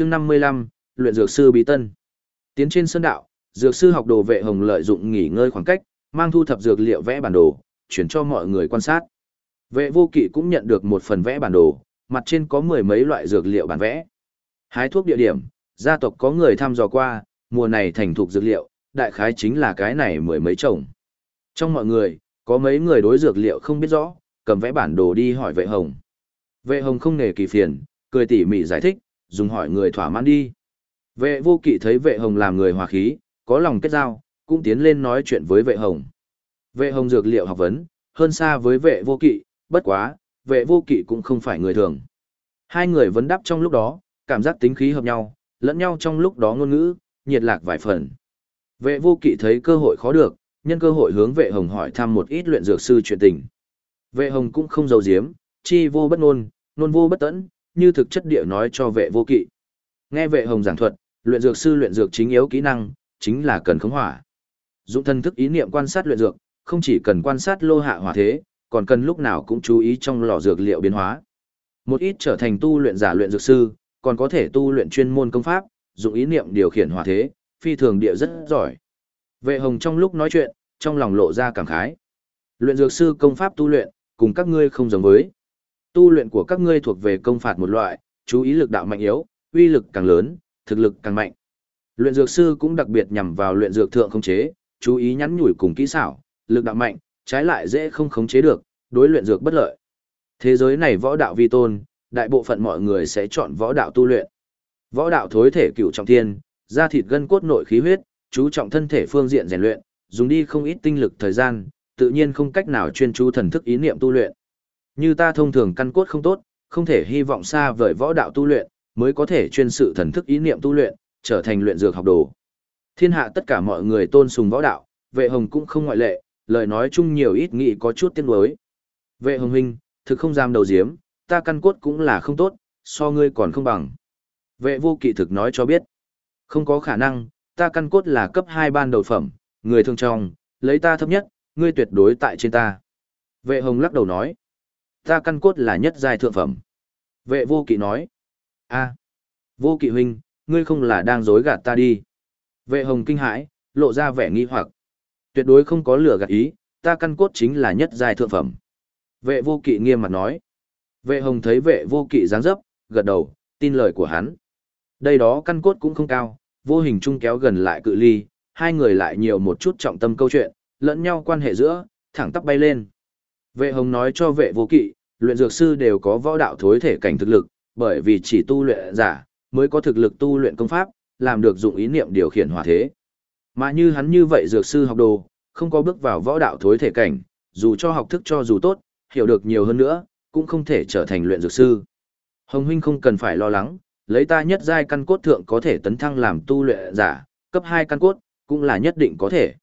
chương 55, luyện dược sư bí tân. Tiến trên sân đạo, dược sư học đồ vệ hồng lợi dụng nghỉ ngơi khoảng cách, mang thu thập dược liệu vẽ bản đồ, chuyển cho mọi người quan sát. Vệ vô kỵ cũng nhận được một phần vẽ bản đồ, mặt trên có mười mấy loại dược liệu bản vẽ. Hái thuốc địa điểm, gia tộc có người thăm dò qua, mùa này thành thục dược liệu, đại khái chính là cái này mười mấy chồng. Trong mọi người, có mấy người đối dược liệu không biết rõ, cầm vẽ bản đồ đi hỏi vệ hồng. Vệ hồng không nề kỳ phiền, cười tỉ mỉ giải thích, dùng hỏi người thỏa mãn đi. Vệ vô kỵ thấy vệ hồng làm người hòa khí, có lòng kết giao, cũng tiến lên nói chuyện với vệ hồng. Vệ hồng dược liệu học vấn, hơn xa với vệ vô kỵ, bất quá, vệ vô kỵ cũng không phải người thường. Hai người vấn đáp trong lúc đó, cảm giác tính khí hợp nhau, lẫn nhau trong lúc đó ngôn ngữ, nhiệt lạc vài phần. Vệ vô kỵ thấy cơ hội khó được, nhân cơ hội hướng vệ hồng hỏi thăm một ít luyện dược sư chuyện tình. Vệ hồng cũng không giấu giếm, chi vô bất ngôn, nôn vô bất tẫn, như thực chất địa nói cho vệ vô kỵ. Nghe vệ hồng giảng thuật, luyện dược sư luyện dược chính yếu kỹ năng, chính là cần khống hỏa. Dụng thân thức ý niệm quan sát luyện dược, không chỉ cần quan sát lô hạ hỏa thế, còn cần lúc nào cũng chú ý trong lò dược liệu biến hóa. Một ít trở thành tu luyện giả luyện dược sư, còn có thể tu luyện chuyên môn công pháp, dụng ý niệm điều khiển hỏa thế, phi thường địa rất giỏi. Vệ hồng trong lúc nói chuyện, trong lòng lộ ra cảm khái. Luyện dược sư công pháp tu luyện, cùng các ngươi không giống với. Tu luyện của các ngươi thuộc về công phạt một loại, chú ý lực đạo mạnh yếu, uy lực càng lớn, thực lực càng mạnh. Luyện dược sư cũng đặc biệt nhằm vào luyện dược thượng khống chế, chú ý nhắn nhủi cùng kỹ xảo, lực đạo mạnh, trái lại dễ không khống chế được, đối luyện dược bất lợi. Thế giới này võ đạo vi tôn, đại bộ phận mọi người sẽ chọn võ đạo tu luyện. Võ đạo thối thể cửu trọng thiên, da thịt gân cốt nội khí huyết, chú trọng thân thể phương diện rèn luyện, dùng đi không ít tinh lực thời gian, tự nhiên không cách nào chuyên chú thần thức ý niệm tu luyện. Như ta thông thường căn cốt không tốt, không thể hy vọng xa vời võ đạo tu luyện, mới có thể chuyên sự thần thức ý niệm tu luyện, trở thành luyện dược học đồ. Thiên hạ tất cả mọi người tôn sùng võ đạo, vệ hồng cũng không ngoại lệ, lời nói chung nhiều ít nghĩ có chút tiếng đối. Vệ hồng huynh, thực không dám đầu diếm, ta căn cốt cũng là không tốt, so ngươi còn không bằng. Vệ vô kỵ thực nói cho biết. Không có khả năng, ta căn cốt là cấp 2 ban đầu phẩm, người thương trong, lấy ta thấp nhất, ngươi tuyệt đối tại trên ta. Vệ hồng lắc đầu nói. Ta căn cốt là nhất giai thượng phẩm. Vệ vô kỵ nói. a vô kỵ huynh, ngươi không là đang dối gạt ta đi. Vệ hồng kinh hãi, lộ ra vẻ nghi hoặc. Tuyệt đối không có lửa gạt ý, ta căn cốt chính là nhất giai thượng phẩm. Vệ vô kỵ nghiêm mặt nói. Vệ hồng thấy vệ vô kỵ dáng dấp, gật đầu, tin lời của hắn. Đây đó căn cốt cũng không cao, vô hình chung kéo gần lại cự ly, hai người lại nhiều một chút trọng tâm câu chuyện, lẫn nhau quan hệ giữa, thẳng tắp bay lên. Vệ hồng nói cho vệ vô kỵ, luyện dược sư đều có võ đạo thối thể cảnh thực lực, bởi vì chỉ tu luyện giả, mới có thực lực tu luyện công pháp, làm được dụng ý niệm điều khiển hòa thế. Mà như hắn như vậy dược sư học đồ, không có bước vào võ đạo thối thể cảnh, dù cho học thức cho dù tốt, hiểu được nhiều hơn nữa, cũng không thể trở thành luyện dược sư. Hồng huynh không cần phải lo lắng, lấy ta nhất giai căn cốt thượng có thể tấn thăng làm tu luyện giả, cấp 2 căn cốt, cũng là nhất định có thể.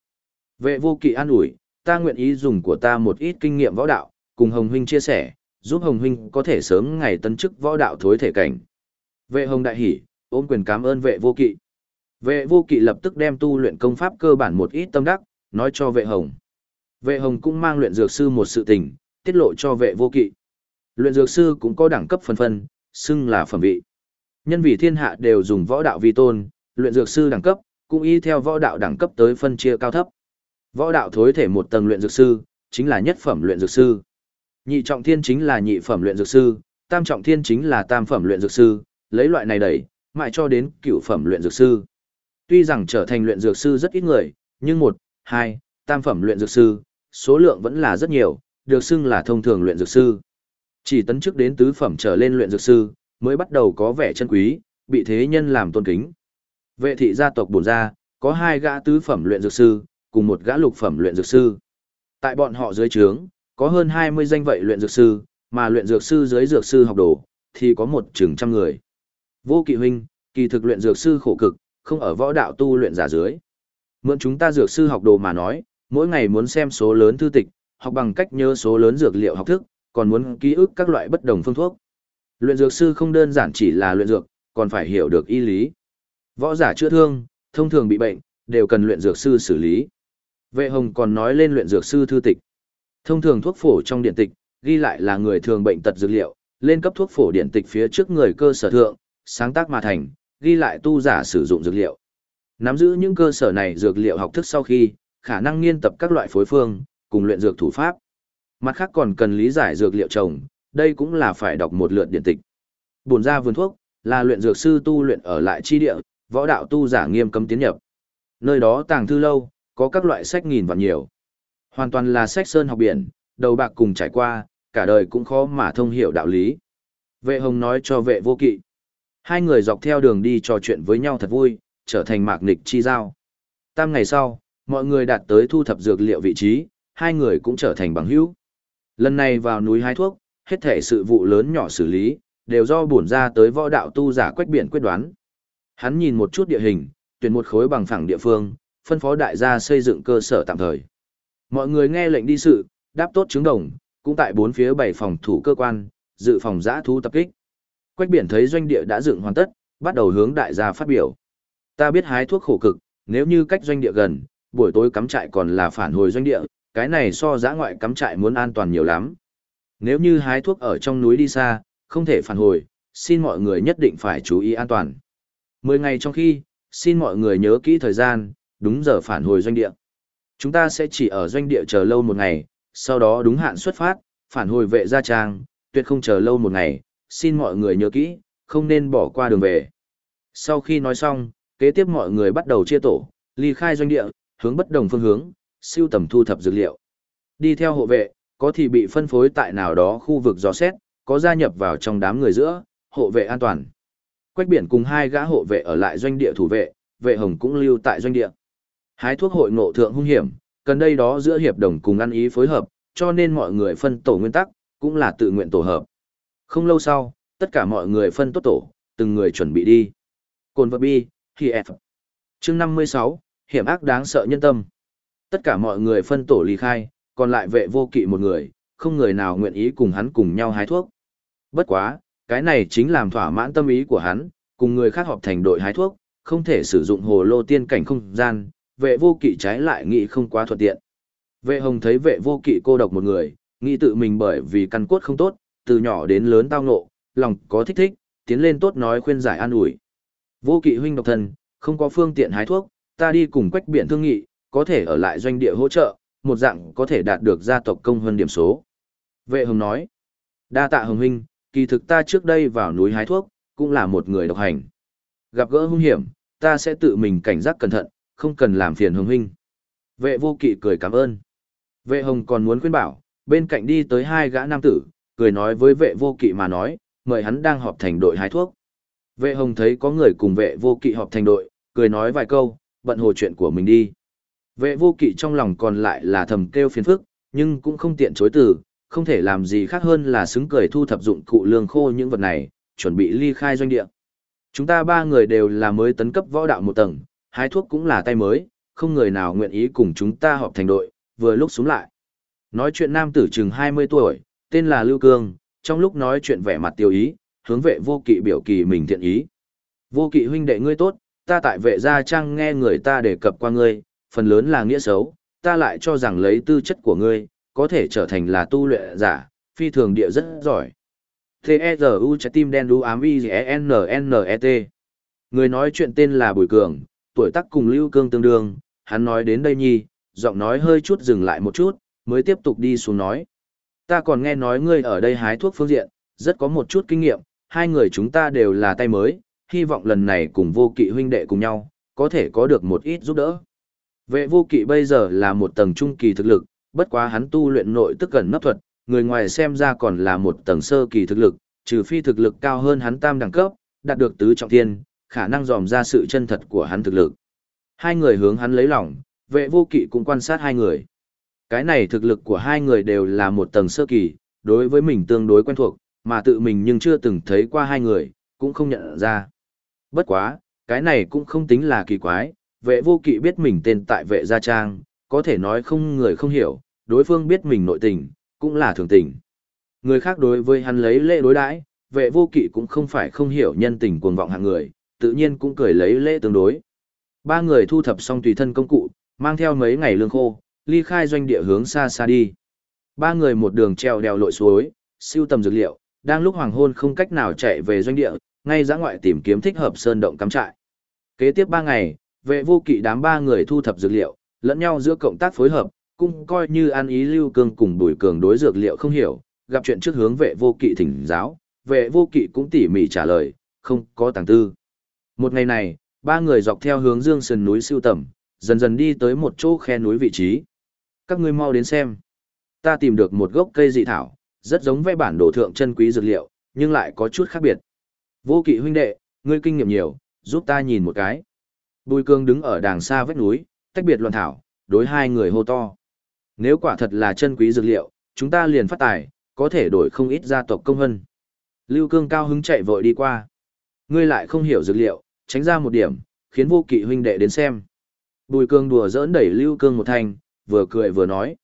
Vệ vô kỵ an ủi, ta nguyện ý dùng của ta một ít kinh nghiệm võ đạo, cùng Hồng huynh chia sẻ, giúp Hồng huynh có thể sớm ngày tấn chức võ đạo thối thể cảnh. Vệ Hồng đại hỉ, ôm quyền cảm ơn vệ vô kỵ. Vệ vô kỵ lập tức đem tu luyện công pháp cơ bản một ít tâm đắc, nói cho vệ Hồng. Vệ Hồng cũng mang luyện dược sư một sự tình, tiết lộ cho vệ vô kỵ. Luyện dược sư cũng có đẳng cấp phân phân, xưng là phẩm vị. Nhân vị thiên hạ đều dùng võ đạo vi tôn, luyện dược sư đẳng cấp, cũng y theo võ đạo đẳng cấp tới phân chia cao thấp. Võ đạo thối thể một tầng luyện dược sư, chính là nhất phẩm luyện dược sư. Nhị trọng thiên chính là nhị phẩm luyện dược sư, tam trọng thiên chính là tam phẩm luyện dược sư, lấy loại này đẩy, mãi cho đến cửu phẩm luyện dược sư. Tuy rằng trở thành luyện dược sư rất ít người, nhưng một, hai, tam phẩm luyện dược sư, số lượng vẫn là rất nhiều, được xưng là thông thường luyện dược sư. Chỉ tấn chức đến tứ phẩm trở lên luyện dược sư, mới bắt đầu có vẻ chân quý, bị thế nhân làm tôn kính. Vệ thị gia tộc bổn gia có hai gã tứ phẩm luyện dược sư, cùng một gã lục phẩm luyện dược sư. Tại bọn họ dưới trướng, có hơn 20 danh vậy luyện dược sư, mà luyện dược sư dưới dược sư học đồ, thì có một chừng trăm người. Vô kỵ huynh, kỳ thực luyện dược sư khổ cực, không ở võ đạo tu luyện giả dưới. Mượn chúng ta dược sư học đồ mà nói, mỗi ngày muốn xem số lớn thư tịch, học bằng cách nhớ số lớn dược liệu học thức, còn muốn ký ức các loại bất đồng phương thuốc. Luyện dược sư không đơn giản chỉ là luyện dược, còn phải hiểu được y lý. Võ giả chữa thương, thông thường bị bệnh, đều cần luyện dược sư xử lý. Vệ Hồng còn nói lên luyện dược sư thư tịch. Thông thường thuốc phổ trong điện tịch, ghi lại là người thường bệnh tật dược liệu, lên cấp thuốc phổ điện tịch phía trước người cơ sở thượng, sáng tác mà thành, ghi lại tu giả sử dụng dược liệu. Nắm giữ những cơ sở này dược liệu học thức sau khi, khả năng nghiên tập các loại phối phương, cùng luyện dược thủ pháp. Mặt khác còn cần lý giải dược liệu trồng, đây cũng là phải đọc một lượt điện tịch. Buồn ra vườn thuốc, là luyện dược sư tu luyện ở lại chi địa, võ đạo tu giả nghiêm cấm tiến nhập. Nơi đó tàng thư lâu, có các loại sách nghìn vạn nhiều. Hoàn toàn là sách sơn học biển, đầu bạc cùng trải qua, cả đời cũng khó mà thông hiểu đạo lý. Vệ hồng nói cho vệ vô kỵ. Hai người dọc theo đường đi trò chuyện với nhau thật vui, trở thành mạc nịch chi giao. Tam ngày sau, mọi người đạt tới thu thập dược liệu vị trí, hai người cũng trở thành bằng hữu. Lần này vào núi hái thuốc, hết thể sự vụ lớn nhỏ xử lý, đều do bổn ra tới võ đạo tu giả quách biển quyết đoán. Hắn nhìn một chút địa hình, tuyển một khối bằng phẳng địa phương, phân phó đại gia xây dựng cơ sở tạm thời. Mọi người nghe lệnh đi sự, đáp tốt chứng đồng, cũng tại bốn phía bảy phòng thủ cơ quan, dự phòng giã thu tập kích. Quách biển thấy doanh địa đã dựng hoàn tất, bắt đầu hướng đại gia phát biểu. Ta biết hái thuốc khổ cực, nếu như cách doanh địa gần, buổi tối cắm trại còn là phản hồi doanh địa, cái này so giã ngoại cắm trại muốn an toàn nhiều lắm. Nếu như hái thuốc ở trong núi đi xa, không thể phản hồi, xin mọi người nhất định phải chú ý an toàn. Mười ngày trong khi, xin mọi người nhớ kỹ thời gian, đúng giờ phản hồi doanh địa. Chúng ta sẽ chỉ ở doanh địa chờ lâu một ngày, sau đó đúng hạn xuất phát, phản hồi vệ gia trang, tuyệt không chờ lâu một ngày, xin mọi người nhớ kỹ, không nên bỏ qua đường về. Sau khi nói xong, kế tiếp mọi người bắt đầu chia tổ, ly khai doanh địa, hướng bất đồng phương hướng, siêu tầm thu thập dược liệu. Đi theo hộ vệ, có thì bị phân phối tại nào đó khu vực dò xét, có gia nhập vào trong đám người giữa, hộ vệ an toàn. Quách biển cùng hai gã hộ vệ ở lại doanh địa thủ vệ, vệ hồng cũng lưu tại doanh địa. Hái thuốc hội ngộ thượng hung hiểm, cần đây đó giữa hiệp đồng cùng ăn ý phối hợp, cho nên mọi người phân tổ nguyên tắc, cũng là tự nguyện tổ hợp. Không lâu sau, tất cả mọi người phân tốt tổ, từng người chuẩn bị đi. Cồn vật bi, khi F. Chương 56, hiểm ác đáng sợ nhân tâm. Tất cả mọi người phân tổ ly khai, còn lại vệ vô kỵ một người, không người nào nguyện ý cùng hắn cùng nhau hái thuốc. Bất quá, cái này chính làm thỏa mãn tâm ý của hắn, cùng người khác họp thành đội hái thuốc, không thể sử dụng hồ lô tiên cảnh không gian, vệ vô kỵ trái lại nghĩ không quá thuận tiện. Vệ hồng thấy vệ vô kỵ cô độc một người, nghĩ tự mình bởi vì căn cốt không tốt, từ nhỏ đến lớn tao ngộ, lòng có thích thích, tiến lên tốt nói khuyên giải an ủi. Vô kỵ huynh độc thân, không có phương tiện hái thuốc, ta đi cùng quách biện thương nghị, có thể ở lại doanh địa hỗ trợ, một dạng có thể đạt được gia tộc công hơn điểm số. Vệ hồng nói, đa tạ hồng huynh, kỳ thực ta trước đây vào núi hái thuốc, cũng là một người độc hành. Gặp gỡ hung hiểm, ta sẽ tự mình cảnh giác cẩn thận, không cần làm phiền hồng huynh. Vệ vô kỵ cười cảm ơn. Vệ hồng còn muốn khuyên bảo, bên cạnh đi tới hai gã nam tử, cười nói với vệ vô kỵ mà nói, mời hắn đang họp thành đội hái thuốc. Vệ hồng thấy có người cùng vệ vô kỵ họp thành đội, cười nói vài câu, bận hồ chuyện của mình đi. Vệ vô kỵ trong lòng còn lại là thầm kêu phiền phức, nhưng cũng không tiện chối từ, không thể làm gì khác hơn là xứng cười thu thập dụng cụ lương khô những vật này, chuẩn bị ly khai doanh địa. Chúng ta ba người đều là mới tấn cấp võ đạo một tầng, hái thuốc cũng là tay mới, không người nào nguyện ý cùng chúng ta họp thành đội, vừa lúc xuống lại. Nói chuyện nam tử chừng 20 tuổi, tên là Lưu Cương, trong lúc nói chuyện vẻ mặt tiêu ý, hướng vệ vô kỵ biểu kỳ mình thiện ý. Vô kỵ huynh đệ ngươi tốt, ta tại vệ gia trang nghe người ta đề cập qua ngươi, phần lớn là nghĩa xấu, ta lại cho rằng lấy tư chất của ngươi, có thể trở thành là tu luyện giả, phi thường địa rất giỏi. T-E-Z-U trái tim đen đu ám I-N-N-E-T e Người nói chuyện tên là Bùi Cường, tuổi tác cùng Lưu Cương tương đương, hắn nói đến đây nhi, giọng nói hơi chút dừng lại một chút, mới tiếp tục đi xuống nói. Ta còn nghe nói ngươi ở đây hái thuốc phương diện, rất có một chút kinh nghiệm, hai người chúng ta đều là tay mới, hy vọng lần này cùng vô kỵ huynh đệ cùng nhau, có thể có được một ít giúp đỡ. Vệ vô kỵ bây giờ là một tầng trung kỳ thực lực, bất quá hắn tu luyện nội tức gần nấp thuật, người ngoài xem ra còn là một tầng sơ kỳ thực lực, trừ phi thực lực cao hơn hắn tam đẳng cấp, đạt được tứ trọng thiên, khả năng dòm ra sự chân thật của hắn thực lực. Hai người hướng hắn lấy lòng, vệ vô kỵ cũng quan sát hai người. Cái này thực lực của hai người đều là một tầng sơ kỳ, đối với mình tương đối quen thuộc, mà tự mình nhưng chưa từng thấy qua hai người, cũng không nhận ra. Bất quá, cái này cũng không tính là kỳ quái, vệ vô kỵ biết mình tên tại vệ gia trang, có thể nói không người không hiểu, đối phương biết mình nội tình, cũng là thường tình. Người khác đối với hắn lấy lễ đối đãi, vệ vô kỵ cũng không phải không hiểu nhân tình cuồng vọng hạng người, tự nhiên cũng cười lấy lễ tương đối. Ba người thu thập xong tùy thân công cụ, mang theo mấy ngày lương khô, ly khai doanh địa hướng xa xa đi. Ba người một đường treo đèo lội suối, siêu tầm dược liệu, đang lúc hoàng hôn không cách nào chạy về doanh địa, ngay ra ngoại tìm kiếm thích hợp sơn động cắm trại. Kế tiếp ba ngày, vệ vô kỵ đám ba người thu thập dược liệu, lẫn nhau giữa cộng tác phối hợp, cũng coi như ăn ý lưu cương cùng bùi cường đối dược liệu không hiểu, gặp chuyện trước hướng vệ vô kỵ thỉnh giáo, vệ vô kỵ cũng tỉ mỉ trả lời, không có tàng tư. Một ngày này, ba người dọc theo hướng dương sườn núi siêu tầm, dần dần đi tới một chỗ khe núi vị trí. Các ngươi mau đến xem. Ta tìm được một gốc cây dị thảo, rất giống vẽ bản đồ thượng chân quý dược liệu, nhưng lại có chút khác biệt. Vô kỵ huynh đệ, ngươi kinh nghiệm nhiều, giúp ta nhìn một cái. Bùi cương đứng ở đàng xa vách núi, tách biệt luận thảo, đối hai người hô to. Nếu quả thật là chân quý dược liệu, chúng ta liền phát tài, có thể đổi không ít gia tộc công hân. Lưu Cương cao hứng chạy vội đi qua. Ngươi lại không hiểu dược liệu, tránh ra một điểm, khiến vô kỵ huynh đệ đến xem. Bùi Cương đùa giỡn đẩy Lưu Cương một thành, vừa cười vừa nói.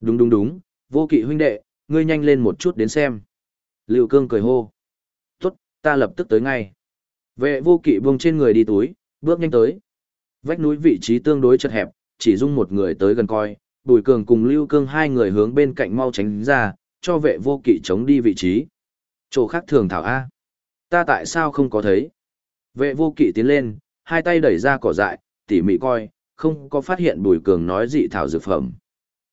Đúng đúng đúng, vô kỵ huynh đệ, ngươi nhanh lên một chút đến xem. Lưu Cương cười hô. Tốt, ta lập tức tới ngay. Vệ vô kỵ buông trên người đi túi, bước nhanh tới. Vách núi vị trí tương đối chật hẹp, chỉ dung một người tới gần coi, Bùi Cường cùng Lưu Cương hai người hướng bên cạnh mau tránh ra, cho vệ vô kỵ chống đi vị trí. Chỗ khác thường thảo A. Ta tại sao không có thấy? Vệ vô kỵ tiến lên, hai tay đẩy ra cỏ dại, tỉ mỉ coi, không có phát hiện Bùi Cường nói dị thảo dược phẩm.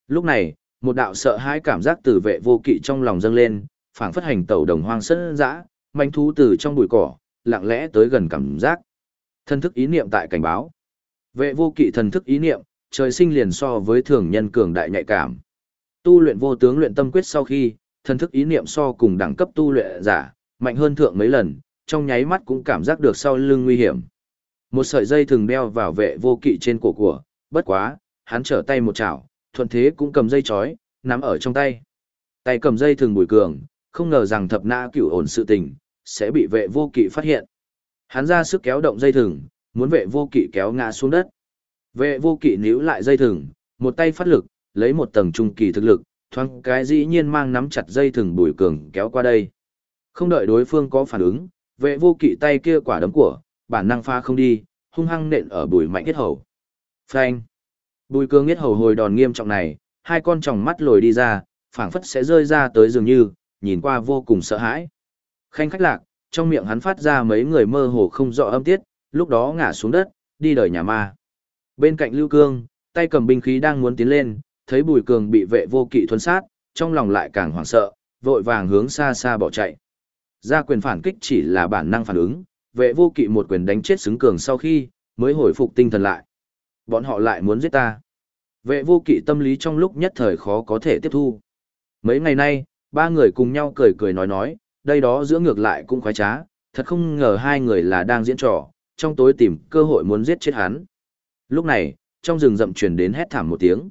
Lúc này, một đạo sợ hãi cảm giác từ vệ vô kỵ trong lòng dâng lên, phảng phất hành tẩu đồng hoang sân dã, manh thú từ trong bụi cỏ, lặng lẽ tới gần cảm giác. Thân thức ý niệm tại cảnh báo. Vệ vô kỵ thần thức ý niệm, trời sinh liền so với thường nhân cường đại nhạy cảm. Tu luyện vô tướng luyện tâm quyết sau khi, thần thức ý niệm so cùng đẳng cấp tu luyện giả, mạnh hơn thượng mấy lần, trong nháy mắt cũng cảm giác được sau lưng nguy hiểm. Một sợi dây thường đeo vào vệ vô kỵ trên cổ của, bất quá, hắn trở tay một chảo, thuận thế cũng cầm dây chói, nắm ở trong tay. Tay cầm dây thường bùi cường, không ngờ rằng thập na cửu ổn sự tình, sẽ bị vệ vô kỵ phát hiện. Hắn ra sức kéo động dây thừng, muốn vệ vô kỵ kéo ngã xuống đất. Vệ vô kỵ níu lại dây thừng, một tay phát lực, lấy một tầng trung kỳ thực lực, thoáng cái dĩ nhiên mang nắm chặt dây thừng bùi cường kéo qua đây. Không đợi đối phương có phản ứng, vệ vô kỵ tay kia quả đấm của, bản năng pha không đi, hung hăng nện ở bùi mạnh kết hầu. Phanh! Bùi cương kết hầu hồi đòn nghiêm trọng này, hai con tròng mắt lồi đi ra, phảng phất sẽ rơi ra tới dường như, nhìn qua vô cùng sợ hãi. Khanh khách lạc, trong miệng hắn phát ra mấy người mơ hồ không rõ âm tiết, lúc đó ngã xuống đất, đi đời nhà ma. Bên cạnh Lưu Cương, tay cầm binh khí đang muốn tiến lên, thấy Bùi Cường bị vệ vô kỵ thuần sát, trong lòng lại càng hoảng sợ, vội vàng hướng xa xa bỏ chạy. Ra quyền phản kích chỉ là bản năng phản ứng, vệ vô kỵ một quyền đánh chết xứng cường sau khi, mới hồi phục tinh thần lại. Bọn họ lại muốn giết ta. Vệ vô kỵ tâm lý trong lúc nhất thời khó có thể tiếp thu. Mấy ngày nay, ba người cùng nhau cười cười nói nói, đây đó giữa ngược lại cũng khoái trá, thật không ngờ hai người là đang diễn trò, trong tối tìm cơ hội muốn giết chết hắn. Lúc này, trong rừng rậm truyền đến hét thảm một tiếng.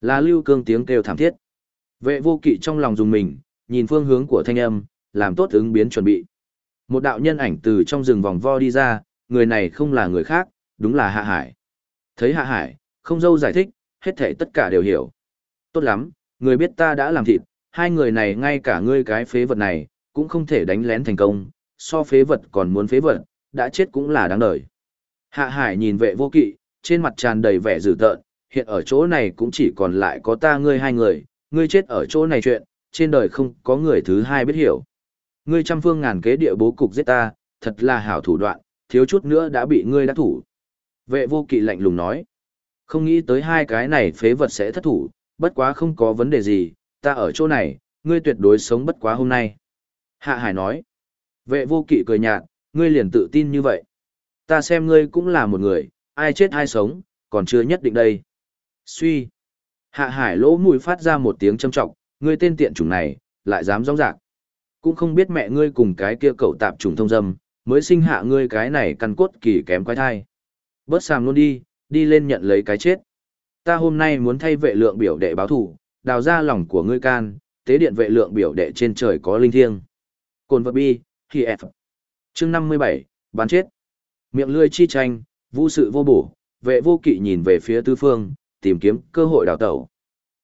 Là Lưu Cương tiếng kêu thảm thiết. Vệ vô kỵ trong lòng dùng mình, nhìn phương hướng của thanh âm, làm tốt ứng biến chuẩn bị. Một đạo nhân ảnh từ trong rừng vòng vo đi ra, người này không là người khác, đúng là Hạ Hải. Thấy Hạ Hải, không dâu giải thích, hết thể tất cả đều hiểu. Tốt lắm, người biết ta đã làm thịt, hai người này ngay cả ngươi cái phế vật này, cũng không thể đánh lén thành công, so phế vật còn muốn phế vật, đã chết cũng là đáng đời. Hạ Hải nhìn vệ vô kỵ, trên mặt tràn đầy vẻ dữ tợn, hiện ở chỗ này cũng chỉ còn lại có ta ngươi hai người, ngươi chết ở chỗ này chuyện, trên đời không có người thứ hai biết hiểu. Ngươi trăm phương ngàn kế địa bố cục giết ta, thật là hảo thủ đoạn, thiếu chút nữa đã bị ngươi đắc thủ. Vệ vô kỵ lạnh lùng nói, không nghĩ tới hai cái này phế vật sẽ thất thủ, bất quá không có vấn đề gì, ta ở chỗ này, ngươi tuyệt đối sống bất quá hôm nay. Hạ Hải nói, vệ vô kỵ cười nhạt, ngươi liền tự tin như vậy. Ta xem ngươi cũng là một người, ai chết ai sống, còn chưa nhất định đây. Suy. Hạ hải lỗ mùi phát ra một tiếng châm trọng, ngươi tên tiện chủng này, lại dám rong rạc. Cũng không biết mẹ ngươi cùng cái kia cậu tạp trùng thông dâm, mới sinh hạ ngươi cái này căn cốt kỳ kém quái thai. Bớt sàm luôn đi, đi lên nhận lấy cái chết. Ta hôm nay muốn thay vệ lượng biểu đệ báo thủ, đào ra lòng của ngươi can, tế điện vệ lượng biểu đệ trên trời có linh thiêng. Cồn vật bi, khi F. Chương 57, bán chết. Miệng lươi chi tranh, Vu sự vô bổ, vệ vô kỵ nhìn về phía tứ phương, tìm kiếm cơ hội đào tẩu.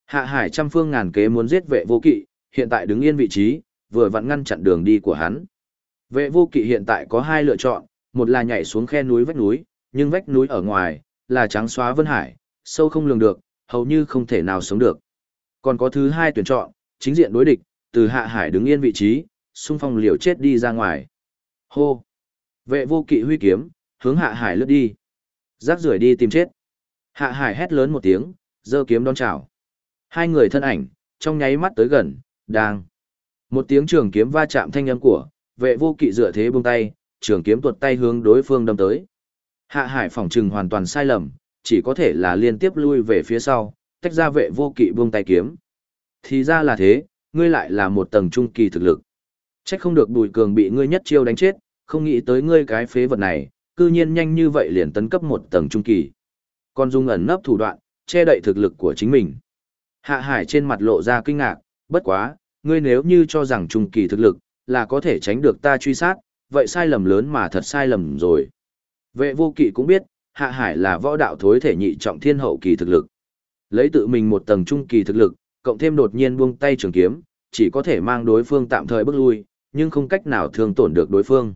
Hạ hải trăm phương ngàn kế muốn giết vệ vô kỵ, hiện tại đứng yên vị trí, vừa vặn ngăn chặn đường đi của hắn. Vệ vô kỵ hiện tại có hai lựa chọn, một là nhảy xuống khe núi vách núi, nhưng vách núi ở ngoài, là trắng xóa vân hải, sâu không lường được, hầu như không thể nào sống được. Còn có thứ hai tuyển chọn, chính diện đối địch, từ hạ hải đứng yên vị trí, xung phong liều chết đi ra ngoài. Hô! Vệ vô kỵ huy kiếm, hướng hạ hải lướt đi. Rác rưởi đi tìm chết. Hạ hải hét lớn một tiếng, giơ kiếm đón chào. Hai người thân ảnh, trong nháy mắt tới gần, đang. Một tiếng trường kiếm va chạm thanh âm của, vệ vô kỵ dựa thế buông tay, trường kiếm tuột tay hướng đối phương đâm tới. Hạ hải phỏng trừng hoàn toàn sai lầm, chỉ có thể là liên tiếp lui về phía sau, tách ra vệ vô kỵ buông tay kiếm. Thì ra là thế, ngươi lại là một tầng trung kỳ thực lực. Trách không được bùi cường bị ngươi nhất chiêu đánh chết, không nghĩ tới ngươi cái phế vật này, cư nhiên nhanh như vậy liền tấn cấp một tầng trung kỳ. Còn dung ẩn nấp thủ đoạn, che đậy thực lực của chính mình. Hạ Hải trên mặt lộ ra kinh ngạc, bất quá, ngươi nếu như cho rằng trung kỳ thực lực, là có thể tránh được ta truy sát, vậy sai lầm lớn mà thật sai lầm rồi. Vệ vô kỵ cũng biết, Hạ Hải là võ đạo thối thể nhị trọng thiên hậu kỳ thực lực. Lấy tự mình một tầng trung kỳ thực lực, cộng thêm đột nhiên buông tay trường kiếm, chỉ có thể mang đối phương tạm thời bước lui, nhưng không cách nào thương tổn được đối phương.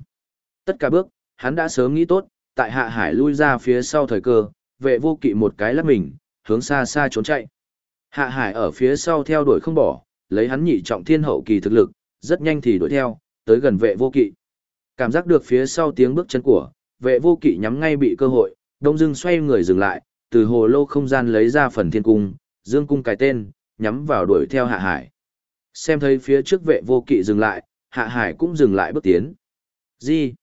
Tất cả bước, hắn đã sớm nghĩ tốt, tại Hạ Hải lui ra phía sau thời cơ, vệ vô kỵ một cái lắp mình, hướng xa xa trốn chạy. Hạ Hải ở phía sau theo đuổi không bỏ, lấy hắn nhị trọng thiên hậu kỳ thực lực, rất nhanh thì đuổi theo, tới gần vệ vô kỵ. Cảm giác được phía sau tiếng bước chân của, vệ vô kỵ nhắm ngay bị cơ hội, đông dưng xoay người dừng lại, từ hồ lô không gian lấy ra phần thiên cung, dương cung cái tên, nhắm vào đuổi theo hạ hải. Xem thấy phía trước vệ vô kỵ dừng lại, hạ hải cũng dừng lại bước tiến. Gì?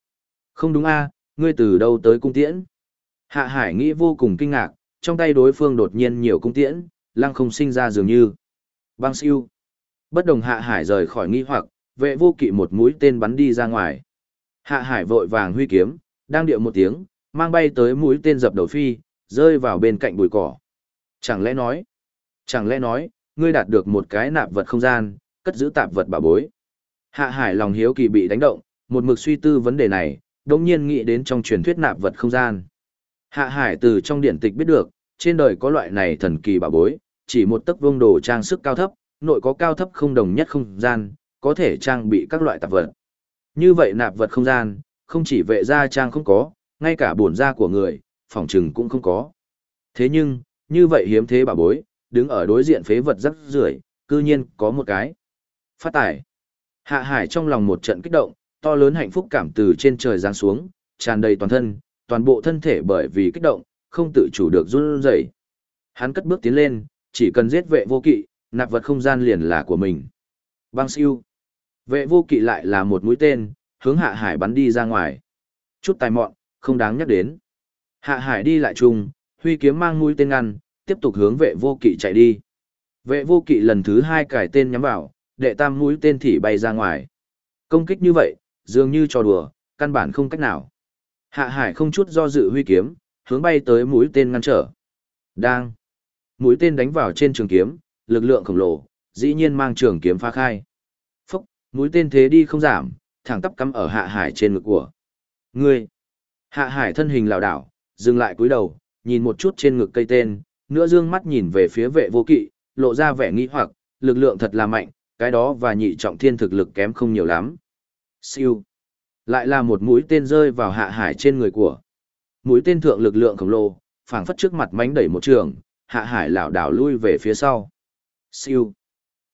Không đúng a ngươi từ đâu tới cung tiễn? Hạ hải nghĩ vô cùng kinh ngạc, trong tay đối phương đột nhiên nhiều cung tiễn, lăng không sinh ra dường như. Băng siêu. Bất đồng hạ hải rời khỏi nghi hoặc, vệ vô kỵ một mũi tên bắn đi ra ngoài. Hạ hải vội vàng huy kiếm, đang điệu một tiếng, mang bay tới mũi tên dập đầu phi, rơi vào bên cạnh bụi cỏ. Chẳng lẽ nói, chẳng lẽ nói, ngươi đạt được một cái nạp vật không gian, cất giữ tạp vật bảo bối. Hạ hải lòng hiếu kỳ bị đánh động, một mực suy tư vấn đề này, đồng nhiên nghĩ đến trong truyền thuyết nạp vật không gian. Hạ hải từ trong điển tịch biết được, trên đời có loại này thần kỳ bảo bối, chỉ một tấc vương đồ trang sức cao thấp, nội có cao thấp không đồng nhất không gian, có thể trang bị các loại tạp vật. Như vậy nạp vật không gian, không chỉ vệ gia trang không có, ngay cả bổn gia của người, phòng trừng cũng không có. Thế nhưng, như vậy hiếm thế bà bối, đứng ở đối diện phế vật rắc rưởi, cư nhiên có một cái. Phát tải. Hạ Hải trong lòng một trận kích động, to lớn hạnh phúc cảm từ trên trời giáng xuống, tràn đầy toàn thân, toàn bộ thân thể bởi vì kích động, không tự chủ được run rẩy. Hắn cất bước tiến lên, chỉ cần giết vệ vô kỵ, nạp vật không gian liền là của mình. Bang siêu. Vệ vô kỵ lại là một mũi tên, hướng hạ hải bắn đi ra ngoài. Chút tài mọn, không đáng nhắc đến. Hạ hải đi lại chung, huy kiếm mang mũi tên ngăn, tiếp tục hướng vệ vô kỵ chạy đi. Vệ vô kỵ lần thứ hai cải tên nhắm vào, đệ tam mũi tên thì bay ra ngoài. Công kích như vậy, dường như trò đùa, căn bản không cách nào. Hạ hải không chút do dự huy kiếm, hướng bay tới mũi tên ngăn trở. Đang. Mũi tên đánh vào trên trường kiếm, lực lượng khổng lồ, dĩ nhiên mang trường kiếm phá khai. Phúc, mũi tên thế đi không giảm, thẳng tắp cắm ở hạ hải trên ngực của. Ngươi! Hạ hải thân hình lảo đảo, dừng lại cúi đầu, nhìn một chút trên ngực cây tên, nữa dương mắt nhìn về phía vệ vô kỵ, lộ ra vẻ nghi hoặc, lực lượng thật là mạnh, cái đó và nhị trọng thiên thực lực kém không nhiều lắm. Siêu! Lại là một mũi tên rơi vào hạ hải trên người của. Mũi tên thượng lực lượng khổng lồ, phảng phất trước mặt mánh đẩy một trường, hạ hải lảo đảo lui về phía sau. Siêu!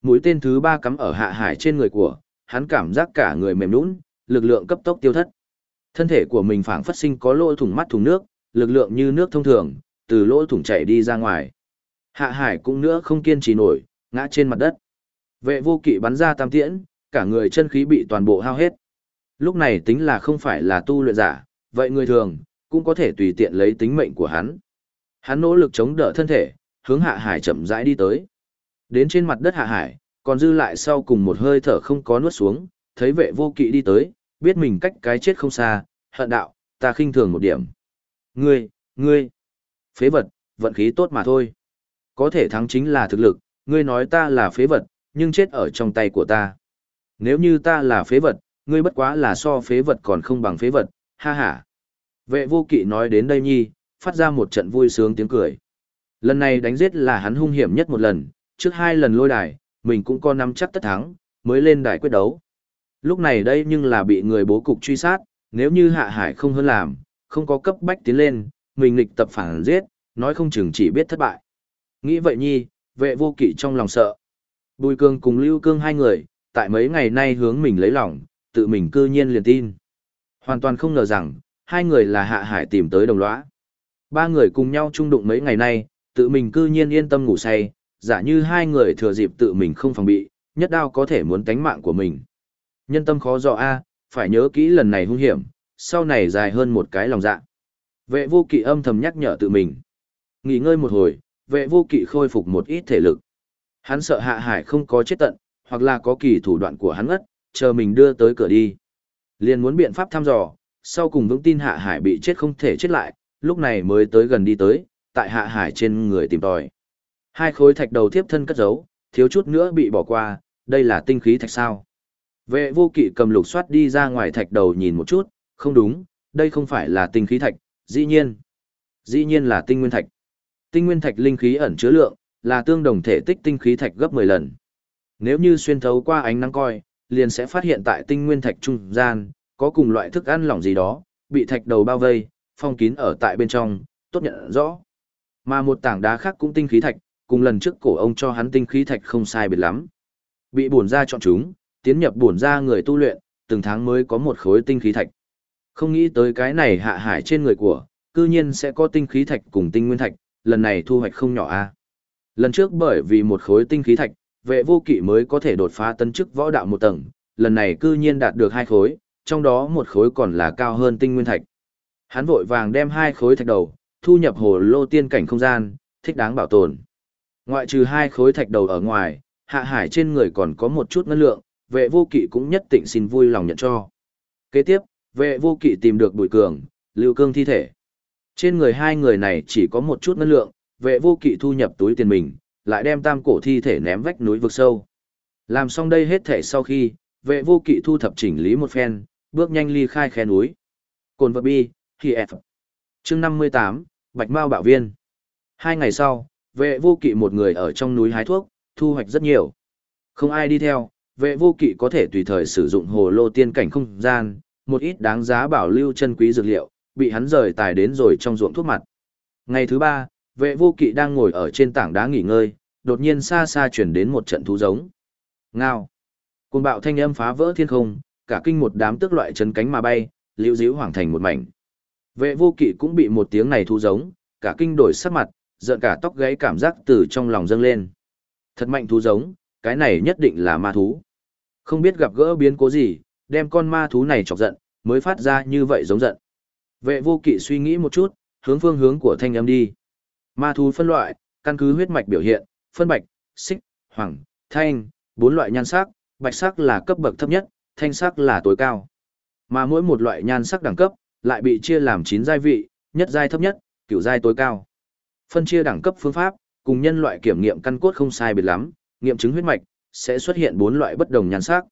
Mũi tên thứ ba cắm ở hạ hải trên người của, hắn cảm giác cả người mềm nhũn, lực lượng cấp tốc tiêu thất. Thân thể của mình phảng phất sinh có lỗ thủng mắt thùng nước, lực lượng như nước thông thường, từ lỗ thủng chảy đi ra ngoài. Hạ Hải cũng nữa không kiên trì nổi, ngã trên mặt đất. Vệ vô kỵ bắn ra tam tiễn, cả người chân khí bị toàn bộ hao hết. Lúc này tính là không phải là tu luyện giả, vậy người thường, cũng có thể tùy tiện lấy tính mệnh của hắn. Hắn nỗ lực chống đỡ thân thể, hướng Hạ Hải chậm rãi đi tới. Đến trên mặt đất Hạ Hải, còn dư lại sau cùng một hơi thở không có nuốt xuống, thấy vệ vô kỵ đi tới, biết mình cách cái chết không xa, hận đạo, ta khinh thường một điểm. Ngươi, ngươi, phế vật, vận khí tốt mà thôi. Có thể thắng chính là thực lực, ngươi nói ta là phế vật, nhưng chết ở trong tay của ta. Nếu như ta là phế vật, ngươi bất quá là so phế vật còn không bằng phế vật, ha ha. Vệ vô kỵ nói đến đây nhi, phát ra một trận vui sướng tiếng cười. Lần này đánh giết là hắn hung hiểm nhất một lần, trước hai lần lôi đài, mình cũng có nắm chắc tất thắng, mới lên đài quyết đấu. Lúc này đây nhưng là bị người bố cục truy sát, nếu như hạ hải không hơn làm, không có cấp bách tiến lên, mình nghịch tập phản giết, nói không chừng chỉ biết thất bại. Nghĩ vậy nhi, vệ vô kỵ trong lòng sợ. Bùi cương cùng lưu cương hai người, tại mấy ngày nay hướng mình lấy lòng, tự mình cư nhiên liền tin. Hoàn toàn không ngờ rằng, hai người là hạ hải tìm tới đồng lõa. Ba người cùng nhau chung đụng mấy ngày nay, tự mình cư nhiên yên tâm ngủ say, giả như hai người thừa dịp tự mình không phòng bị, nhất đao có thể muốn tánh mạng của mình. Nhân tâm khó dò a, phải nhớ kỹ lần này hung hiểm, sau này dài hơn một cái lòng dạ. Vệ vô kỵ âm thầm nhắc nhở tự mình. Nghỉ ngơi một hồi, vệ vô kỵ khôi phục một ít thể lực. Hắn sợ hạ hải không có chết tận, hoặc là có kỳ thủ đoạn của hắn ất, chờ mình đưa tới cửa đi. Liền muốn biện pháp thăm dò, sau cùng vững tin hạ hải bị chết không thể chết lại, lúc này mới tới gần đi tới, tại hạ hải trên người tìm tòi. Hai khối thạch đầu tiếp thân cất giấu, thiếu chút nữa bị bỏ qua, đây là tinh khí thạch sao. Vệ vô kỵ cầm lục soát đi ra ngoài thạch đầu nhìn một chút, không đúng, đây không phải là tinh khí thạch, dĩ nhiên. Dĩ nhiên là tinh nguyên thạch. Tinh nguyên thạch linh khí ẩn chứa lượng, là tương đồng thể tích tinh khí thạch gấp 10 lần. Nếu như xuyên thấu qua ánh nắng coi, liền sẽ phát hiện tại tinh nguyên thạch trung gian, có cùng loại thức ăn lỏng gì đó, bị thạch đầu bao vây, phong kín ở tại bên trong, tốt nhận rõ. Mà một tảng đá khác cũng tinh khí thạch, cùng lần trước cổ ông cho hắn tinh khí thạch không sai biệt lắm. Bị bổn ra chọn chúng, tiến nhập bổn ra người tu luyện, từng tháng mới có một khối tinh khí thạch. Không nghĩ tới cái này hạ hải trên người của, cư nhiên sẽ có tinh khí thạch cùng tinh nguyên thạch, lần này thu hoạch không nhỏ a. Lần trước bởi vì một khối tinh khí thạch, vệ vô kỵ mới có thể đột phá tân chức võ đạo một tầng, lần này cư nhiên đạt được hai khối, trong đó một khối còn là cao hơn tinh nguyên thạch. Hắn vội vàng đem hai khối thạch đầu, thu nhập hồ lô tiên cảnh không gian, thích đáng bảo tồn. Ngoại trừ hai khối thạch đầu ở ngoài, hạ hải trên người còn có một chút ngân lượng, vệ vô kỵ cũng nhất định xin vui lòng nhận cho. Kế tiếp, vệ vô kỵ tìm được bùi cường, lưu cương thi thể. Trên người hai người này chỉ có một chút ngân lượng, vệ vô kỵ thu nhập túi tiền mình, lại đem tam cổ thi thể ném vách núi vực sâu. Làm xong đây hết thể sau khi, vệ vô kỵ thu thập chỉnh lý một phen, bước nhanh ly khai khe núi. Cồn vật bi, khi F. chương 58, Bạch Mao Bảo Viên. Hai ngày sau, vệ vô kỵ một người ở trong núi hái thuốc, thu hoạch rất nhiều. Không ai đi theo, vệ vô kỵ có thể tùy thời sử dụng hồ lô tiên cảnh không gian, một ít đáng giá bảo lưu chân quý dược liệu, bị hắn rời tài đến rồi trong ruộng thuốc mặt. Ngày thứ ba, vệ vô kỵ đang ngồi ở trên tảng đá nghỉ ngơi, đột nhiên xa xa chuyển đến một trận thú giống. Ngao. Cùng bạo thanh âm phá vỡ thiên không, cả kinh một đám tước loại chấn cánh mà bay, liễu díu hoàng thành một mảnh. Vệ vô kỵ cũng bị một tiếng này thú giống, cả kinh đổi sắc mặt, giận cả tóc gáy cảm giác từ trong lòng dâng lên. Thật mạnh thú giống, cái này nhất định là ma thú. Không biết gặp gỡ biến cố gì, đem con ma thú này chọc giận, mới phát ra như vậy giống giận. Vệ vô kỵ suy nghĩ một chút, hướng phương hướng của thanh âm đi. Ma thú phân loại, căn cứ huyết mạch biểu hiện, phân bạch, xích, hoàng, thanh, bốn loại nhan sắc, bạch sắc là cấp bậc thấp nhất, thanh sắc là tối cao. Mà mỗi một loại nhan sắc đẳng cấp lại bị chia làm 9 giai vị, nhất giai thấp nhất, cửu giai tối cao. Phân chia đẳng cấp phương pháp, cùng nhân loại kiểm nghiệm căn cốt không sai biệt lắm, nghiệm chứng huyết mạch sẽ xuất hiện bốn loại bất đồng nhan sắc.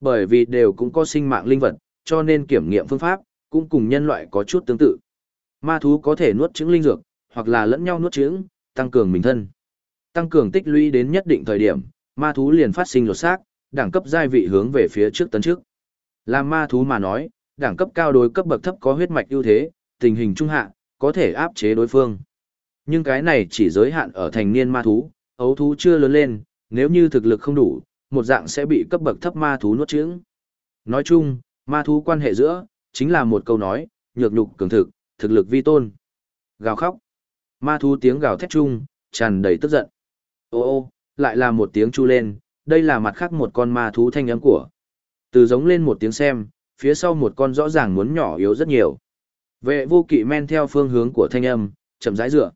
Bởi vì đều cũng có sinh mạng linh vật, cho nên kiểm nghiệm phương pháp cũng cùng nhân loại có chút tương tự. Ma thú có thể nuốt trứng linh dược, hoặc là lẫn nhau nuốt trứng, tăng cường mình thân. Tăng cường tích lũy đến nhất định thời điểm, ma thú liền phát sinh lột xác, đẳng cấp giai vị hướng về phía trước tấn trước. Làm ma thú mà nói, đẳng cấp cao đối cấp bậc thấp có huyết mạch ưu thế, tình hình trung hạ, có thể áp chế đối phương. Nhưng cái này chỉ giới hạn ở thành niên ma thú, ấu thú chưa lớn lên, nếu như thực lực không đủ, một dạng sẽ bị cấp bậc thấp ma thú nuốt chửng. Nói chung, ma thú quan hệ giữa, chính là một câu nói, nhược nhục cường thực, thực lực vi tôn. Gào khóc. Ma thú tiếng gào thét chung, tràn đầy tức giận. Ô ô, lại là một tiếng chu lên, đây là mặt khác một con ma thú thanh âm của. Từ giống lên một tiếng xem, phía sau một con rõ ràng muốn nhỏ yếu rất nhiều. Vệ vô kỵ men theo phương hướng của thanh âm, chậm rãi dựa.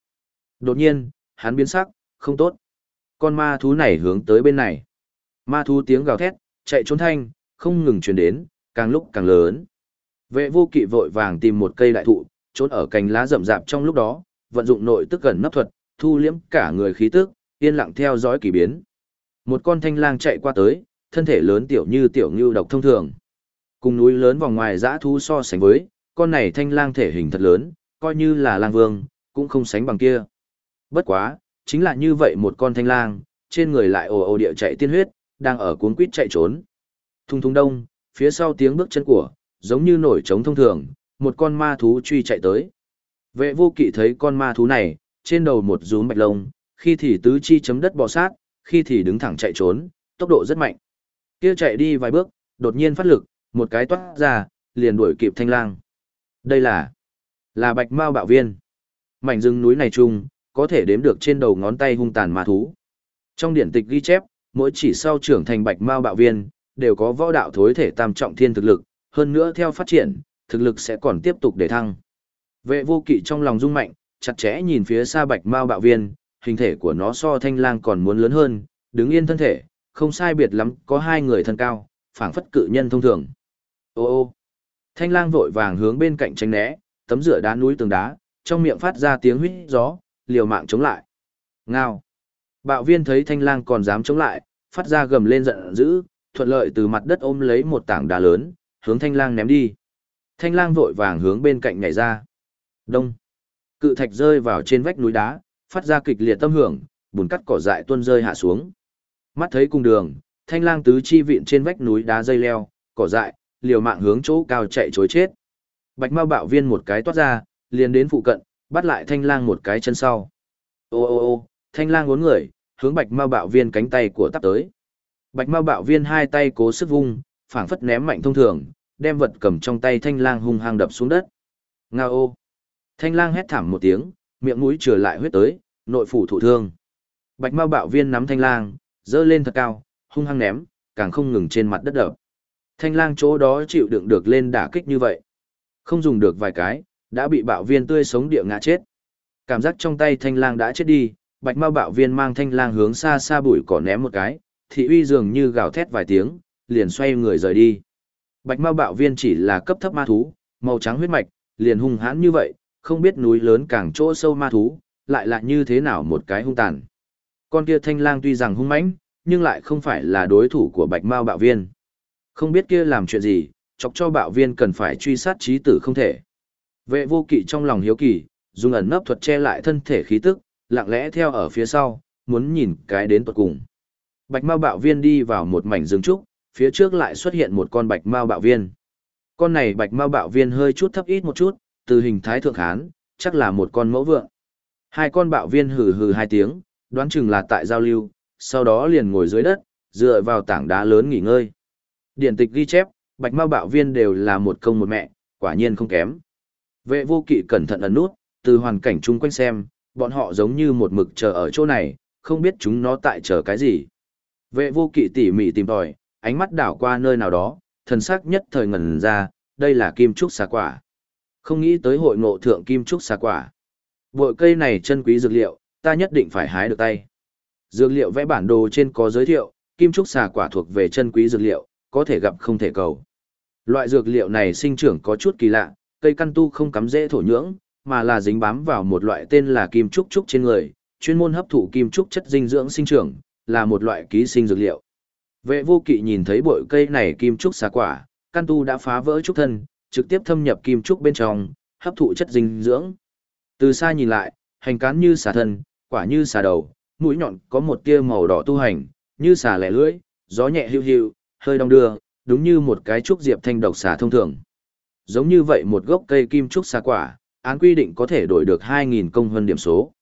Đột nhiên, hắn biến sắc, không tốt. Con ma thú này hướng tới bên này. Ma thú tiếng gào thét, chạy trốn thanh, không ngừng truyền đến, càng lúc càng lớn. Vệ vô kỵ vội vàng tìm một cây đại thụ, trốn ở cành lá rậm rạp trong lúc đó, vận dụng nội tức gần nấp thuật, thu liễm cả người khí tức, yên lặng theo dõi kỳ biến. Một con thanh lang chạy qua tới, thân thể lớn tiểu như tiểu ngưu độc thông thường. Cùng núi lớn vòng ngoài dã thú so sánh với, con này thanh lang thể hình thật lớn, coi như là lang vương, cũng không sánh bằng kia. Bất quá, chính là như vậy một con thanh lang, trên người lại ồ ồ địa chạy tiên huyết, đang ở cuốn quýt chạy trốn. Thung thung đông, phía sau tiếng bước chân của, giống như nổi trống thông thường, một con ma thú truy chạy tới. Vệ vô kỵ thấy con ma thú này, trên đầu một rúm bạch lông, khi thì tứ chi chấm đất bò sát, khi thì đứng thẳng chạy trốn, tốc độ rất mạnh. Kia chạy đi vài bước, đột nhiên phát lực, một cái toát ra, liền đuổi kịp thanh lang. Đây là, là bạch mao bạo viên. Mảnh rừng núi này chung, có thể đếm được trên đầu ngón tay hung tàn ma thú. Trong điển tịch ghi chép, mỗi chỉ sau trưởng thành bạch mao bạo viên, đều có võ đạo thối thể tam trọng thiên thực lực, hơn nữa theo phát triển, thực lực sẽ còn tiếp tục để thăng. Vệ vô kỵ trong lòng rung mạnh, chặt chẽ nhìn phía xa bạch mao bạo viên, hình thể của nó so thanh lang còn muốn lớn hơn, đứng yên thân thể, không sai biệt lắm, có hai người thân cao, phảng phất cự nhân thông thường. Ô ô, thanh lang vội vàng hướng bên cạnh tránh né, tấm rửa đá núi tường đá, trong miệng phát ra tiếng huýt gió, liều mạng chống lại. Ngao. Bạo viên thấy thanh lang còn dám chống lại, phát ra gầm lên giận dữ, thuận lợi từ mặt đất ôm lấy một tảng đá lớn, hướng thanh lang ném đi. Thanh lang vội vàng hướng bên cạnh nhảy ra. Đông. Cự thạch rơi vào trên vách núi đá, phát ra kịch liệt tâm hưởng, bùn cắt cỏ dại tuôn rơi hạ xuống. Mắt thấy cùng đường, thanh lang tứ chi viện trên vách núi đá dây leo, cỏ dại, liều mạng hướng chỗ cao chạy chối chết. Bạch Mao bạo viên một cái toát ra, liền đến phụ cận, bắt lại thanh lang một cái chân sau. Ô ô ô, thanh lang uốn người, hướng bạch ma bạo viên cánh tay của tắp tới. Bạch ma bạo viên hai tay cố sức vung, phảng phất ném mạnh thông thường, đem vật cầm trong tay thanh lang hung hăng đập xuống đất. Nga ô. Thanh lang hét thảm một tiếng, miệng mũi trở lại huyết tới, nội phủ thụ thương. Bạch ma bạo viên nắm thanh lang, dơ lên thật cao, hung hăng ném, càng không ngừng trên mặt đất đập. Thanh lang chỗ đó chịu đựng được lên đả kích như vậy. Không dùng được vài cái, đã bị bạo viên tươi sống địa ngã chết. Cảm giác trong tay thanh lang đã chết đi, bạch ma bạo viên mang thanh lang hướng xa xa bụi cỏ ném một cái, thị uy dường như gào thét vài tiếng, liền xoay người rời đi. Bạch ma bạo viên chỉ là cấp thấp ma thú, màu trắng huyết mạch, liền hung hãn như vậy, không biết núi lớn càng chỗ sâu ma thú, lại là như thế nào một cái hung tàn. Con kia thanh lang tuy rằng hung mãnh, nhưng lại không phải là đối thủ của bạch ma bạo viên. Không biết kia làm chuyện gì, chọc cho bạo viên cần phải truy sát trí tử không thể. Vệ vô kỵ trong lòng hiếu kỳ, dùng ẩn nấp thuật che lại thân thể khí tức, lặng lẽ theo ở phía sau, muốn nhìn cái đến tuật cùng. Bạch Mao bạo viên đi vào một mảnh rừng trúc, phía trước lại xuất hiện một con bạch Mao bạo viên. Con này bạch Mao bạo viên hơi chút thấp ít một chút, từ hình thái thượng hán, chắc là một con mẫu vượng. Hai con bạo viên hừ hừ hai tiếng, đoán chừng là tại giao lưu, sau đó liền ngồi dưới đất, dựa vào tảng đá lớn nghỉ ngơi. Điển tịch ghi chép, bạch mao bạo viên đều là một công một mẹ, quả nhiên không kém. Vệ vô kỵ cẩn thận ẩn nút, từ hoàn cảnh chung quanh xem, bọn họ giống như một mực chờ ở chỗ này, không biết chúng nó tại chờ cái gì. Vệ vô kỵ tỉ mỉ tìm tòi, ánh mắt đảo qua nơi nào đó, thần sắc nhất thời ngẩn ra, đây là kim trúc xà quả. Không nghĩ tới hội ngộ thượng kim trúc xà quả. Bội cây này chân quý dược liệu, ta nhất định phải hái được tay. Dược liệu vẽ bản đồ trên có giới thiệu, kim trúc xà quả thuộc về chân quý dược liệu, có thể gặp không thể cầu. Loại dược liệu này sinh trưởng có chút kỳ lạ, cây căn tu không cắm dễ thổ nhưỡng, mà là dính bám vào một loại tên là kim trúc trúc trên người, chuyên môn hấp thụ kim trúc chất dinh dưỡng sinh trưởng, là một loại ký sinh dược liệu. Vệ vô kỵ nhìn thấy bội cây này kim trúc xà quả, căn tu đã phá vỡ trúc thân, trực tiếp thâm nhập kim trúc bên trong, hấp thụ chất dinh dưỡng. Từ xa nhìn lại, hành cán như xà thân, quả như xà đầu, mũi nhọn có một tia màu đỏ tu hành, như xà lẻ lưỡi, gió nhẹ hưu hưu, hơi đong đưa, đúng như một cái trúc diệp thanh độc xà thông thường. Giống như vậy một gốc cây kim trúc xa quả, án quy định có thể đổi được 2.000 công hơn điểm số.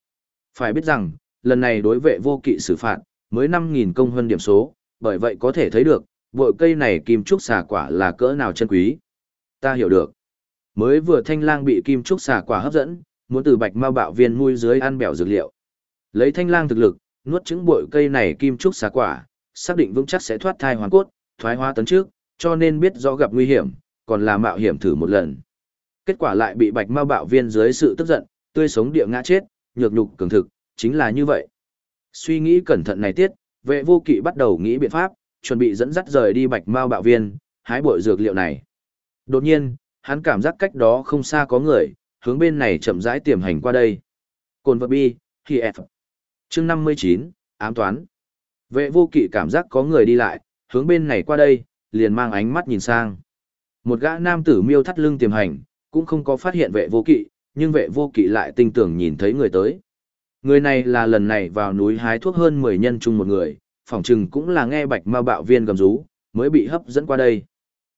Phải biết rằng, lần này đối vệ vô kỵ xử phạt, mới 5.000 công hơn điểm số, bởi vậy có thể thấy được, bội cây này kim trúc xà quả là cỡ nào chân quý. Ta hiểu được. Mới vừa thanh lang bị kim trúc xà quả hấp dẫn, muốn từ bạch mao bạo viên nuôi dưới ăn bẻo dược liệu. Lấy thanh lang thực lực, nuốt trứng bội cây này kim trúc xà quả, xác định vững chắc sẽ thoát thai hoàn cốt, thoái hóa tấn trước, cho nên biết rõ gặp nguy hiểm, còn là mạo hiểm thử một lần. Kết quả lại bị bạch ma bạo viên dưới sự tức giận, tươi sống địa ngã chết, nhược nhục cường thực, chính là như vậy. Suy nghĩ cẩn thận này tiết, vệ vô kỵ bắt đầu nghĩ biện pháp, chuẩn bị dẫn dắt rời đi bạch ma bạo viên, hái bội dược liệu này. Đột nhiên, hắn cảm giác cách đó không xa có người, hướng bên này chậm rãi tiềm hành qua đây. Cồn vật bi, khi F. Chương 59, ám toán. Vệ vô kỵ cảm giác có người đi lại, hướng bên này qua đây, liền mang ánh mắt nhìn sang. Một gã nam tử miêu thắt lưng tiềm hành, cũng không có phát hiện vệ vô kỵ, nhưng vệ vô kỵ lại tinh tưởng nhìn thấy người tới. Người này là lần này vào núi hái thuốc hơn 10 nhân chung một người, phỏng chừng cũng là nghe bạch ma bạo viên gầm rú, mới bị hấp dẫn qua đây.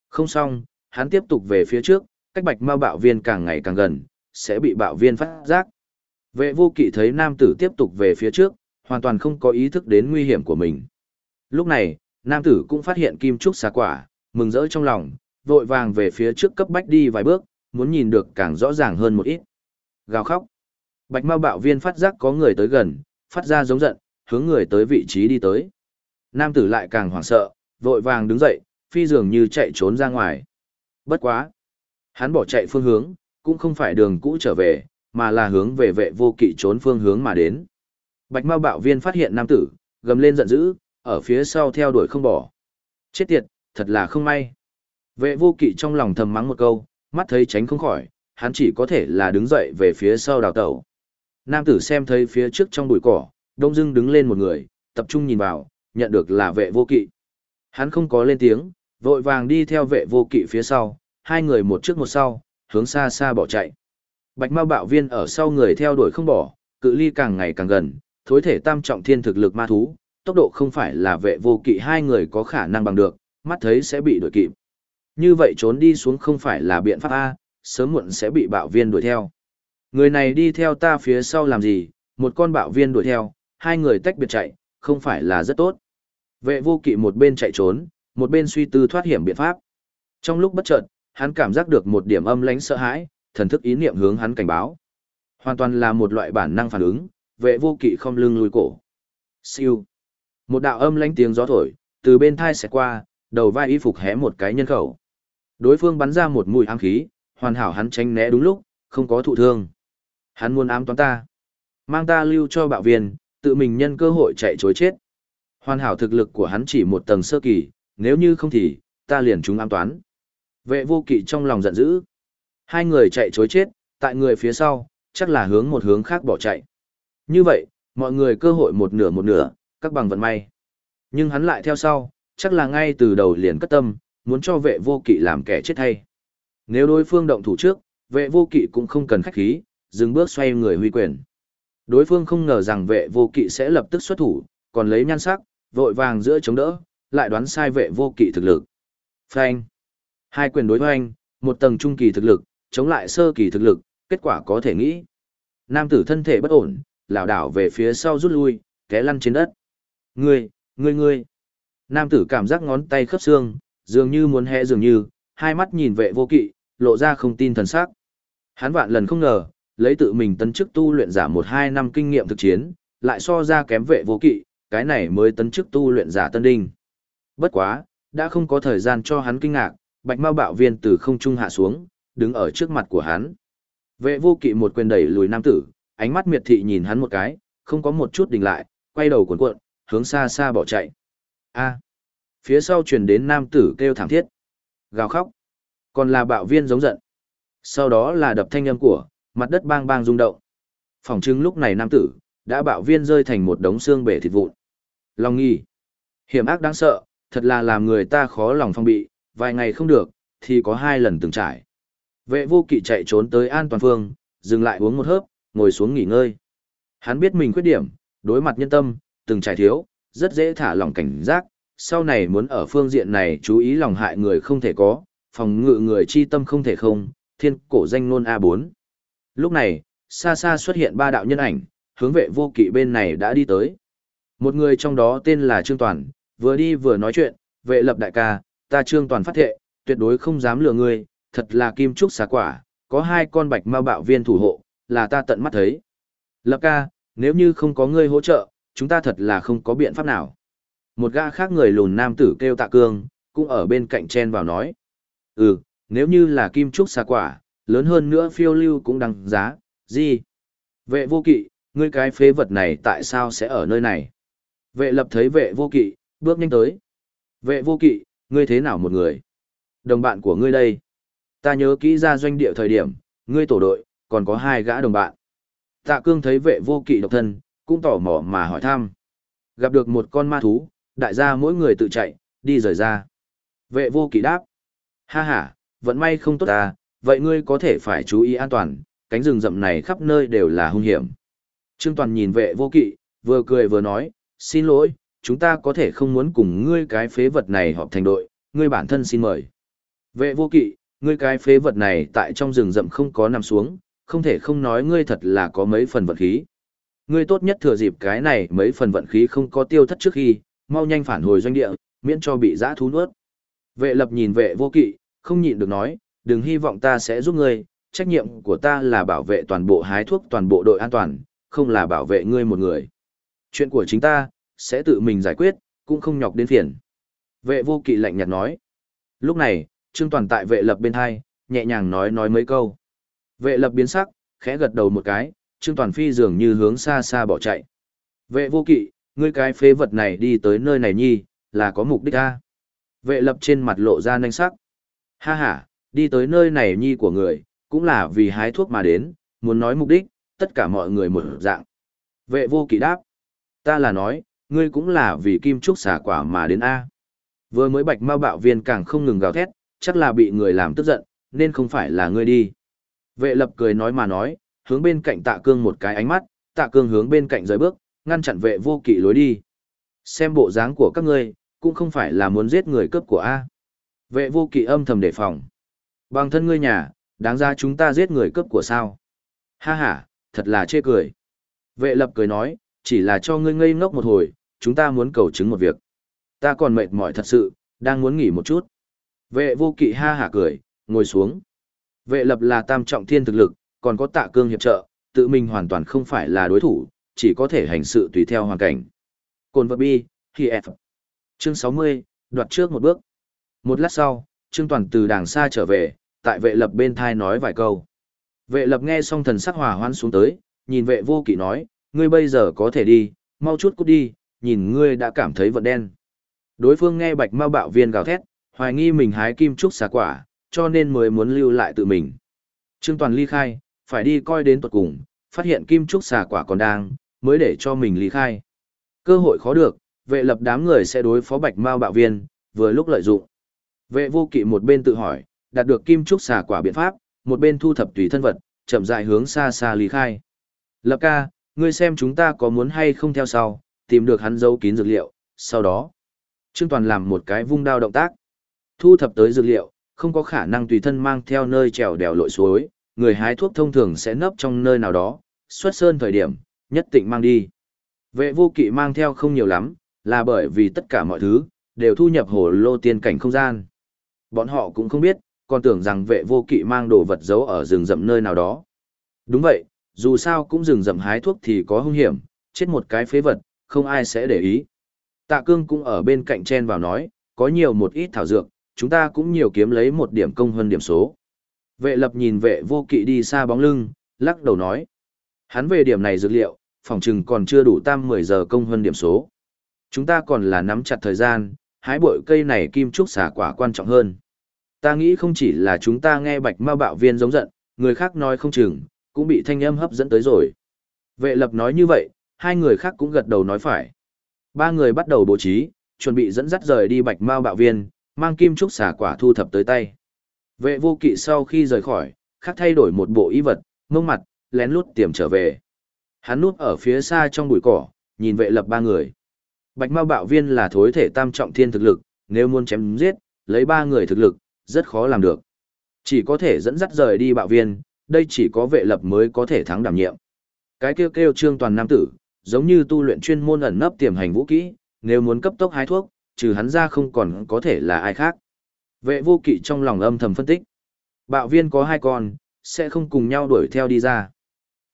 Không xong, hắn tiếp tục về phía trước, cách bạch ma bạo viên càng ngày càng gần, sẽ bị bạo viên phát giác. Vệ vô kỵ thấy nam tử tiếp tục về phía trước, hoàn toàn không có ý thức đến nguy hiểm của mình. Lúc này, nam tử cũng phát hiện kim trúc xà quả, mừng rỡ trong lòng, vội vàng về phía trước cấp bách đi vài bước, muốn nhìn được càng rõ ràng hơn một ít. Gào khóc. Bạch Mao bạo viên phát giác có người tới gần, phát ra giống giận, hướng người tới vị trí đi tới. Nam tử lại càng hoảng sợ, vội vàng đứng dậy, phi dường như chạy trốn ra ngoài. Bất quá. Hắn bỏ chạy phương hướng, cũng không phải đường cũ trở về, mà là hướng về vệ vô kỵ trốn phương hướng mà đến. Bạch Mao bạo viên phát hiện nam tử, gầm lên giận dữ, ở phía sau theo đuổi không bỏ. Chết tiệt, thật là không may. Vệ vô kỵ trong lòng thầm mắng một câu, mắt thấy tránh không khỏi, hắn chỉ có thể là đứng dậy về phía sau đào tẩu. Nam tử xem thấy phía trước trong bụi cỏ, đông dưng đứng lên một người, tập trung nhìn vào, nhận được là vệ vô kỵ. Hắn không có lên tiếng, vội vàng đi theo vệ vô kỵ phía sau, hai người một trước một sau, hướng xa xa bỏ chạy. Bạch Mao bạo viên ở sau người theo đuổi không bỏ, cự ly càng ngày càng gần, thối thể tam trọng thiên thực lực ma thú, tốc độ không phải là vệ vô kỵ hai người có khả năng bằng được, mắt thấy sẽ bị đuổi kịp. Như vậy trốn đi xuống không phải là biện pháp A, sớm muộn sẽ bị bạo viên đuổi theo. Người này đi theo ta phía sau làm gì, một con bạo viên đuổi theo, hai người tách biệt chạy, không phải là rất tốt. Vệ vô kỵ một bên chạy trốn, một bên suy tư thoát hiểm biện pháp. Trong lúc bất chợt, hắn cảm giác được một điểm âm lãnh sợ hãi, thần thức ý niệm hướng hắn cảnh báo. Hoàn toàn là một loại bản năng phản ứng, vệ vô kỵ không lưng lùi cổ. Siêu. Một đạo âm lãnh tiếng gió thổi, từ bên thai sẽ qua, đầu vai y phục hé một cái nhân khẩu. Đối phương bắn ra một mùi ám khí, hoàn hảo hắn tránh né đúng lúc, không có thụ thương. Hắn muốn ám toán ta. Mang ta lưu cho bạo viên, tự mình nhân cơ hội chạy chối chết. Hoàn hảo thực lực của hắn chỉ một tầng sơ kỳ, nếu như không thì, ta liền chúng ám toán. Vệ vô kỵ trong lòng giận dữ. Hai người chạy chối chết, tại người phía sau, chắc là hướng một hướng khác bỏ chạy. Như vậy, mọi người cơ hội một nửa một nửa, các bằng vận may. Nhưng hắn lại theo sau, chắc là ngay từ đầu liền cất tâm, muốn cho vệ vô kỵ làm kẻ chết thay. Nếu đối phương động thủ trước, vệ vô kỵ cũng không cần khách khí, dừng bước xoay người huy quyền. Đối phương không ngờ rằng vệ vô kỵ sẽ lập tức xuất thủ, còn lấy nhan sắc, vội vàng giữa chống đỡ, lại đoán sai vệ vô kỵ thực lực. Phanh. Hai quyền đối hoành, một tầng trung kỳ thực lực, chống lại sơ kỳ thực lực, kết quả có thể nghĩ. Nam tử thân thể bất ổn, lảo đảo về phía sau rút lui, té lăn trên đất. Ngươi, ngươi ngươi. Nam tử cảm giác ngón tay khớp xương, dường như muốn hẽ dường như, hai mắt nhìn vệ vô kỵ, lộ ra không tin thần sắc. Hắn vạn lần không ngờ, lấy tự mình tấn chức tu luyện giả một hai năm kinh nghiệm thực chiến, lại so ra kém vệ vô kỵ, cái này mới tấn chức tu luyện giả tân đinh. Bất quá, đã không có thời gian cho hắn kinh ngạc, bạch mao bạo viên từ không trung hạ xuống, đứng ở trước mặt của hắn. Vệ vô kỵ một quyền đẩy lùi nam tử, ánh mắt miệt thị nhìn hắn một cái, không có một chút đình lại, quay đầu cuộn cuộn, hướng xa xa bỏ chạy. A. Phía sau truyền đến nam tử kêu thảm thiết, gào khóc, còn là bạo viên giống giận. Sau đó là đập thanh âm của, mặt đất bang bang rung động. Phòng chứng lúc này nam tử, đã bạo viên rơi thành một đống xương bể thịt vụn. Long nghi. Hiểm ác đáng sợ, thật là làm người ta khó lòng phong bị, vài ngày không được, thì có hai lần từng trải. Vệ vô kỵ chạy trốn tới an toàn phương, dừng lại uống một hớp, ngồi xuống nghỉ ngơi. Hắn biết mình khuyết điểm, đối mặt nhân tâm, từng trải thiếu, rất dễ thả lỏng cảnh giác, sau này muốn ở phương diện này chú ý lòng hại người không thể có, phòng ngự người chi tâm không thể không, thiên cổ danh nôn A4. Lúc này, xa xa xuất hiện ba đạo nhân ảnh, hướng vệ vô kỵ bên này đã đi tới. Một người trong đó tên là Trương Toàn, vừa đi vừa nói chuyện, vệ lập đại ca, ta Trương Toàn phát thệ, tuyệt đối không dám lừa ngươi, thật là kim trúc xá quả, có hai con bạch ma bạo viên thủ hộ, là ta tận mắt thấy. Lập ca, nếu như không có ngươi hỗ trợ, chúng ta thật là không có biện pháp nào. Một gã khác người lùn nam tử kêu tạ cương, cũng ở bên cạnh chen vào nói. Ừ, nếu như là kim trúc xà quả, lớn hơn nữa phiêu lưu cũng đăng giá, gì? Vệ vô kỵ, ngươi cái phế vật này tại sao sẽ ở nơi này? Vệ lập thấy vệ vô kỵ, bước nhanh tới. Vệ vô kỵ, ngươi thế nào một người? Đồng bạn của ngươi đây. Ta nhớ kỹ ra doanh địa thời điểm, ngươi tổ đội, còn có hai gã đồng bạn. Tạ cương thấy vệ vô kỵ độc thân, cũng tỏ mò mà hỏi thăm. Gặp được một con ma thú, đại gia mỗi người tự chạy, đi rời ra. Vệ vô kỵ đáp. Ha ha, vẫn may không tốt ta, vậy ngươi có thể phải chú ý an toàn, cánh rừng rậm này khắp nơi đều là hung hiểm. Trương Toàn nhìn vệ vô kỵ, vừa cười vừa nói, xin lỗi, chúng ta có thể không muốn cùng ngươi cái phế vật này họp thành đội, ngươi bản thân xin mời. Vệ vô kỵ, ngươi cái phế vật này tại trong rừng rậm không có nằm xuống, không thể không nói ngươi thật là có mấy phần vận khí. Ngươi tốt nhất thừa dịp cái này mấy phần vận khí không có tiêu thất trước khi, mau nhanh phản hồi doanh địa, miễn cho bị giã thú nuốt. Vệ lập nhìn vệ vô kỵ, không nhịn được nói, đừng hy vọng ta sẽ giúp ngươi, trách nhiệm của ta là bảo vệ toàn bộ hái thuốc toàn bộ đội an toàn, không là bảo vệ ngươi một người. Chuyện của chính ta, sẽ tự mình giải quyết, cũng không nhọc đến phiền. Vệ vô kỵ lạnh nhạt nói. Lúc này, Trương Toàn tại vệ lập bên hai, nhẹ nhàng nói nói mấy câu. Vệ lập biến sắc, khẽ gật đầu một cái, Trương Toàn Phi dường như hướng xa xa bỏ chạy. Vệ vô kỵ, ngươi cái phế vật này đi tới nơi này nhi, là có mục đích a Vệ lập trên mặt lộ ra nanh sắc. Ha ha, đi tới nơi này nhi của người, cũng là vì hái thuốc mà đến, muốn nói mục đích, tất cả mọi người một dạng. Vệ vô kỵ đáp. Ta là nói, ngươi cũng là vì kim trúc xả quả mà đến A. Vừa mới bạch ma bạo viên càng không ngừng gào thét, chắc là bị người làm tức giận, nên không phải là ngươi đi. Vệ lập cười nói mà nói, hướng bên cạnh tạ cương một cái ánh mắt, tạ cương hướng bên cạnh rời bước, ngăn chặn vệ vô kỵ lối đi. Xem bộ dáng của các ngươi, cũng không phải là muốn giết người cướp của A. Vệ vô kỵ âm thầm đề phòng. Bằng thân ngươi nhà, đáng ra chúng ta giết người cướp của sao. Ha ha, thật là chê cười. Vệ lập cười nói, chỉ là cho ngươi ngây ngốc một hồi, chúng ta muốn cầu chứng một việc. Ta còn mệt mỏi thật sự, đang muốn nghỉ một chút. Vệ vô kỵ ha hả cười, ngồi xuống. Vệ lập là tam trọng thiên thực lực, còn có tạ cương hiệp trợ, tự mình hoàn toàn không phải là đối thủ, chỉ có thể hành sự tùy theo hoàn cảnh. Cồn vật bi, khi F. Chương 60, đoạt trước một bước. Một lát sau, Trương Toàn từ đàng xa trở về, tại vệ lập bên thai nói vài câu. Vệ lập nghe xong thần sắc hòa hoan xuống tới, nhìn vệ vô kỵ nói, ngươi bây giờ có thể đi, mau chút cút đi, nhìn ngươi đã cảm thấy vận đen. Đối phương nghe bạch mau bạo viên gào thét, hoài nghi mình hái kim trúc xà quả, cho nên mới muốn lưu lại tự mình. Trương Toàn ly khai, phải đi coi đến tuật cùng, phát hiện kim trúc xà quả còn đang, mới để cho mình ly khai. Cơ hội khó được, vệ lập đám người sẽ đối phó bạch mao bạo viên, vừa lúc lợi dụng. Vệ vô kỵ một bên tự hỏi, đạt được kim trúc xà quả biện pháp, một bên thu thập tùy thân vật, chậm rãi hướng xa xa ly khai. Lập ca, ngươi xem chúng ta có muốn hay không theo sau, tìm được hắn giấu kín dược liệu, sau đó. Trương Toàn làm một cái vung đao động tác. Thu thập tới dược liệu, không có khả năng tùy thân mang theo nơi trèo đèo lội suối, người hái thuốc thông thường sẽ nấp trong nơi nào đó, xuất sơn thời điểm, nhất định mang đi. Vệ vô kỵ mang theo không nhiều lắm, là bởi vì tất cả mọi thứ, đều thu nhập hồ lô tiên cảnh không gian. Bọn họ cũng không biết, còn tưởng rằng vệ vô kỵ mang đồ vật giấu ở rừng rậm nơi nào đó. Đúng vậy, dù sao cũng rừng rậm hái thuốc thì có hung hiểm, chết một cái phế vật, không ai sẽ để ý. Tạ cương cũng ở bên cạnh chen vào nói, có nhiều một ít thảo dược, chúng ta cũng nhiều kiếm lấy một điểm công hơn điểm số. Vệ lập nhìn vệ vô kỵ đi xa bóng lưng, lắc đầu nói. Hắn về điểm này dược liệu, phòng chừng còn chưa đủ tam 10 giờ công hơn điểm số. Chúng ta còn là nắm chặt thời gian, hái bội cây này kim trúc xả quả quan trọng hơn. Ta nghĩ không chỉ là chúng ta nghe bạch ma bạo viên giống giận, người khác nói không chừng, cũng bị thanh âm hấp dẫn tới rồi. Vệ lập nói như vậy, hai người khác cũng gật đầu nói phải. Ba người bắt đầu bố trí, chuẩn bị dẫn dắt rời đi bạch mao bạo viên, mang kim trúc xả quả thu thập tới tay. Vệ vô kỵ sau khi rời khỏi, khác thay đổi một bộ y vật, mông mặt, lén lút tiềm trở về. Hắn núp ở phía xa trong bụi cỏ, nhìn vệ lập ba người. Bạch mao bạo viên là thối thể tam trọng thiên thực lực, nếu muốn chém giết, lấy ba người thực lực, rất khó làm được. Chỉ có thể dẫn dắt rời đi bạo viên, đây chỉ có vệ lập mới có thể thắng đảm nhiệm. Cái kêu kêu trương toàn nam tử, giống như tu luyện chuyên môn ẩn nấp tiềm hành vũ kỹ, nếu muốn cấp tốc hái thuốc, trừ hắn ra không còn có thể là ai khác. Vệ vô kỵ trong lòng âm thầm phân tích. Bạo viên có hai con, sẽ không cùng nhau đuổi theo đi ra.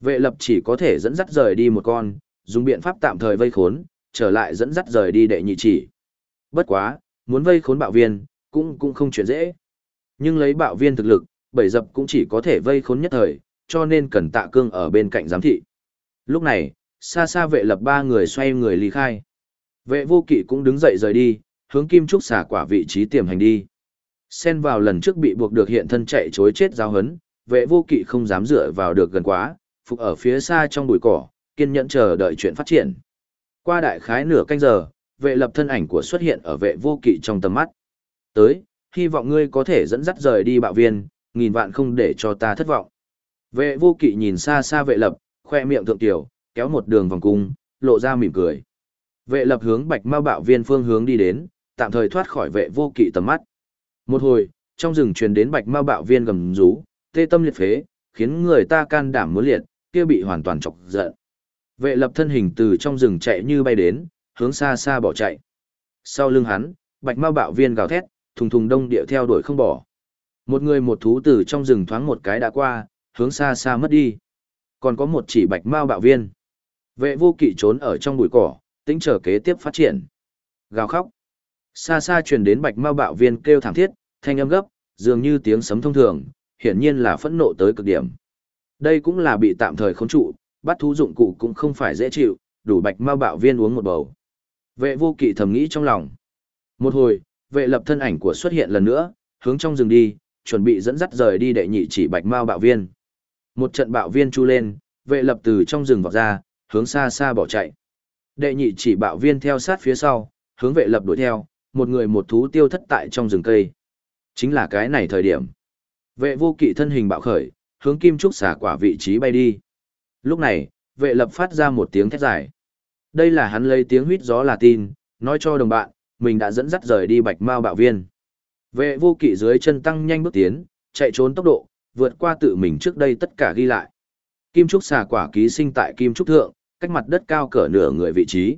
Vệ lập chỉ có thể dẫn dắt rời đi một con, dùng biện pháp tạm thời vây khốn, trở lại dẫn dắt rời đi đệ nhị chỉ. Bất quá, muốn vây khốn bạo viên, cũng cũng không chuyện dễ. Nhưng lấy bạo viên thực lực, bảy dập cũng chỉ có thể vây khốn nhất thời, cho nên cần tạ cương ở bên cạnh giám thị. Lúc này, xa xa vệ lập ba người xoay người ly khai. Vệ vô kỵ cũng đứng dậy rời đi, hướng kim trúc xả quả vị trí tiềm hành đi. Xen vào lần trước bị buộc được hiện thân chạy chối chết giao hấn, vệ vô kỵ không dám dựa vào được gần quá, phục ở phía xa trong bụi cỏ, kiên nhẫn chờ đợi chuyện phát triển. Qua đại khái nửa canh giờ, vệ lập thân ảnh của xuất hiện ở vệ vô kỵ trong tầm mắt. Tới, hy vọng ngươi có thể dẫn dắt rời đi bạo viên, nghìn vạn không để cho ta thất vọng. Vệ vô kỵ nhìn xa xa vệ lập, khoe miệng thượng tiểu, kéo một đường vòng cung, lộ ra mỉm cười. Vệ lập hướng bạch ma bạo viên phương hướng đi đến, tạm thời thoát khỏi vệ vô kỵ tầm mắt. Một hồi, trong rừng truyền đến bạch ma bạo viên gầm rú, tê tâm liệt phế, khiến người ta can đảm muốn liệt, kia bị hoàn toàn chọc giận. Vệ lập thân hình từ trong rừng chạy như bay đến, hướng xa xa bỏ chạy. Sau lưng hắn, bạch ma bạo viên gào thét, thùng thùng đông địa theo đuổi không bỏ. Một người một thú từ trong rừng thoáng một cái đã qua, hướng xa xa mất đi. Còn có một chỉ bạch mao bạo viên. Vệ vô kỵ trốn ở trong bụi cỏ, tính chờ kế tiếp phát triển. Gào khóc. Xa xa truyền đến bạch mao bạo viên kêu thảm thiết, thanh âm gấp, dường như tiếng sấm thông thường, hiển nhiên là phẫn nộ tới cực điểm. Đây cũng là bị tạm thời khống trụ, bắt thú dụng cụ cũng không phải dễ chịu, đủ bạch ma bạo viên uống một bầu. Vệ vô kỵ thầm nghĩ trong lòng. Một hồi, vệ lập thân ảnh của xuất hiện lần nữa, hướng trong rừng đi, chuẩn bị dẫn dắt rời đi đệ nhị chỉ bạch mao bạo viên. Một trận bạo viên chu lên, vệ lập từ trong rừng vọt ra, hướng xa xa bỏ chạy. Đệ nhị chỉ bạo viên theo sát phía sau, hướng vệ lập đuổi theo, một người một thú tiêu thất tại trong rừng cây. Chính là cái này thời điểm. Vệ vô kỵ thân hình bạo khởi, hướng kim trúc xả quả vị trí bay đi. Lúc này, vệ lập phát ra một tiếng thét dài. Đây là hắn lấy tiếng huýt gió là tin, nói cho đồng bạn, mình đã dẫn dắt rời đi bạch mao bạo viên. Vệ vô kỵ dưới chân tăng nhanh bước tiến, chạy trốn tốc độ, vượt qua tự mình trước đây tất cả ghi lại. Kim trúc xà quả ký sinh tại kim trúc thượng, cách mặt đất cao cỡ nửa người vị trí.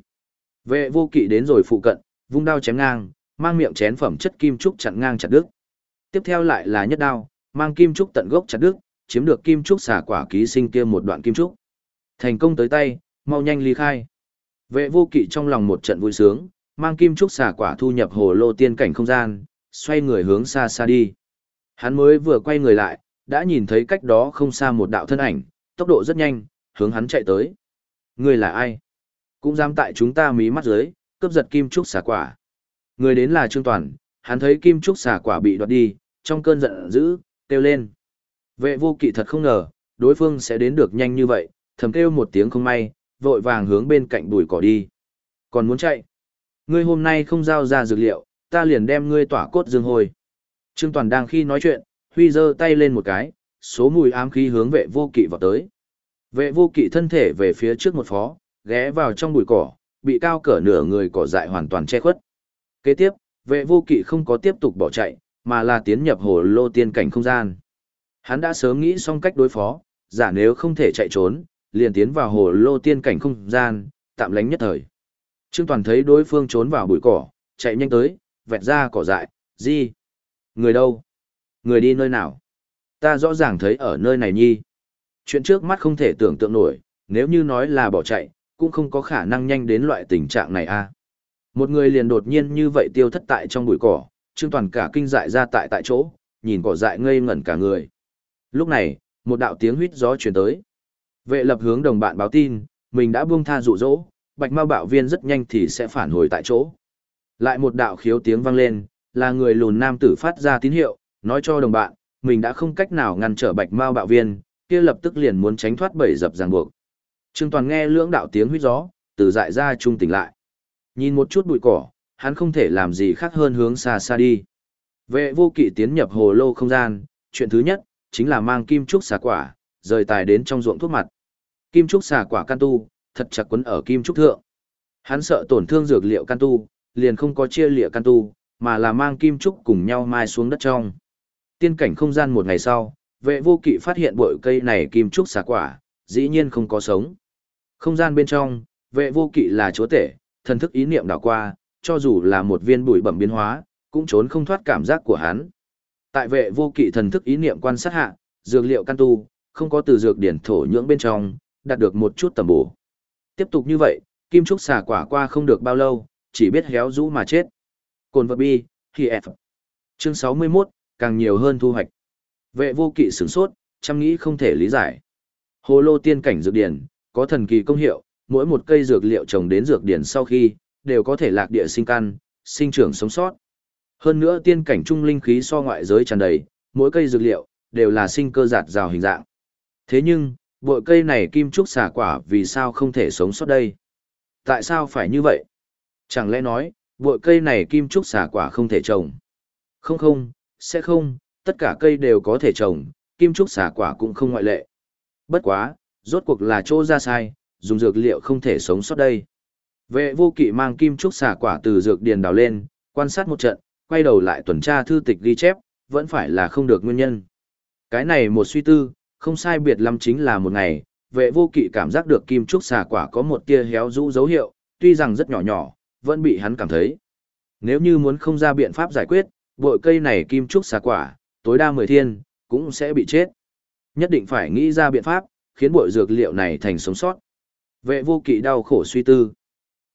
Vệ vô kỵ đến rồi phụ cận, vung đao chém ngang, mang miệng chén phẩm chất kim trúc chặn ngang chặt đứt. Tiếp theo lại là nhất đao, mang kim trúc tận gốc chặt đứt, chiếm được kim trúc xà quả ký sinh kia một đoạn kim trúc. Thành công tới tay, mau nhanh ly khai. Vệ vô kỵ trong lòng một trận vui sướng, mang kim trúc xà quả thu nhập hồ lô tiên cảnh không gian, xoay người hướng xa xa đi. Hắn mới vừa quay người lại, đã nhìn thấy cách đó không xa một đạo thân ảnh, tốc độ rất nhanh, hướng hắn chạy tới. Người là ai? Cũng dám tại chúng ta mí mắt dưới, cướp giật kim trúc xà quả. Người đến là Trương Toàn, hắn thấy kim trúc xà quả bị đoạt đi, trong cơn giận dữ, kêu lên. Vệ vô kỵ thật không ngờ, đối phương sẽ đến được nhanh như vậy, thầm kêu một tiếng không may, vội vàng hướng bên cạnh bùi cỏ đi. Còn muốn chạy? Ngươi hôm nay không giao ra dược liệu, ta liền đem ngươi tỏa cốt dương hồi. Trương Toàn đang khi nói chuyện, Huy giơ tay lên một cái, số mùi ám khí hướng vệ vô kỵ vào tới. Vệ vô kỵ thân thể về phía trước một phó, ghé vào trong bụi cỏ, bị cao cỡ nửa người cỏ dại hoàn toàn che khuất. Kế tiếp, vệ vô kỵ không có tiếp tục bỏ chạy, mà là tiến nhập hồ lô tiên cảnh không gian. Hắn đã sớm nghĩ xong cách đối phó, giả nếu không thể chạy trốn, liền tiến vào hồ lô tiên cảnh không gian, tạm lánh nhất thời. Trương Toàn thấy đối phương trốn vào bụi cỏ, chạy nhanh tới, vẹt ra cỏ dại, gì? Người đâu? Người đi nơi nào? Ta rõ ràng thấy ở nơi này nhi. Chuyện trước mắt không thể tưởng tượng nổi, nếu như nói là bỏ chạy, cũng không có khả năng nhanh đến loại tình trạng này a. Một người liền đột nhiên như vậy tiêu thất tại trong bụi cỏ, Trương Toàn cả kinh dại ra tại tại chỗ, nhìn cỏ dại ngây ngẩn cả người. Lúc này, một đạo tiếng huýt gió truyền tới. Vệ lập hướng đồng bạn báo tin, mình đã buông tha dụ dỗ, bạch ma bạo viên rất nhanh thì sẽ phản hồi tại chỗ. Lại một đạo khiếu tiếng vang lên, là người lùn nam tử phát ra tín hiệu, nói cho đồng bạn, mình đã không cách nào ngăn trở bạch ma bạo viên, kia lập tức liền muốn tránh thoát bẫy dập ràng buộc. Trương Toàn nghe lưỡng đạo tiếng huýt gió, từ dại ra trung tỉnh lại. Nhìn một chút bụi cỏ, hắn không thể làm gì khác hơn hướng xa xa đi. Vệ vô kỵ tiến nhập hồ lô không gian, chuyện thứ nhất, chính là mang kim trúc xà quả, rời tài đến trong ruộng thuốc mặt. Kim trúc xà quả can tu, thật chặt quấn ở kim trúc thượng. Hắn sợ tổn thương dược liệu can tu, liền không có chia lịa can tu, mà là mang kim trúc cùng nhau mai xuống đất trong. Tiên cảnh không gian một ngày sau, vệ vô kỵ phát hiện bội cây này kim trúc xà quả, dĩ nhiên không có sống. Không gian bên trong, vệ vô kỵ là chúa tể, thần thức ý niệm đảo qua, cho dù là một viên bụi bẩm biến hóa, cũng trốn không thoát cảm giác của hắn. Tại vệ vô kỵ thần thức ý niệm quan sát hạ, dược liệu căn tu, không có từ dược điển thổ nhưỡng bên trong, đạt được một chút tầm bổ. Tiếp tục như vậy, kim trúc xà quả qua không được bao lâu, chỉ biết héo rũ mà chết. Cồn vật bi, thì F. Chương 61, càng nhiều hơn thu hoạch. Vệ vô kỵ sửng sốt, chăm nghĩ không thể lý giải. Hồ lô tiên cảnh dược điển, có thần kỳ công hiệu, mỗi một cây dược liệu trồng đến dược điển sau khi, đều có thể lạc địa sinh căn, sinh trưởng sống sót. Hơn nữa tiên cảnh trung linh khí so ngoại giới tràn đầy, mỗi cây dược liệu, đều là sinh cơ giạt rào hình dạng. Thế nhưng, bội cây này kim trúc xà quả vì sao không thể sống sót đây? Tại sao phải như vậy? Chẳng lẽ nói, bội cây này kim trúc xà quả không thể trồng? Không không, sẽ không, tất cả cây đều có thể trồng, kim trúc xà quả cũng không ngoại lệ. Bất quá, rốt cuộc là chỗ ra sai, dùng dược liệu không thể sống sót đây. Vệ vô kỵ mang kim trúc xà quả từ dược điền đào lên, quan sát một trận, quay đầu lại tuần tra thư tịch ghi chép, vẫn phải là không được nguyên nhân. Cái này một suy tư, không sai biệt lắm chính là một ngày, vệ vô kỵ cảm giác được kim trúc xà quả có một tia héo rũ dấu hiệu, tuy rằng rất nhỏ nhỏ, vẫn bị hắn cảm thấy. Nếu như muốn không ra biện pháp giải quyết, bội cây này kim trúc xà quả, tối đa 10 thiên, cũng sẽ bị chết. Nhất định phải nghĩ ra biện pháp, khiến bội dược liệu này thành sống sót. Vệ vô kỵ đau khổ suy tư.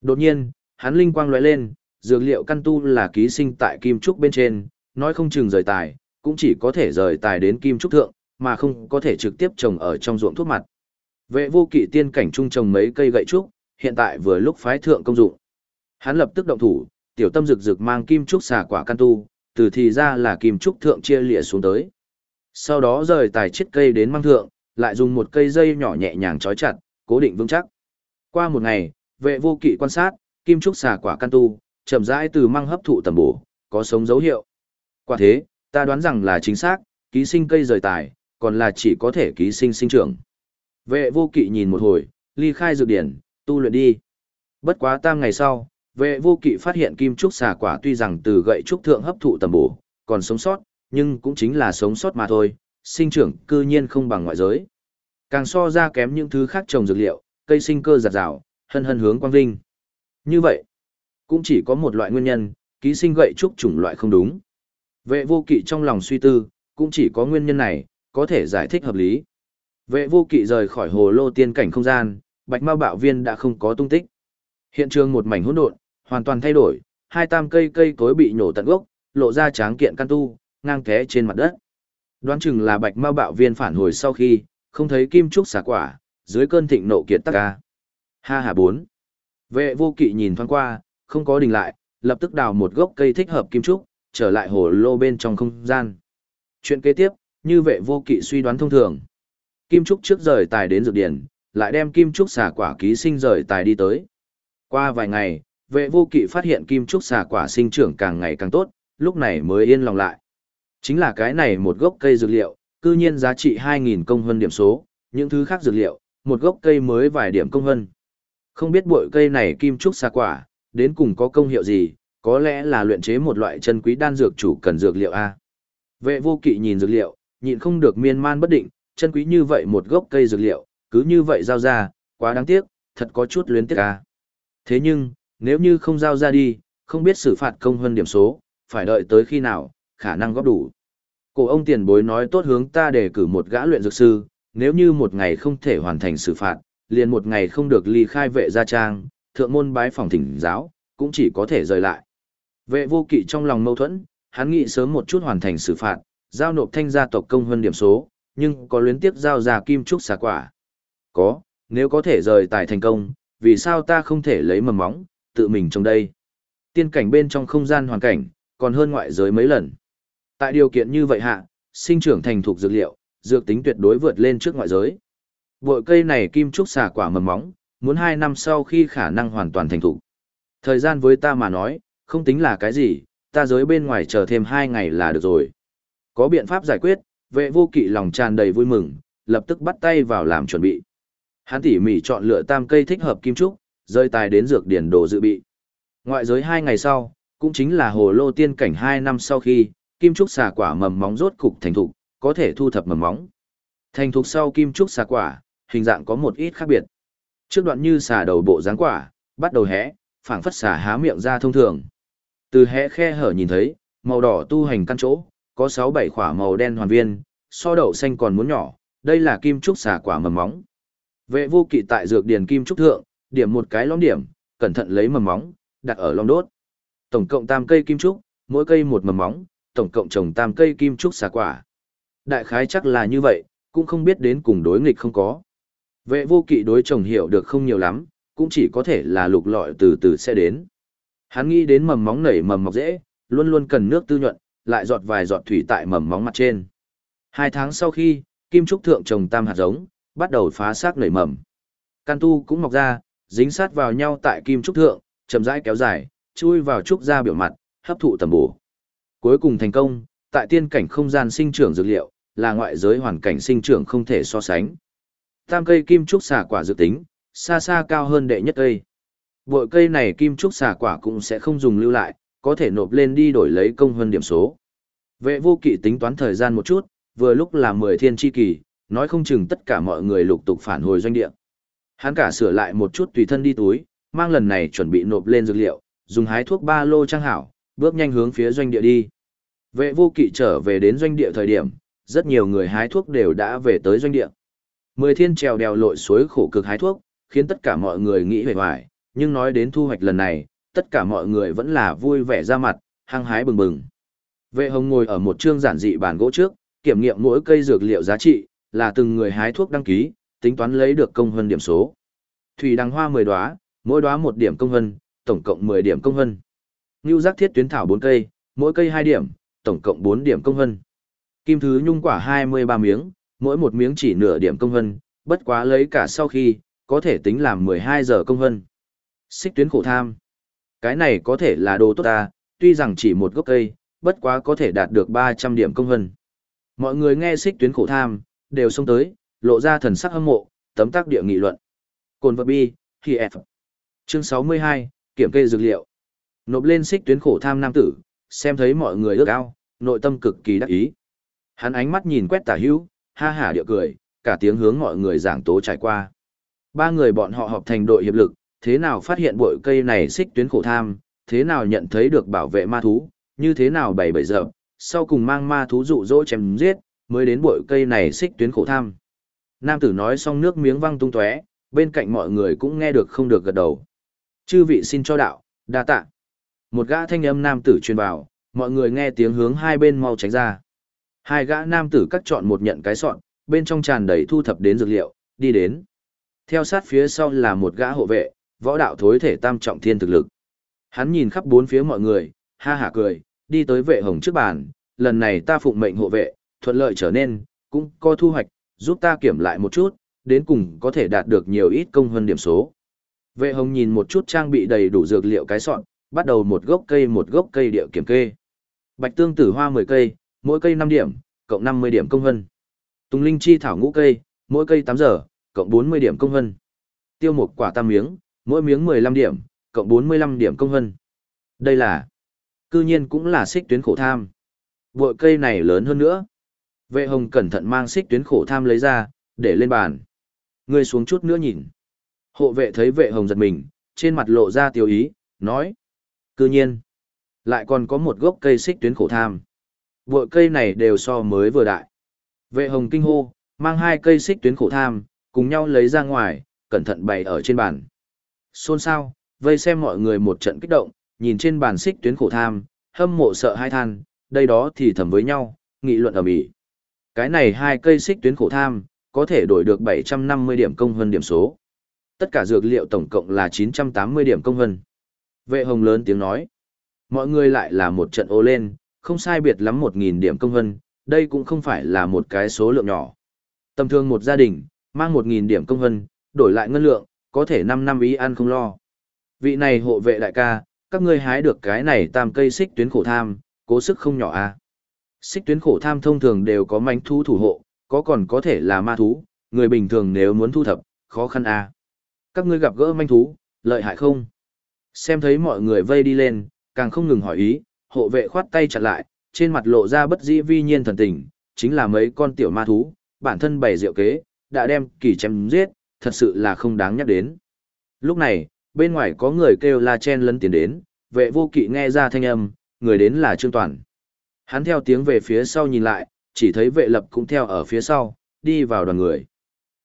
Đột nhiên, hắn linh quang lóe lên, dược liệu căn tu là ký sinh tại kim trúc bên trên, nói không chừng rời tài, cũng chỉ có thể rời tài đến kim trúc thượng, mà không có thể trực tiếp trồng ở trong ruộng thuốc mặt. Vệ vô kỵ tiên cảnh trung trồng mấy cây gậy trúc, hiện tại vừa lúc phái thượng công dụng. Hắn lập tức động thủ, tiểu tâm rực rực mang kim trúc xà quả căn tu, từ thì ra là kim trúc thượng chia lịa xuống tới. Sau đó rời tài chiết cây đến mang thượng, lại dùng một cây dây nhỏ nhẹ nhàng trói chặt, cố định vững chắc. Qua một ngày, vệ vô kỵ quan sát, kim trúc xà quả căn tu, chậm rãi từ mang hấp thụ tầm bổ, có sống dấu hiệu. Quả thế, ta đoán rằng là chính xác, ký sinh cây rời tài, còn là chỉ có thể ký sinh sinh trưởng. Vệ vô kỵ nhìn một hồi, ly khai dược điển, tu luyện đi. Bất quá tam ngày sau, vệ vô kỵ phát hiện kim trúc xà quả tuy rằng từ gậy trúc thượng hấp thụ tầm bổ, còn sống sót, nhưng cũng chính là sống sót mà thôi, sinh trưởng cư nhiên không bằng ngoại giới. Càng so ra kém những thứ khác trồng dược liệu, cây sinh cơ giặt rào, hân hân hướng quang vinh. Như vậy, cũng chỉ có một loại nguyên nhân, ký sinh gậy trúc chủng loại không đúng. Vệ vô kỵ trong lòng suy tư, cũng chỉ có nguyên nhân này, có thể giải thích hợp lý. Vệ vô kỵ rời khỏi hồ lô tiên cảnh không gian, bạch ma bạo viên đã không có tung tích. Hiện trường một mảnh hỗn độn, hoàn toàn thay đổi, hai tam cây cây cối bị nhổ tận gốc, lộ ra tráng kiện căn tu, ngang té trên mặt đất. Đoán chừng là bạch ma bạo viên phản hồi sau khi, không thấy kim trúc xả quả, dưới cơn thịnh nộ kiệt tắc ca. Ha ha bốn. Vệ vô kỵ nhìn thoáng qua, không có đình lại, lập tức đào một gốc cây thích hợp kim trúc, trở lại hồ lô bên trong không gian. Chuyện kế tiếp, như vệ vô kỵ suy đoán thông thường. Kim trúc trước rời tài đến dược điển, lại đem kim trúc xả quả ký sinh rời tài đi tới. Qua vài ngày, vệ vô kỵ phát hiện kim trúc xả quả sinh trưởng càng ngày càng tốt, lúc này mới yên lòng lại. Chính là cái này một gốc cây dược liệu, cư nhiên giá trị 2.000 công hơn điểm số, những thứ khác dược liệu, một gốc cây mới vài điểm công hơn. Không biết bội cây này kim trúc xà quả, đến cùng có công hiệu gì, có lẽ là luyện chế một loại chân quý đan dược chủ cần dược liệu A. Vệ vô kỵ nhìn dược liệu, nhịn không được miên man bất định, chân quý như vậy một gốc cây dược liệu, cứ như vậy giao ra, quá đáng tiếc, thật có chút luyến tiếc A. Thế nhưng, nếu như không giao ra đi, không biết xử phạt công hơn điểm số, phải đợi tới khi nào, khả năng góp đủ. Cổ ông tiền bối nói tốt hướng ta để cử một gã luyện dược sư, nếu như một ngày không thể hoàn thành xử phạt, liền một ngày không được ly khai vệ gia trang, thượng môn bái phòng thỉnh giáo, cũng chỉ có thể rời lại. Vệ vô kỵ trong lòng mâu thuẫn, hắn nghĩ sớm một chút hoàn thành xử phạt, giao nộp thanh gia tộc công hơn điểm số, nhưng có luyến tiếp giao ra kim trúc xà quả. Có, nếu có thể rời tài thành công, vì sao ta không thể lấy mầm móng, tự mình trong đây. Tiên cảnh bên trong không gian hoàn cảnh, còn hơn ngoại giới mấy lần. Tại điều kiện như vậy hạ, sinh trưởng thành thuộc dược liệu, dược tính tuyệt đối vượt lên trước ngoại giới. Bội cây này kim trúc xà quả mầm móng, muốn 2 năm sau khi khả năng hoàn toàn thành thục. Thời gian với ta mà nói, không tính là cái gì, ta giới bên ngoài chờ thêm 2 ngày là được rồi. Có biện pháp giải quyết, vệ vô kỵ lòng tràn đầy vui mừng, lập tức bắt tay vào làm chuẩn bị. Hắn tỉ mỉ chọn lựa tam cây thích hợp kim trúc, rơi tài đến dược điển đồ dự bị. Ngoại giới 2 ngày sau, cũng chính là hồ lô tiên cảnh 2 năm sau khi, kim trúc xà quả mầm móng rốt cục thành thục, có thể thu thập mầm móng. Thành thục sau kim trúc xà quả, hình dạng có một ít khác biệt. Trước đoạn như xà đầu bộ dáng quả, bắt đầu hé, phảng phất xà há miệng ra thông thường. Từ hé khe hở nhìn thấy, màu đỏ tu hành căn chỗ, có 6-7 quả màu đen hoàn viên, so đậu xanh còn muốn nhỏ, đây là kim trúc xà quả mầm móng. Vệ vô kỵ tại dược điền kim trúc thượng, điểm một cái lõm điểm, cẩn thận lấy mầm móng, đặt ở lòng đốt. Tổng cộng tam cây kim trúc, mỗi cây một mầm móng, tổng cộng trồng tam cây kim trúc xà quả. Đại khái chắc là như vậy, cũng không biết đến cùng đối nghịch không có. Vệ vô kỵ đối chồng hiểu được không nhiều lắm, cũng chỉ có thể là lục lọi từ từ sẽ đến. Hắn nghĩ đến mầm móng nảy mầm mọc dễ, luôn luôn cần nước tư nhuận, lại giọt vài giọt thủy tại mầm móng mặt trên. Hai tháng sau khi, kim trúc thượng trồng tam hạt giống, bắt đầu phá xác nảy mầm. Can tu cũng mọc ra, dính sát vào nhau tại kim trúc thượng, chậm rãi kéo dài, chui vào trúc ra biểu mặt, hấp thụ tầm bổ. Cuối cùng thành công, tại tiên cảnh không gian sinh trưởng dược liệu, là ngoại giới hoàn cảnh sinh trưởng không thể so sánh. Tam cây kim trúc xà quả dự tính, xa xa cao hơn đệ nhất cây. Bội cây này kim trúc xà quả cũng sẽ không dùng lưu lại, có thể nộp lên đi đổi lấy công hơn điểm số. Vệ vô kỵ tính toán thời gian một chút, vừa lúc là 10 thiên chi kỳ, nói không chừng tất cả mọi người lục tục phản hồi doanh địa. Hắn cả sửa lại một chút tùy thân đi túi, mang lần này chuẩn bị nộp lên dược liệu, dùng hái thuốc ba lô trang hảo, bước nhanh hướng phía doanh địa đi. Vệ vô kỵ trở về đến doanh địa thời điểm, rất nhiều người hái thuốc đều đã về tới doanh địa. Mười thiên trèo đèo lội suối khổ cực hái thuốc, khiến tất cả mọi người nghĩ về hoài, nhưng nói đến thu hoạch lần này, tất cả mọi người vẫn là vui vẻ ra mặt, hăng hái bừng bừng. Vệ hồng ngồi ở một trương giản dị bàn gỗ trước, kiểm nghiệm mỗi cây dược liệu giá trị, là từng người hái thuốc đăng ký, tính toán lấy được công hơn điểm số. Thủy đăng hoa 10 đóa, mỗi đóa một điểm công hơn, tổng cộng 10 điểm công hơn. Nưu giác thiết tuyến thảo 4 cây, mỗi cây 2 điểm, tổng cộng 4 điểm công hơn. Kim thứ nhung quả 23 miếng, mỗi một miếng chỉ nửa điểm công hân, bất quá lấy cả sau khi, có thể tính làm 12 giờ công hân. Xích tuyến khổ tham. Cái này có thể là đồ tốt ta, tuy rằng chỉ một gốc cây, bất quá có thể đạt được 300 điểm công hân. Mọi người nghe xích tuyến khổ tham, đều xông tới, lộ ra thần sắc hâm mộ, tấm tác địa nghị luận. Cồn vật bi, khi F. Chương 62, kiểm kê dược liệu. Nộp lên xích tuyến khổ tham nam tử, xem thấy mọi người ước ao, nội tâm cực kỳ đắc ý. Hắn ánh mắt nhìn quét tả hữu, ha hả địa cười, cả tiếng hướng mọi người giảng tố trải qua. Ba người bọn họ họp thành đội hiệp lực, thế nào phát hiện bội cây này xích tuyến khổ tham, thế nào nhận thấy được bảo vệ ma thú, như thế nào bảy bảy giờ, sau cùng mang ma thú dụ dỗ chém giết, mới đến bội cây này xích tuyến khổ tham. Nam tử nói xong nước miếng văng tung tóe, bên cạnh mọi người cũng nghe được không được gật đầu. Chư vị xin cho đạo, đa tạ. Một gã thanh âm nam tử truyền vào, mọi người nghe tiếng hướng hai bên mau tránh ra. Hai gã nam tử cắt chọn một nhận cái sọn, bên trong tràn đầy thu thập đến dược liệu, đi đến. Theo sát phía sau là một gã hộ vệ, võ đạo thối thể tam trọng thiên thực lực. Hắn nhìn khắp bốn phía mọi người, ha hả cười, đi tới vệ hồng trước bàn, lần này ta phụng mệnh hộ vệ, thuận lợi trở nên, cũng có thu hoạch, giúp ta kiểm lại một chút, đến cùng có thể đạt được nhiều ít công hơn điểm số. Vệ hồng nhìn một chút trang bị đầy đủ dược liệu cái sọn, bắt đầu một gốc cây một gốc cây địa kiểm kê. Bạch tương tử hoa 10 cây, mỗi cây 5 điểm, cộng 50 điểm công hân. Tùng linh chi thảo ngũ cây, mỗi cây 8 giờ, cộng 40 điểm công hân. Tiêu một quả tam miếng, mỗi miếng 15 điểm, cộng 45 điểm công hân. Đây là, cư nhiên cũng là xích tuyến khổ tham. Vội cây này lớn hơn nữa. Vệ hồng cẩn thận mang xích tuyến khổ tham lấy ra, để lên bàn. Người xuống chút nữa nhìn. Hộ vệ thấy vệ hồng giật mình, trên mặt lộ ra tiêu ý, nói. Cư nhiên, lại còn có một gốc cây xích tuyến khổ tham. Bội cây này đều so mới vừa đại. Vệ hồng kinh hô, mang hai cây xích tuyến khổ tham, cùng nhau lấy ra ngoài, cẩn thận bày ở trên bàn. Xôn xao, vây xem mọi người một trận kích động, nhìn trên bàn xích tuyến khổ tham, hâm mộ sợ hai than, đây đó thì thầm với nhau, nghị luận ở mỹ. Cái này hai cây xích tuyến khổ tham, có thể đổi được 750 điểm công hơn điểm số. Tất cả dược liệu tổng cộng là 980 điểm công hơn. Vệ hồng lớn tiếng nói. Mọi người lại là một trận ô lên, không sai biệt lắm 1.000 điểm công hân đây cũng không phải là một cái số lượng nhỏ. Tầm thường một gia đình, mang 1.000 điểm công hân đổi lại ngân lượng, có thể 5 năm ý ăn không lo. Vị này hộ vệ đại ca, các ngươi hái được cái này tam cây xích tuyến khổ tham, cố sức không nhỏ à. Xích tuyến khổ tham thông thường đều có manh thú thủ hộ, có còn có thể là ma thú, người bình thường nếu muốn thu thập, khó khăn à. Các ngươi gặp gỡ manh thú, lợi hại không? Xem thấy mọi người vây đi lên, càng không ngừng hỏi ý, hộ vệ khoát tay chặt lại, trên mặt lộ ra bất dĩ vi nhiên thần tình, chính là mấy con tiểu ma thú, bản thân bày rượu kế, đã đem kỳ chém giết, thật sự là không đáng nhắc đến. Lúc này, bên ngoài có người kêu la chen lấn tiến đến, vệ vô kỵ nghe ra thanh âm, người đến là Trương Toàn. Hắn theo tiếng về phía sau nhìn lại, chỉ thấy vệ lập cũng theo ở phía sau, đi vào đoàn người.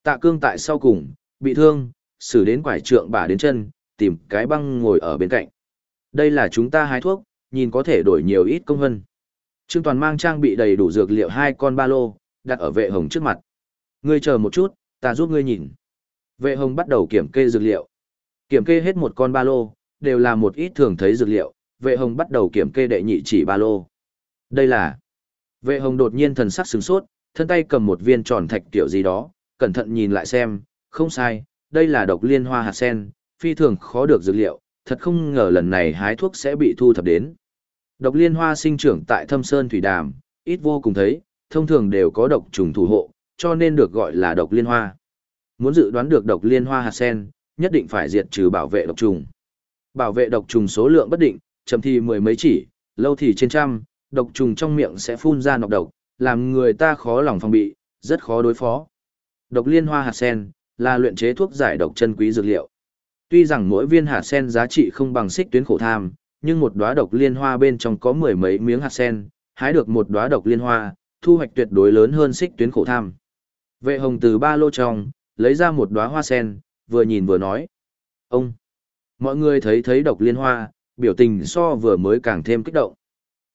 Tạ cương tại sau cùng, bị thương, xử đến quải trượng bả đến chân, tìm cái băng ngồi ở bên cạnh. Đây là chúng ta hái thuốc, nhìn có thể đổi nhiều ít công hân. Trương Toàn mang trang bị đầy đủ dược liệu hai con ba lô, đặt ở vệ hồng trước mặt. Ngươi chờ một chút, ta giúp ngươi nhìn. Vệ hồng bắt đầu kiểm kê dược liệu. Kiểm kê hết một con ba lô, đều là một ít thường thấy dược liệu. Vệ hồng bắt đầu kiểm kê đệ nhị chỉ ba lô. Đây là... Vệ hồng đột nhiên thần sắc sửng sốt, thân tay cầm một viên tròn thạch kiểu gì đó, cẩn thận nhìn lại xem, không sai, đây là độc liên hoa hạt sen, phi thường khó được dược liệu, thật không ngờ lần này hái thuốc sẽ bị thu thập đến. Độc liên hoa sinh trưởng tại thâm sơn thủy đàm, ít vô cùng thấy, thông thường đều có độc trùng thủ hộ, cho nên được gọi là độc liên hoa. Muốn dự đoán được độc liên hoa hạt sen, nhất định phải diệt trừ bảo vệ độc trùng. Bảo vệ độc trùng số lượng bất định, chậm thì mười mấy chỉ, lâu thì trên trăm, độc trùng trong miệng sẽ phun ra nọc độc, làm người ta khó lòng phòng bị, rất khó đối phó. Độc liên hoa hạt sen là luyện chế thuốc giải độc chân quý dược liệu. Tuy rằng mỗi viên hạt sen giá trị không bằng xích tuyến khổ tham, nhưng một đóa độc liên hoa bên trong có mười mấy miếng hạt sen, hái được một đóa độc liên hoa, thu hoạch tuyệt đối lớn hơn xích tuyến khổ tham. Vệ hồng từ ba lô trong, lấy ra một đóa hoa sen, vừa nhìn vừa nói. Ông! Mọi người thấy thấy độc liên hoa, biểu tình so vừa mới càng thêm kích động.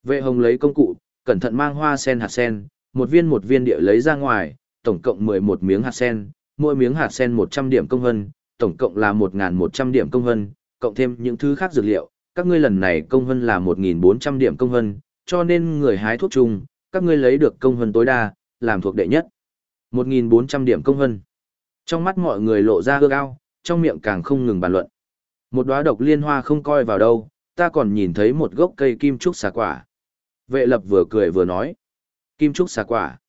Vệ hồng lấy công cụ, cẩn thận mang hoa sen hạt sen, một viên một viên địa lấy ra ngoài, tổng cộng 11 miếng hạt sen, mỗi miếng hạt sen 100 điểm công hân, tổng cộng là 1.100 điểm công hân, cộng thêm những thứ khác dược liệu, các ngươi lần này công hân là 1.400 điểm công hân, cho nên người hái thuốc chung, các ngươi lấy được công hân tối đa, làm thuộc đệ nhất. 1.400 điểm công hân. Trong mắt mọi người lộ ra ước ao, trong miệng càng không ngừng bàn luận. Một đóa độc liên hoa không coi vào đâu, ta còn nhìn thấy một gốc cây kim trúc xà quả. Vệ lập vừa cười vừa nói. Kim trúc xà quả.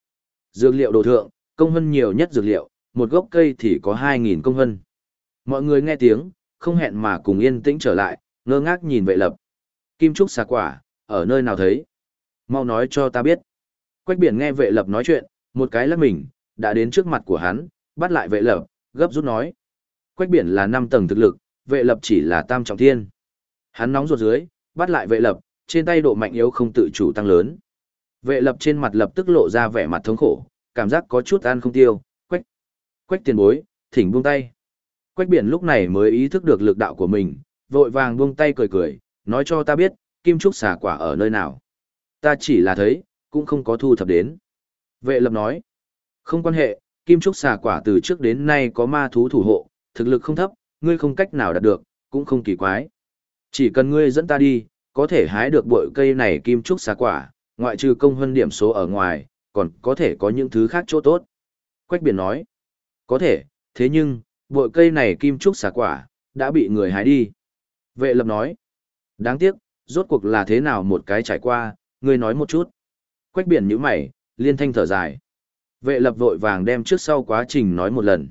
Dược liệu đồ thượng, công hân nhiều nhất dược liệu, một gốc cây thì có 2.000 công hân. Mọi người nghe tiếng, không hẹn mà cùng yên tĩnh trở lại, ngơ ngác nhìn vệ lập. Kim trúc xà quả, ở nơi nào thấy? Mau nói cho ta biết. Quách biển nghe vệ lập nói chuyện, một cái lắc mình, đã đến trước mặt của hắn, bắt lại vệ lập, gấp rút nói. Quách biển là 5 tầng thực lực, vệ lập chỉ là tam trọng thiên. Hắn nóng ruột dưới, bắt lại vệ lập, trên tay độ mạnh yếu không tự chủ tăng lớn. Vệ lập trên mặt lập tức lộ ra vẻ mặt thống khổ, cảm giác có chút ăn không tiêu, quách. Quách tiền bối, thỉnh buông tay. Quách biển lúc này mới ý thức được lực đạo của mình, vội vàng buông tay cười cười, nói cho ta biết, kim trúc xà quả ở nơi nào. Ta chỉ là thấy, cũng không có thu thập đến. Vệ lập nói, không quan hệ, kim trúc xà quả từ trước đến nay có ma thú thủ hộ, thực lực không thấp, ngươi không cách nào đạt được, cũng không kỳ quái. Chỉ cần ngươi dẫn ta đi, có thể hái được bội cây này kim trúc xà quả, ngoại trừ công hơn điểm số ở ngoài, còn có thể có những thứ khác chỗ tốt. Quách biển nói, có thể, thế nhưng, bội cây này kim trúc xà quả, đã bị người hái đi. Vệ lập nói, đáng tiếc, rốt cuộc là thế nào một cái trải qua, ngươi nói một chút. Quách biển nhíu mày, liên thanh thở dài. Vệ lập vội vàng đem trước sau quá trình nói một lần.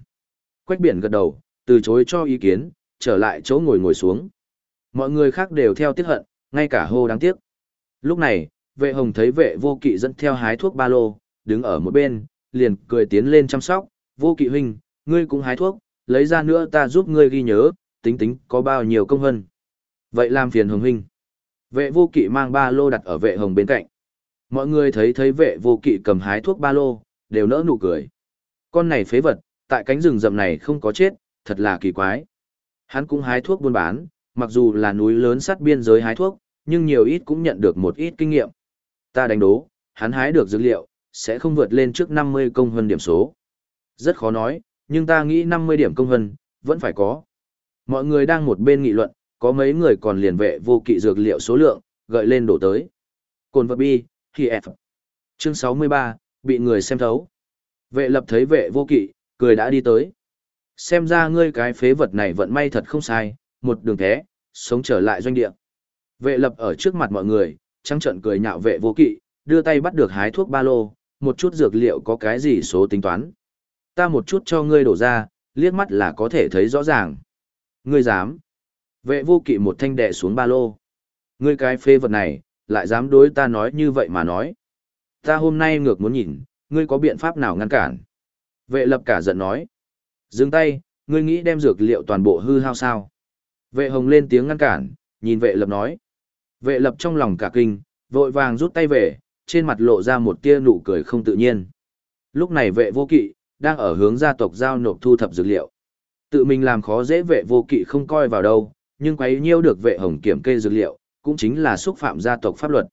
Quách biển gật đầu, từ chối cho ý kiến, trở lại chỗ ngồi ngồi xuống. Mọi người khác đều theo tiết hận, ngay cả hô đáng tiếc. Lúc này, vệ hồng thấy vệ vô kỵ dẫn theo hái thuốc ba lô, đứng ở một bên, liền cười tiến lên chăm sóc, vô kỵ huynh, ngươi cũng hái thuốc, lấy ra nữa ta giúp ngươi ghi nhớ, tính tính có bao nhiêu công hơn. Vậy làm phiền hồng huynh. Vệ vô kỵ mang ba lô đặt ở vệ hồng bên cạnh. Mọi người thấy thấy vệ vô kỵ cầm hái thuốc ba lô, đều nỡ nụ cười. Con này phế vật, tại cánh rừng rậm này không có chết, thật là kỳ quái. Hắn cũng hái thuốc buôn bán, mặc dù là núi lớn sát biên giới hái thuốc, nhưng nhiều ít cũng nhận được một ít kinh nghiệm. Ta đánh đố, hắn hái được dữ liệu, sẽ không vượt lên trước 50 công hơn điểm số. Rất khó nói, nhưng ta nghĩ 50 điểm công hơn, vẫn phải có. Mọi người đang một bên nghị luận, có mấy người còn liền vệ vô kỵ dược liệu số lượng, gợi lên đổ tới. Cồn vật bi, khi F. Chương 63, bị người xem thấu. Vệ lập thấy vệ vô kỵ, cười đã đi tới. Xem ra ngươi cái phế vật này vận may thật không sai, một đường thế, sống trở lại doanh địa. Vệ lập ở trước mặt mọi người, trăng trận cười nhạo vệ vô kỵ, đưa tay bắt được hái thuốc ba lô, một chút dược liệu có cái gì số tính toán. Ta một chút cho ngươi đổ ra, liếc mắt là có thể thấy rõ ràng. Ngươi dám. Vệ vô kỵ một thanh đệ xuống ba lô. Ngươi cái phê vật này, lại dám đối ta nói như vậy mà nói. Ta hôm nay ngược muốn nhìn, ngươi có biện pháp nào ngăn cản. Vệ lập cả giận nói. Dừng tay, ngươi nghĩ đem dược liệu toàn bộ hư hao sao? Vệ hồng lên tiếng ngăn cản, nhìn vệ lập nói. Vệ lập trong lòng cả kinh, vội vàng rút tay về, trên mặt lộ ra một tia nụ cười không tự nhiên. Lúc này vệ vô kỵ, đang ở hướng gia tộc giao nộp thu thập dược liệu. Tự mình làm khó dễ vệ vô kỵ không coi vào đâu, nhưng quấy nhiêu được vệ hồng kiểm kê dược liệu, cũng chính là xúc phạm gia tộc pháp luật.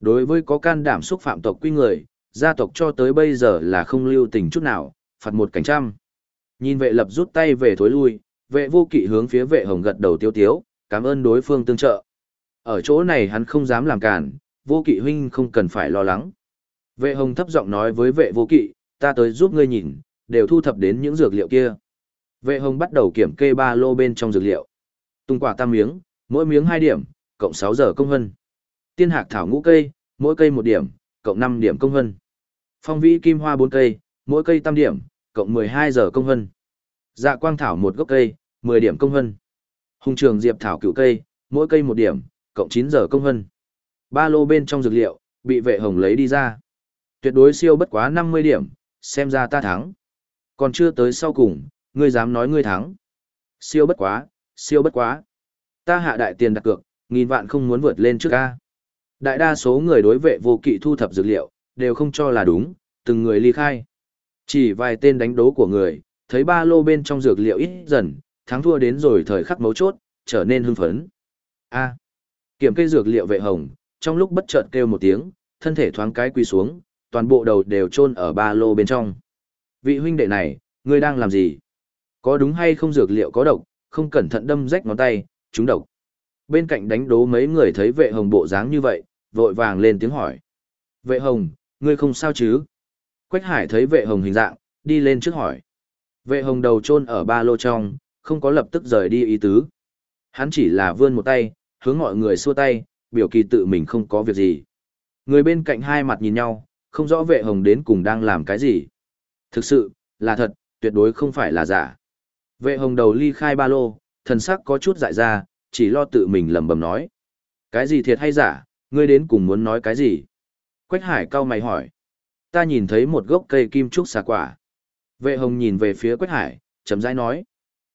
Đối với có can đảm xúc phạm tộc quy người, gia tộc cho tới bây giờ là không lưu tình chút nào, phạt một cảnh trăm. Nhìn vệ lập rút tay về thối lui, vệ vô kỵ hướng phía vệ hồng gật đầu tiêu tiếu, cảm ơn đối phương tương trợ. Ở chỗ này hắn không dám làm cản, vô kỵ huynh không cần phải lo lắng. Vệ hồng thấp giọng nói với vệ vô kỵ, ta tới giúp ngươi nhìn, đều thu thập đến những dược liệu kia. Vệ hồng bắt đầu kiểm kê ba lô bên trong dược liệu. Tung quả tam miếng, mỗi miếng 2 điểm, cộng 6 giờ công hân. Tiên hạc thảo ngũ cây, mỗi cây 1 điểm, cộng 5 điểm công hân. Phong vĩ kim hoa 4 cây, mỗi cây tam điểm, cộng 12 giờ công hân. Dạ quang thảo một gốc cây, 10 điểm công hân. Hùng trường diệp thảo cựu cây, mỗi cây 1 điểm, cộng 9 giờ công hân. Ba lô bên trong dược liệu, bị vệ hồng lấy đi ra. Tuyệt đối siêu bất quá 50 điểm, xem ra ta thắng. Còn chưa tới sau cùng, ngươi dám nói ngươi thắng. Siêu bất quá, siêu bất quá. Ta hạ đại tiền đặt cược, nghìn vạn không muốn vượt lên trước ca. Đại đa số người đối vệ vô kỵ thu thập dược liệu, đều không cho là đúng, từng người ly khai. Chỉ vài tên đánh đố của người, thấy ba lô bên trong dược liệu ít dần, thắng thua đến rồi thời khắc mấu chốt, trở nên hưng phấn. A. kiểm cây dược liệu vệ hồng, trong lúc bất chợt kêu một tiếng, thân thể thoáng cái quỳ xuống, toàn bộ đầu đều chôn ở ba lô bên trong. Vị huynh đệ này, ngươi đang làm gì? Có đúng hay không dược liệu có độc, không cẩn thận đâm rách ngón tay, chúng độc. Bên cạnh đánh đố mấy người thấy vệ hồng bộ dáng như vậy, vội vàng lên tiếng hỏi. Vệ hồng, ngươi không sao chứ? Quách hải thấy vệ hồng hình dạng, đi lên trước hỏi. Vệ hồng đầu chôn ở ba lô trong, không có lập tức rời đi ý tứ. Hắn chỉ là vươn một tay, hướng mọi người xua tay, biểu kỳ tự mình không có việc gì. Người bên cạnh hai mặt nhìn nhau, không rõ vệ hồng đến cùng đang làm cái gì. Thực sự, là thật, tuyệt đối không phải là giả. Vệ hồng đầu ly khai ba lô, thần sắc có chút dại ra, chỉ lo tự mình lầm bầm nói. Cái gì thiệt hay giả, ngươi đến cùng muốn nói cái gì? Quách hải cao mày hỏi. Ta nhìn thấy một gốc cây kim trúc xà quả. Vệ hồng nhìn về phía Quách hải, chấm rãi nói.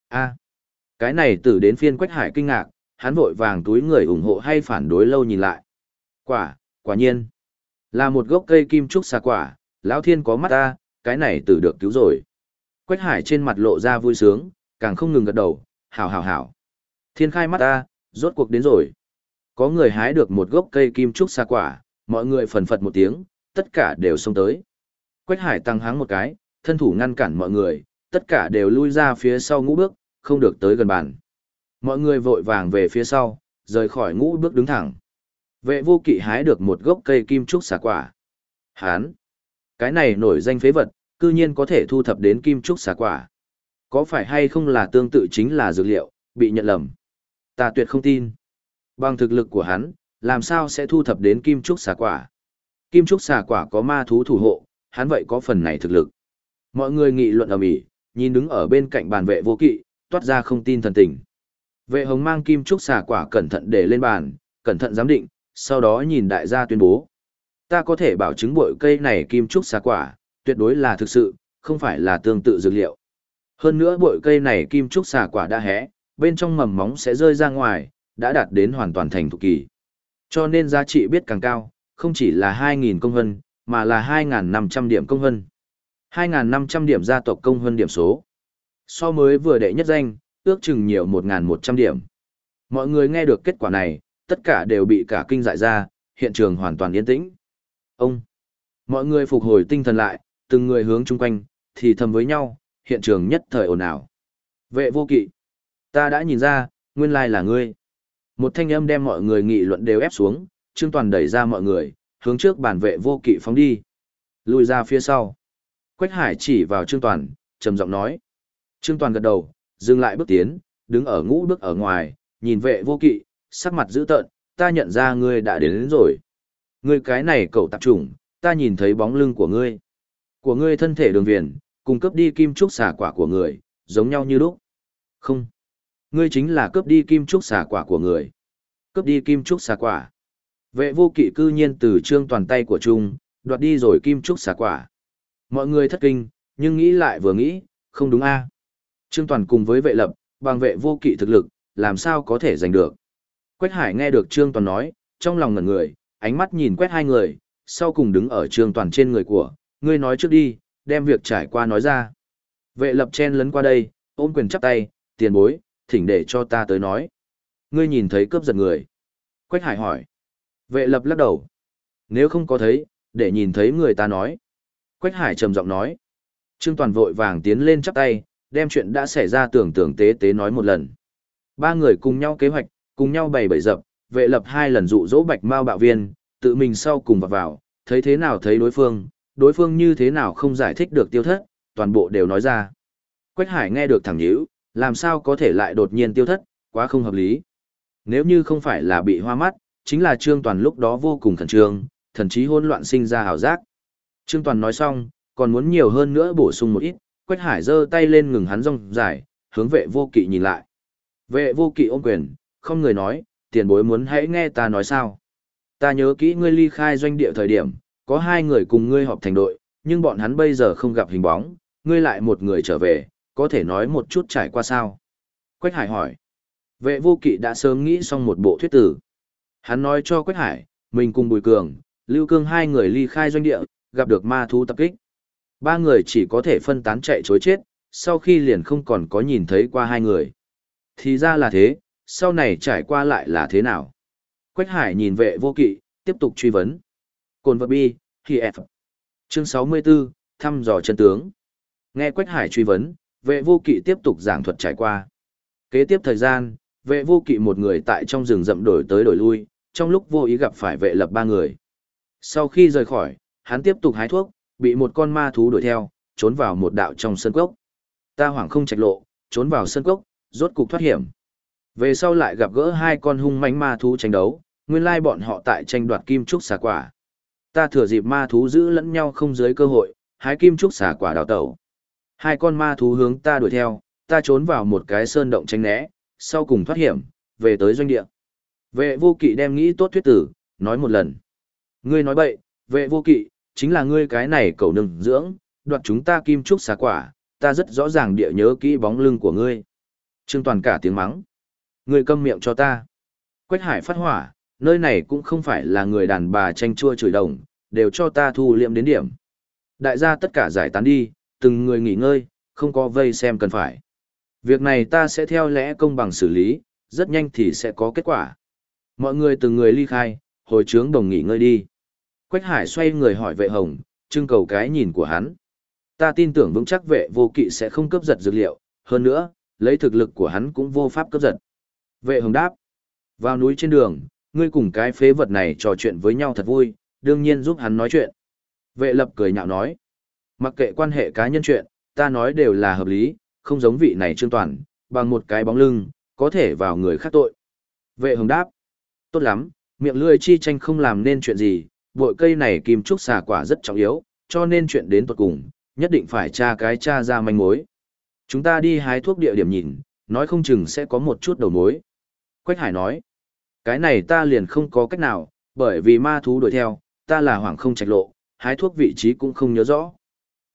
a cái này tử đến phiên Quách hải kinh ngạc, hắn vội vàng túi người ủng hộ hay phản đối lâu nhìn lại. Quả, quả nhiên. Là một gốc cây kim trúc xà quả, lão thiên có mắt ta, cái này tử được cứu rồi. Quách hải trên mặt lộ ra vui sướng, càng không ngừng gật đầu, hảo hảo hảo. Thiên khai mắt ta, rốt cuộc đến rồi. Có người hái được một gốc cây kim trúc xa quả, mọi người phần phật một tiếng, tất cả đều xông tới. Quách hải tăng háng một cái, thân thủ ngăn cản mọi người, tất cả đều lui ra phía sau ngũ bước, không được tới gần bàn. Mọi người vội vàng về phía sau, rời khỏi ngũ bước đứng thẳng. Vệ vô kỵ hái được một gốc cây kim trúc xà quả. Hán! Cái này nổi danh phế vật, cư nhiên có thể thu thập đến kim trúc xà quả. Có phải hay không là tương tự chính là dược liệu, bị nhận lầm? Ta tuyệt không tin. Bằng thực lực của hắn, làm sao sẽ thu thập đến kim trúc xà quả? Kim trúc xà quả có ma thú thủ hộ, hắn vậy có phần này thực lực. Mọi người nghị luận ầm ĩ, nhìn đứng ở bên cạnh bàn vệ vô kỵ, toát ra không tin thần tình. Vệ hồng mang kim trúc xà quả cẩn thận để lên bàn, cẩn thận giám định, sau đó nhìn đại gia tuyên bố. Ta có thể bảo chứng bội cây này kim trúc xà quả, tuyệt đối là thực sự, không phải là tương tự dược liệu. Hơn nữa bội cây này kim trúc xà quả đã hé, bên trong mầm móng sẽ rơi ra ngoài, đã đạt đến hoàn toàn thành thục kỳ. Cho nên giá trị biết càng cao, không chỉ là 2.000 công hân, mà là 2.500 điểm công hân. 2.500 điểm gia tộc công hân điểm số. So mới vừa đệ nhất danh, ước chừng nhiều 1.100 điểm. Mọi người nghe được kết quả này, tất cả đều bị cả kinh dại ra, hiện trường hoàn toàn yên tĩnh. Ông! Mọi người phục hồi tinh thần lại, từng người hướng chung quanh, thì thầm với nhau, hiện trường nhất thời ồn ào. Vệ vô kỵ! Ta đã nhìn ra, nguyên lai là ngươi. Một thanh âm đem mọi người nghị luận đều ép xuống, Trương Toàn đẩy ra mọi người, hướng trước bản vệ vô kỵ phóng đi. Lùi ra phía sau. Quách Hải chỉ vào Trương Toàn, trầm giọng nói. Trương Toàn gật đầu, dừng lại bước tiến, đứng ở ngũ bước ở ngoài, nhìn vệ vô kỵ, sắc mặt dữ tợn, ta nhận ra ngươi đã đến, đến rồi. Ngươi cái này cậu tạp trùng, ta nhìn thấy bóng lưng của ngươi. Của ngươi thân thể đường viền, cùng cấp đi kim trúc xả quả của người, giống nhau như lúc. Không. Ngươi chính là cướp đi kim trúc xà quả của người. Cướp đi kim trúc xà quả. Vệ vô kỵ cư nhiên từ trương toàn tay của Trung, đoạt đi rồi kim trúc xà quả. Mọi người thất kinh, nhưng nghĩ lại vừa nghĩ, không đúng a Trương toàn cùng với vệ lập, bằng vệ vô kỵ thực lực, làm sao có thể giành được. Quách hải nghe được trương toàn nói, trong lòng ngẩn người, ánh mắt nhìn quét hai người, sau cùng đứng ở trương toàn trên người của, ngươi nói trước đi, đem việc trải qua nói ra. Vệ lập chen lấn qua đây, ôm quyền chắp tay, tiền bối, thỉnh để cho ta tới nói. Ngươi nhìn thấy cướp giật người. Quách hải hỏi. Vệ lập lắc đầu. Nếu không có thấy, để nhìn thấy người ta nói. Quách hải trầm giọng nói. Trương Toàn vội vàng tiến lên chắp tay, đem chuyện đã xảy ra tưởng tưởng tế tế nói một lần. Ba người cùng nhau kế hoạch, cùng nhau bày bẫy dập, vệ lập hai lần dụ dỗ bạch mao bạo viên, tự mình sau cùng vào vào, thấy thế nào thấy đối phương, đối phương như thế nào không giải thích được tiêu thất, toàn bộ đều nói ra. Quách hải nghe được thẳng nhíu, làm sao có thể lại đột nhiên tiêu thất, quá không hợp lý. Nếu như không phải là bị hoa mắt, chính là Trương Toàn lúc đó vô cùng khẩn trương, thần trí hỗn loạn sinh ra hào giác. Trương Toàn nói xong, còn muốn nhiều hơn nữa bổ sung một ít, Quách Hải giơ tay lên ngừng hắn rong dài, hướng vệ vô kỵ nhìn lại. Vệ vô kỵ ôm quyền, không người nói, tiền bối muốn hãy nghe ta nói sao. Ta nhớ kỹ ngươi ly khai doanh địa thời điểm, có hai người cùng ngươi họp thành đội, nhưng bọn hắn bây giờ không gặp hình bóng, ngươi lại một người trở về, có thể nói một chút trải qua sao? Quách Hải hỏi. Vệ vô kỵ đã sớm nghĩ xong một bộ thuyết tử. Hắn nói cho Quách Hải, mình cùng Bùi Cường, Lưu Cương hai người ly khai doanh địa, gặp được ma thú tập kích. Ba người chỉ có thể phân tán chạy chối chết, sau khi liền không còn có nhìn thấy qua hai người. Thì ra là thế, sau này trải qua lại là thế nào? Quách Hải nhìn vệ vô kỵ, tiếp tục truy vấn. Cồn vật bi, khi F. Chương 64, thăm dò chân tướng. Nghe Quách Hải truy vấn, vệ vô kỵ tiếp tục giảng thuật trải qua. Kế tiếp thời gian, vệ vô kỵ một người tại trong rừng rậm đổi tới đổi lui, trong lúc vô ý gặp phải vệ lập ba người. Sau khi rời khỏi, hắn tiếp tục hái thuốc, bị một con ma thú đuổi theo, trốn vào một đạo trong sân cốc. Ta hoảng không trạch lộ, trốn vào sân cốc, rốt cục thoát hiểm. Về sau lại gặp gỡ hai con hung mãnh ma thú tranh đấu, nguyên lai bọn họ tại tranh đoạt kim trúc xà quả. Ta thừa dịp ma thú giữ lẫn nhau không dưới cơ hội, hái kim trúc xả quả đào tẩu. Hai con ma thú hướng ta đuổi theo, ta trốn vào một cái sơn động tránh né, sau cùng thoát hiểm, về tới doanh địa. Vệ vô kỵ đem nghĩ tốt thuyết tử, nói một lần. Ngươi nói bậy, vệ vô kỵ, chính là ngươi cái này cầu nừng dưỡng, đoạt chúng ta kim trúc xà quả, ta rất rõ ràng địa nhớ kỹ bóng lưng của ngươi. Trương Toàn cả tiếng mắng. Ngươi câm miệng cho ta. Quách hải phát hỏa, nơi này cũng không phải là người đàn bà tranh chua chửi đồng, đều cho ta thu liệm đến điểm. Đại gia tất cả giải tán đi, từng người nghỉ ngơi, không có vây xem cần phải. Việc này ta sẽ theo lẽ công bằng xử lý, rất nhanh thì sẽ có kết quả. Mọi người từng người ly khai, hồi trướng đồng nghỉ ngơi đi. Quách Hải xoay người hỏi vệ hồng, trưng cầu cái nhìn của hắn. Ta tin tưởng vững chắc vệ vô kỵ sẽ không cướp giật dược liệu, hơn nữa, lấy thực lực của hắn cũng vô pháp cướp giật. Vệ hồng đáp. Vào núi trên đường, ngươi cùng cái phế vật này trò chuyện với nhau thật vui, đương nhiên giúp hắn nói chuyện. Vệ lập cười nhạo nói. Mặc kệ quan hệ cá nhân chuyện, ta nói đều là hợp lý, không giống vị này trương toàn, bằng một cái bóng lưng, có thể vào người khác tội. Vệ hồng đáp. Tốt lắm, miệng lươi chi tranh không làm nên chuyện gì, bội cây này kim trúc xà quả rất trọng yếu, cho nên chuyện đến tuật cùng, nhất định phải tra cái tra ra manh mối. Chúng ta đi hái thuốc địa điểm nhìn, nói không chừng sẽ có một chút đầu mối. Quách Hải nói, cái này ta liền không có cách nào, bởi vì ma thú đuổi theo, ta là hoàng không trạch lộ, hái thuốc vị trí cũng không nhớ rõ.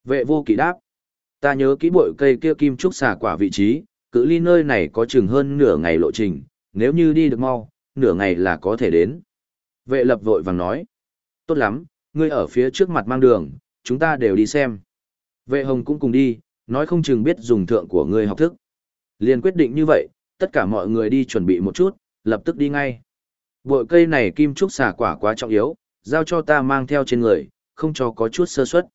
Vệ vô kỵ đáp, ta nhớ kỹ bội cây kia kim trúc xả quả vị trí, cự ly nơi này có chừng hơn nửa ngày lộ trình, nếu như đi được mau, nửa ngày là có thể đến. Vệ lập vội vàng nói, tốt lắm, ngươi ở phía trước mặt mang đường, chúng ta đều đi xem. Vệ hồng cũng cùng đi, nói không chừng biết dùng thượng của ngươi học thức. Liền quyết định như vậy, tất cả mọi người đi chuẩn bị một chút, lập tức đi ngay. Bội cây này kim trúc xà quả quá trọng yếu, giao cho ta mang theo trên người, không cho có chút sơ suất.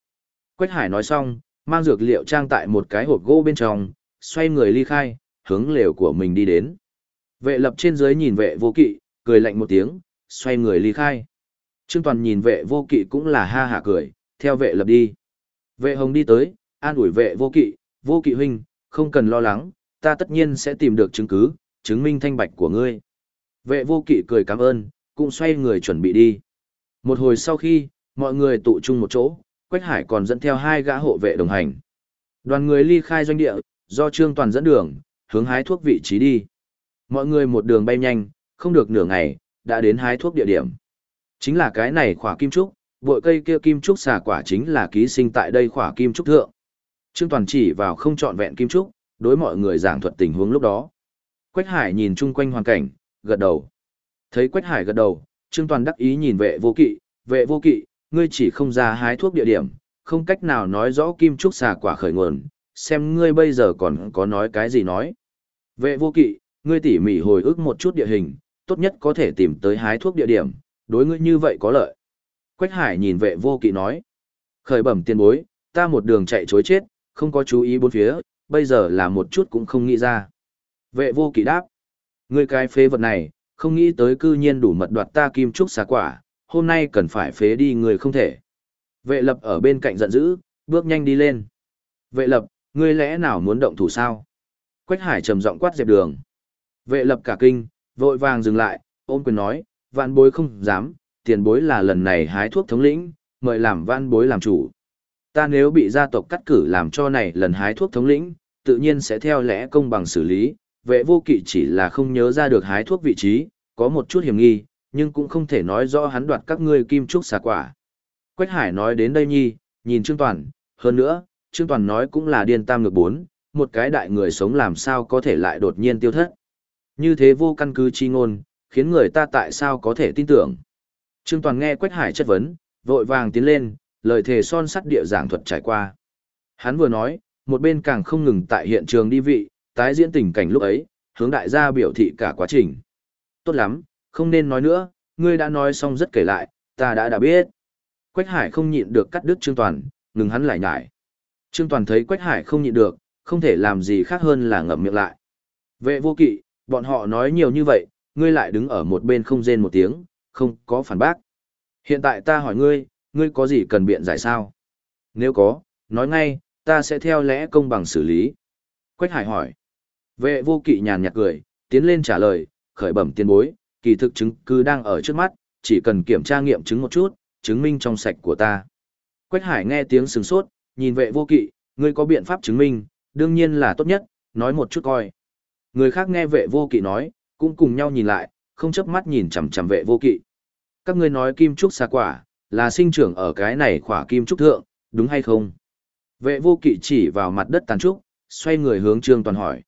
Quách Hải nói xong, mang dược liệu trang tại một cái hộp gỗ bên trong, xoay người ly khai, hướng lều của mình đi đến. Vệ lập trên dưới nhìn vệ vô kỵ, cười lạnh một tiếng, xoay người ly khai. Trương Toàn nhìn vệ vô kỵ cũng là ha hả cười, theo vệ lập đi. Vệ hồng đi tới, an ủi vệ vô kỵ, vô kỵ huynh, không cần lo lắng, ta tất nhiên sẽ tìm được chứng cứ, chứng minh thanh bạch của ngươi. Vệ vô kỵ cười cảm ơn, cũng xoay người chuẩn bị đi. Một hồi sau khi, mọi người tụ chung một chỗ, Quách Hải còn dẫn theo hai gã hộ vệ đồng hành. Đoàn người ly khai doanh địa, do Trương Toàn dẫn đường, hướng hái thuốc vị trí đi. Mọi người một đường bay nhanh, không được nửa ngày, đã đến hái thuốc địa điểm. Chính là cái này khỏa kim trúc, bội cây kia kim trúc xà quả chính là ký sinh tại đây khỏa kim trúc thượng. Trương Toàn chỉ vào không trọn vẹn kim trúc, đối mọi người giảng thuật tình huống lúc đó. Quách Hải nhìn chung quanh hoàn cảnh, gật đầu. Thấy Quách Hải gật đầu, Trương Toàn đắc ý nhìn vệ vô kỵ, vệ vô kỵ, ngươi chỉ không ra hái thuốc địa điểm, không cách nào nói rõ kim trúc xà quả khởi nguồn, xem ngươi bây giờ còn có nói cái gì nói. Vệ vô kỵ, ngươi tỉ mỉ hồi ức một chút địa hình, tốt nhất có thể tìm tới hái thuốc địa điểm, đối ngươi như vậy có lợi. Quách Hải nhìn vệ vô kỵ nói. Khởi bẩm tiền bối, ta một đường chạy chối chết, không có chú ý bốn phía, bây giờ là một chút cũng không nghĩ ra. Vệ vô kỵ đáp. Ngươi cái phế vật này, không nghĩ tới cư nhiên đủ mật đoạt ta kim trúc xà quả, hôm nay cần phải phế đi người không thể. Vệ lập ở bên cạnh giận dữ, bước nhanh đi lên. Vệ lập, ngươi lẽ nào muốn động thủ sao? Quách hải trầm giọng quát dẹp đường. Vệ lập cả kinh, vội vàng dừng lại, ôm quyền nói, vạn bối không dám, tiền bối là lần này hái thuốc thống lĩnh, mời làm vạn bối làm chủ. Ta nếu bị gia tộc cắt cử làm cho này lần hái thuốc thống lĩnh, tự nhiên sẽ theo lẽ công bằng xử lý, vệ vô kỵ chỉ là không nhớ ra được hái thuốc vị trí, có một chút hiểm nghi, nhưng cũng không thể nói rõ hắn đoạt các ngươi kim trúc xà quả. Quách Hải nói đến đây nhi, nhìn Trương Toàn, hơn nữa, Trương Toàn nói cũng là điên tam ngược bốn, một cái đại người sống làm sao có thể lại đột nhiên tiêu thất. Như thế vô căn cứ chi ngôn, khiến người ta tại sao có thể tin tưởng. Trương Toàn nghe Quách Hải chất vấn, vội vàng tiến lên, lời thề son sắt địa giảng thuật trải qua. Hắn vừa nói, một bên càng không ngừng tại hiện trường đi vị, tái diễn tình cảnh lúc ấy, hướng đại gia biểu thị cả quá trình. Tốt lắm, không nên nói nữa, ngươi đã nói xong rất kể lại, ta đã đã biết. Quách Hải không nhịn được cắt đứt Trương Toàn, ngừng hắn lại nhải. Trương Toàn thấy Quách Hải không nhịn được, không thể làm gì khác hơn là ngậm miệng lại. Vệ vô kỵ, bọn họ nói nhiều như vậy, ngươi lại đứng ở một bên không rên một tiếng, không có phản bác. Hiện tại ta hỏi ngươi, ngươi có gì cần biện giải sao? Nếu có, nói ngay, ta sẽ theo lẽ công bằng xử lý. Quách Hải hỏi. Vệ vô kỵ nhàn nhạt cười, tiến lên trả lời, khởi bẩm tiên bối, kỳ thực chứng cứ đang ở trước mắt, chỉ cần kiểm tra nghiệm chứng một chút, chứng minh trong sạch của ta. Quách Hải nghe tiếng sừng sốt, nhìn vệ vô kỵ, ngươi có biện pháp chứng minh, đương nhiên là tốt nhất, nói một chút coi. Người khác nghe vệ vô kỵ nói, cũng cùng nhau nhìn lại, không chớp mắt nhìn chằm chằm vệ vô kỵ. Các ngươi nói kim trúc xa quả, là sinh trưởng ở cái này khỏa kim trúc thượng, đúng hay không? Vệ vô kỵ chỉ vào mặt đất tàn trúc, xoay người hướng Trương Toàn hỏi.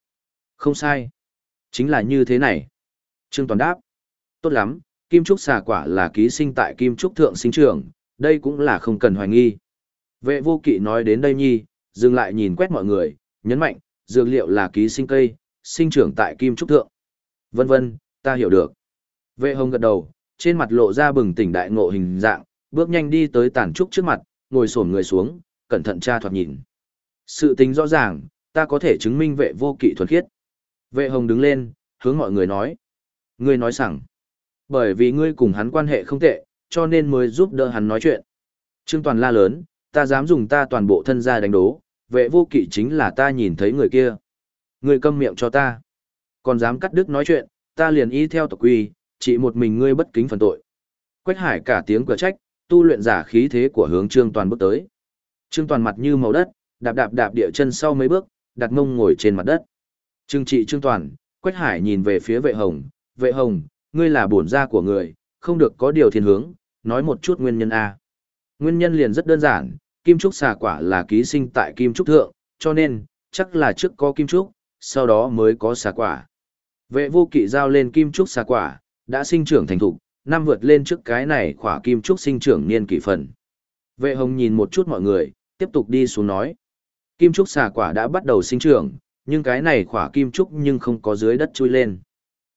Không sai. Chính là như thế này. Trương Toàn đáp. Tốt lắm, kim trúc xà quả là ký sinh tại kim trúc thượng sinh trưởng, đây cũng là không cần hoài nghi. Vệ vô kỵ nói đến đây nhi, dừng lại nhìn quét mọi người, nhấn mạnh, dược liệu là ký sinh cây, sinh trưởng tại kim trúc thượng. Vân vân, ta hiểu được. Vệ hồng gật đầu, trên mặt lộ ra bừng tỉnh đại ngộ hình dạng, bước nhanh đi tới tàn trúc trước mặt, ngồi xổm người xuống, cẩn thận tra thoạt nhìn. Sự tính rõ ràng, ta có thể chứng minh vệ vô kỵ thuần khiết. Vệ hồng đứng lên, hướng mọi người nói. Ngươi nói rằng, bởi vì ngươi cùng hắn quan hệ không tệ, cho nên mới giúp đỡ hắn nói chuyện. Trương Toàn la lớn, ta dám dùng ta toàn bộ thân gia đánh đố, vệ vô kỵ chính là ta nhìn thấy người kia. Ngươi câm miệng cho ta. Còn dám cắt đứt nói chuyện, ta liền y theo tộc quy, chỉ một mình ngươi bất kính phần tội. Quách hải cả tiếng cửa trách, tu luyện giả khí thế của hướng Trương Toàn bước tới. Trương Toàn mặt như màu đất, đạp đạp đạp địa chân sau mấy bước, đặt mông ngồi trên mặt đất. Trương trị Trương Toàn, Quách Hải nhìn về phía vệ hồng, vệ hồng, ngươi là bổn gia của người, không được có điều thiên hướng, nói một chút nguyên nhân A. Nguyên nhân liền rất đơn giản, kim trúc xà quả là ký sinh tại kim trúc thượng, cho nên, chắc là trước có kim trúc, sau đó mới có xà quả. Vệ vô kỵ giao lên kim trúc xà quả, đã sinh trưởng thành thục, năm vượt lên trước cái này khỏa kim trúc sinh trưởng niên kỷ phần. Vệ hồng nhìn một chút mọi người, tiếp tục đi xuống nói. Kim trúc xà quả đã bắt đầu sinh trưởng, nhưng cái này khỏa kim trúc nhưng không có dưới đất chui lên.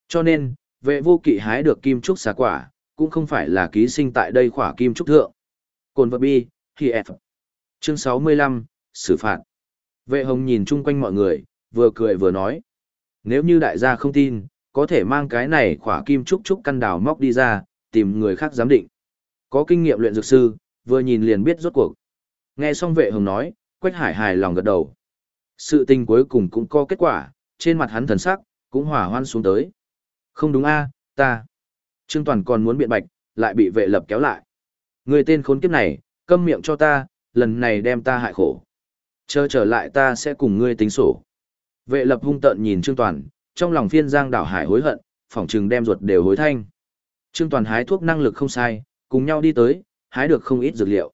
Cho nên, vệ vô kỵ hái được kim trúc xà quả, cũng không phải là ký sinh tại đây khỏa kim trúc thượng. Cồn vật bi, thì F. Chương 65, xử phạt. Vệ hồng nhìn chung quanh mọi người, vừa cười vừa nói. Nếu như đại gia không tin, có thể mang cái này khỏa kim trúc trúc căn đào móc đi ra, tìm người khác giám định. Có kinh nghiệm luyện dược sư, vừa nhìn liền biết rốt cuộc. Nghe xong vệ hồng nói, Quách Hải hài lòng gật đầu. Sự tình cuối cùng cũng có kết quả, trên mặt hắn thần sắc, cũng hỏa hoan xuống tới. Không đúng a, ta. Trương Toàn còn muốn biện bạch, lại bị vệ lập kéo lại. Người tên khốn kiếp này, câm miệng cho ta, lần này đem ta hại khổ. Chờ trở lại ta sẽ cùng ngươi tính sổ. Vệ lập hung tợn nhìn Trương Toàn, trong lòng phiên giang đảo hải hối hận, phỏng trừng đem ruột đều hối thanh. Trương Toàn hái thuốc năng lực không sai, cùng nhau đi tới, hái được không ít dược liệu.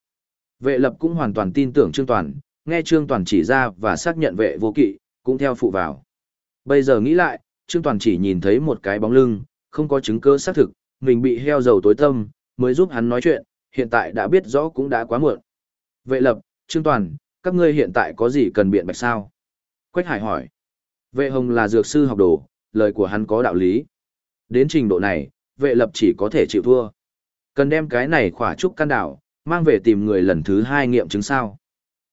Vệ lập cũng hoàn toàn tin tưởng Trương Toàn, nghe Trương Toàn chỉ ra và xác nhận vệ vô kỵ, cũng theo phụ vào. Bây giờ nghĩ lại, Trương Toàn chỉ nhìn thấy một cái bóng lưng, không có chứng cứ xác thực, mình bị heo dầu tối tâm, mới giúp hắn nói chuyện, hiện tại đã biết rõ cũng đã quá muộn. Vệ lập, Trương Toàn, các ngươi hiện tại có gì cần biện bạch sao? Quách Hải hỏi. Vệ Hồng là dược sư học đồ, lời của hắn có đạo lý. Đến trình độ này, vệ lập chỉ có thể chịu thua. Cần đem cái này khỏa trúc căn đảo, mang về tìm người lần thứ hai nghiệm chứng sao.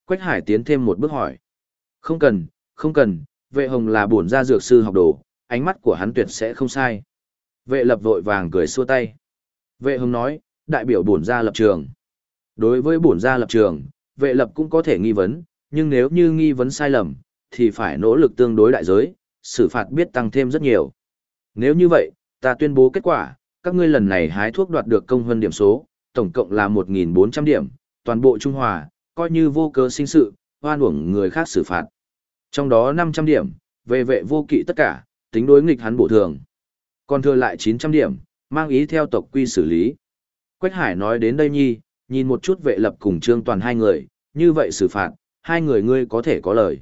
Quách Hải tiến thêm một bước hỏi. Không cần, không cần, vệ hồng là bổn gia dược sư học đồ, ánh mắt của hắn tuyệt sẽ không sai. Vệ lập vội vàng cười xua tay. Vệ hồng nói, đại biểu bổn gia lập trường. Đối với bổn gia lập trường, vệ lập cũng có thể nghi vấn, nhưng nếu như nghi vấn sai lầm, thì phải nỗ lực tương đối đại giới, xử phạt biết tăng thêm rất nhiều. Nếu như vậy, ta tuyên bố kết quả, các ngươi lần này hái thuốc đoạt được công hơn điểm số, tổng cộng là 1.400 điểm, toàn bộ Trung Hòa, coi như vô cớ sinh sự, hoan uổng người khác xử phạt. Trong đó 500 điểm, về vệ vô kỵ tất cả, tính đối nghịch hắn bổ thường. Còn thừa lại 900 điểm, mang ý theo tộc quy xử lý. Quách Hải nói đến đây nhi, nhìn một chút vệ lập cùng trương toàn hai người, như vậy xử phạt, hai người ngươi có thể có lời.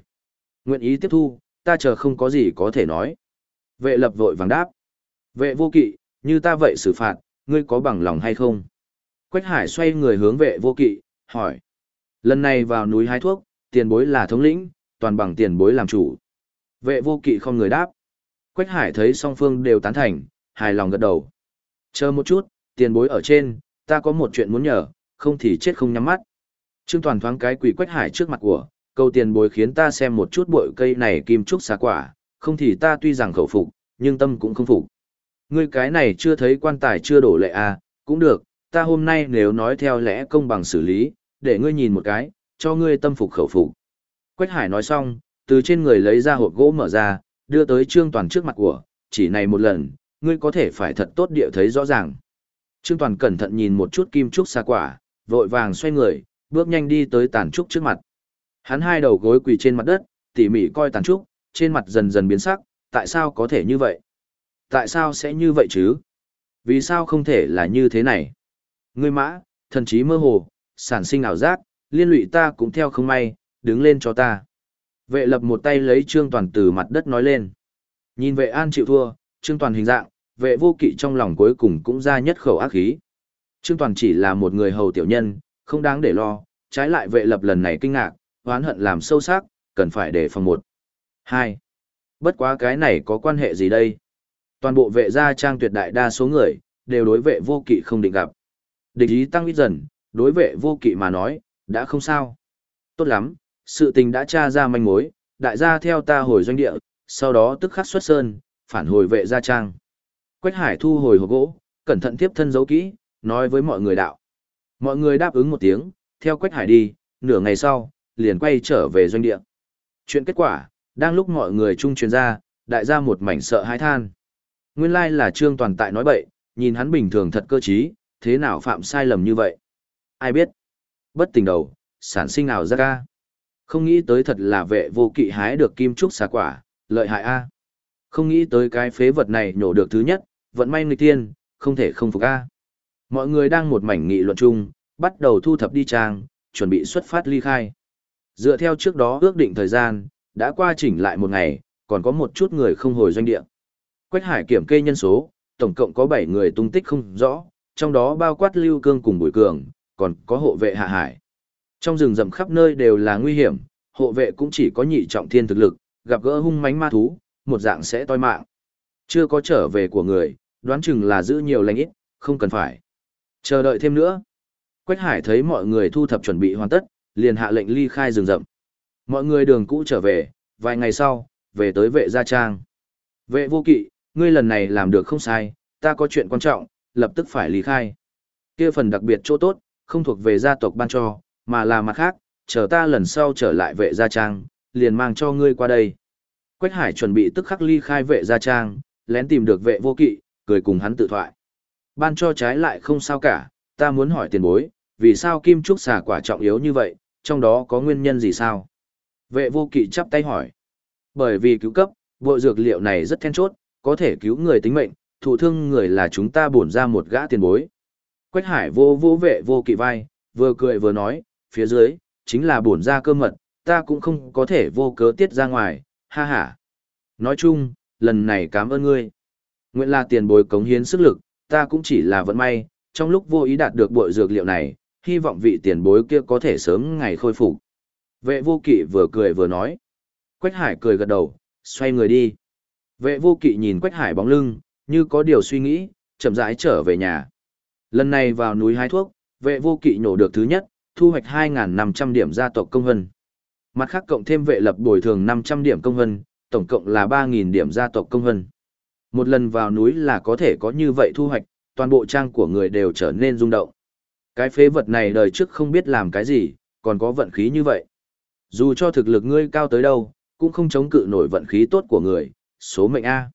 Nguyện ý tiếp thu, ta chờ không có gì có thể nói. Vệ lập vội vàng đáp. Vệ vô kỵ, như ta vậy xử phạt, ngươi có bằng lòng hay không? Quách Hải xoay người hướng vệ vô kỵ, hỏi. Lần này vào núi hái thuốc, tiền bối là thống lĩnh, toàn bằng tiền bối làm chủ. Vệ vô kỵ không người đáp. Quách Hải thấy song phương đều tán thành, hài lòng gật đầu. Chờ một chút, tiền bối ở trên, ta có một chuyện muốn nhờ, không thì chết không nhắm mắt. Trương Toàn thoáng cái quỷ Quách Hải trước mặt của, câu tiền bối khiến ta xem một chút bội cây này kim trúc xà quả, không thì ta tuy rằng khẩu phục, nhưng tâm cũng không phục. Ngươi cái này chưa thấy quan tài chưa đổ lệ à, cũng được, ta hôm nay nếu nói theo lẽ công bằng xử lý, để ngươi nhìn một cái, cho ngươi tâm phục khẩu phục. Quách Hải nói xong, từ trên người lấy ra hộp gỗ mở ra, đưa tới Trương Toàn trước mặt của, chỉ này một lần, ngươi có thể phải thật tốt địa thấy rõ ràng. Trương Toàn cẩn thận nhìn một chút kim trúc xa quả, vội vàng xoay người, bước nhanh đi tới tàn trúc trước mặt. Hắn hai đầu gối quỳ trên mặt đất, tỉ mỉ coi tàn trúc, trên mặt dần dần biến sắc, tại sao có thể như vậy? Tại sao sẽ như vậy chứ? Vì sao không thể là như thế này? Ngươi mã, thần trí mơ hồ, sản sinh ảo giác, liên lụy ta cũng theo không may, đứng lên cho ta. Vệ lập một tay lấy Trương Toàn từ mặt đất nói lên. Nhìn vệ an chịu thua, Trương Toàn hình dạng, vệ vô kỵ trong lòng cuối cùng cũng ra nhất khẩu ác khí. Trương Toàn chỉ là một người hầu tiểu nhân, không đáng để lo, trái lại vệ lập lần này kinh ngạc, oán hận làm sâu sắc, cần phải để phòng một. Hai. Bất quá cái này có quan hệ gì đây? Toàn bộ vệ gia trang tuyệt đại đa số người, đều đối vệ vô kỵ không định gặp. Địch ý tăng ít dần, đối vệ vô kỵ mà nói, đã không sao. Tốt lắm, sự tình đã tra ra manh mối, đại gia theo ta hồi doanh địa, sau đó tức khắc xuất sơn, phản hồi vệ gia trang. Quách Hải thu hồi hộp gỗ, cẩn thận tiếp thân giấu kỹ, nói với mọi người đạo. Mọi người đáp ứng một tiếng, theo Quách Hải đi, nửa ngày sau, liền quay trở về doanh địa. Chuyện kết quả, đang lúc mọi người chung truyền ra, đại gia một mảnh sợ hãi than. Nguyên lai là Trương Toàn tại nói bậy, nhìn hắn bình thường thật cơ trí, thế nào phạm sai lầm như vậy? Ai biết? Bất tình đầu, sản sinh ảo giác ca? Không nghĩ tới thật là vệ vô kỵ hái được kim trúc xà quả, lợi hại a. Không nghĩ tới cái phế vật này nhổ được thứ nhất, vận may người tiên, không thể không phục a. Mọi người đang một mảnh nghị luận chung, bắt đầu thu thập đi trang, chuẩn bị xuất phát ly khai. Dựa theo trước đó ước định thời gian, đã qua chỉnh lại một ngày, còn có một chút người không hồi doanh địa. Quách Hải kiểm kê nhân số, tổng cộng có 7 người tung tích không rõ, trong đó bao quát Lưu Cương cùng Bùi Cường, còn có hộ vệ Hạ Hải. Trong rừng rậm khắp nơi đều là nguy hiểm, hộ vệ cũng chỉ có nhị trọng thiên thực lực, gặp gỡ hung mãnh ma thú, một dạng sẽ toi mạng. Chưa có trở về của người, đoán chừng là giữ nhiều lành ít, không cần phải. Chờ đợi thêm nữa. Quách Hải thấy mọi người thu thập chuẩn bị hoàn tất, liền hạ lệnh ly khai rừng rậm. Mọi người đường cũ trở về, vài ngày sau, về tới vệ gia trang. Vệ vô kỵ, ngươi lần này làm được không sai, ta có chuyện quan trọng, lập tức phải ly khai. Kia phần đặc biệt chỗ tốt, không thuộc về gia tộc ban cho, mà là mặt khác, chờ ta lần sau trở lại vệ gia trang, liền mang cho ngươi qua đây. Quách Hải chuẩn bị tức khắc ly khai vệ gia trang, lén tìm được vệ vô kỵ, cười cùng hắn tự thoại. Ban cho trái lại không sao cả, ta muốn hỏi tiền bối, vì sao kim trúc xà quả trọng yếu như vậy, trong đó có nguyên nhân gì sao? Vệ vô kỵ chắp tay hỏi. Bởi vì cứu cấp, bộ dược liệu này rất then chốt, có thể cứu người tính mệnh, thụ thương người là chúng ta bổn ra một gã tiền bối. Quách hải vô vô vệ vô kỵ vai, vừa cười vừa nói, phía dưới, chính là bổn ra cơ mật, ta cũng không có thể vô cớ tiết ra ngoài, ha ha. Nói chung, lần này cảm ơn ngươi. Nguyện là tiền bối cống hiến sức lực, ta cũng chỉ là vận may, trong lúc vô ý đạt được bội dược liệu này, hy vọng vị tiền bối kia có thể sớm ngày khôi phục. Vệ vô kỵ vừa cười vừa nói. Quách hải cười gật đầu, xoay người đi. Vệ vô kỵ nhìn Quách hải bóng lưng, như có điều suy nghĩ, chậm rãi trở về nhà. Lần này vào núi hái thuốc, vệ vô kỵ nhổ được thứ nhất, thu hoạch 2.500 điểm gia tộc công hân. Mặt khác cộng thêm vệ lập bồi thường 500 điểm công hân, tổng cộng là 3.000 điểm gia tộc công hân. Một lần vào núi là có thể có như vậy thu hoạch, toàn bộ trang của người đều trở nên rung động. Cái phế vật này đời trước không biết làm cái gì, còn có vận khí như vậy. Dù cho thực lực ngươi cao tới đâu, cũng không chống cự nổi vận khí tốt của người, số mệnh A.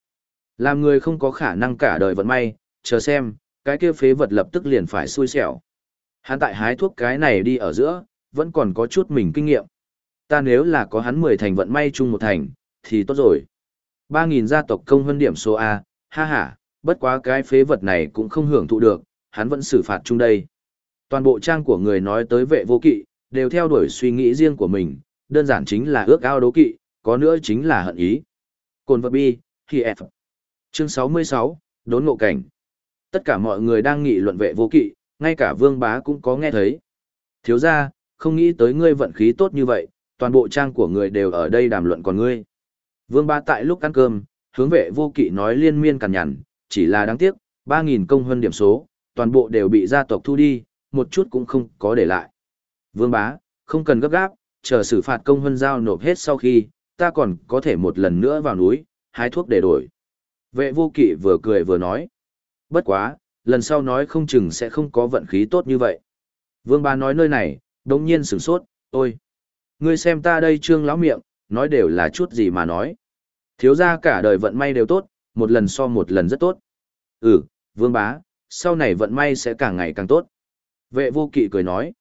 Làm người không có khả năng cả đời vận may, chờ xem, cái kia phế vật lập tức liền phải xui xẻo. Hắn tại hái thuốc cái này đi ở giữa, vẫn còn có chút mình kinh nghiệm. Ta nếu là có hắn 10 thành vận may chung một thành, thì tốt rồi. 3.000 gia tộc công hơn điểm số A, ha ha, bất quá cái phế vật này cũng không hưởng thụ được, hắn vẫn xử phạt chung đây. Toàn bộ trang của người nói tới vệ vô kỵ, đều theo đuổi suy nghĩ riêng của mình, đơn giản chính là ước ao đố kỵ, có nữa chính là hận ý. Cồn vật bi, khi F. Chương 66, đốn ngộ cảnh. Tất cả mọi người đang nghị luận vệ vô kỵ, Ngay cả vương bá cũng có nghe thấy. Thiếu ra, không nghĩ tới ngươi vận khí tốt như vậy, toàn bộ trang của người đều ở đây đàm luận còn ngươi. Vương bá tại lúc ăn cơm, hướng vệ vô kỵ nói liên miên cằn nhằn, chỉ là đáng tiếc, 3.000 công hơn điểm số, toàn bộ đều bị gia tộc thu đi, một chút cũng không có để lại. Vương bá, không cần gấp gáp, chờ xử phạt công hơn giao nộp hết sau khi, ta còn có thể một lần nữa vào núi, hái thuốc để đổi. Vệ vô kỵ vừa cười vừa nói. Bất quá, lần sau nói không chừng sẽ không có vận khí tốt như vậy. Vương bá nói nơi này, đồng nhiên sửng sốt, ôi. Ngươi xem ta đây trương lão miệng, nói đều là chút gì mà nói. Thiếu ra cả đời vận may đều tốt, một lần so một lần rất tốt. Ừ, vương bá, sau này vận may sẽ càng ngày càng tốt. Vệ vô kỵ cười nói.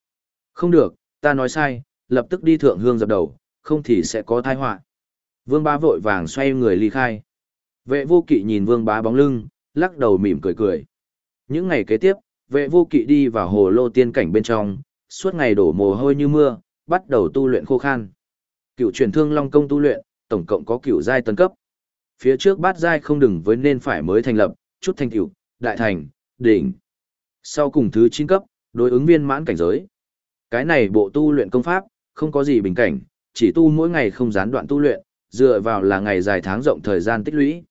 Không được, ta nói sai, lập tức đi thượng hương dập đầu, không thì sẽ có tai họa. Vương bá vội vàng xoay người ly khai. Vệ vô kỵ nhìn vương bá bóng lưng, lắc đầu mỉm cười cười. Những ngày kế tiếp, vệ vô kỵ đi vào hồ lô tiên cảnh bên trong, suốt ngày đổ mồ hôi như mưa, bắt đầu tu luyện khô khan. Cựu truyền thương long công tu luyện, tổng cộng có cựu giai tấn cấp. Phía trước bát giai không đừng với nên phải mới thành lập, chút thành cựu, đại thành, đỉnh. Sau cùng thứ 9 cấp, đối ứng viên mãn cảnh giới. Cái này bộ tu luyện công pháp, không có gì bình cảnh, chỉ tu mỗi ngày không gián đoạn tu luyện, dựa vào là ngày dài tháng rộng thời gian tích lũy.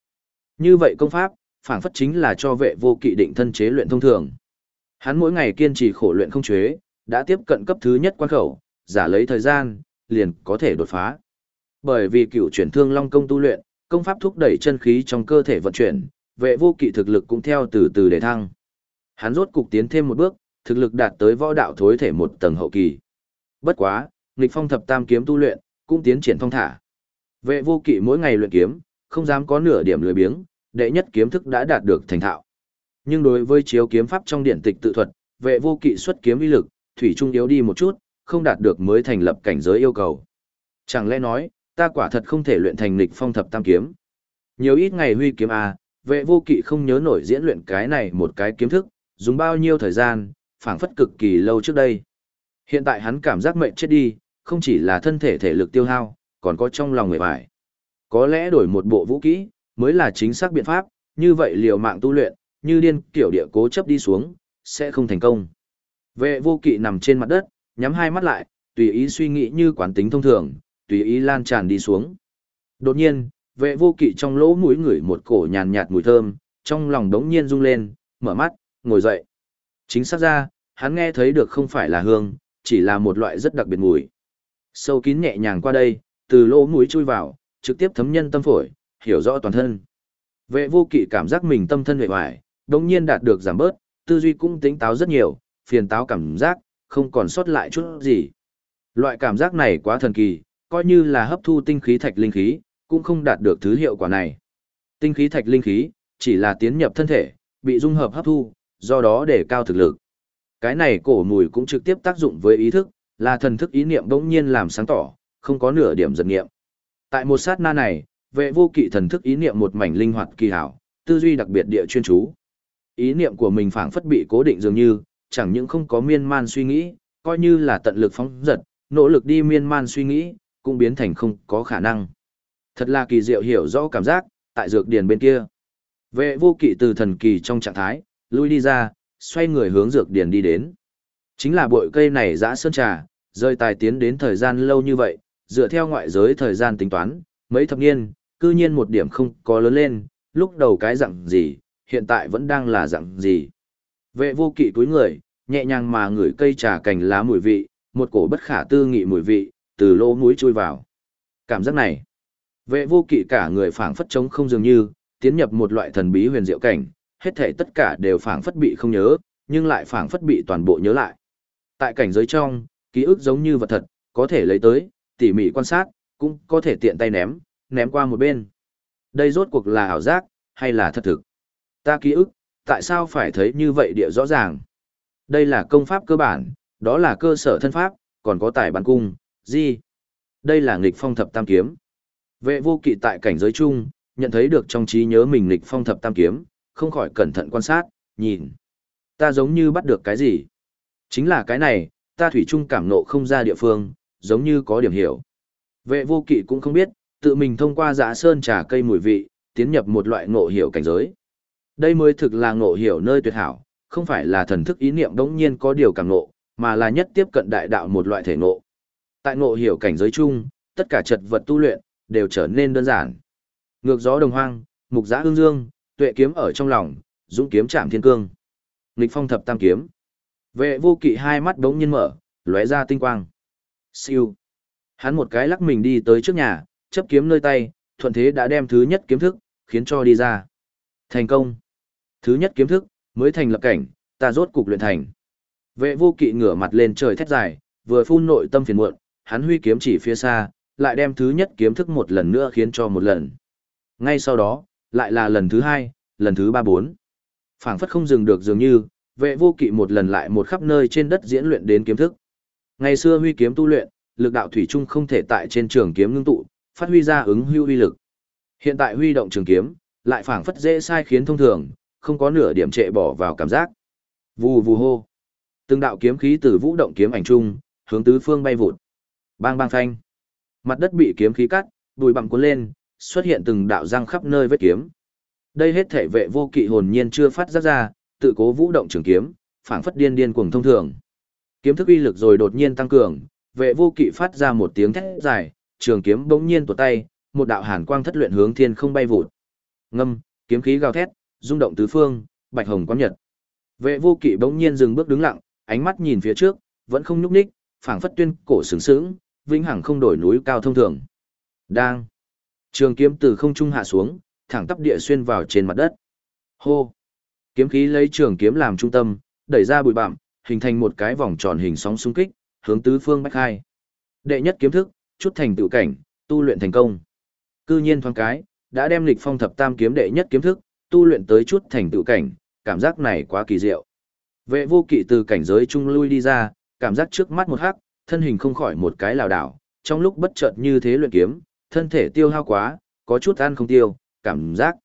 Như vậy công pháp, Phảng phất chính là cho vệ vô kỵ định thân chế luyện thông thường. Hắn mỗi ngày kiên trì khổ luyện không chế, đã tiếp cận cấp thứ nhất quan khẩu, giả lấy thời gian, liền có thể đột phá. Bởi vì cựu chuyển thương long công tu luyện, công pháp thúc đẩy chân khí trong cơ thể vận chuyển, vệ vô kỵ thực lực cũng theo từ từ để thăng. Hắn rốt cục tiến thêm một bước, thực lực đạt tới võ đạo thối thể một tầng hậu kỳ. Bất quá, nghịch phong thập tam kiếm tu luyện, cũng tiến triển thông thả. Vệ vô kỵ mỗi ngày luyện kiếm, không dám có nửa điểm lười biếng, đệ nhất kiếm thức đã đạt được thành thạo. Nhưng đối với chiếu kiếm pháp trong điển tịch tự thuật, vệ vô kỵ xuất kiếm uy lực, thủy trung yếu đi một chút, không đạt được mới thành lập cảnh giới yêu cầu. Chẳng lẽ nói, ta quả thật không thể luyện thành lịch phong thập tam kiếm. Nhiều ít ngày huy kiếm a, vệ vô kỵ không nhớ nổi diễn luyện cái này một cái kiếm thức, dùng bao nhiêu thời gian, phảng phất cực kỳ lâu trước đây. Hiện tại hắn cảm giác mệnh chết đi, không chỉ là thân thể thể lực tiêu hao, còn có trong lòng người bại. Có lẽ đổi một bộ vũ kỹ, mới là chính xác biện pháp, như vậy liều mạng tu luyện, như điên kiểu địa cố chấp đi xuống, sẽ không thành công. Vệ vô kỵ nằm trên mặt đất, nhắm hai mắt lại, tùy ý suy nghĩ như quán tính thông thường, tùy ý lan tràn đi xuống. Đột nhiên, vệ vô kỵ trong lỗ mũi ngửi một cổ nhàn nhạt mùi thơm, trong lòng đống nhiên rung lên, mở mắt, ngồi dậy. Chính xác ra, hắn nghe thấy được không phải là hương, chỉ là một loại rất đặc biệt mùi. Sâu kín nhẹ nhàng qua đây, từ lỗ mũi chui vào, trực tiếp thấm nhân tâm phổi, hiểu rõ toàn thân. Vệ vô kỵ cảm giác mình tâm thân vệ hoài, đống nhiên đạt được giảm bớt, tư duy cũng tính táo rất nhiều, phiền táo cảm giác, không còn sót lại chút gì. Loại cảm giác này quá thần kỳ, coi như là hấp thu tinh khí thạch linh khí, cũng không đạt được thứ hiệu quả này. Tinh khí thạch linh khí, chỉ là tiến nhập thân thể, bị dung hợp hấp thu, do đó để cao thực lực. Cái này cổ mùi cũng trực tiếp tác dụng với ý thức, là thần thức ý niệm bỗng nhiên làm sáng tỏ, không có nửa điểm giật nghiệm. Tại một sát na này, vệ vô kỵ thần thức ý niệm một mảnh linh hoạt kỳ hảo, tư duy đặc biệt địa chuyên chú. Ý niệm của mình phảng phất bị cố định dường như, chẳng những không có miên man suy nghĩ, coi như là tận lực phóng giật, nỗ lực đi miên man suy nghĩ, cũng biến thành không có khả năng. Thật là kỳ diệu hiểu rõ cảm giác, tại dược điền bên kia. Vệ vô kỵ từ thần kỳ trong trạng thái, lui đi ra, xoay người hướng dược điền đi đến. Chính là bội cây này dã sơn trà, rơi tài tiến đến thời gian lâu như vậy, dựa theo ngoại giới thời gian tính toán, mấy thập niên, cư nhiên một điểm không có lớn lên, lúc đầu cái dạng gì, hiện tại vẫn đang là dạng gì. Vệ vô kỵ túi người, nhẹ nhàng mà ngửi cây trà cành lá mùi vị, một cổ bất khả tư nghị mùi vị, từ lỗ mũi chui vào. Cảm giác này, vệ vô kỵ cả người phảng phất trống không dường như, tiến nhập một loại thần bí huyền diệu cảnh, hết thể tất cả đều phảng phất bị không nhớ, nhưng lại phảng phất bị toàn bộ nhớ lại. Tại cảnh giới trong, ký ức giống như vật thật, có thể lấy tới, tỉ mỉ quan sát, cũng có thể tiện tay ném, ném qua một bên. Đây rốt cuộc là ảo giác, hay là thật thực? Ta ký ức, tại sao phải thấy như vậy địa rõ ràng? Đây là công pháp cơ bản, đó là cơ sở thân pháp, còn có tài bản cung, gì? Đây là nghịch phong thập tam kiếm. Vệ vô kỵ tại cảnh giới chung, nhận thấy được trong trí nhớ mình nghịch phong thập tam kiếm, không khỏi cẩn thận quan sát, nhìn. Ta giống như bắt được cái gì? Chính là cái này, ta thủy chung cảm nộ không ra địa phương, giống như có điểm hiểu. Vệ vô kỵ cũng không biết, tự mình thông qua dã sơn trà cây mùi vị, tiến nhập một loại ngộ hiểu cảnh giới. Đây mới thực là ngộ hiểu nơi tuyệt hảo, không phải là thần thức ý niệm đống nhiên có điều cảm ngộ, mà là nhất tiếp cận đại đạo một loại thể ngộ. Tại ngộ hiểu cảnh giới chung, tất cả trật vật tu luyện, đều trở nên đơn giản. Ngược gió đồng hoang, mục giã hương dương, tuệ kiếm ở trong lòng, dũng kiếm chạm thiên cương. Nghịch phong thập tam kiếm. Vệ vô kỵ hai mắt đống nhiên mở, lóe ra tinh quang. Siêu. Hắn một cái lắc mình đi tới trước nhà, chấp kiếm nơi tay, thuận thế đã đem thứ nhất kiếm thức, khiến cho đi ra. Thành công. Thứ nhất kiếm thức, mới thành lập cảnh, ta rốt cục luyện thành. Vệ vô kỵ ngửa mặt lên trời thét dài, vừa phun nội tâm phiền muộn, hắn huy kiếm chỉ phía xa, lại đem thứ nhất kiếm thức một lần nữa khiến cho một lần. Ngay sau đó, lại là lần thứ hai, lần thứ ba bốn. phảng phất không dừng được dường như, vệ vô kỵ một lần lại một khắp nơi trên đất diễn luyện đến kiếm thức. Ngày xưa huy kiếm tu luyện, lực đạo thủy chung không thể tại trên trường kiếm ngưng tụ, phát huy ra ứng hưu uy lực. Hiện tại huy động trường kiếm, lại phảng phất dễ sai khiến thông thường, không có nửa điểm trệ bỏ vào cảm giác. Vù vù hô. Từng đạo kiếm khí từ vũ động kiếm ảnh trung, hướng tứ phương bay vụt. Bang bang phanh. Mặt đất bị kiếm khí cắt, bụi bặm cuốn lên, xuất hiện từng đạo răng khắp nơi vết kiếm. Đây hết thể vệ vô kỵ hồn nhiên chưa phát giác ra, tự cố vũ động trường kiếm, phảng phất điên điên cuồng thông thường. Kiếm thức uy lực rồi đột nhiên tăng cường, vệ vô kỵ phát ra một tiếng thét dài, trường kiếm bỗng nhiên tuột tay, một đạo hàn quang thất luyện hướng thiên không bay vụt. Ngâm, kiếm khí gào thét, rung động tứ phương, bạch hồng quấn nhật. Vệ vô kỵ bỗng nhiên dừng bước đứng lặng, ánh mắt nhìn phía trước, vẫn không nhúc nhích, phảng phất tuyên cổ sướng sướng, vĩnh hằng không đổi núi cao thông thường. Đang. Trường kiếm từ không trung hạ xuống, thẳng tắp địa xuyên vào trên mặt đất. Hô. Kiếm khí lấy trường kiếm làm trung tâm, đẩy ra bụi bặm, hình thành một cái vòng tròn hình sóng xung kích, hướng tứ phương bách hai. Đệ nhất kiếm thức, chút thành tựu cảnh, tu luyện thành công. Cư nhiên thoáng cái, đã đem lịch phong thập tam kiếm đệ nhất kiếm thức, tu luyện tới chút thành tựu cảnh, cảm giác này quá kỳ diệu. Vệ vô kỵ từ cảnh giới trung lui đi ra, cảm giác trước mắt một hắc, thân hình không khỏi một cái lảo đảo, trong lúc bất chợt như thế luyện kiếm, thân thể tiêu hao quá, có chút ăn không tiêu, cảm giác,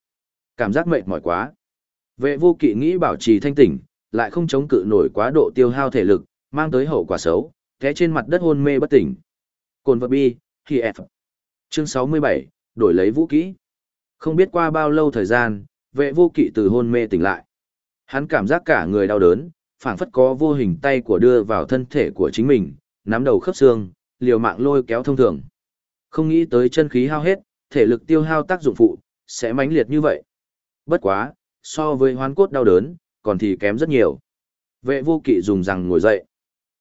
cảm giác mệt mỏi quá. Vệ vô kỵ nghĩ bảo trì thanh tỉnh, lại không chống cự nổi quá độ tiêu hao thể lực, mang tới hậu quả xấu, té trên mặt đất hôn mê bất tỉnh. Cồn vật bi, khi F. Chương 67, đổi lấy vũ kỹ. Không biết qua bao lâu thời gian, vệ vô kỵ từ hôn mê tỉnh lại. Hắn cảm giác cả người đau đớn, phảng phất có vô hình tay của đưa vào thân thể của chính mình, nắm đầu khớp xương, liều mạng lôi kéo thông thường. Không nghĩ tới chân khí hao hết, thể lực tiêu hao tác dụng phụ, sẽ mãnh liệt như vậy. Bất quá, so với hoán cốt đau đớn, còn thì kém rất nhiều. Vệ vô kỵ dùng rằng ngồi dậy.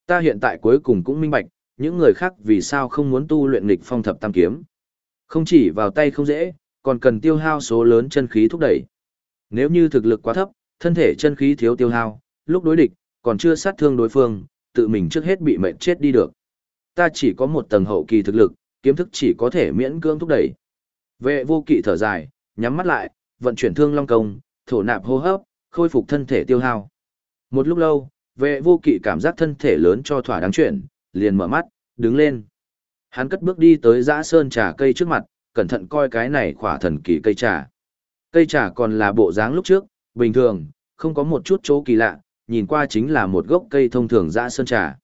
Ta hiện tại cuối cùng cũng minh bạch, những người khác vì sao không muốn tu luyện nghịch phong thập tam kiếm. Không chỉ vào tay không dễ, còn cần tiêu hao số lớn chân khí thúc đẩy. Nếu như thực lực quá thấp, thân thể chân khí thiếu tiêu hao, lúc đối địch, còn chưa sát thương đối phương, tự mình trước hết bị mệnh chết đi được. Ta chỉ có một tầng hậu kỳ thực lực, kiếm thức chỉ có thể miễn cưỡng thúc đẩy. Vệ vô kỵ thở dài, nhắm mắt lại, vận chuyển thương long công, thổ nạp hô hấp, khôi phục thân thể tiêu hao. Một lúc lâu, vệ vô kỵ cảm giác thân thể lớn cho thỏa đáng chuyển, liền mở mắt, đứng lên. Hắn cất bước đi tới dã sơn trà cây trước mặt, cẩn thận coi cái này khỏa thần kỳ cây trà. Cây trà còn là bộ dáng lúc trước, bình thường, không có một chút chỗ kỳ lạ, nhìn qua chính là một gốc cây thông thường dã sơn trà.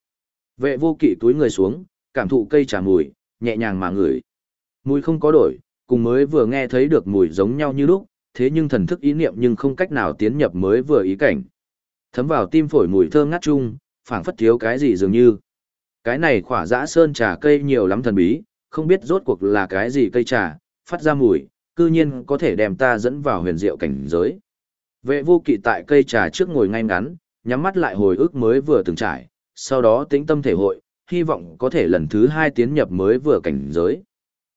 Vệ vô kỵ túi người xuống, cảm thụ cây trà mùi, nhẹ nhàng mà ngửi. Mùi không có đổi, cùng mới vừa nghe thấy được mùi giống nhau như lúc, thế nhưng thần thức ý niệm nhưng không cách nào tiến nhập mới vừa ý cảnh. Thấm vào tim phổi mùi thơm ngát chung, phảng phất thiếu cái gì dường như. Cái này khỏa dã sơn trà cây nhiều lắm thần bí, không biết rốt cuộc là cái gì cây trà, phát ra mùi, cư nhiên có thể đem ta dẫn vào huyền diệu cảnh giới. Vệ vô kỵ tại cây trà trước ngồi ngay ngắn, nhắm mắt lại hồi ức mới vừa từng trải, sau đó tĩnh tâm thể hội, hy vọng có thể lần thứ hai tiến nhập mới vừa cảnh giới.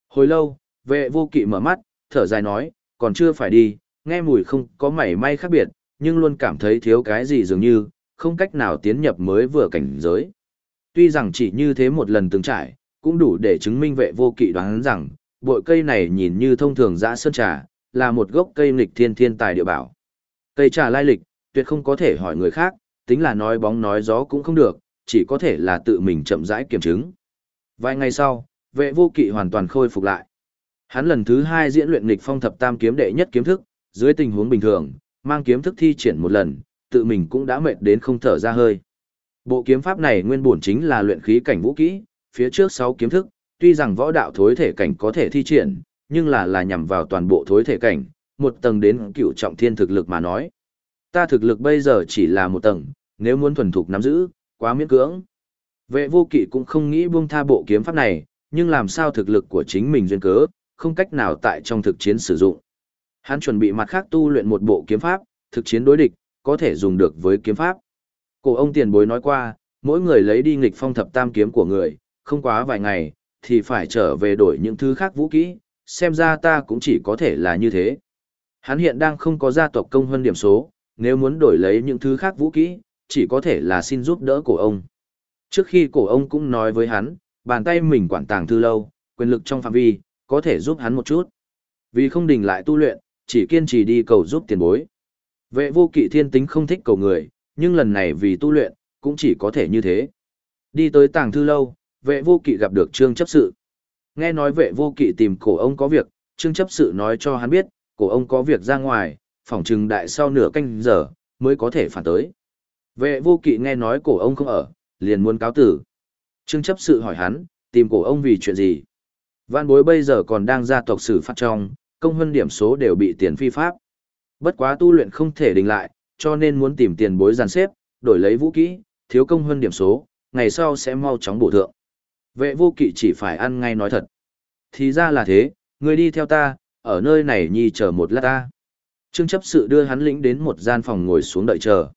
Hồi lâu, vệ vô kỵ mở mắt, thở dài nói, còn chưa phải đi, nghe mùi không có mảy may khác biệt, nhưng luôn cảm thấy thiếu cái gì dường như, không cách nào tiến nhập mới vừa cảnh giới. Tuy rằng chỉ như thế một lần từng trải, cũng đủ để chứng minh vệ vô kỵ đoán rằng, bội cây này nhìn như thông thường dã sơn trà, là một gốc cây nghịch thiên thiên tài địa bảo. Cây trà lai lịch, tuyệt không có thể hỏi người khác, tính là nói bóng nói gió cũng không được, chỉ có thể là tự mình chậm rãi kiểm chứng. Vài ngày sau, vệ vô kỵ hoàn toàn khôi phục lại. Hắn lần thứ hai diễn luyện nghịch phong thập tam kiếm đệ nhất kiếm thức, dưới tình huống bình thường, mang kiếm thức thi triển một lần, tự mình cũng đã mệt đến không thở ra hơi. Bộ kiếm pháp này nguyên bổn chính là luyện khí cảnh vũ kỹ, phía trước sáu kiếm thức, tuy rằng võ đạo thối thể cảnh có thể thi triển, nhưng là là nhằm vào toàn bộ thối thể cảnh, một tầng đến cựu trọng thiên thực lực mà nói. Ta thực lực bây giờ chỉ là một tầng, nếu muốn thuần thục nắm giữ, quá miễn cưỡng. Vệ vô kỵ cũng không nghĩ buông tha bộ kiếm pháp này, nhưng làm sao thực lực của chính mình duyên cớ, không cách nào tại trong thực chiến sử dụng. Hắn chuẩn bị mặt khác tu luyện một bộ kiếm pháp, thực chiến đối địch, có thể dùng được với kiếm pháp. Cổ ông tiền bối nói qua, mỗi người lấy đi nghịch phong thập tam kiếm của người, không quá vài ngày, thì phải trở về đổi những thứ khác vũ kỹ, xem ra ta cũng chỉ có thể là như thế. Hắn hiện đang không có gia tộc công hơn điểm số, nếu muốn đổi lấy những thứ khác vũ kỹ, chỉ có thể là xin giúp đỡ cổ ông. Trước khi cổ ông cũng nói với hắn, bàn tay mình quản tàng thư lâu, quyền lực trong phạm vi, có thể giúp hắn một chút. Vì không đình lại tu luyện, chỉ kiên trì đi cầu giúp tiền bối. Vệ vô kỵ thiên tính không thích cầu người, nhưng lần này vì tu luyện, cũng chỉ có thể như thế. Đi tới tàng thư lâu, vệ vô kỵ gặp được trương chấp sự. Nghe nói vệ vô kỵ tìm cổ ông có việc, trương chấp sự nói cho hắn biết, cổ ông có việc ra ngoài, phỏng chừng đại sau nửa canh giờ, mới có thể phản tới. Vệ vô kỵ nghe nói cổ ông không ở, liền muốn cáo tử. Trương chấp sự hỏi hắn, tìm cổ ông vì chuyện gì? Văn bối bây giờ còn đang gia tộc xử phát trong, công hơn điểm số đều bị tiền phi pháp. Bất quá tu luyện không thể đình lại, cho nên muốn tìm tiền bối giàn xếp, đổi lấy vũ kỹ, thiếu công hơn điểm số, ngày sau sẽ mau chóng bổ thượng. Vệ vô kỵ chỉ phải ăn ngay nói thật. Thì ra là thế, người đi theo ta, ở nơi này nhi chờ một lát ta. Trương chấp sự đưa hắn lĩnh đến một gian phòng ngồi xuống đợi chờ.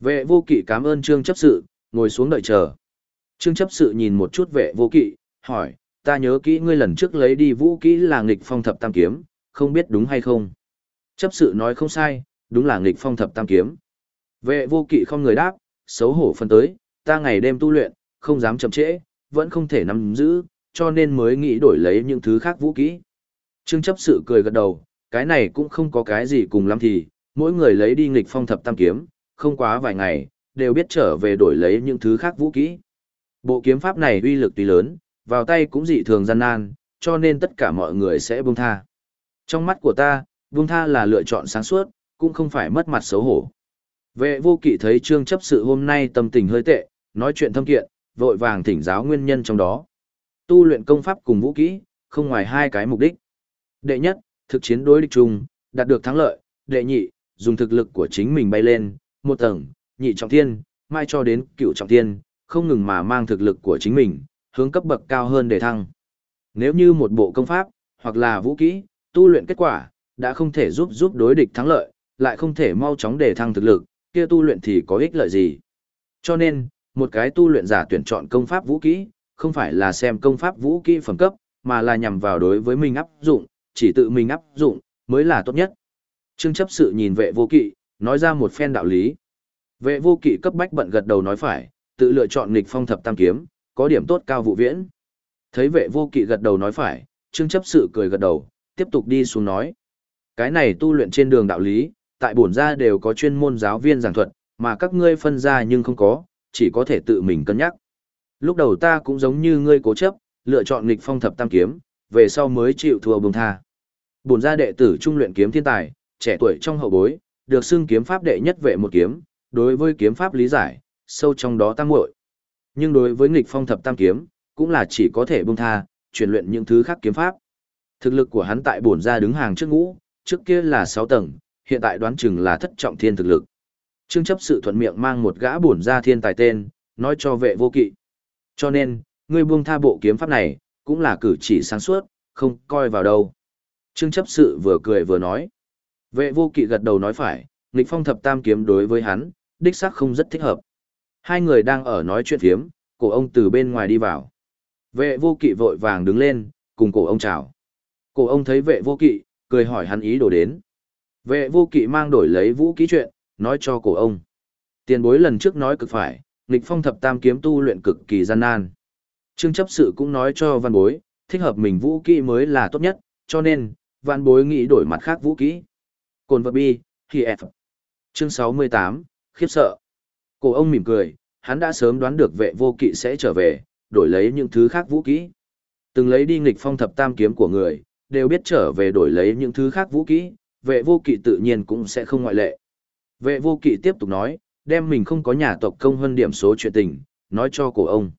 Vệ vô kỵ cảm ơn trương chấp sự, ngồi xuống đợi chờ. Trương chấp sự nhìn một chút vệ vô kỵ, hỏi, ta nhớ kỹ ngươi lần trước lấy đi vũ kỹ là nghịch phong thập tam kiếm, không biết đúng hay không. Chấp sự nói không sai, đúng là nghịch phong thập tam kiếm. Vệ vô kỵ không người đáp, xấu hổ phân tới, ta ngày đêm tu luyện, không dám chậm trễ, vẫn không thể nắm giữ, cho nên mới nghĩ đổi lấy những thứ khác vũ kỹ. Trương chấp sự cười gật đầu, cái này cũng không có cái gì cùng lắm thì, mỗi người lấy đi nghịch phong thập tam kiếm, không quá vài ngày, đều biết trở về đổi lấy những thứ khác vũ kỹ. Bộ kiếm pháp này uy lực tuy lớn, vào tay cũng dị thường gian nan, cho nên tất cả mọi người sẽ buông tha. Trong mắt của ta, buông tha là lựa chọn sáng suốt, cũng không phải mất mặt xấu hổ. Vệ vô kỵ thấy trương chấp sự hôm nay tâm tình hơi tệ, nói chuyện thâm kiện, vội vàng thỉnh giáo nguyên nhân trong đó. Tu luyện công pháp cùng vũ kỹ, không ngoài hai cái mục đích. Đệ nhất, thực chiến đối địch chung, đạt được thắng lợi. Đệ nhị, dùng thực lực của chính mình bay lên, một tầng, nhị trọng thiên, mai cho đến cựu trọng thiên, không ngừng mà mang thực lực của chính mình, hướng cấp bậc cao hơn để thăng. Nếu như một bộ công pháp, hoặc là vũ kỹ, tu luyện kết quả, đã không thể giúp giúp đối địch thắng lợi, lại không thể mau chóng để thăng thực lực, kia tu luyện thì có ích lợi gì. Cho nên, một cái tu luyện giả tuyển chọn công pháp vũ kỹ, không phải là xem công pháp vũ kỹ phẩm cấp, mà là nhằm vào đối với mình áp dụng, chỉ tự mình áp dụng, mới là tốt nhất. Trương chấp sự nhìn vệ vô kỵ, nói ra một phen đạo lý. Vệ vô kỵ cấp bách bận gật đầu nói phải, tự lựa chọn nghịch phong thập tam kiếm, có điểm tốt cao vụ viễn. Thấy vệ vô kỵ gật đầu nói phải, trương chấp sự cười gật đầu, tiếp tục đi xuống nói. Cái này tu luyện trên đường đạo lý, tại bổn gia đều có chuyên môn giáo viên giảng thuật, mà các ngươi phân ra nhưng không có, chỉ có thể tự mình cân nhắc. Lúc đầu ta cũng giống như ngươi cố chấp, lựa chọn nghịch phong thập tam kiếm, về sau mới chịu thua bông tha. Bổn gia đệ tử trung luyện kiếm thiên tài, trẻ tuổi trong hậu bối, được xưng kiếm pháp đệ nhất vệ một kiếm, đối với kiếm pháp lý giải, sâu trong đó tăng muội. Nhưng đối với nghịch phong thập tam kiếm, cũng là chỉ có thể bông tha, chuyển luyện những thứ khác kiếm pháp. Thực lực của hắn tại bổn gia đứng hàng trước ngũ, trước kia là 6 tầng, hiện tại đoán chừng là thất trọng thiên thực lực. Trương chấp sự thuận miệng mang một gã bổn gia thiên tài tên, nói cho vệ vô kỵ. Cho nên, ngươi buông tha bộ kiếm pháp này, cũng là cử chỉ sáng suốt, không coi vào đâu. Trương chấp sự vừa cười vừa nói. Vệ vô kỵ gật đầu nói phải, nghịch phong thập tam kiếm đối với hắn, đích xác không rất thích hợp. Hai người đang ở nói chuyện phiếm, cổ ông từ bên ngoài đi vào. Vệ vô kỵ vội vàng đứng lên, cùng cổ ông chào. Cổ ông thấy vệ vô kỵ, cười hỏi hắn ý đồ đến. Vệ vô kỵ mang đổi lấy vũ ký chuyện, nói cho cổ ông. Tiền bối lần trước nói cực phải, nghịch phong thập tam kiếm tu luyện cực kỳ gian nan. Trương chấp sự cũng nói cho văn bối, thích hợp mình vũ kỹ mới là tốt nhất, cho nên, văn bối nghĩ đổi mặt khác vũ kỹ. Cồn vật bi, thì F. Chương 68, khiếp sợ. Cổ ông mỉm cười, hắn đã sớm đoán được vệ vô kỵ sẽ trở về, đổi lấy những thứ khác vũ kỹ. Từng lấy đi nghịch phong thập tam kiếm của người, đều biết trở về đổi lấy những thứ khác vũ kỹ, vệ vô kỵ tự nhiên cũng sẽ không ngoại lệ. Vệ vô kỵ tiếp tục nói, đem mình không có nhà tộc công hơn điểm số chuyện tình, nói cho cổ ông.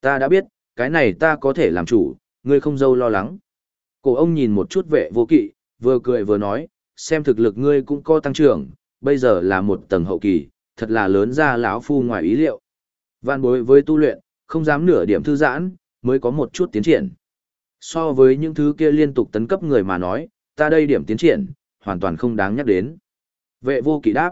Ta đã biết, cái này ta có thể làm chủ, ngươi không dâu lo lắng. Cổ ông nhìn một chút vệ vô kỵ, vừa cười vừa nói, xem thực lực ngươi cũng có tăng trưởng, bây giờ là một tầng hậu kỳ, thật là lớn ra lão phu ngoài ý liệu. Vạn bối với tu luyện, không dám nửa điểm thư giãn, mới có một chút tiến triển. So với những thứ kia liên tục tấn cấp người mà nói, ta đây điểm tiến triển, hoàn toàn không đáng nhắc đến. Vệ vô kỵ đáp.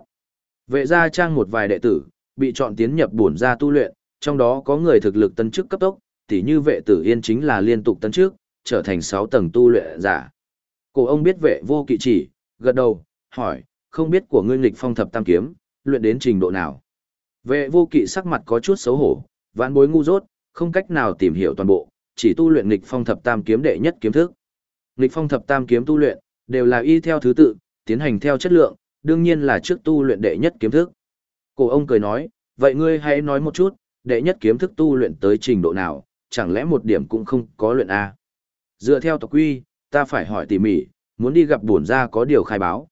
Vệ gia trang một vài đệ tử, bị chọn tiến nhập bổn gia tu luyện, trong đó có người thực lực tân chức cấp tốc, tỉ như vệ tử yên chính là liên tục tân trước, trở thành 6 tầng tu luyện giả. Cổ ông biết vệ vô kỵ chỉ, gật đầu, hỏi, không biết của ngươi lịch phong thập tam kiếm, luyện đến trình độ nào. Vệ vô kỵ sắc mặt có chút xấu hổ, vãn bối ngu dốt, không cách nào tìm hiểu toàn bộ, chỉ tu luyện lịch phong thập tam kiếm đệ nhất kiếm thức. Lịch phong thập tam kiếm tu luyện, đều là y theo thứ tự, tiến hành theo chất lượng, đương nhiên là trước tu luyện đệ nhất kiếm thức. Cổ ông cười nói, vậy ngươi hãy nói một chút, đệ nhất kiếm thức tu luyện tới trình độ nào, chẳng lẽ một điểm cũng không có luyện A. Dựa theo tộc quy, ta phải hỏi tỉ mỉ, muốn đi gặp bổn ra có điều khai báo.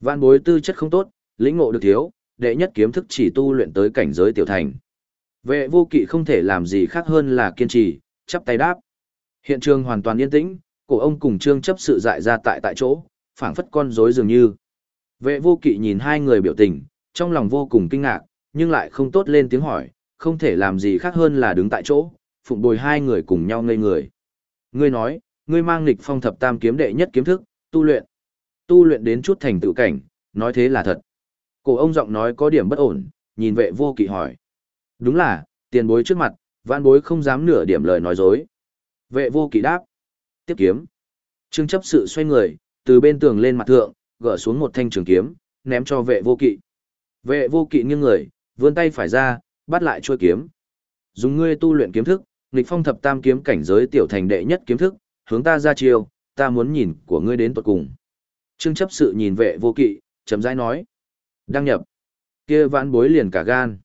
Vạn bối tư chất không tốt, lĩnh ngộ được thiếu, đệ nhất kiếm thức chỉ tu luyện tới cảnh giới tiểu thành. Vệ vô kỵ không thể làm gì khác hơn là kiên trì, chắp tay đáp. Hiện trường hoàn toàn yên tĩnh, cổ ông cùng trương chấp sự dại ra tại tại chỗ, phảng phất con rối dường như. Vệ vô kỵ nhìn hai người biểu tình, trong lòng vô cùng kinh ngạc, nhưng lại không tốt lên tiếng hỏi, không thể làm gì khác hơn là đứng tại chỗ, phụng bồi hai người cùng nhau ngây người. Ngươi nói, ngươi mang nghịch phong thập tam kiếm đệ nhất kiếm thức, tu luyện. Tu luyện đến chút thành tựu cảnh, nói thế là thật. Cổ ông giọng nói có điểm bất ổn, nhìn vệ vô kỵ hỏi. Đúng là, tiền bối trước mặt, vạn bối không dám nửa điểm lời nói dối. Vệ vô kỵ đáp. Tiếp kiếm. Trương chấp sự xoay người, từ bên tường lên mặt thượng, gỡ xuống một thanh trường kiếm, ném cho vệ vô kỵ. Vệ vô kỵ nghiêng người, vươn tay phải ra, bắt lại chuôi kiếm. Dùng ngươi tu luyện kiếm thức, nghịch phong thập tam kiếm cảnh giới tiểu thành đệ nhất kiếm thức, hướng ta ra chiêu, ta muốn nhìn của ngươi đến tuột cùng. Trương chấp sự nhìn vệ vô kỵ, chấm rãi nói. Đăng nhập. kia vãn bối liền cả gan.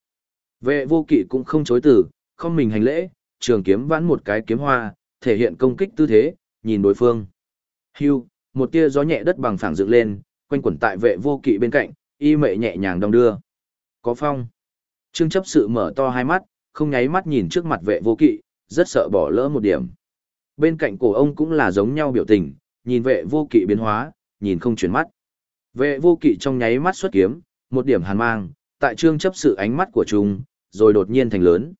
Vệ vô kỵ cũng không chối từ, không mình hành lễ, trường kiếm vãn một cái kiếm hoa, thể hiện công kích tư thế, nhìn đối phương. Hưu, một tia gió nhẹ đất bằng phẳng dựng lên, quanh quẩn tại vệ vô kỵ bên cạnh, y mệ nhẹ nhàng đong đưa. Có phong. Trương chấp sự mở to hai mắt, không nháy mắt nhìn trước mặt vệ vô kỵ, rất sợ bỏ lỡ một điểm. Bên cạnh cổ ông cũng là giống nhau biểu tình, nhìn vệ vô kỵ biến hóa, nhìn không chuyển mắt. Vệ vô kỵ trong nháy mắt xuất kiếm, một điểm hàn mang, tại trương chấp sự ánh mắt của chúng, rồi đột nhiên thành lớn.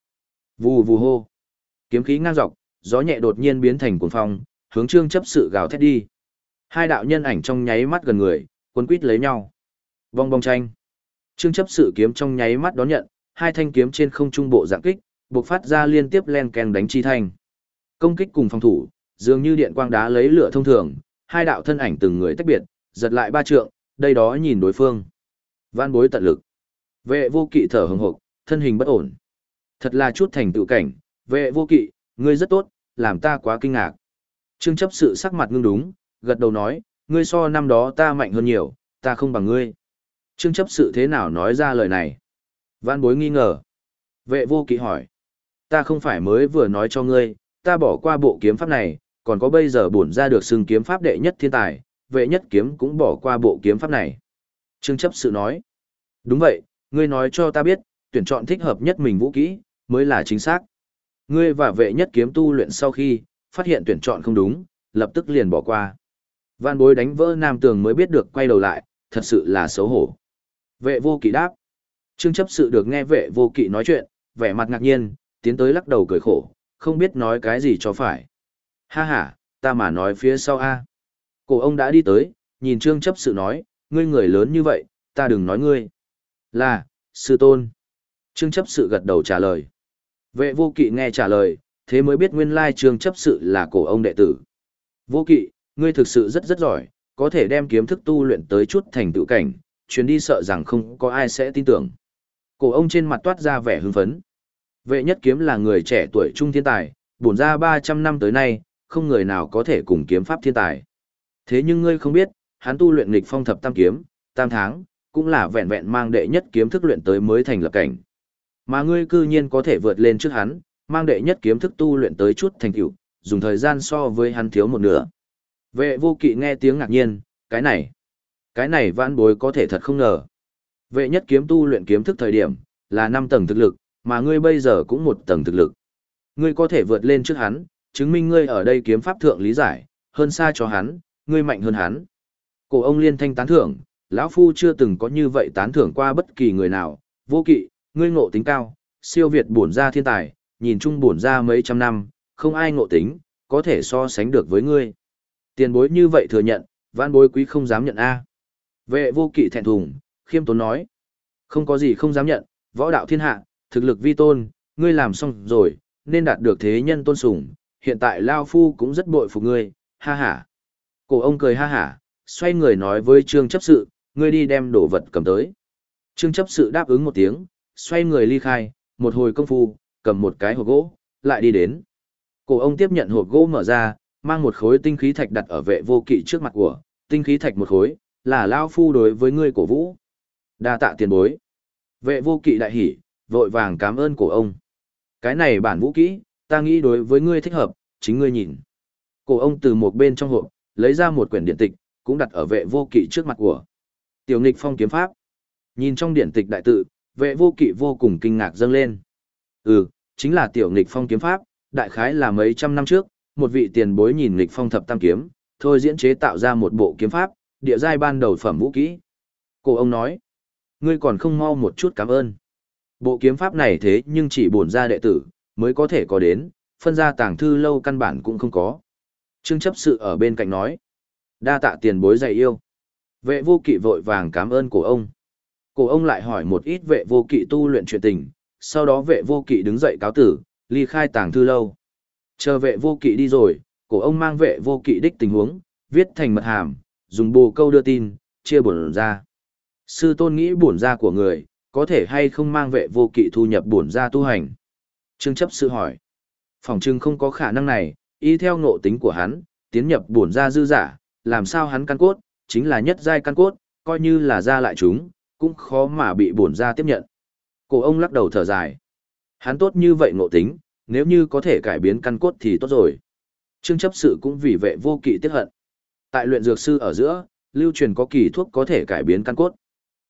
Vù vù hô. Kiếm khí ngang dọc, gió nhẹ đột nhiên biến thành cuồng phong, hướng trương chấp sự gào thét đi. Hai đạo nhân ảnh trong nháy mắt gần người, cuốn quít lấy nhau. Vong bong tranh. Trương chấp sự kiếm trong nháy mắt đón nhận, hai thanh kiếm trên không trung bộ dạng kích, bộc phát ra liên tiếp len ken đánh chi thanh. Công kích cùng phòng thủ, dường như điện quang đá lấy lửa thông thường, hai đạo thân ảnh từng người tách biệt, giật lại ba trượng, đây đó nhìn đối phương. Van bối tận lực. Vệ vô kỵ thở hừng hực, thân hình bất ổn. Thật là chút thành tựu cảnh, vệ vô kỵ, ngươi rất tốt, làm ta quá kinh ngạc. Trương chấp sự sắc mặt ngưng đúng, gật đầu nói, ngươi so năm đó ta mạnh hơn nhiều, ta không bằng ngươi. Trương chấp sự thế nào nói ra lời này? Văn bối nghi ngờ. Vệ vô kỵ hỏi. Ta không phải mới vừa nói cho ngươi, ta bỏ qua bộ kiếm pháp này, còn có bây giờ bổn ra được xưng kiếm pháp đệ nhất thiên tài, vệ nhất kiếm cũng bỏ qua bộ kiếm pháp này. Trương chấp sự nói. Đúng vậy, ngươi nói cho ta biết, tuyển chọn thích hợp nhất mình vũ kỹ, mới là chính xác. Ngươi và vệ nhất kiếm tu luyện sau khi, phát hiện tuyển chọn không đúng, lập tức liền bỏ qua. Văn bối đánh vỡ nam tường mới biết được quay đầu lại, thật sự là xấu hổ. Vệ vô kỵ đáp. Trương chấp sự được nghe vệ vô kỵ nói chuyện, vẻ mặt ngạc nhiên, tiến tới lắc đầu cười khổ, không biết nói cái gì cho phải. Ha ha, ta mà nói phía sau a. Cổ ông đã đi tới, nhìn trương chấp sự nói, ngươi người lớn như vậy, ta đừng nói ngươi. Là, sư tôn. Trương chấp sự gật đầu trả lời. Vệ vô kỵ nghe trả lời, thế mới biết nguyên lai trương chấp sự là cổ ông đệ tử. Vô kỵ, ngươi thực sự rất rất giỏi, có thể đem kiếm thức tu luyện tới chút thành tựu cảnh, chuyến đi sợ rằng không có ai sẽ tin tưởng. Cổ ông trên mặt toát ra vẻ hưng phấn. Vệ nhất kiếm là người trẻ tuổi trung thiên tài, bổn ra 300 năm tới nay, không người nào có thể cùng kiếm pháp thiên tài. Thế nhưng ngươi không biết, hắn tu luyện nghịch phong thập tam kiếm, tam tháng, cũng là vẹn vẹn mang đệ nhất kiếm thức luyện tới mới thành lập cảnh. Mà ngươi cư nhiên có thể vượt lên trước hắn, mang đệ nhất kiếm thức tu luyện tới chút thành tựu, dùng thời gian so với hắn thiếu một nửa. Vệ vô kỵ nghe tiếng ngạc nhiên, cái này, cái này vãn bối có thể thật không ngờ. Vệ nhất kiếm tu luyện kiếm thức thời điểm, là 5 tầng thực lực, mà ngươi bây giờ cũng một tầng thực lực. Ngươi có thể vượt lên trước hắn, chứng minh ngươi ở đây kiếm pháp thượng lý giải, hơn xa cho hắn, ngươi mạnh hơn hắn. Cổ ông liên thanh tán thưởng, lão phu chưa từng có như vậy tán thưởng qua bất kỳ người nào, vô kỵ, ngươi ngộ tính cao, siêu việt bổn ra thiên tài, nhìn chung bổn ra mấy trăm năm, không ai ngộ tính, có thể so sánh được với ngươi. Tiền bối như vậy thừa nhận, vãn bối quý không dám nhận A. Vệ vô kỵ thẹn thùng, khiêm tốn nói. Không có gì không dám nhận, võ đạo thiên hạ, thực lực vi tôn, ngươi làm xong rồi, nên đạt được thế nhân tôn sủng. Hiện tại Lao Phu cũng rất bội phục ngươi, ha ha. Cổ ông cười ha ha, xoay người nói với trương chấp sự, ngươi đi đem đồ vật cầm tới. Trương chấp sự đáp ứng một tiếng, xoay người ly khai, một hồi công phu, cầm một cái hộp gỗ, lại đi đến. Cổ ông tiếp nhận hộp gỗ mở ra, mang một khối tinh khí thạch đặt ở vệ vô kỵ trước mặt của, tinh khí thạch một khối, là lao phu đối với ngươi cổ vũ. đa tạ tiền bối. Vệ vô kỵ đại hỉ, vội vàng cảm ơn cổ ông. Cái này bản vũ kỹ, ta nghĩ đối với ngươi thích hợp, chính ngươi nhìn. Cổ ông từ một bên trong hộp, lấy ra một quyển điện tịch, cũng đặt ở vệ vô kỵ trước mặt của. Tiểu nghịch phong kiếm pháp. Nhìn trong điện tịch đại tự, vệ vô kỵ vô cùng kinh ngạc dâng lên. Ừ, chính là tiểu nghịch phong kiếm pháp, đại khái là mấy trăm năm trước, một vị tiền bối nhìn nghịch phong thập tam kiếm, thôi diễn chế tạo ra một bộ kiếm pháp, địa giai ban đầu phẩm vũ kỹ. Cổ ông nói, ngươi còn không mau một chút cảm ơn. Bộ kiếm pháp này thế nhưng chỉ bổn ra đệ tử, mới có thể có đến, phân ra tàng thư lâu căn bản cũng không có. Trương chấp sự ở bên cạnh nói, đa tạ tiền bối dạy yêu. Vệ vô kỵ vội vàng cảm ơn cổ ông. Cổ ông lại hỏi một ít vệ vô kỵ tu luyện chuyện tình, sau đó vệ vô kỵ đứng dậy cáo tử, ly khai tàng thư lâu. Chờ vệ vô kỵ đi rồi, cổ ông mang vệ vô kỵ đích tình huống, viết thành mật hàm, dùng bồ câu đưa tin, chia bổn ra. Sư tôn nghĩ bổn ra của người, có thể hay không mang vệ vô kỵ thu nhập bổn ra tu hành. Trương chấp sự hỏi. Phòng trưng không có khả năng này, y theo ngộ tính của hắn, tiến nhập bổn ra dư giả, làm sao hắn căn cốt, chính là nhất giai căn cốt, coi như là ra lại chúng, cũng khó mà bị bổn ra tiếp nhận. Cổ ông lắc đầu thở dài. Hắn tốt như vậy ngộ tính, nếu như có thể cải biến căn cốt thì tốt rồi. Trương chấp sự cũng vì vệ vô kỵ tiếc hận. Tại luyện dược sư ở giữa, lưu truyền có kỳ thuốc có thể cải biến căn cốt.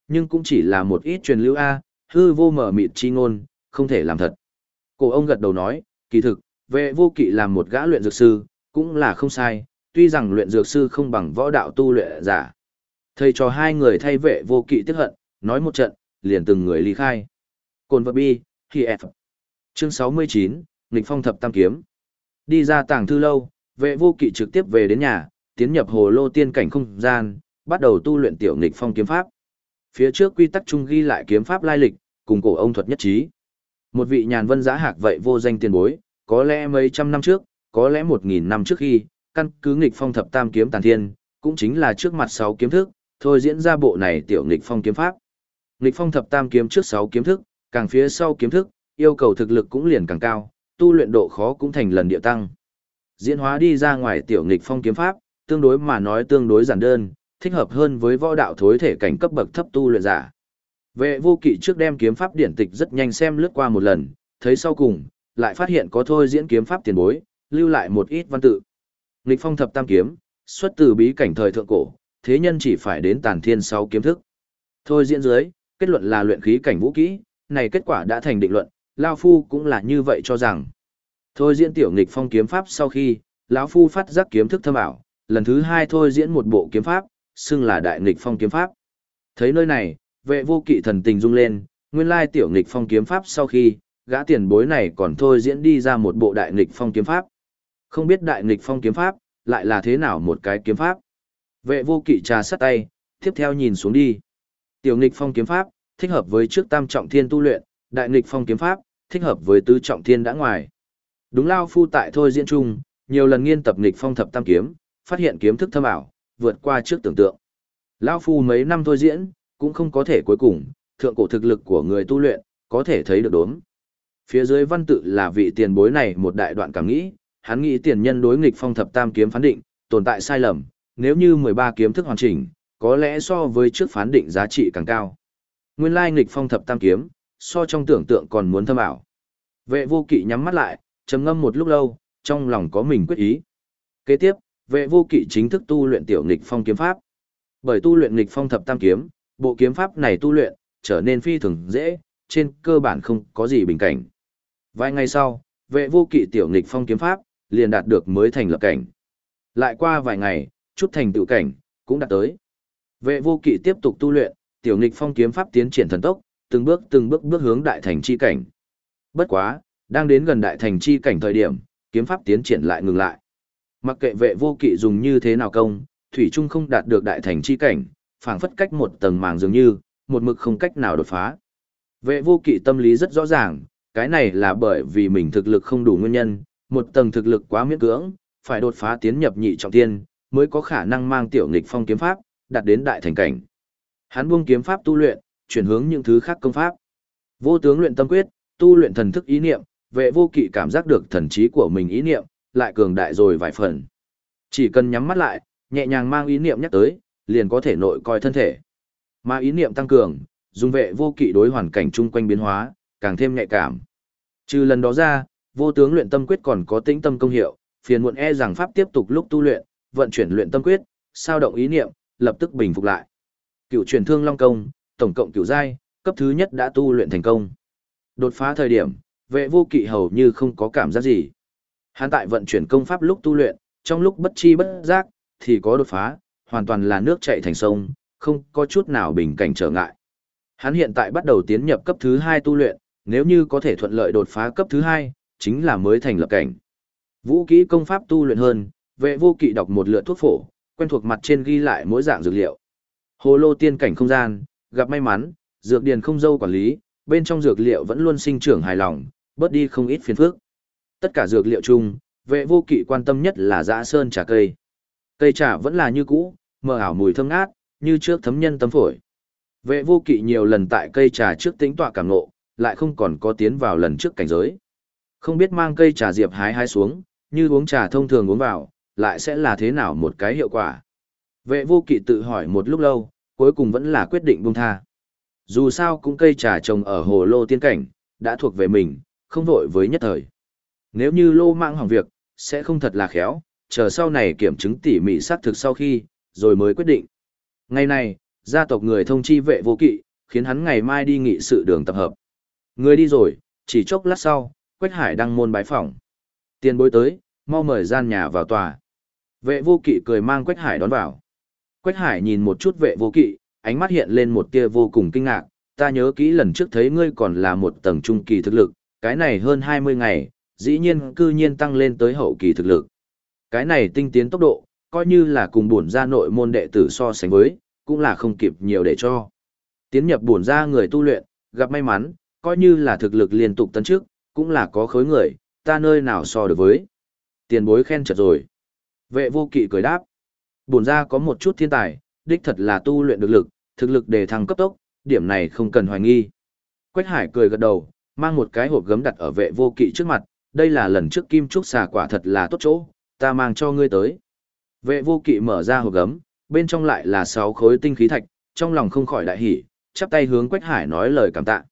Nhưng cũng chỉ là một ít truyền lưu A, hư vô mở mịt chi ngôn, không thể làm thật. Cổ ông gật đầu nói, kỳ thực, vệ vô kỵ làm một gã luyện dược sư, cũng là không sai, tuy rằng luyện dược sư không bằng võ đạo tu luyện giả. Thầy cho hai người thay vệ vô kỵ tiếc hận, nói một trận, liền từng người ly khai. Cồn vật bi, khi F. Chương 69, Nghịch Phong Thập Tam Kiếm. Đi ra tàng thư lâu, vệ vô kỵ trực tiếp về đến nhà, tiến nhập hồ lô tiên cảnh không gian, bắt đầu tu luyện tiểu Nghịch Phong kiếm pháp. Phía trước quy tắc chung ghi lại kiếm pháp lai lịch, cùng cổ ông thuật nhất trí. Một vị nhàn vân giã hạc vậy vô danh tiền bối, có lẽ mấy trăm năm trước, có lẽ một nghìn năm trước khi, căn cứ Nghịch Phong Thập Tam Kiếm Tàn Thiên, cũng chính là trước mặt sáu kiếm thức, thôi diễn ra bộ này tiểu Nghịch Phong kiếm pháp. Nghịch Phong Thập Tam Kiếm trước sáu kiếm thức, càng phía sau kiếm thức, yêu cầu thực lực cũng liền càng cao, tu luyện độ khó cũng thành lần địa tăng. Diễn hóa đi ra ngoài tiểu nghịch phong kiếm pháp, tương đối mà nói tương đối giản đơn, thích hợp hơn với võ đạo thối thể cảnh cấp bậc thấp tu luyện giả. Vệ vô kỵ trước đem kiếm pháp điển tịch rất nhanh xem lướt qua một lần, thấy sau cùng, lại phát hiện có thôi diễn kiếm pháp tiền bối, lưu lại một ít văn tự. Nghịch phong thập tam kiếm, xuất từ bí cảnh thời thượng cổ, thế nhân chỉ phải đến tàn thiên sau kiếm thức. Thôi diễn dưới, kết luận là luyện khí cảnh vũ kỹ, này kết quả đã thành định luận, Lao Phu cũng là như vậy cho rằng. Thôi diễn tiểu nghịch phong kiếm pháp sau khi, lão Phu phát giác kiếm thức thâm ảo, lần thứ hai thôi diễn một bộ kiếm pháp, xưng là đại nghịch phong kiếm pháp. Thấy nơi này, vệ vô kỵ thần tình rung lên, nguyên lai tiểu nghịch phong kiếm pháp sau khi, gã tiền bối này còn thôi diễn đi ra một bộ đại nghịch phong kiếm pháp. Không biết đại nghịch phong kiếm pháp, lại là thế nào một cái kiếm pháp. Vệ vô kỵ trà sắt tay, tiếp theo nhìn xuống đi. Tiểu nghịch phong kiếm pháp, thích hợp với trước tam trọng thiên tu luyện, đại nghịch phong kiếm pháp, thích hợp với tứ trọng thiên đã ngoài. Đúng lao phu tại thôi diễn trung nhiều lần nghiên tập nghịch phong thập tam kiếm, phát hiện kiếm thức thâm ảo, vượt qua trước tưởng tượng. Lao phu mấy năm thôi diễn, cũng không có thể cuối cùng, thượng cổ thực lực của người tu luyện, có thể thấy được đốm. Phía dưới văn tự là vị tiền bối này một đại đoạn cảm nghĩ, hắn nghĩ tiền nhân đối nghịch phong thập tam kiếm phán định, tồn tại sai lầm, nếu như 13 kiếm thức hoàn chỉnh, có lẽ so với trước phán định giá trị càng cao. Nguyên lai nghịch phong thập tam kiếm, so trong tưởng tượng còn muốn thâm ảo. Vệ vô kỵ nhắm mắt lại, trầm ngâm một lúc lâu, trong lòng có mình quyết ý. Kế tiếp, vệ vô kỵ chính thức tu luyện tiểu nghịch phong kiếm pháp. Bởi tu luyện nghịch phong thập tam kiếm, bộ kiếm pháp này tu luyện, trở nên phi thường dễ, trên cơ bản không có gì bình cảnh. Vài ngày sau, vệ vô kỵ tiểu nghịch phong kiếm pháp, liền đạt được mới thành lập cảnh. Lại qua vài ngày, chút thành tựu cảnh, cũng đạt tới. Vệ vô kỵ tiếp tục tu luyện, tiểu nghịch phong kiếm pháp tiến triển thần tốc, từng bước từng bước bước hướng đại thành chi cảnh. Bất quá, đang đến gần đại thành chi cảnh thời điểm, kiếm pháp tiến triển lại ngừng lại. Mặc kệ vệ vô kỵ dùng như thế nào công, thủy trung không đạt được đại thành chi cảnh, phảng phất cách một tầng màng dường như, một mực không cách nào đột phá. Vệ vô kỵ tâm lý rất rõ ràng, cái này là bởi vì mình thực lực không đủ nguyên nhân, một tầng thực lực quá miễn cưỡng, phải đột phá tiến nhập nhị trọng tiên, mới có khả năng mang tiểu nghịch phong kiếm pháp, đạt đến đại thành cảnh. Hắn buông kiếm pháp tu luyện, chuyển hướng những thứ khác công pháp. Vô tướng luyện tâm quyết, tu luyện thần thức ý niệm, vệ vô kỵ cảm giác được thần trí của mình ý niệm, lại cường đại rồi vài phần. Chỉ cần nhắm mắt lại, nhẹ nhàng mang ý niệm nhắc tới, liền có thể nội coi thân thể. Mà ý niệm tăng cường, dùng vệ vô kỵ đối hoàn cảnh chung quanh biến hóa, càng thêm nhạy cảm. Trừ lần đó ra, vô tướng luyện tâm quyết còn có tĩnh tâm công hiệu, phiền muộn e rằng pháp tiếp tục lúc tu luyện, vận chuyển luyện tâm quyết, sao động ý niệm, lập tức bình phục lại. Cựu truyền thương long công, tổng cộng cựu giai, cấp thứ nhất đã tu luyện thành công. Đột phá thời điểm, vệ vô kỵ hầu như không có cảm giác gì. Hắn tại vận chuyển công pháp lúc tu luyện, trong lúc bất chi bất giác, thì có đột phá, hoàn toàn là nước chảy thành sông, không có chút nào bình cảnh trở ngại. Hắn hiện tại bắt đầu tiến nhập cấp thứ hai tu luyện, nếu như có thể thuận lợi đột phá cấp thứ hai, chính là mới thành lập cảnh. Vũ kỹ công pháp tu luyện hơn, vệ vô kỵ đọc một lượt thuốc phổ, quen thuộc mặt trên ghi lại mỗi dạng dược liệu. Hồ lô tiên cảnh không gian, gặp may mắn, dược điền không dâu quản lý, bên trong dược liệu vẫn luôn sinh trưởng hài lòng, bớt đi không ít phiền phức. Tất cả dược liệu chung, vệ vô kỵ quan tâm nhất là dã sơn trà cây. Cây trà vẫn là như cũ, mờ ảo mùi thơm ngát, như trước thấm nhân tâm phổi. Vệ vô kỵ nhiều lần tại cây trà trước tính tọa cảm ngộ, lại không còn có tiến vào lần trước cảnh giới. Không biết mang cây trà diệp hái hái xuống, như uống trà thông thường uống vào, lại sẽ là thế nào một cái hiệu quả. Vệ vô kỵ tự hỏi một lúc lâu, cuối cùng vẫn là quyết định buông tha. Dù sao cũng cây trà trồng ở hồ lô tiên cảnh, đã thuộc về mình, không vội với nhất thời. Nếu như lô mạng hỏng việc, sẽ không thật là khéo, chờ sau này kiểm chứng tỉ mỉ xác thực sau khi, rồi mới quyết định. Ngày này, gia tộc người thông chi vệ vô kỵ, khiến hắn ngày mai đi nghị sự đường tập hợp. Người đi rồi, chỉ chốc lát sau, Quách Hải đăng môn bái phỏng. Tiền bối tới, mau mời gian nhà vào tòa. Vệ vô kỵ cười mang Quách Hải đón vào. Quách Hải nhìn một chút vệ vô kỵ, ánh mắt hiện lên một tia vô cùng kinh ngạc. Ta nhớ kỹ lần trước thấy ngươi còn là một tầng trung kỳ thực lực, cái này hơn 20 ngày, dĩ nhiên cư nhiên tăng lên tới hậu kỳ thực lực. Cái này tinh tiến tốc độ, coi như là cùng bổn gia nội môn đệ tử so sánh với, cũng là không kịp nhiều để cho. Tiến nhập bổn gia người tu luyện, gặp may mắn, coi như là thực lực liên tục tấn trước, cũng là có khối người, ta nơi nào so được với. Tiền bối khen chật rồi. Vệ vô kỵ cười đáp. Bổn gia có một chút thiên tài, đích thật là tu luyện được lực, thực lực đề thăng cấp tốc, điểm này không cần hoài nghi. Quách Hải cười gật đầu, mang một cái hộp gấm đặt ở vệ vô kỵ trước mặt, đây là lần trước kim trúc xà quả thật là tốt chỗ, ta mang cho ngươi tới. Vệ vô kỵ mở ra hộp gấm, bên trong lại là sáu khối tinh khí thạch, trong lòng không khỏi đại hỉ, chắp tay hướng Quách Hải nói lời cảm tạ.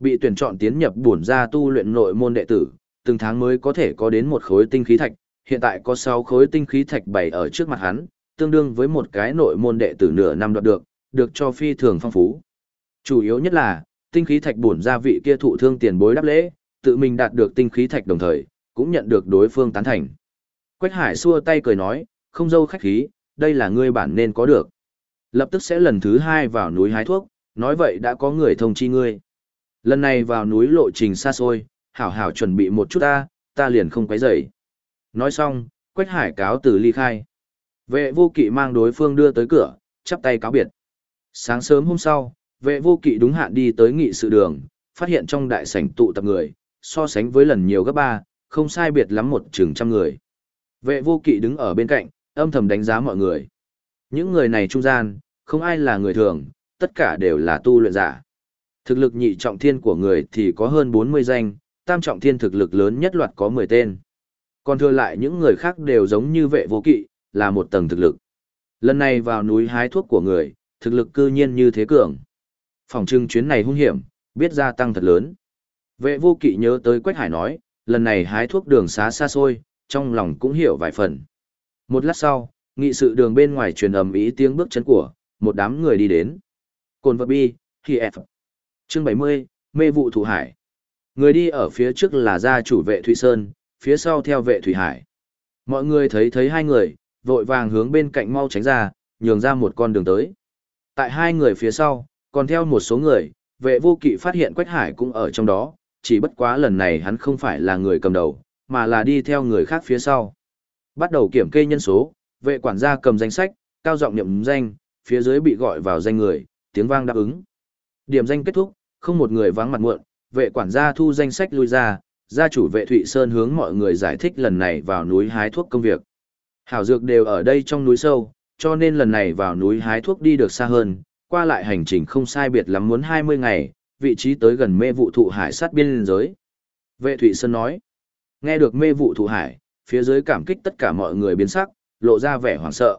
Bị tuyển chọn tiến nhập bổn gia tu luyện nội môn đệ tử, từng tháng mới có thể có đến một khối tinh khí thạch, hiện tại có sáu khối tinh khí thạch bày ở trước mặt hắn, tương đương với một cái nội môn đệ tử nửa năm đoạt được, được cho phi thường phong phú. Chủ yếu nhất là, tinh khí thạch bổn gia vị kia thụ thương tiền bối đáp lễ, tự mình đạt được tinh khí thạch đồng thời, cũng nhận được đối phương tán thành. Quách Hải xua tay cười nói, không dâu khách khí, đây là ngươi bản nên có được. Lập tức sẽ lần thứ hai vào núi hái thuốc, nói vậy đã có người thông chi ngươi. Lần này vào núi lộ trình xa xôi, hảo hảo chuẩn bị một chút ta, ta liền không quấy rầy. Nói xong, Quách Hải cáo từ ly khai. Vệ vô kỵ mang đối phương đưa tới cửa, chắp tay cáo biệt. Sáng sớm hôm sau, vệ vô kỵ đúng hạn đi tới nghị sự đường, phát hiện trong đại sảnh tụ tập người, so sánh với lần nhiều gấp ba, không sai biệt lắm một chừng trăm người. Vệ vô kỵ đứng ở bên cạnh, âm thầm đánh giá mọi người. Những người này trung gian, không ai là người thường, tất cả đều là tu luyện giả. Thực lực nhị trọng thiên của người thì có hơn 40 danh, tam trọng thiên thực lực lớn nhất loạt có 10 tên. Còn thừa lại những người khác đều giống như vệ vô kỵ, là một tầng thực lực. Lần này vào núi hái thuốc của người, thực lực cư nhiên như thế cường. Phòng trưng chuyến này hung hiểm, biết gia tăng thật lớn. Vệ vô kỵ nhớ tới Quách Hải nói, lần này hái thuốc đường xá xa xôi, trong lòng cũng hiểu vài phần. Một lát sau, nghị sự đường bên ngoài truyền ầm ý tiếng bước chân của, một đám người đi đến. Cồn vật bi, khi F. Chương 70, mê vụ thủ hải. Người đi ở phía trước là gia chủ vệ Thụy Sơn, phía sau theo vệ Thủy Hải. Mọi người thấy thấy hai người, vội vàng hướng bên cạnh mau tránh ra, nhường ra một con đường tới. Tại hai người phía sau, còn theo một số người, vệ vô kỵ phát hiện Quách Hải cũng ở trong đó, chỉ bất quá lần này hắn không phải là người cầm đầu, mà là đi theo người khác phía sau. Bắt đầu kiểm kê nhân số, vệ quản gia cầm danh sách, cao giọng niệm danh, phía dưới bị gọi vào danh người, tiếng vang đáp ứng. Điểm danh kết thúc, không một người vắng mặt muộn, vệ quản gia thu danh sách lui ra, gia chủ vệ Thụy Sơn hướng mọi người giải thích lần này vào núi hái thuốc công việc. Hảo dược đều ở đây trong núi sâu, cho nên lần này vào núi hái thuốc đi được xa hơn, qua lại hành trình không sai biệt lắm muốn 20 ngày, vị trí tới gần mê vụ thụ hải sát biên giới. Vệ Thụy Sơn nói, nghe được mê vụ thụ hải, phía dưới cảm kích tất cả mọi người biến sắc, lộ ra vẻ hoảng sợ.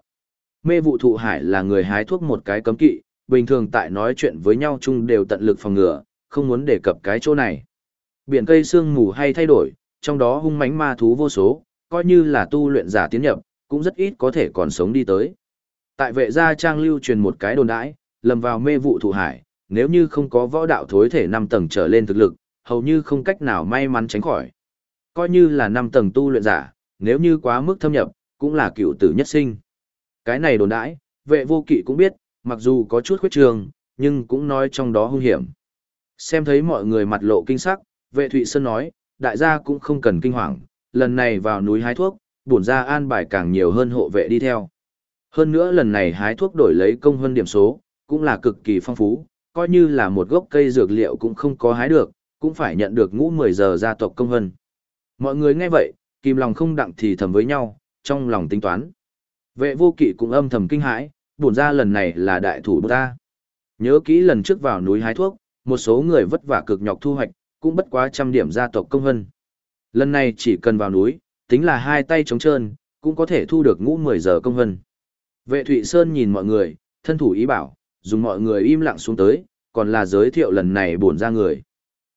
Mê vụ thụ hải là người hái thuốc một cái cấm kỵ, bình thường tại nói chuyện với nhau chung đều tận lực phòng ngừa, không muốn đề cập cái chỗ này. Biển cây sương mù hay thay đổi, trong đó hung mãnh ma thú vô số, coi như là tu luyện giả tiến nhập, cũng rất ít có thể còn sống đi tới. Tại vệ gia trang lưu truyền một cái đồn đãi, lầm vào mê vụ thụ hải, nếu như không có võ đạo thối thể 5 tầng trở lên thực lực, hầu như không cách nào may mắn tránh khỏi. Coi như là 5 tầng tu luyện giả, nếu như quá mức thâm nhập, cũng là cựu tử nhất sinh. Cái này đồn đãi, vệ vô kỵ cũng biết, mặc dù có chút khuyết trường, nhưng cũng nói trong đó hung hiểm. Xem thấy mọi người mặt lộ kinh sắc, vệ Thụy Sơn nói, đại gia cũng không cần kinh hoàng, lần này vào núi hái thuốc, bổn ra an bài càng nhiều hơn hộ vệ đi theo. Hơn nữa lần này hái thuốc đổi lấy công hơn điểm số, cũng là cực kỳ phong phú, coi như là một gốc cây dược liệu cũng không có hái được, cũng phải nhận được ngũ 10 giờ gia tộc công hân. Mọi người nghe vậy, kìm lòng không đặng thì thầm với nhau, trong lòng tính toán. Vệ vô kỵ cũng âm thầm kinh hãi, bổn ra lần này là đại thủ ta. Nhớ kỹ lần trước vào núi hái thuốc, một số người vất vả cực nhọc thu hoạch, cũng bất quá trăm điểm gia tộc công hân. Lần này chỉ cần vào núi, tính là hai tay trống trơn, cũng có thể thu được ngũ 10 giờ công hân. Vệ Thụy Sơn nhìn mọi người, thân thủ ý bảo, dùng mọi người im lặng xuống tới, còn là giới thiệu lần này bổn ra người.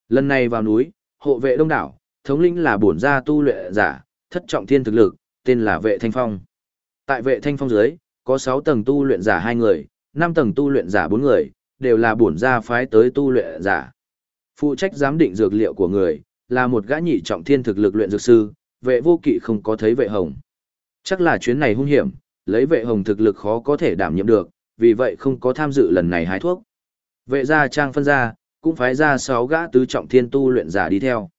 Lần này vào núi, hộ vệ đông đảo, thống lĩnh là bổn gia tu luyện giả, thất trọng thiên thực lực, tên là vệ thanh phong. Tại vệ thanh phong dưới, có 6 tầng tu luyện giả 2 người, 5 tầng tu luyện giả 4 người, đều là bổn gia phái tới tu luyện giả. Phụ trách giám định dược liệu của người, là một gã nhị trọng thiên thực lực luyện dược sư, vệ vô kỵ không có thấy vệ hồng. Chắc là chuyến này hung hiểm, lấy vệ hồng thực lực khó có thể đảm nhiệm được, vì vậy không có tham dự lần này hái thuốc. Vệ gia trang phân ra, cũng phái ra 6 gã tứ trọng thiên tu luyện giả đi theo.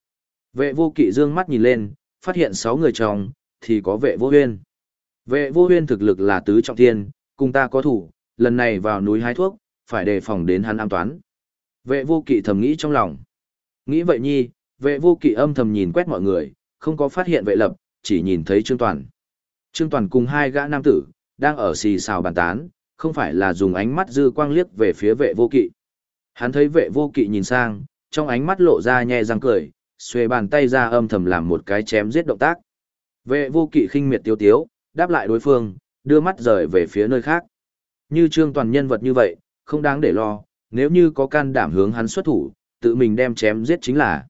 Vệ vô kỵ dương mắt nhìn lên, phát hiện 6 người chồng, thì có vệ vô huyên. Vệ vô huyên thực lực là tứ trọng thiên, cùng ta có thủ, lần này vào núi hái thuốc, phải đề phòng đến hắn an toán. Vệ vô kỵ thầm nghĩ trong lòng. Nghĩ vậy nhi, vệ vô kỵ âm thầm nhìn quét mọi người, không có phát hiện vệ lập, chỉ nhìn thấy Trương Toàn. Trương Toàn cùng hai gã nam tử, đang ở xì xào bàn tán, không phải là dùng ánh mắt dư quang liếc về phía vệ vô kỵ. Hắn thấy vệ vô kỵ nhìn sang, trong ánh mắt lộ ra nhẹ răng cười, xuề bàn tay ra âm thầm làm một cái chém giết động tác. Vệ vô kỵ khinh miệt tiêu tiếu, đáp lại đối phương, đưa mắt rời về phía nơi khác. Như trương toàn nhân vật như vậy, không đáng để lo, nếu như có can đảm hướng hắn xuất thủ, tự mình đem chém giết chính là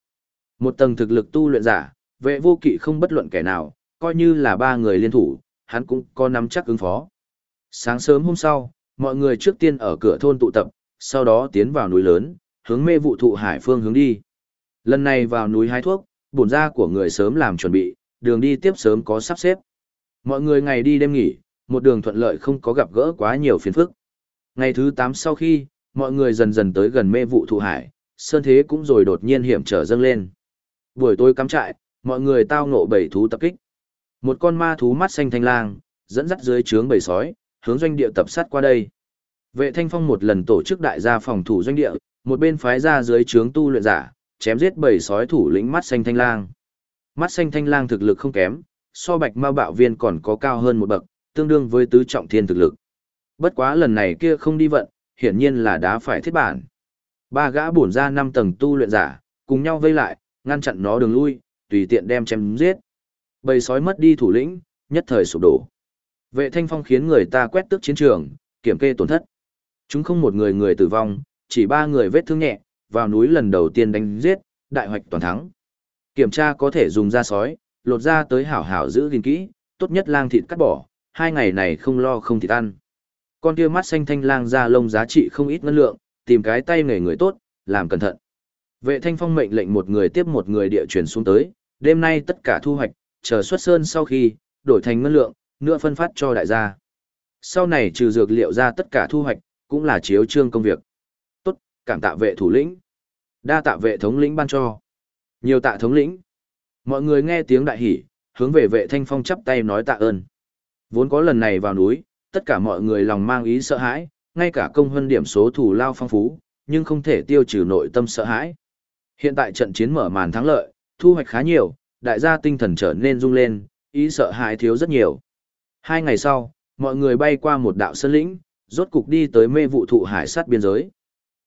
một tầng thực lực tu luyện giả, vệ vô kỵ không bất luận kẻ nào, coi như là ba người liên thủ, hắn cũng có nắm chắc ứng phó. Sáng sớm hôm sau, mọi người trước tiên ở cửa thôn tụ tập, sau đó tiến vào núi lớn, hướng mê vụ thụ hải phương hướng đi. Lần này vào núi hái thuốc, bổn ra của người sớm làm chuẩn bị, đường đi tiếp sớm có sắp xếp. Mọi người ngày đi đêm nghỉ, một đường thuận lợi không có gặp gỡ quá nhiều phiền phức. Ngày thứ 8 sau khi, mọi người dần dần tới gần mê vụ thụ hải, sơn thế cũng rồi đột nhiên hiểm trở dâng lên. Buổi tối cắm trại, mọi người tao ngộ bảy thú tập kích. Một con ma thú mắt xanh thanh lang, dẫn dắt dưới trướng bầy sói, hướng doanh địa tập sát qua đây. Vệ Thanh Phong một lần tổ chức đại gia phòng thủ doanh địa, một bên phái ra dưới trướng tu luyện giả, chém giết bầy sói thủ lĩnh mắt xanh thanh lang. Mắt xanh thanh lang thực lực không kém, so bạch ma bạo viên còn có cao hơn một bậc, tương đương với tứ trọng thiên thực lực. Bất quá lần này kia không đi vận, hiển nhiên là đá phải thiết bản. Ba gã bổn ra năm tầng tu luyện giả, cùng nhau vây lại, ngăn chặn nó đường lui, tùy tiện đem chém giết. Bầy sói mất đi thủ lĩnh, nhất thời sụp đổ. Vệ thanh phong khiến người ta quét tước chiến trường, kiểm kê tổn thất. Chúng không một người người tử vong, chỉ ba người vết thương nhẹ, vào núi lần đầu tiên đánh giết, đại hoạch toàn thắng. Kiểm tra có thể dùng da sói, lột ra tới hảo hảo giữ gìn kỹ, tốt nhất lang thịt cắt bỏ, hai ngày này không lo không thịt ăn. Con kia mắt xanh thanh lang da lông giá trị không ít ngân lượng, tìm cái tay nghề người tốt, làm cẩn thận. Vệ thanh phong mệnh lệnh một người tiếp một người địa chuyển xuống tới, đêm nay tất cả thu hoạch, chờ xuất sơn sau khi, đổi thành ngân lượng, nữa phân phát cho đại gia. Sau này trừ dược liệu ra tất cả thu hoạch, cũng là chiếu trương công việc. Tốt, cảm tạ vệ thủ lĩnh. Đa tạ vệ thống lĩnh ban cho. Nhiều tạ thống lĩnh. Mọi người nghe tiếng đại hỉ, hướng về vệ thanh phong chắp tay nói tạ ơn. Vốn có lần này vào núi, tất cả mọi người lòng mang ý sợ hãi, ngay cả công hơn điểm số thủ lao phong phú, nhưng không thể tiêu trừ nội tâm sợ hãi. Hiện tại trận chiến mở màn thắng lợi, thu hoạch khá nhiều, đại gia tinh thần trở nên rung lên, ý sợ hãi thiếu rất nhiều. Hai ngày sau, mọi người bay qua một đạo sơn lĩnh, rốt cục đi tới mê vụ thụ hải sát biên giới.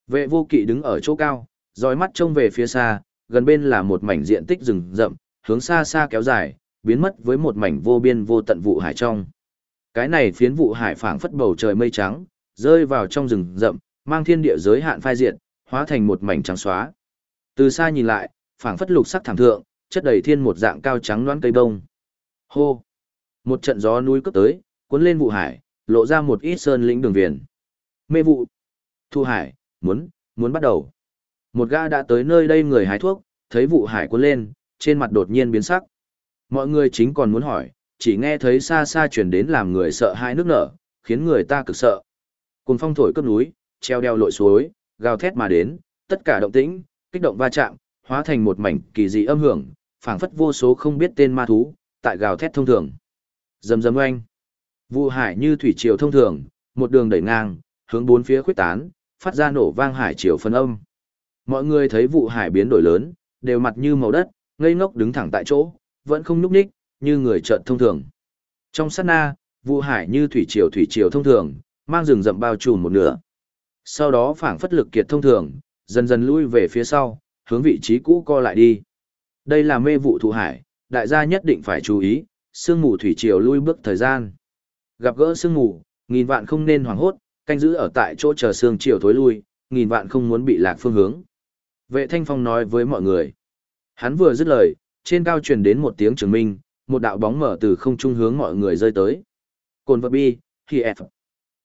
Vệ vô kỵ đứng ở chỗ cao, dõi mắt trông về phía xa, gần bên là một mảnh diện tích rừng rậm, hướng xa xa kéo dài, biến mất với một mảnh vô biên vô tận vụ hải trong. Cái này phiến vụ hải phảng phất bầu trời mây trắng, rơi vào trong rừng rậm, mang thiên địa giới hạn phai diệt, hóa thành một mảnh trắng xóa. Từ xa nhìn lại, phảng phất lục sắc thảm thượng, chất đầy thiên một dạng cao trắng loãng cây bông. Hô! Một trận gió núi cấp tới, cuốn lên vụ hải, lộ ra một ít sơn lĩnh đường viền. Mê vụ! Thu hải, muốn, muốn bắt đầu. Một gã đã tới nơi đây người hái thuốc, thấy vụ hải cuốn lên, trên mặt đột nhiên biến sắc. Mọi người chính còn muốn hỏi, chỉ nghe thấy xa xa chuyển đến làm người sợ hai nước nở, khiến người ta cực sợ. Cùng phong thổi cấp núi, treo đeo lội suối, gào thét mà đến, tất cả động tĩnh, kích động va chạm, hóa thành một mảnh kỳ dị âm hưởng, phảng phất vô số không biết tên ma thú, tại gào thét thông thường. Rầm rầm oanh. Vụ hải như thủy triều thông thường, một đường đẩy ngang, hướng bốn phía khuyết tán, phát ra nổ vang hải triều phân âm. Mọi người thấy vụ hải biến đổi lớn, đều mặt như màu đất, ngây ngốc đứng thẳng tại chỗ, vẫn không nhúc nhích, như người chợt thông thường. Trong sát na, vụ hải như thủy triều thủy triều thông thường, mang rừng rậm bao trùm một nửa. Sau đó phảng phất lực kiệt thông thường, dần dần lui về phía sau, hướng vị trí cũ co lại đi. Đây là mê vụ thụ hải, đại gia nhất định phải chú ý, sương mù thủy triều lui bước thời gian. Gặp gỡ sương mù, nghìn vạn không nên hoảng hốt, canh giữ ở tại chỗ chờ sương triều thối lui, nghìn vạn không muốn bị lạc phương hướng. Vệ Thanh Phong nói với mọi người. Hắn vừa dứt lời, trên cao truyền đến một tiếng trường minh, một đạo bóng mở từ không trung hướng mọi người rơi tới. Cồn vật bi, khi F.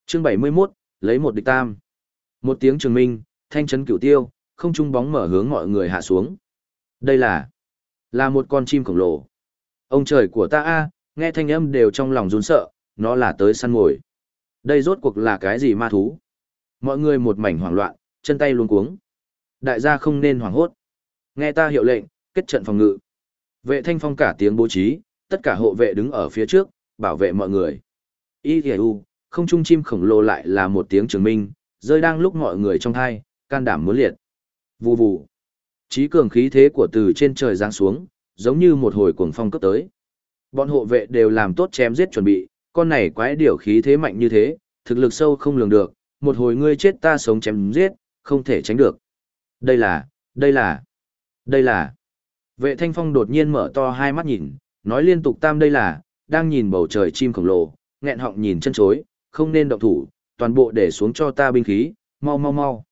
Chương 71, lấy một địch tam. Một tiếng trường minh, thanh chấn cửu tiêu, không trung bóng mở hướng mọi người hạ xuống. Đây là, là một con chim khổng lồ. Ông trời của ta a, nghe thanh âm đều trong lòng run sợ, nó là tới săn mồi. Đây rốt cuộc là cái gì ma thú? Mọi người một mảnh hoảng loạn, chân tay luống cuống. Đại gia không nên hoảng hốt. Nghe ta hiệu lệnh, kết trận phòng ngự. Vệ thanh phong cả tiếng bố trí, tất cả hộ vệ đứng ở phía trước, bảo vệ mọi người. Y không trung chim khổng lồ lại là một tiếng trường minh, rơi đang lúc mọi người trong thai, can đảm muốn liệt. Vù vù. Chí cường khí thế của từ trên trời giáng xuống, giống như một hồi cuồng phong cấp tới. Bọn hộ vệ đều làm tốt chém giết chuẩn bị, con này quái điều khí thế mạnh như thế, thực lực sâu không lường được, một hồi ngươi chết ta sống chém giết, không thể tránh được. Đây là, đây là, đây là. Vệ thanh phong đột nhiên mở to hai mắt nhìn, nói liên tục tam đây là, đang nhìn bầu trời chim khổng lồ, nghẹn họng nhìn chân chối, không nên động thủ, toàn bộ để xuống cho ta binh khí, mau mau mau.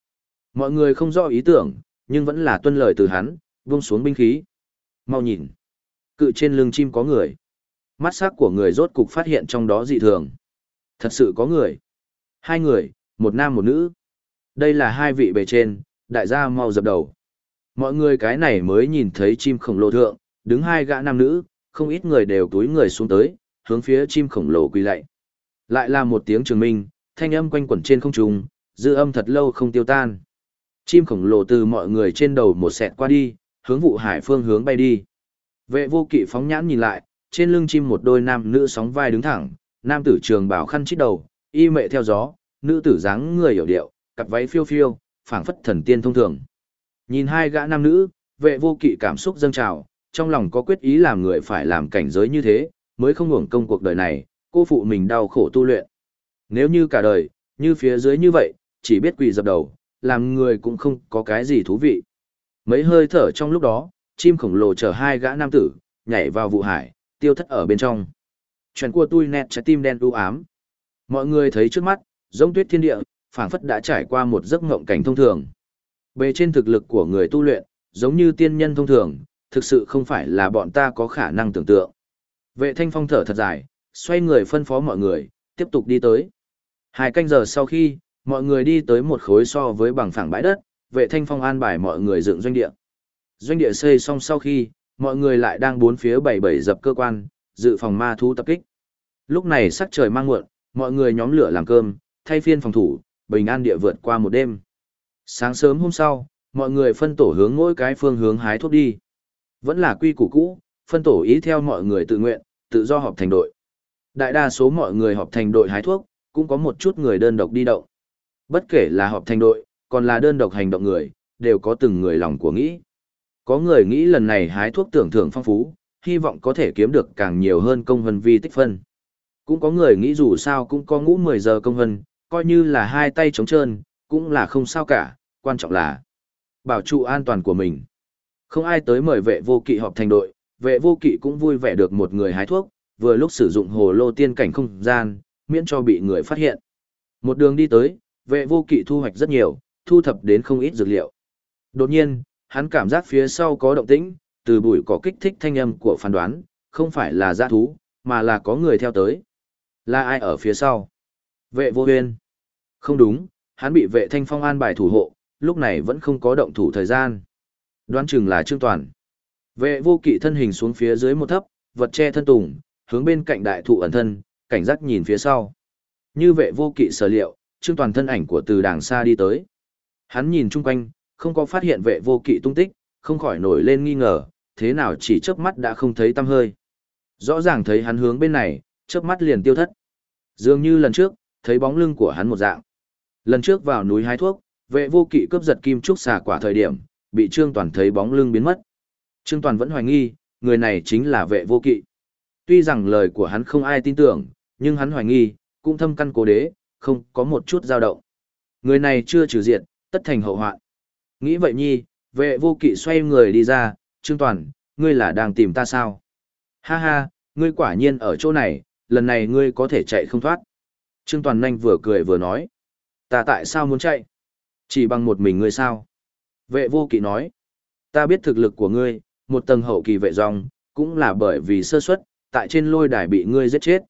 Mọi người không rõ ý tưởng, nhưng vẫn là tuân lời từ hắn, vung xuống binh khí. Mau nhìn. Cự trên lưng chim có người. Mắt sắc của người rốt cục phát hiện trong đó dị thường. Thật sự có người. Hai người, một nam một nữ. Đây là hai vị bề trên, đại gia mau dập đầu. Mọi người cái này mới nhìn thấy chim khổng lồ thượng, đứng hai gã nam nữ, không ít người đều túi người xuống tới, hướng phía chim khổng lồ quỳ lạy. Lại là một tiếng trường minh, thanh âm quanh quẩn trên không trung, dư âm thật lâu không tiêu tan. Chim khổng lồ từ mọi người trên đầu một sẹt qua đi, hướng vụ hải phương hướng bay đi. Vệ vô kỵ phóng nhãn nhìn lại, trên lưng chim một đôi nam nữ sóng vai đứng thẳng, nam tử trường bảo khăn chít đầu, y mệ theo gió, nữ tử dáng người hiểu điệu, cặp váy phiêu phiêu, phảng phất thần tiên thông thường. Nhìn hai gã nam nữ, vệ vô kỵ cảm xúc dâng trào, trong lòng có quyết ý làm người phải làm cảnh giới như thế, mới không hưởng công cuộc đời này, cô phụ mình đau khổ tu luyện. Nếu như cả đời, như phía dưới như vậy, chỉ biết quỳ dập đầu, làm người cũng không có cái gì thú vị. Mấy hơi thở trong lúc đó, chim khổng lồ chở hai gã nam tử, nhảy vào vụ hải, tiêu thất ở bên trong. Chuyện của tôi nẹt trái tim đen u ám. Mọi người thấy trước mắt, giống tuyết thiên địa, phảng phất đã trải qua một giấc ngộng cảnh thông thường. Bề trên thực lực của người tu luyện, giống như tiên nhân thông thường, thực sự không phải là bọn ta có khả năng tưởng tượng. Vệ thanh phong thở thật dài, xoay người phân phó mọi người, tiếp tục đi tới. Hai canh giờ sau khi, mọi người đi tới một khối so với bằng phẳng bãi đất, vệ thanh phong an bài mọi người dựng doanh địa. Doanh địa xây xong sau khi, mọi người lại đang bốn phía bảy bảy dập cơ quan, dự phòng ma thú tập kích. Lúc này sắc trời mang muộn, mọi người nhóm lửa làm cơm, thay phiên phòng thủ, bình an địa vượt qua một đêm. Sáng sớm hôm sau, mọi người phân tổ hướng mỗi cái phương hướng hái thuốc đi. Vẫn là quy củ cũ, phân tổ ý theo mọi người tự nguyện, tự do họp thành đội. Đại đa số mọi người họp thành đội hái thuốc, cũng có một chút người đơn độc đi động. Bất kể là họp thành đội, còn là đơn độc hành động người, đều có từng người lòng của nghĩ. Có người nghĩ lần này hái thuốc tưởng thưởng phong phú, hy vọng có thể kiếm được càng nhiều hơn công hân vi tích phân. Cũng có người nghĩ dù sao cũng có ngũ 10 giờ công hân, coi như là hai tay trống trơn, cũng là không sao cả, quan trọng là bảo trụ an toàn của mình. Không ai tới mời vệ vô kỵ họp thành đội, vệ vô kỵ cũng vui vẻ được một người hái thuốc, vừa lúc sử dụng hồ lô tiên cảnh không gian, miễn cho bị người phát hiện. Một đường đi tới, vệ vô kỵ thu hoạch rất nhiều, thu thập đến không ít dược liệu. Đột nhiên, hắn cảm giác phía sau có động tĩnh, từ bụi cỏ kích thích thanh âm của phán đoán, không phải là giã thú, mà là có người theo tới. Là ai ở phía sau? Vệ vô huyên. Không đúng, hắn bị vệ thanh phong an bài thủ hộ, lúc này vẫn không có động thủ thời gian. Đoán chừng là Trương Toàn. Vệ vô kỵ thân hình xuống phía dưới một thấp, vật che thân tùng, hướng bên cạnh đại thụ ẩn thân, cảnh giác nhìn phía sau. Như vệ vô kỵ sở liệu, Trương Toàn thân ảnh của từ đàng xa đi tới. Hắn nhìn chung quanh, không có phát hiện vệ vô kỵ tung tích, không khỏi nổi lên nghi ngờ, thế nào chỉ chớp mắt đã không thấy tăm hơi. Rõ ràng thấy hắn hướng bên này, chớp mắt liền tiêu thất. Dường như lần trước, thấy bóng lưng của hắn một dạng. Lần trước vào núi hái thuốc, vệ vô kỵ cướp giật kim trúc xà quả thời điểm, bị Trương Toàn thấy bóng lưng biến mất. Trương Toàn vẫn hoài nghi, người này chính là vệ vô kỵ. Tuy rằng lời của hắn không ai tin tưởng, nhưng hắn hoài nghi, cũng thâm căn cố đế, không có một chút dao động. Người này chưa trừ diện, tất thành hậu hoạn. Nghĩ vậy nhi, vệ vô kỵ xoay người đi ra, Trương Toàn, ngươi là đang tìm ta sao? Ha ha, ngươi quả nhiên ở chỗ này, lần này ngươi có thể chạy không thoát. Trương Toàn nhanh vừa cười vừa nói. Ta tại sao muốn chạy? Chỉ bằng một mình ngươi sao? Vệ vô kỵ nói. Ta biết thực lực của ngươi, một tầng hậu kỳ vệ dòng, cũng là bởi vì sơ suất, tại trên lôi đài bị ngươi giết chết.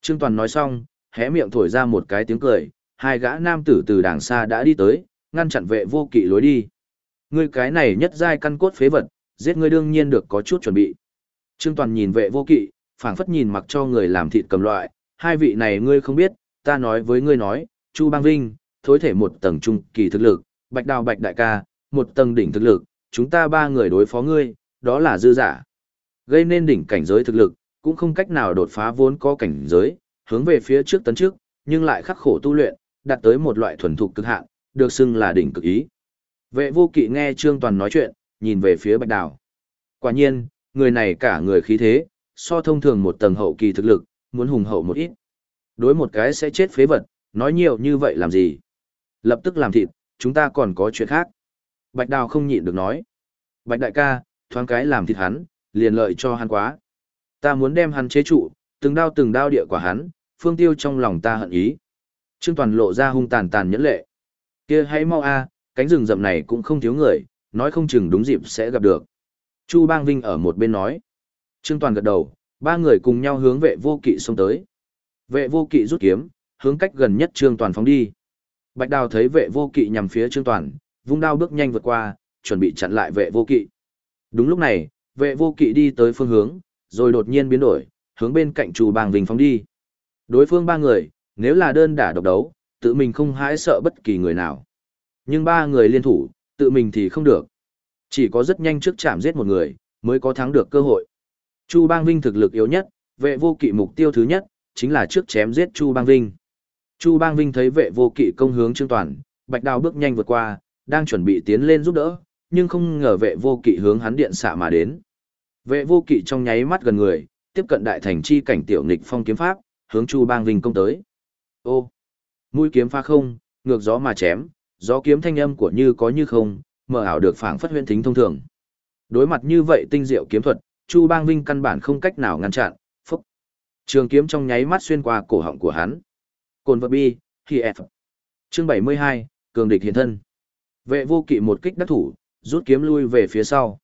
Trương Toàn nói xong, hé miệng thổi ra một cái tiếng cười, hai gã nam tử từ đàng xa đã đi tới, ngăn chặn vệ vô kỵ lối đi. Ngươi cái này nhất giai căn cốt phế vật, giết ngươi đương nhiên được có chút chuẩn bị. Trương Toàn nhìn vệ vô kỵ, phảng phất nhìn mặc cho người làm thịt cầm loại, hai vị này ngươi không biết, ta nói với ngươi nói, Chu Bang Vinh, thối thể một tầng trung kỳ thực lực, Bạch Đào Bạch Đại ca, một tầng đỉnh thực lực, chúng ta ba người đối phó ngươi, đó là dư giả. Gây nên đỉnh cảnh giới thực lực, cũng không cách nào đột phá vốn có cảnh giới, hướng về phía trước tấn trước, nhưng lại khắc khổ tu luyện, đạt tới một loại thuần thục cực hạn, được xưng là đỉnh cực ý. Vệ vô kỵ nghe Trương Toàn nói chuyện, nhìn về phía Bạch Đào. Quả nhiên, người này cả người khí thế, so thông thường một tầng hậu kỳ thực lực, muốn hùng hậu một ít. Đối một cái sẽ chết phế vật, nói nhiều như vậy làm gì? Lập tức làm thịt, chúng ta còn có chuyện khác. Bạch Đào không nhịn được nói. Bạch đại ca, thoáng cái làm thịt hắn, liền lợi cho hắn quá. Ta muốn đem hắn chế trụ, từng đao từng đao địa quả hắn, phương tiêu trong lòng ta hận ý. Trương Toàn lộ ra hung tàn tàn nhẫn lệ. kia hãy mau a, cánh rừng rậm này cũng không thiếu người, nói không chừng đúng dịp sẽ gặp được. Chu Bang Vinh ở một bên nói. Trương Toàn gật đầu, ba người cùng nhau hướng vệ vô kỵ xông tới. Vệ vô kỵ rút kiếm, hướng cách gần nhất Trương Toàn phóng đi. Bạch Đào thấy vệ vô kỵ nhằm phía Trương Toàn, vung đao bước nhanh vượt qua, chuẩn bị chặn lại vệ vô kỵ. Đúng lúc này, vệ vô kỵ đi tới phương hướng, rồi đột nhiên biến đổi, hướng bên cạnh Chu Bang Vinh phóng đi. Đối phương ba người, nếu là đơn đả độc đấu, tự mình không hãi sợ bất kỳ người nào. Nhưng ba người liên thủ, tự mình thì không được. Chỉ có rất nhanh trước chạm giết một người, mới có thắng được cơ hội. Chu Bang Vinh thực lực yếu nhất, vệ vô kỵ mục tiêu thứ nhất, chính là trước chém giết Chu Bang Vinh. Chu Bang Vinh thấy vệ vô kỵ công hướng Trương Toàn, Bạch Đào bước nhanh vượt qua, đang chuẩn bị tiến lên giúp đỡ, nhưng không ngờ vệ vô kỵ hướng hắn điện xạ mà đến. Vệ vô kỵ trong nháy mắt gần người, tiếp cận đại thành chi cảnh tiểu nghịch phong kiếm pháp, hướng Chu Bang Vinh công tới. Ô, mũi kiếm pha không, ngược gió mà chém, gió kiếm thanh âm của như có như không, mở ảo được phảng phất huyễn thính thông thường. Đối mặt như vậy tinh diệu kiếm thuật, Chu Bang Vinh căn bản không cách nào ngăn chặn, phốc. Trường kiếm trong nháy mắt xuyên qua cổ họng của hắn. Cồn vật bi, khi F. Chương 72, cường địch hiện thân. Vệ vô kỵ một kích đắc thủ, rút kiếm lui về phía sau.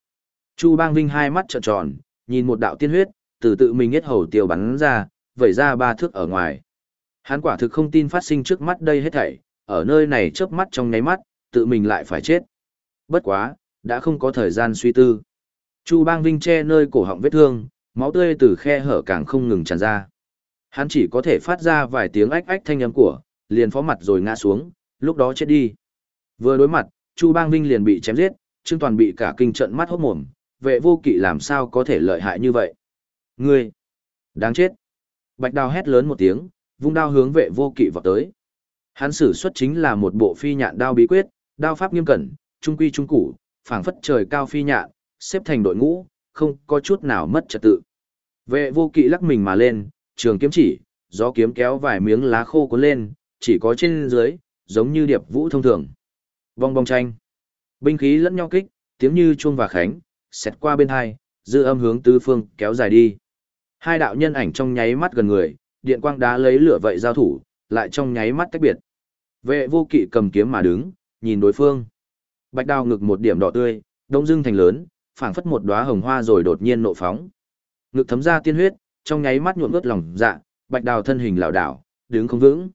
Chu Bang Vinh hai mắt trợn tròn, nhìn một đạo tiên huyết, từ tự mình hết hầu tiêu bắn ra, vẩy ra ba thước ở ngoài. Hắn quả thực không tin phát sinh trước mắt đây hết thảy, ở nơi này chớp mắt trong nháy mắt, tự mình lại phải chết. Bất quá, đã không có thời gian suy tư. Chu Bang Vinh che nơi cổ họng vết thương, máu tươi từ khe hở càng không ngừng tràn ra. Hắn chỉ có thể phát ra vài tiếng ách ách thanh âm của, liền phó mặt rồi ngã xuống, lúc đó chết đi. Vừa đối mặt, Chu Bang Vinh liền bị chém giết, Trương Toàn bị cả kinh trận mắt hốt mồm, vệ vô kỵ làm sao có thể lợi hại như vậy. Ngươi! Đáng chết! Bạch đào hét lớn một tiếng, vung đao hướng vệ vô kỵ vào tới. Hắn sử xuất chính là một bộ phi nhạn đao bí quyết, đao pháp nghiêm cẩn, trung quy trung củ, phảng phất trời cao phi nhạn, xếp thành đội ngũ, không có chút nào mất trật tự. Vệ vô kỵ lắc mình mà lên, trường kiếm chỉ, gió kiếm kéo vài miếng lá khô cuốn lên, chỉ có trên dưới, giống như điệp vũ thông thường. Vong bong tranh. Binh khí lẫn nhau kích, tiếng như chuông và khánh, xẹt qua bên hai, dư âm hướng tứ phương kéo dài đi. Hai đạo nhân ảnh trong nháy mắt gần người, điện quang đá lấy lửa vậy giao thủ, lại trong nháy mắt tách biệt. Vệ vô kỵ cầm kiếm mà đứng, nhìn đối phương. Bạch đao ngực một điểm đỏ tươi, đông dưng thành lớn, phảng phất một đóa hồng hoa rồi đột nhiên nộ phóng. Ngực thấm ra tiên huyết, trong nháy mắt nhuộm ướt lòng dạ, bạch đào thân hình lảo đảo, đứng không vững.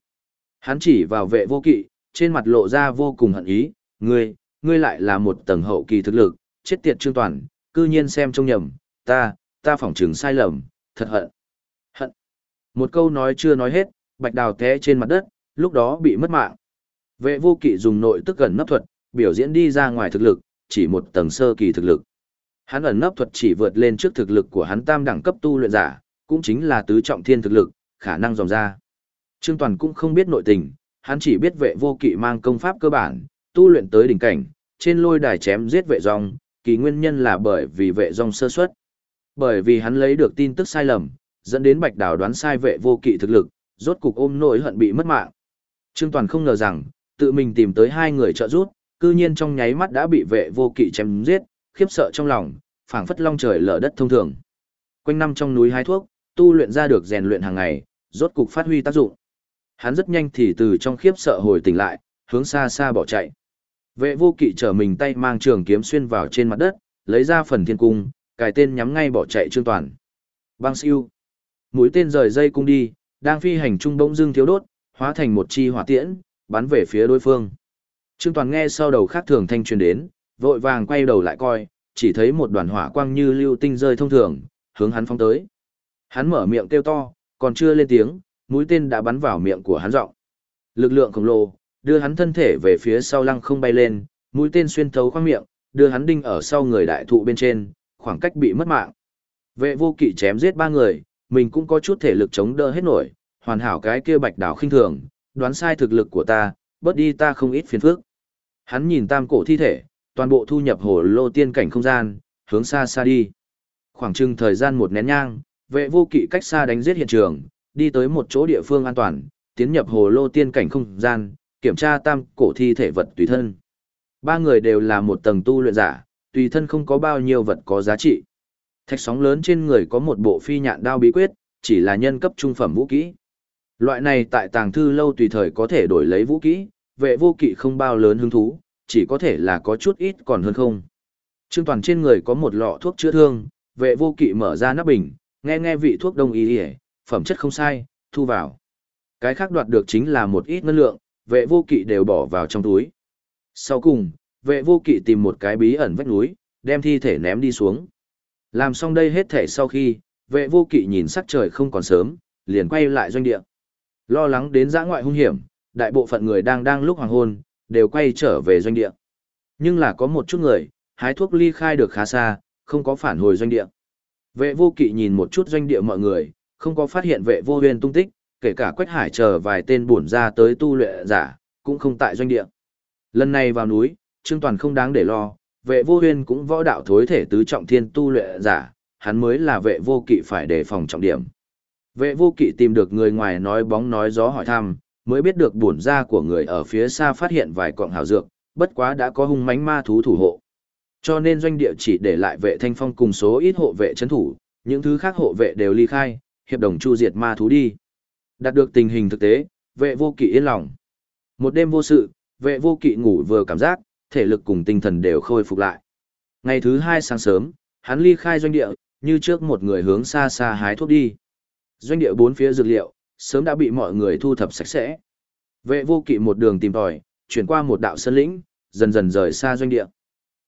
Hắn chỉ vào vệ vô kỵ, trên mặt lộ ra vô cùng hận ý, ngươi, ngươi lại là một tầng hậu kỳ thực lực, chết tiệt trương toàn, cư nhiên xem trông nhầm, ta, ta phỏng trừng sai lầm, thật hận. Hận. Một câu nói chưa nói hết, bạch đào té trên mặt đất, lúc đó bị mất mạng. Vệ vô kỵ dùng nội tức gần nấp thuật, biểu diễn đi ra ngoài thực lực, chỉ một tầng sơ kỳ thực lực. Hắn ẩn nấp thuật chỉ vượt lên trước thực lực của hắn tam đẳng cấp tu luyện giả, cũng chính là tứ trọng thiên thực lực, khả năng dòng ra. Trương Toàn cũng không biết nội tình, hắn chỉ biết vệ vô kỵ mang công pháp cơ bản, tu luyện tới đỉnh cảnh, trên lôi đài chém giết vệ dòng, kỳ nguyên nhân là bởi vì vệ dòng sơ suất. Bởi vì hắn lấy được tin tức sai lầm, dẫn đến Bạch Đào đoán sai vệ vô kỵ thực lực, rốt cục ôm nỗi hận bị mất mạng. Trương Toàn không ngờ rằng, tự mình tìm tới hai người trợ giúp, cư nhiên trong nháy mắt đã bị vệ vô kỵ chém giết, khiếp sợ trong lòng, phảng phất long trời lở đất thông thường. Quanh năm trong núi hái thuốc, tu luyện ra được rèn luyện hàng ngày, rốt cục phát huy tác dụng. Hắn rất nhanh thì từ trong khiếp sợ hồi tỉnh lại, hướng xa xa bỏ chạy. Vệ vô kỵ trở mình tay mang trường kiếm xuyên vào trên mặt đất, lấy ra phần thiên cung, cài tên nhắm ngay bỏ chạy trương toàn. Bang siêu. Mũi tên rời dây cung đi, đang phi hành trung bỗng dưng thiếu đốt, hóa thành một chi hỏa tiễn, bắn về phía đối phương. Trương Toàn nghe sau đầu khác thường thanh truyền đến, vội vàng quay đầu lại coi, chỉ thấy một đoàn hỏa quang như lưu tinh rơi thông thường, hướng hắn phóng tới. Hắn mở miệng kêu to, còn chưa lên tiếng, mũi tên đã bắn vào miệng của hắn rộng. Lực lượng khổng lồ, đưa hắn thân thể về phía sau lăng không bay lên, mũi tên xuyên thấu khoang miệng, đưa hắn đinh ở sau người đại thụ bên trên, khoảng cách bị mất mạng. Vệ vô kỵ chém giết ba người, mình cũng có chút thể lực chống đỡ hết nổi, hoàn hảo cái kia bạch đảo khinh thường, đoán sai thực lực của ta, bớt đi ta không ít phiền phức. Hắn nhìn tam cổ thi thể, toàn bộ thu nhập hồ lô tiên cảnh không gian, hướng xa xa đi. Khoảng chừng thời gian một nén nhang, vệ vô kỵ cách xa đánh giết hiện trường, đi tới một chỗ địa phương an toàn, tiến nhập hồ lô tiên cảnh không gian, kiểm tra tam cổ thi thể vật tùy thân. Ba người đều là một tầng tu luyện giả, tùy thân không có bao nhiêu vật có giá trị. Thạch sóng lớn trên người có một bộ phi nhạn đao bí quyết, chỉ là nhân cấp trung phẩm vũ kỹ. Loại này tại tàng thư lâu tùy thời có thể đổi lấy vũ kỹ, vệ vô kỵ không bao lớn hứng thú, chỉ có thể là có chút ít còn hơn không. Trương Toàn trên người có một lọ thuốc chữa thương, vệ vô kỵ mở ra nắp bình, nghe nghe vị thuốc đông y hề, phẩm chất không sai, thu vào. Cái khác đoạt được chính là một ít ngân lượng, vệ vô kỵ đều bỏ vào trong túi. Sau cùng, vệ vô kỵ tìm một cái bí ẩn vách núi, đem thi thể ném đi xuống. Làm xong đây hết thể sau khi, vệ vô kỵ nhìn sắc trời không còn sớm, liền quay lại doanh địa. Lo lắng đến giã ngoại hung hiểm, đại bộ phận người đang đang lúc hoàng hôn, đều quay trở về doanh địa. Nhưng là có một chút người, hái thuốc ly khai được khá xa, không có phản hồi doanh địa. Vệ vô kỵ nhìn một chút doanh địa mọi người, không có phát hiện vệ vô huyền tung tích, kể cả Quách Hải chờ vài tên bổn ra tới tu luyện giả, cũng không tại doanh địa. Lần này vào núi, Trương Toàn không đáng để lo, vệ vô huyền cũng võ đạo thối thể tứ trọng thiên tu luyện giả, hắn mới là vệ vô kỵ phải đề phòng trọng điểm. Vệ vô kỵ tìm được người ngoài nói bóng nói gió hỏi thăm, mới biết được bổn ra của người ở phía xa phát hiện vài cọng hào dược, bất quá đã có hung mãnh ma thú thủ hộ. Cho nên doanh địa chỉ để lại vệ thanh phong cùng số ít hộ vệ chấn thủ, những thứ khác hộ vệ đều ly khai, hiệp đồng chu diệt ma thú đi. Đạt được tình hình thực tế, vệ vô kỵ yên lòng. Một đêm vô sự, vệ vô kỵ ngủ vừa cảm giác, thể lực cùng tinh thần đều khôi phục lại. Ngày thứ hai sáng sớm, hắn ly khai doanh địa, như trước một người hướng xa xa hái thuốc đi. Doanh địa bốn phía dược liệu, sớm đã bị mọi người thu thập sạch sẽ. Vệ vô kỵ một đường tìm tòi, chuyển qua một đạo sân lĩnh, dần dần rời xa doanh địa.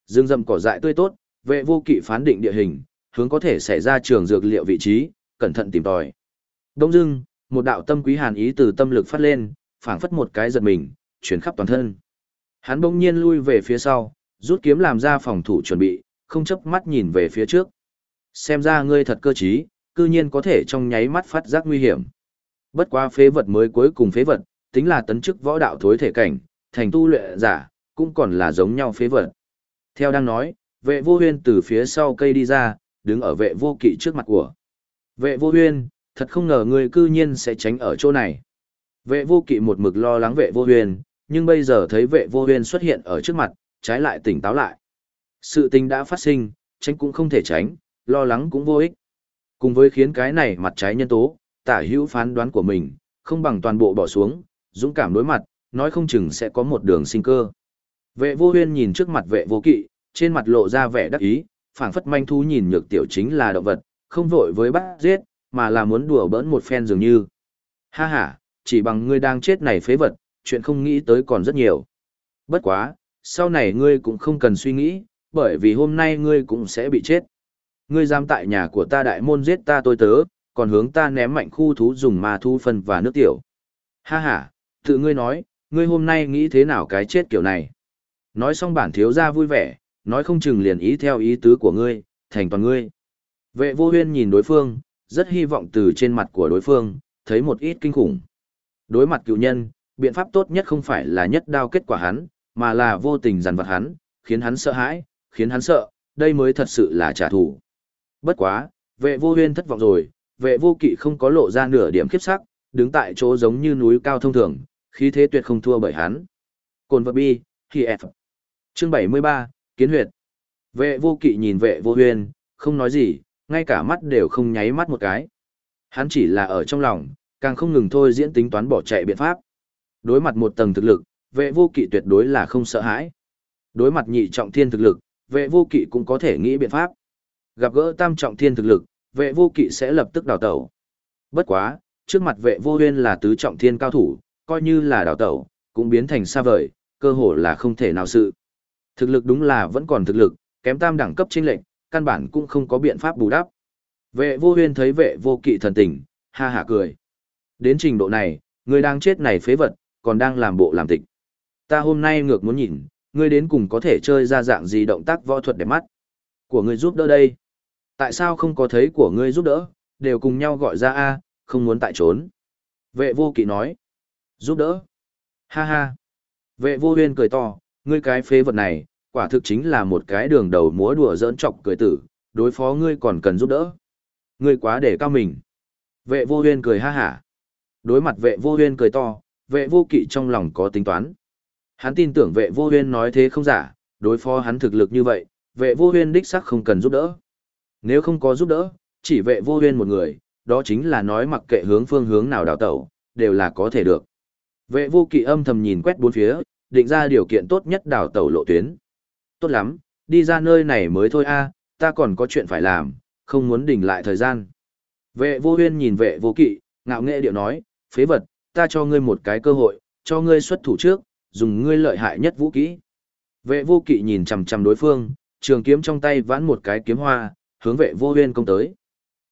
Dương dầm cỏ dại tươi tốt, vệ vô kỵ phán định địa hình, hướng có thể xảy ra trường dược liệu vị trí, cẩn thận tìm tòi. Đông dưng, một đạo tâm quý hàn ý từ tâm lực phát lên, phảng phất một cái giật mình, chuyển khắp toàn thân. Hắn bỗng nhiên lui về phía sau, rút kiếm làm ra phòng thủ chuẩn bị, không chấp mắt nhìn về phía trước. Xem ra ngươi thật cơ trí, cư nhiên có thể trong nháy mắt phát giác nguy hiểm. Bất quá phế vật mới cuối cùng phế vật, tính là tấn chức võ đạo thối thể cảnh, thành tu luyện giả, cũng còn là giống nhau phế vật. Theo đang nói, vệ vô huyên từ phía sau cây đi ra, đứng ở vệ vô kỵ trước mặt của. Vệ vô huyên, thật không ngờ ngươi cư nhiên sẽ tránh ở chỗ này. Vệ vô kỵ một mực lo lắng vệ vô huyên, nhưng bây giờ thấy vệ vô huyên xuất hiện ở trước mặt, trái lại tỉnh táo lại. Sự tình đã phát sinh, tránh cũng không thể tránh, lo lắng cũng vô ích. Cùng với khiến cái này mặt trái nhân tố, tả hữu phán đoán của mình, không bằng toàn bộ bỏ xuống, dũng cảm đối mặt, nói không chừng sẽ có một đường sinh cơ. Vệ vô huyên nhìn trước mặt vệ vô kỵ, trên mặt lộ ra vẻ đắc ý, phảng phất manh thú nhìn nhược tiểu chính là động vật, không vội với bắt giết, mà là muốn đùa bỡn một phen dường như. Ha ha, chỉ bằng ngươi đang chết này phế vật, chuyện không nghĩ tới còn rất nhiều. Bất quá, sau này ngươi cũng không cần suy nghĩ, bởi vì hôm nay ngươi cũng sẽ bị chết. Ngươi dám tại nhà của ta đại môn giết ta tôi tớ, còn hướng ta ném mạnh khu thú dùng ma thu phân và nước tiểu. Ha ha, tự ngươi nói, ngươi hôm nay nghĩ thế nào cái chết kiểu này. Nói xong bản thiếu ra vui vẻ, nói không chừng liền ý theo ý tứ của ngươi, thành toàn ngươi. Vệ vô huyên nhìn đối phương, rất hy vọng từ trên mặt của đối phương, thấy một ít kinh khủng. Đối mặt cựu nhân, biện pháp tốt nhất không phải là nhất đao kết quả hắn, mà là vô tình dằn vặt hắn, khiến hắn sợ hãi, khiến hắn sợ, đây mới thật sự là trả thù. Bất quá, vệ vô huyên thất vọng rồi, vệ vô kỵ không có lộ ra nửa điểm khiếp sắc, đứng tại chỗ giống như núi cao thông thường, khí thế tuyệt không thua bởi hắn. Cồn vật bi, khi F. Chương 73, Kiến huyệt. Vệ vô kỵ nhìn vệ vô huyên, không nói gì, ngay cả mắt đều không nháy mắt một cái. Hắn chỉ là ở trong lòng, càng không ngừng thôi diễn tính toán bỏ chạy biện pháp. Đối mặt một tầng thực lực, vệ vô kỵ tuyệt đối là không sợ hãi. Đối mặt nhị trọng thiên thực lực, vệ vô kỵ cũng có thể nghĩ biện pháp. Gặp gỡ tam trọng thiên thực lực, vệ vô kỵ sẽ lập tức đào tẩu. Bất quá, trước mặt vệ vô huyên là tứ trọng thiên cao thủ, coi như là đào tẩu, cũng biến thành xa vời, cơ hồ là không thể nào sự. Thực lực đúng là vẫn còn thực lực, kém tam đẳng cấp chênh lệnh, căn bản cũng không có biện pháp bù đắp. Vệ vô huyên thấy vệ vô kỵ thần tình, ha hả cười. Đến trình độ này, người đang chết này phế vật, còn đang làm bộ làm tịch. Ta hôm nay ngược muốn nhìn, ngươi đến cùng có thể chơi ra dạng gì động tác võ thuật đẹp mắt. Của ngươi giúp đỡ đây. Tại sao không có thấy của ngươi giúp đỡ, đều cùng nhau gọi ra A, không muốn tại trốn. Vệ vô kỵ nói. Giúp đỡ. Ha ha. Vệ vô huyên cười to, ngươi cái phế vật này, quả thực chính là một cái đường đầu múa đùa dỡn chọc cười tử, đối phó ngươi còn cần giúp đỡ. Ngươi quá để cao mình. Vệ vô huyên cười ha hả. Đối mặt vệ vô huyên cười to, vệ vô kỵ trong lòng có tính toán. Hắn tin tưởng vệ vô huyên nói thế không giả, đối phó hắn thực lực như vậy, vệ vô huyên đích sắc không cần giúp đỡ. Nếu không có giúp đỡ, chỉ vệ vô huyên một người, đó chính là nói mặc kệ hướng phương hướng nào đào tẩu, đều là có thể được. Vệ vô kỵ âm thầm nhìn quét bốn phía, định ra điều kiện tốt nhất đào tẩu lộ tuyến. Tốt lắm, đi ra nơi này mới thôi a, ta còn có chuyện phải làm, không muốn đỉnh lại thời gian. Vệ vô huyên nhìn vệ vô kỵ, ngạo nghệ điệu nói, phế vật, ta cho ngươi một cái cơ hội, cho ngươi xuất thủ trước, dùng ngươi lợi hại nhất vũ kỹ. Vệ vô kỵ nhìn chằm chằm đối phương, trường kiếm trong tay vãn một cái kiếm hoa, hướng vệ vô huyên công tới.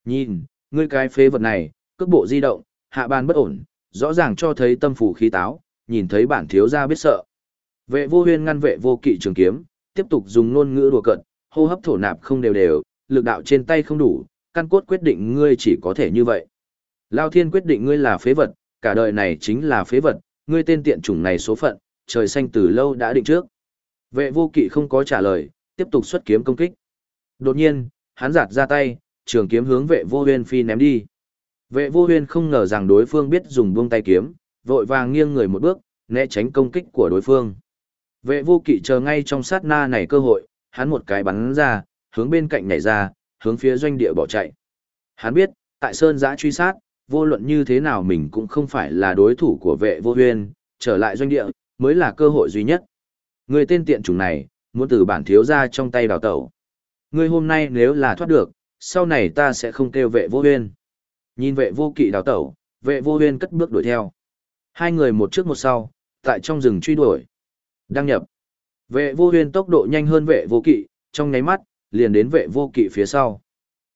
Nhìn, ngươi cái phế vật này, cước bộ di động, hạ bàn bất ổn, rõ ràng cho thấy tâm phủ khí táo, nhìn thấy bản thiếu gia biết sợ. Vệ vô huyên ngăn vệ vô kỵ trường kiếm, tiếp tục dùng ngôn ngữ đùa cận, hô hấp thổ nạp không đều đều, lực đạo trên tay không đủ, căn cốt quyết định ngươi chỉ có thể như vậy. Lao thiên quyết định ngươi là phế vật, cả đời này chính là phế vật, ngươi tên tiện chủng này số phận, trời xanh từ lâu đã định trước. Vệ vô kỵ không có trả lời, tiếp tục xuất kiếm công kích. Đột nhiên, hắn giạt ra tay, trường kiếm hướng vệ vô huyên phi ném đi. Vệ vô huyên không ngờ rằng đối phương biết dùng buông tay kiếm, vội vàng nghiêng người một bước, né tránh công kích của đối phương. Vệ vô kỵ chờ ngay trong sát na này cơ hội, hắn một cái bắn ra, hướng bên cạnh nhảy ra, hướng phía doanh địa bỏ chạy. Hắn biết, tại sơn giã truy sát, vô luận như thế nào mình cũng không phải là đối thủ của vệ vô huyên, trở lại doanh địa, mới là cơ hội duy nhất. Người tên tiện chủng này, muốn từ bản thiếu ra trong tay đào tẩu. Người hôm nay nếu là thoát được, sau này ta sẽ không kêu vệ vô huyên. Nhìn vệ vô kỵ đào tẩu, vệ vô huyên cất bước đuổi theo. Hai người một trước một sau, tại trong rừng truy đuổi. Đăng nhập. Vệ vô huyên tốc độ nhanh hơn vệ vô kỵ, trong nháy mắt, liền đến vệ vô kỵ phía sau.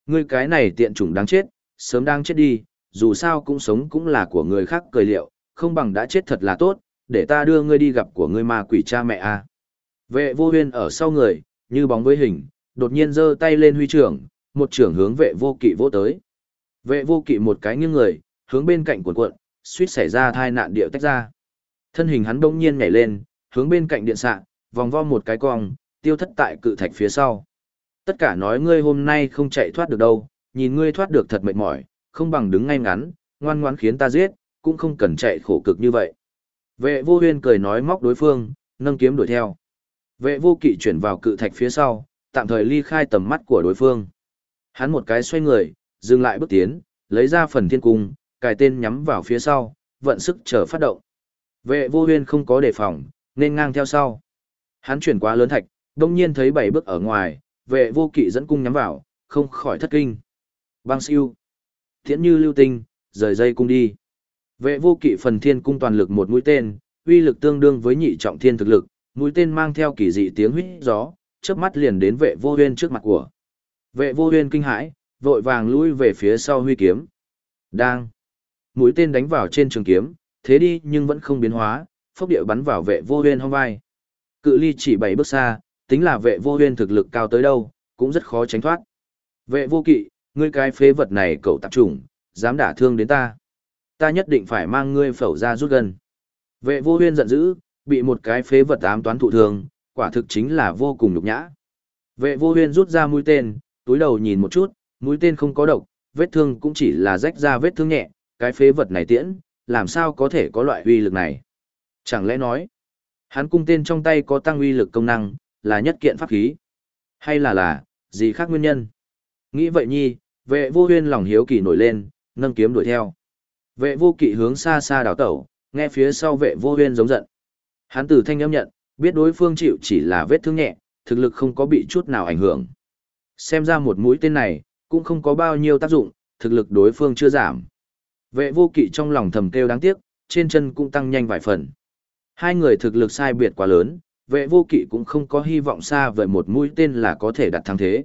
Ngươi cái này tiện chủng đáng chết, sớm đang chết đi, dù sao cũng sống cũng là của người khác cười liệu, không bằng đã chết thật là tốt, để ta đưa ngươi đi gặp của ngươi ma quỷ cha mẹ a. Vệ vô huyên ở sau người, như bóng với hình, đột nhiên giơ tay lên huy trưởng, một trưởng hướng vệ vô kỵ vỗ tới. Vệ vô kỵ một cái nghiêng người, hướng bên cạnh cuộn cuộn, suýt xảy ra thai nạn điệu tách ra. Thân hình hắn đông nhiên nhảy lên, hướng bên cạnh điện xạ, vòng vo một cái cong, tiêu thất tại cự thạch phía sau. Tất cả nói ngươi hôm nay không chạy thoát được đâu, nhìn ngươi thoát được thật mệt mỏi, không bằng đứng ngay ngắn, ngoan ngoãn khiến ta giết, cũng không cần chạy khổ cực như vậy. Vệ vô huyên cười nói móc đối phương, nâng kiếm đuổi theo. Vệ vô kỵ chuyển vào cự thạch phía sau, tạm thời ly khai tầm mắt của đối phương. Hắn một cái xoay người, dừng lại bước tiến, lấy ra phần thiên cung, cài tên nhắm vào phía sau, vận sức chờ phát động. Vệ vô huyên không có đề phòng, nên ngang theo sau. Hắn chuyển qua lớn thạch, đông nhiên thấy bảy bước ở ngoài, vệ vô kỵ dẫn cung nhắm vào, không khỏi thất kinh. Bang siêu. Thiện như lưu tinh, rời dây cung đi. Vệ vô kỵ phần thiên cung toàn lực một mũi tên, uy lực tương đương với nhị trọng thiên thực lực, mũi tên mang theo kỳ dị tiếng huýt gió, chớp mắt liền đến vệ vô huyên trước mặt của. Vệ vô huyên kinh hãi, vội vàng lui về phía sau huy kiếm. Đang. Mũi tên đánh vào trên trường kiếm, thế đi nhưng vẫn không biến hóa, phốc địa bắn vào vệ vô huyên hông vai. Cự ly chỉ bảy bước xa, tính là vệ vô huyên thực lực cao tới đâu, cũng rất khó tránh thoát. Vệ vô kỵ, ngươi cái phế vật này cậu tạp trùng, dám đả thương đến ta. Ta nhất định phải mang ngươi phẩu ra rút gần. Vệ vô huyên giận dữ, bị một cái phế vật ám toán thụ thương, quả thực chính là vô cùng nhục nhã. Vệ vô huyên rút ra mũi tên, túi đầu nhìn một chút, mũi tên không có độc, vết thương cũng chỉ là rách ra vết thương nhẹ, cái phế vật này tiễn, làm sao có thể có loại uy lực này. Chẳng lẽ nói, hắn cung tên trong tay có tăng uy lực công năng, là nhất kiện pháp khí. Hay là là, gì khác nguyên nhân? Nghĩ vậy nhi, vệ vô huyên lòng hiếu kỳ nổi lên, nâng kiếm đuổi theo. Vệ vô kỵ hướng xa xa đảo tẩu, nghe phía sau vệ vô huyên giống giận. Hắn từ thanh âm nhận, biết đối phương chịu chỉ là vết thương nhẹ, thực lực không có bị chút nào ảnh hưởng. Xem ra một mũi tên này, cũng không có bao nhiêu tác dụng, thực lực đối phương chưa giảm. Vệ vô kỵ trong lòng thầm kêu đáng tiếc, trên chân cũng tăng nhanh vài phần. Hai người thực lực sai biệt quá lớn, vệ vô kỵ cũng không có hy vọng xa vậy một mũi tên là có thể đặt thắng thế.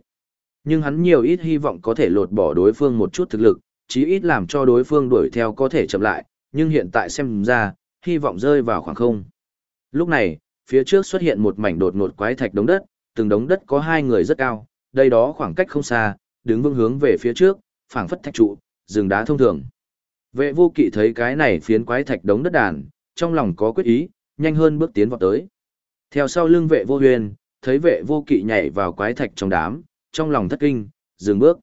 Nhưng hắn nhiều ít hy vọng có thể lột bỏ đối phương một chút thực lực, chí ít làm cho đối phương đuổi theo có thể chậm lại, nhưng hiện tại xem ra, hy vọng rơi vào khoảng không. Lúc này, phía trước xuất hiện một mảnh đột ngột quái thạch đống đất, từng đống đất có hai người rất cao, đây đó khoảng cách không xa, đứng vững hướng về phía trước, phảng phất thạch trụ, rừng đá thông thường. Vệ vô kỵ thấy cái này phiến quái thạch đống đất đàn, trong lòng có quyết ý, nhanh hơn bước tiến vào tới. Theo sau lưng vệ vô huyền, thấy vệ vô kỵ nhảy vào quái thạch trong đám, trong lòng thất kinh, dừng bước.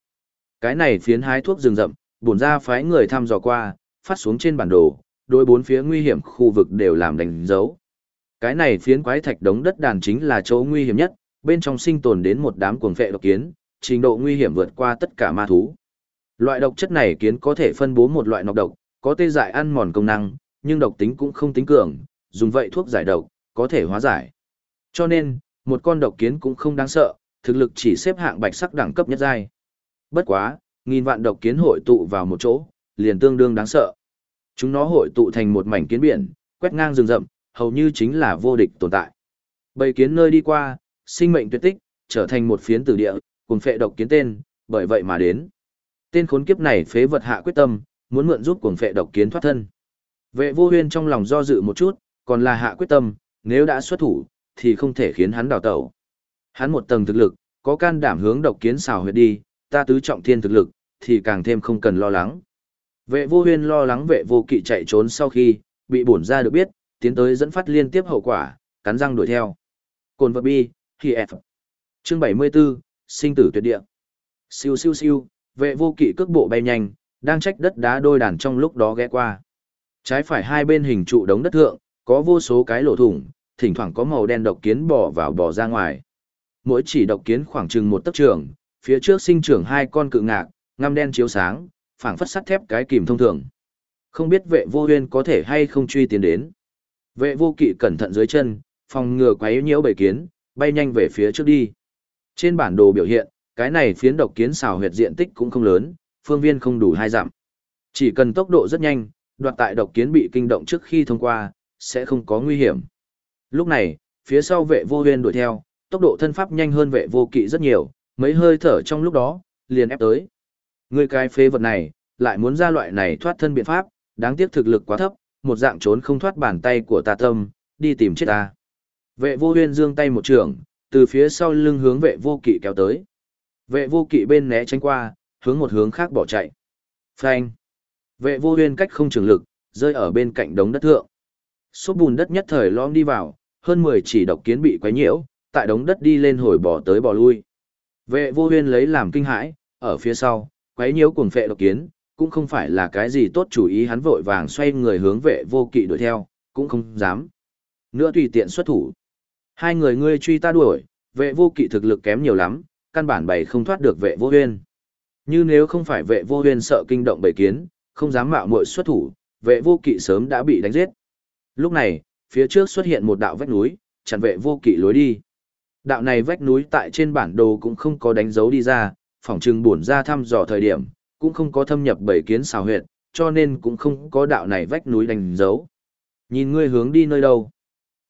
Cái này phiến hái thuốc rừng rậm, bổn ra phái người thăm dò qua, phát xuống trên bản đồ, đối bốn phía nguy hiểm khu vực đều làm đánh dấu. Cái này phiến quái thạch đống đất đàn chính là chỗ nguy hiểm nhất, bên trong sinh tồn đến một đám cuồng phệ độc kiến, trình độ nguy hiểm vượt qua tất cả ma thú. Loại độc chất này kiến có thể phân bố một loại nọc độc, có tê dại ăn mòn công năng, nhưng độc tính cũng không tính cường, dùng vậy thuốc giải độc, có thể hóa giải. Cho nên, một con độc kiến cũng không đáng sợ, thực lực chỉ xếp hạng bạch sắc đẳng cấp nhất giai. Bất quá, nghìn vạn độc kiến hội tụ vào một chỗ, liền tương đương đáng sợ. Chúng nó hội tụ thành một mảnh kiến biển, quét ngang rừng rậm, hầu như chính là vô địch tồn tại. Bầy kiến nơi đi qua, sinh mệnh tuyệt tích, trở thành một phiến tử địa, cùng phệ độc kiến tên, bởi vậy mà đến. Tên khốn kiếp này phế vật hạ quyết tâm, muốn mượn giúp cuồng phệ độc kiến thoát thân. Vệ vô huyên trong lòng do dự một chút, còn là hạ quyết tâm, nếu đã xuất thủ, thì không thể khiến hắn đào tẩu. Hắn một tầng thực lực, có can đảm hướng độc kiến xào huyệt đi, ta tứ trọng thiên thực lực, thì càng thêm không cần lo lắng. Vệ vô huyên lo lắng vệ vô kỵ chạy trốn sau khi, bị bổn ra được biết, tiến tới dẫn phát liên tiếp hậu quả, cắn răng đuổi theo. Cồn vật bi, khi F. Chương 74, sinh tử tuyệt địa. Siêu siêu siêu, vệ vô kỵ cước bộ bay nhanh, đang trách đất đá đôi đàn trong lúc đó ghé qua. Trái phải hai bên hình trụ đống đất thượng, có vô số cái lỗ thủng, thỉnh thoảng có màu đen độc kiến bò vào bò ra ngoài. Mỗi chỉ độc kiến khoảng chừng một tấc trường, phía trước sinh trưởng hai con cự ngạc, ngăm đen chiếu sáng, phảng phất sắt thép cái kìm thông thường. Không biết vệ vô huyên có thể hay không truy tiến đến. Vệ vô kỵ cẩn thận dưới chân, phòng ngừa quấy nhiễu bầy kiến, bay nhanh về phía trước đi. Trên bản đồ biểu hiện, cái này phiến độc kiến xào huyệt diện tích cũng không lớn, phương viên không đủ hai dặm. Chỉ cần tốc độ rất nhanh, đoạt tại độc kiến bị kinh động trước khi thông qua, sẽ không có nguy hiểm. Lúc này, phía sau vệ vô huyên đuổi theo, tốc độ thân pháp nhanh hơn vệ vô kỵ rất nhiều, mấy hơi thở trong lúc đó, liền ép tới. Người cái phế vật này, lại muốn ra loại này thoát thân biện pháp, đáng tiếc thực lực quá thấp, một dạng trốn không thoát bàn tay của ta tâm, đi tìm chết ta. Vệ vô huyên giương tay một trường, từ phía sau lưng hướng vệ vô kỵ kéo tới. Vệ vô kỵ bên né tránh qua, hướng một hướng khác bỏ chạy. Phanh. Vệ vô huyên cách không trường lực, rơi ở bên cạnh đống đất thượng. Số bùn đất nhất thời lõm đi vào, hơn 10 chỉ độc kiến bị quấy nhiễu, tại đống đất đi lên hồi bỏ tới bỏ lui. Vệ vô huyên lấy làm kinh hãi, ở phía sau, quấy nhiễu cuồng phệ độc kiến, cũng không phải là cái gì tốt chủ ý hắn vội vàng xoay người hướng vệ vô kỵ đuổi theo, cũng không dám. Nữa tùy tiện xuất thủ. Hai người ngươi truy ta đuổi, vệ vô kỵ thực lực kém nhiều lắm, căn bản bày không thoát được vệ vô huyên. Như nếu không phải vệ vô huyên sợ kinh động bầy kiến, không dám mạo muội xuất thủ, vệ vô kỵ sớm đã bị đánh giết. Lúc này, phía trước xuất hiện một đạo vách núi, chặn vệ vô kỵ lối đi. Đạo này vách núi tại trên bản đồ cũng không có đánh dấu đi ra, phỏng chừng bổn ra thăm dò thời điểm, cũng không có thâm nhập bảy kiến xào huyệt, cho nên cũng không có đạo này vách núi đánh dấu. Nhìn ngươi hướng đi nơi đâu?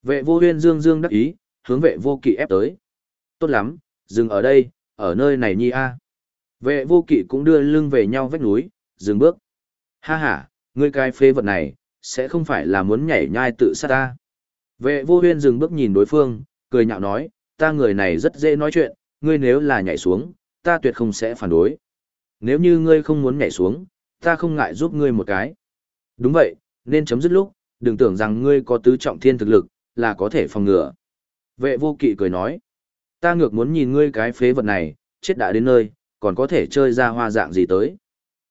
Vệ vô huyên dương dương đắc ý, hướng vệ vô kỵ ép tới. Tốt lắm, dừng ở đây, ở nơi này nhi a. Vệ vô kỵ cũng đưa lưng về nhau vách núi, dừng bước. Ha ha, ngươi cái phê vật này, sẽ không phải là muốn nhảy nhai tự sát ta. Vệ vô huyên dừng bước nhìn đối phương, cười nhạo nói, ta người này rất dễ nói chuyện, ngươi nếu là nhảy xuống, ta tuyệt không sẽ phản đối. Nếu như ngươi không muốn nhảy xuống, ta không ngại giúp ngươi một cái. Đúng vậy, nên chấm dứt lúc, đừng tưởng rằng ngươi có tứ trọng thiên thực lực, là có thể phòng ngừa. Vệ vô kỵ cười nói, ta ngược muốn nhìn ngươi cái phế vật này, chết đã đến nơi, còn có thể chơi ra hoa dạng gì tới.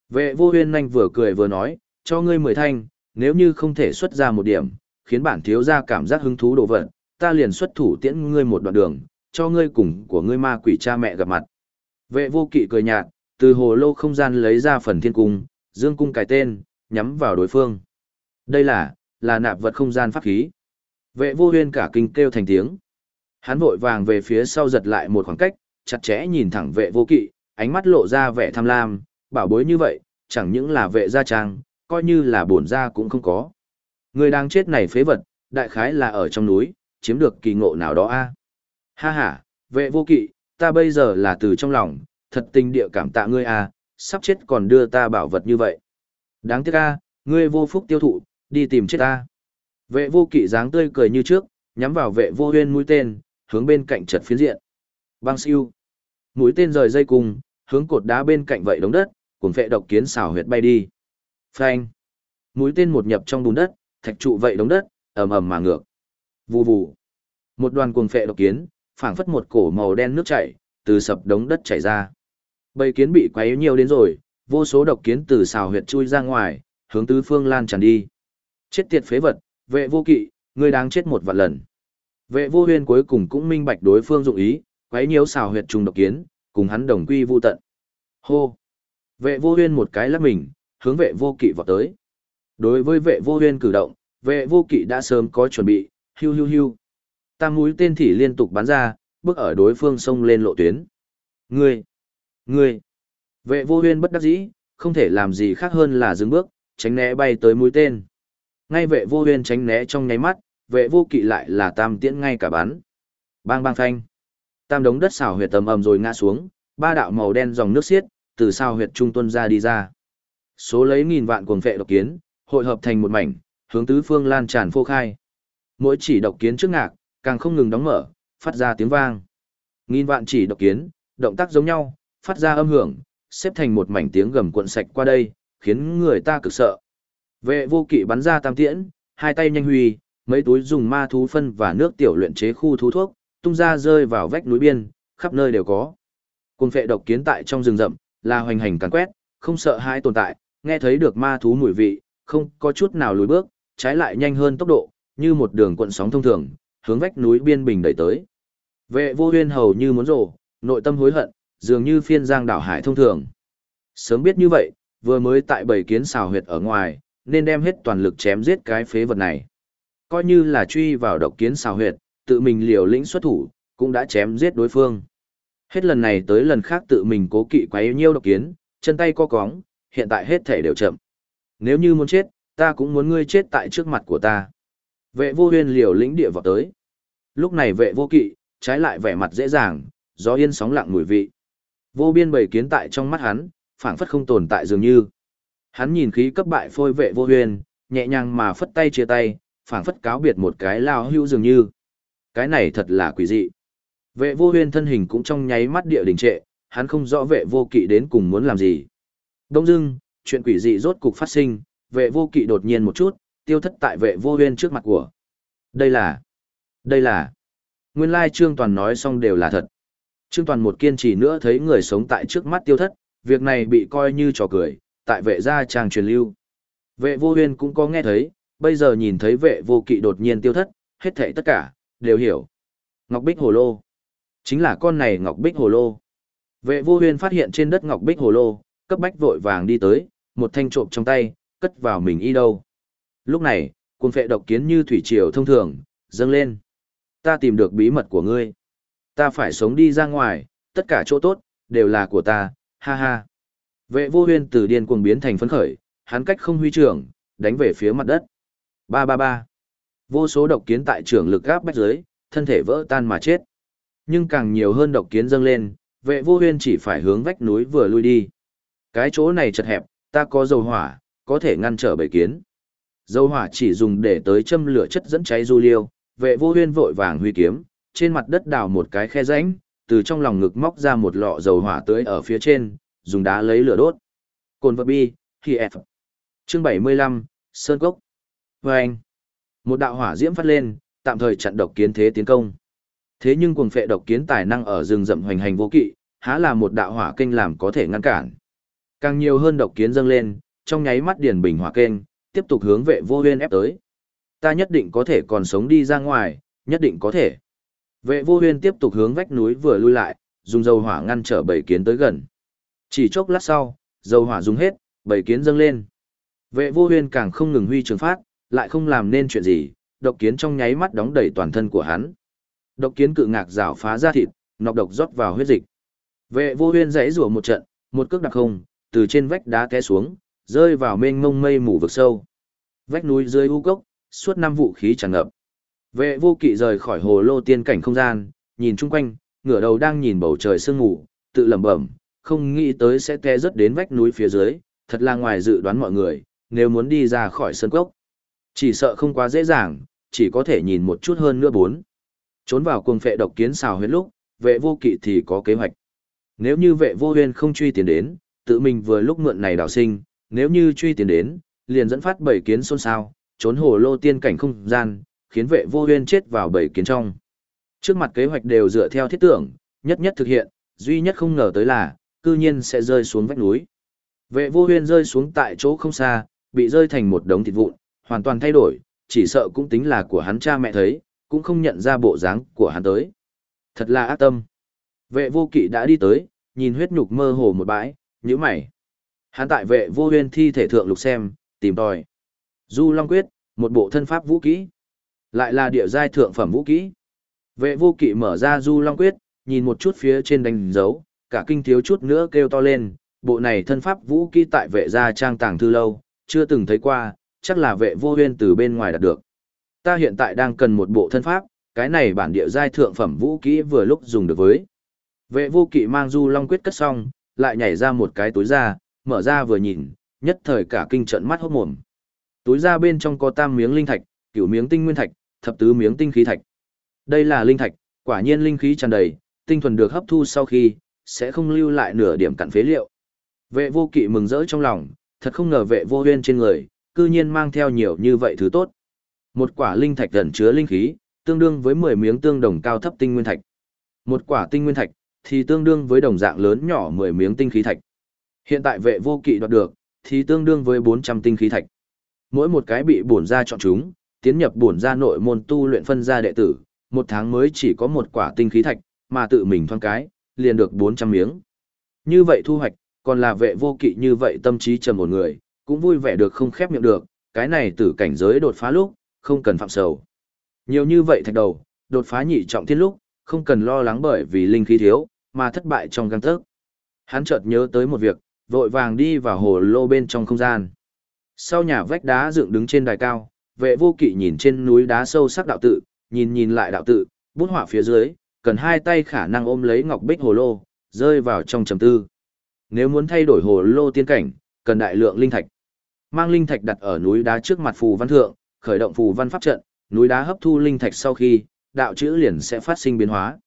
Vệ vô huyên nhanh vừa cười vừa nói, cho ngươi mười thanh, nếu như không thể xuất ra một điểm, khiến bản thiếu gia cảm giác hứng thú đồ vật, ta liền xuất thủ tiễn ngươi một đoạn đường, cho ngươi cùng của ngươi ma quỷ cha mẹ gặp mặt. Vệ vô kỵ cười nhạt, từ hồ lô không gian lấy ra phần thiên cung, dương cung cài tên, nhắm vào đối phương. Đây là, là nạp vật không gian pháp khí. Vệ vô huyên cả kinh kêu thành tiếng. Hắn vội vàng về phía sau giật lại một khoảng cách, chặt chẽ nhìn thẳng vệ vô kỵ, ánh mắt lộ ra vẻ tham lam, bảo bối như vậy, chẳng những là vệ gia trang, coi như là bổn gia cũng không có. Người đang chết này phế vật, đại khái là ở trong núi, chiếm được kỳ ngộ nào đó a. Ha ha, vệ vô kỵ, ta bây giờ là từ trong lòng, thật tình địa cảm tạ ngươi a, sắp chết còn đưa ta bảo vật như vậy. Đáng tiếc a, ngươi vô phúc tiêu thụ, đi tìm chết ta. Vệ vô kỵ dáng tươi cười như trước, nhắm vào vệ vô huyên mũi tên, hướng bên cạnh chật phiến diện. Băng siêu. Mũi tên rời dây cùng, hướng cột đá bên cạnh vậy đống đất, cùng vệ độc kiến xảo huyệt bay đi. Phanh. Mũi tên một nhập trong bùn đất, thạch trụ vậy đống đất, ầm ầm mà ngược. Vù vù. Một đoàn cuồng phệ độc kiến, phảng phất một cổ màu đen nước chảy, từ sập đống đất chảy ra. Bầy kiến bị quấy nhiều đến rồi, vô số độc kiến từ xào huyệt chui ra ngoài, hướng tứ phương lan tràn đi. Chết tiệt phế vật, vệ vô kỵ, ngươi đáng chết một vạn lần. Vệ vô huyên cuối cùng cũng minh bạch đối phương dụng ý, quấy nhiều xào huyệt trùng độc kiến, cùng hắn đồng quy vu tận. Hô! Vệ vô huyên một cái lắc mình, hướng vệ vô kỵ vào tới. Đối với vệ vô huyên cử động, vệ vô kỵ đã sớm có chuẩn bị, Hiu hiu hiu, Tam mũi tên thỉ liên tục bắn ra, bước ở đối phương sông lên lộ tuyến. Ngươi! Ngươi! Vệ vô huyên bất đắc dĩ, không thể làm gì khác hơn là dừng bước, tránh né bay tới mũi tên. Ngay vệ vô huyên tránh né trong nháy mắt, vệ vô kỵ lại là tam tiễn ngay cả bắn. Bang bang phanh. Tam đống đất xào huyệt tầm ầm rồi ngã xuống, ba đạo màu đen dòng nước xiết, từ sao huyệt trung tuân ra đi ra. Số lấy nghìn vạn cuồng vệ độc kiến, hội hợp thành một mảnh, hướng tứ phương lan tràn phô khai. Mỗi chỉ độc kiến trước ngạc, càng không ngừng đóng mở, phát ra tiếng vang. Nghìn vạn chỉ độc kiến, động tác giống nhau, phát ra âm hưởng, xếp thành một mảnh tiếng gầm cuộn sạch qua đây, khiến người ta cực sợ. Vệ vô kỵ bắn ra tam tiễn, hai tay nhanh huy, mấy túi dùng ma thú phân và nước tiểu luyện chế khu thú thuốc, tung ra rơi vào vách núi biên, khắp nơi đều có. Cùng vệ độc kiến tại trong rừng rậm, là hoành hành càn quét, không sợ hai tồn tại, nghe thấy được ma thú mùi vị, không có chút nào lùi bước, trái lại nhanh hơn tốc độ, như một đường cuộn sóng thông thường, hướng vách núi biên bình đẩy tới. Vệ vô huyên hầu như muốn rồ, nội tâm hối hận, dường như phiên giang đảo hải thông thường. Sớm biết như vậy, vừa mới tại bầy kiến xào huyệt ở ngoài, nên đem hết toàn lực chém giết cái phế vật này. Coi như là truy vào độc kiến xào huyệt, tự mình liều lĩnh xuất thủ, cũng đã chém giết đối phương. Hết lần này tới lần khác tự mình cố kỵ quấy nhiêu độc kiến, chân tay co cóng, hiện tại hết thể đều chậm. Nếu như muốn chết, ta cũng muốn ngươi chết tại trước mặt của ta. Vệ vô huyên liều lĩnh địa vào tới. Lúc này vệ vô kỵ, trái lại vẻ mặt dễ dàng, gió yên sóng lặng mùi vị. Vô biên bầy kiến tại trong mắt hắn, phảng phất không tồn tại dường như. Hắn nhìn khí cấp bại phôi vệ vô huyên, nhẹ nhàng mà phất tay chia tay, phảng phất cáo biệt một cái lao hưu dường như. Cái này thật là quỷ dị. Vệ vô huyên thân hình cũng trong nháy mắt địa đình trệ, hắn không rõ vệ vô kỵ đến cùng muốn làm gì. Đông dưng, chuyện quỷ dị rốt cục phát sinh, vệ vô kỵ đột nhiên một chút, tiêu thất tại vệ vô huyên trước mặt của. Đây là, đây là, nguyên lai Trương Toàn nói xong đều là thật. Trương Toàn một kiên trì nữa thấy người sống tại trước mắt tiêu thất, việc này bị coi như trò cười, tại vệ gia trang truyền lưu. Vệ vô huyên cũng có nghe thấy, bây giờ nhìn thấy vệ vô kỵ đột nhiên tiêu thất, hết thảy tất cả, đều hiểu. Ngọc Bích Hồ Lô. Chính là con này Ngọc Bích Hồ Lô. Vệ vô huyên phát hiện trên đất Ngọc Bích Hồ Lô, cấp bách vội vàng đi tới, một thanh trộm trong tay, cất vào mình y đâu. Lúc này, cuồng phệ độc kiến như thủy triều thông thường, dâng lên. Ta tìm được bí mật của ngươi. Ta phải sống đi ra ngoài, tất cả chỗ tốt, đều là của ta, ha ha. Vệ vô huyên từ điên cuồng biến thành phấn khởi, hắn cách không huy trưởng, đánh về phía mặt đất. Ba ba ba. Vô số độc kiến tại trường lực gáp bách dưới, thân thể vỡ tan mà chết. Nhưng càng nhiều hơn độc kiến dâng lên, vệ vô huyên chỉ phải hướng vách núi vừa lui đi. Cái chỗ này chật hẹp, ta có dầu hỏa, có thể ngăn trở bầy kiến. Dầu hỏa chỉ dùng để tới châm lửa chất dẫn cháy du liêu, vệ vô huyên vội vàng huy kiếm, trên mặt đất đào một cái khe rãnh, từ trong lòng ngực móc ra một lọ dầu hỏa tưới ở phía trên, dùng đá lấy lửa đốt. Cồn vật bi, khi F. Chương 75, Sơn Cốc. Vâng. Một đạo hỏa diễm phát lên, tạm thời chặn độc kiến thế tiến công. Thế nhưng cuồng phệ độc kiến tài năng ở rừng rậm hoành hành vô kỵ, há là một đạo hỏa kênh làm có thể ngăn cản. Càng nhiều hơn độc kiến dâng lên, trong nháy mắt điển bình hỏa kênh, tiếp tục hướng vệ vô huyên ép tới. Ta nhất định có thể còn sống đi ra ngoài, nhất định có thể. Vệ vô huyên tiếp tục hướng vách núi vừa lui lại, dùng dầu hỏa ngăn trở bầy kiến tới gần. Chỉ chốc lát sau, dầu hỏa dùng hết, bầy kiến dâng lên. Vệ vô huyên càng không ngừng huy trường phát, lại không làm nên chuyện gì, độc kiến trong nháy mắt đóng đầy toàn thân của hắn. Độc kiến cự ngạc rào phá ra thịt, nọc độc rót vào huyết dịch. Vệ vô huyên dãy rủa một trận, một cước đặc không, từ trên vách đá té xuống, rơi vào mênh mông mây mù vực sâu. Vách núi dưới u cốc, suốt năm vũ khí tràn ngập. Vệ vô kỵ rời khỏi hồ lô tiên cảnh không gian, nhìn chung quanh, ngửa đầu đang nhìn bầu trời sương mù, tự lẩm bẩm, không nghĩ tới sẽ té rớt đến vách núi phía dưới, thật là ngoài dự đoán mọi người, nếu muốn đi ra khỏi sân cốc. Chỉ sợ không quá dễ dàng, chỉ có thể nhìn một chút hơn nữa bốn. Trốn vào cuồng phệ độc kiến xào huyết lúc, vệ vô kỵ thì có kế hoạch. Nếu như vệ vô huyên không truy tiến đến, tự mình vừa lúc mượn này đào sinh, nếu như truy tiến đến, liền dẫn phát bảy kiến xôn xao, trốn hồ lô tiên cảnh không gian, khiến vệ vô huyên chết vào bảy kiến trong. Trước mặt kế hoạch đều dựa theo thiết tưởng, nhất nhất thực hiện, duy nhất không ngờ tới là, cư nhiên sẽ rơi xuống vách núi. Vệ vô huyên rơi xuống tại chỗ không xa, bị rơi thành một đống thịt vụn, hoàn toàn thay đổi, chỉ sợ cũng tính là của hắn cha mẹ thấy, cũng không nhận ra bộ dáng của hắn tới. Thật là ác tâm. Vệ vô kỵ đã đi tới, nhìn huyết nhục mơ hồ một bãi, nhíu mày. Hắn tại vệ vô huyên thi thể thượng lục xem, tìm tòi. Du Long Quyết, một bộ thân pháp vũ kỹ. Lại là địa giai thượng phẩm vũ kỹ. Vệ vô kỵ mở ra Du Long Quyết, nhìn một chút phía trên đánh dấu, cả kinh thiếu chút nữa kêu to lên, bộ này thân pháp vũ kỹ tại vệ gia trang tàng thư lâu, chưa từng thấy qua, chắc là vệ vô huyên từ bên ngoài đạt được. Ta hiện tại đang cần một bộ thân pháp, cái này bản địa giai thượng phẩm vũ kỹ vừa lúc dùng được với. Vệ vô kỵ mang du long quyết cất xong, lại nhảy ra một cái túi ra, mở ra vừa nhìn, nhất thời cả kinh trận mắt hốt mồm. Túi ra bên trong có tam miếng linh thạch, cửu miếng tinh nguyên thạch, thập tứ miếng tinh khí thạch. Đây là linh thạch, quả nhiên linh khí tràn đầy, tinh thuần được hấp thu sau khi, sẽ không lưu lại nửa điểm cặn phế liệu. Vệ vô kỵ mừng rỡ trong lòng, thật không ngờ vệ vô huyên trên người, cư nhiên mang theo nhiều như vậy thứ tốt. Một quả linh thạch gần chứa linh khí, tương đương với 10 miếng tương đồng cao thấp tinh nguyên thạch. Một quả tinh nguyên thạch, thì tương đương với đồng dạng lớn nhỏ 10 miếng tinh khí thạch. Hiện tại vệ vô kỵ đoạt được, thì tương đương với 400 tinh khí thạch. Mỗi một cái bị bổn ra chọn chúng, tiến nhập bổn ra nội môn tu luyện phân ra đệ tử, một tháng mới chỉ có một quả tinh khí thạch, mà tự mình thoang cái, liền được 400 miếng. Như vậy thu hoạch, còn là vệ vô kỵ như vậy tâm trí trầm một người, cũng vui vẻ được không khép miệng được, cái này từ cảnh giới đột phá lúc, không cần phạm sầu. Nhiều như vậy thạch đầu, đột phá nhị trọng thiên lúc, không cần lo lắng bởi vì linh khí thiếu, mà thất bại trong găng tớc. Hắn chợt nhớ tới một việc, vội vàng đi vào hồ lô bên trong không gian. Sau nhà vách đá dựng đứng trên đài cao, vệ vô kỵ nhìn trên núi đá sâu sắc đạo tự, nhìn nhìn lại đạo tự, bút họa phía dưới, cần hai tay khả năng ôm lấy ngọc bích hồ lô, rơi vào trong trầm tư. Nếu muốn thay đổi hồ lô tiên cảnh, cần đại lượng linh thạch. Mang linh thạch đặt ở núi đá trước mặt phù văn thượng, khởi động phù văn pháp trận, núi đá hấp thu linh thạch sau khi, đạo chữ liền sẽ phát sinh biến hóa.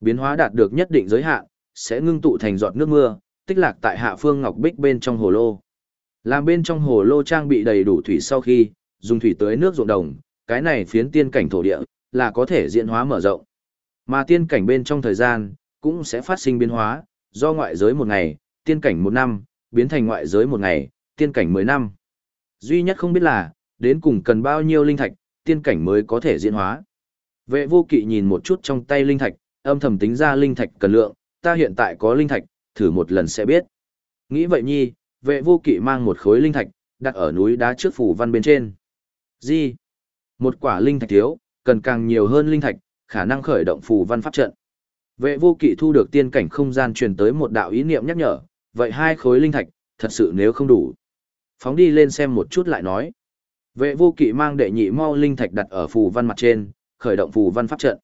Biến hóa đạt được nhất định giới hạn, sẽ ngưng tụ thành giọt nước mưa, tích lạc tại hạ phương ngọc bích bên trong hồ lô. Làm bên trong hồ lô trang bị đầy đủ thủy sau khi, dùng thủy tưới nước ruộng đồng, cái này phiến tiên cảnh thổ địa, là có thể diễn hóa mở rộng. Mà tiên cảnh bên trong thời gian, cũng sẽ phát sinh biến hóa, do ngoại giới một ngày, tiên cảnh một năm, biến thành ngoại giới một ngày, tiên cảnh mười năm. Duy nhất không biết là, đến cùng cần bao nhiêu linh thạch, tiên cảnh mới có thể diễn hóa. Vệ vô kỵ nhìn một chút trong tay linh thạch, âm thầm tính ra linh thạch cần lượng, ta hiện tại có linh thạch, thử một lần sẽ biết. Nghĩ vậy nhi, vệ vô kỵ mang một khối linh thạch, đặt ở núi đá trước phủ văn bên trên. Gì? Một quả linh thạch thiếu, cần càng nhiều hơn linh thạch, khả năng khởi động phù văn pháp trận. Vệ vô kỵ thu được tiên cảnh không gian truyền tới một đạo ý niệm nhắc nhở, vậy hai khối linh thạch, thật sự nếu không đủ. Phóng đi lên xem một chút lại nói. Vệ vô kỵ mang đệ nhị mau linh thạch đặt ở phù văn mặt trên, khởi động phù văn pháp trận.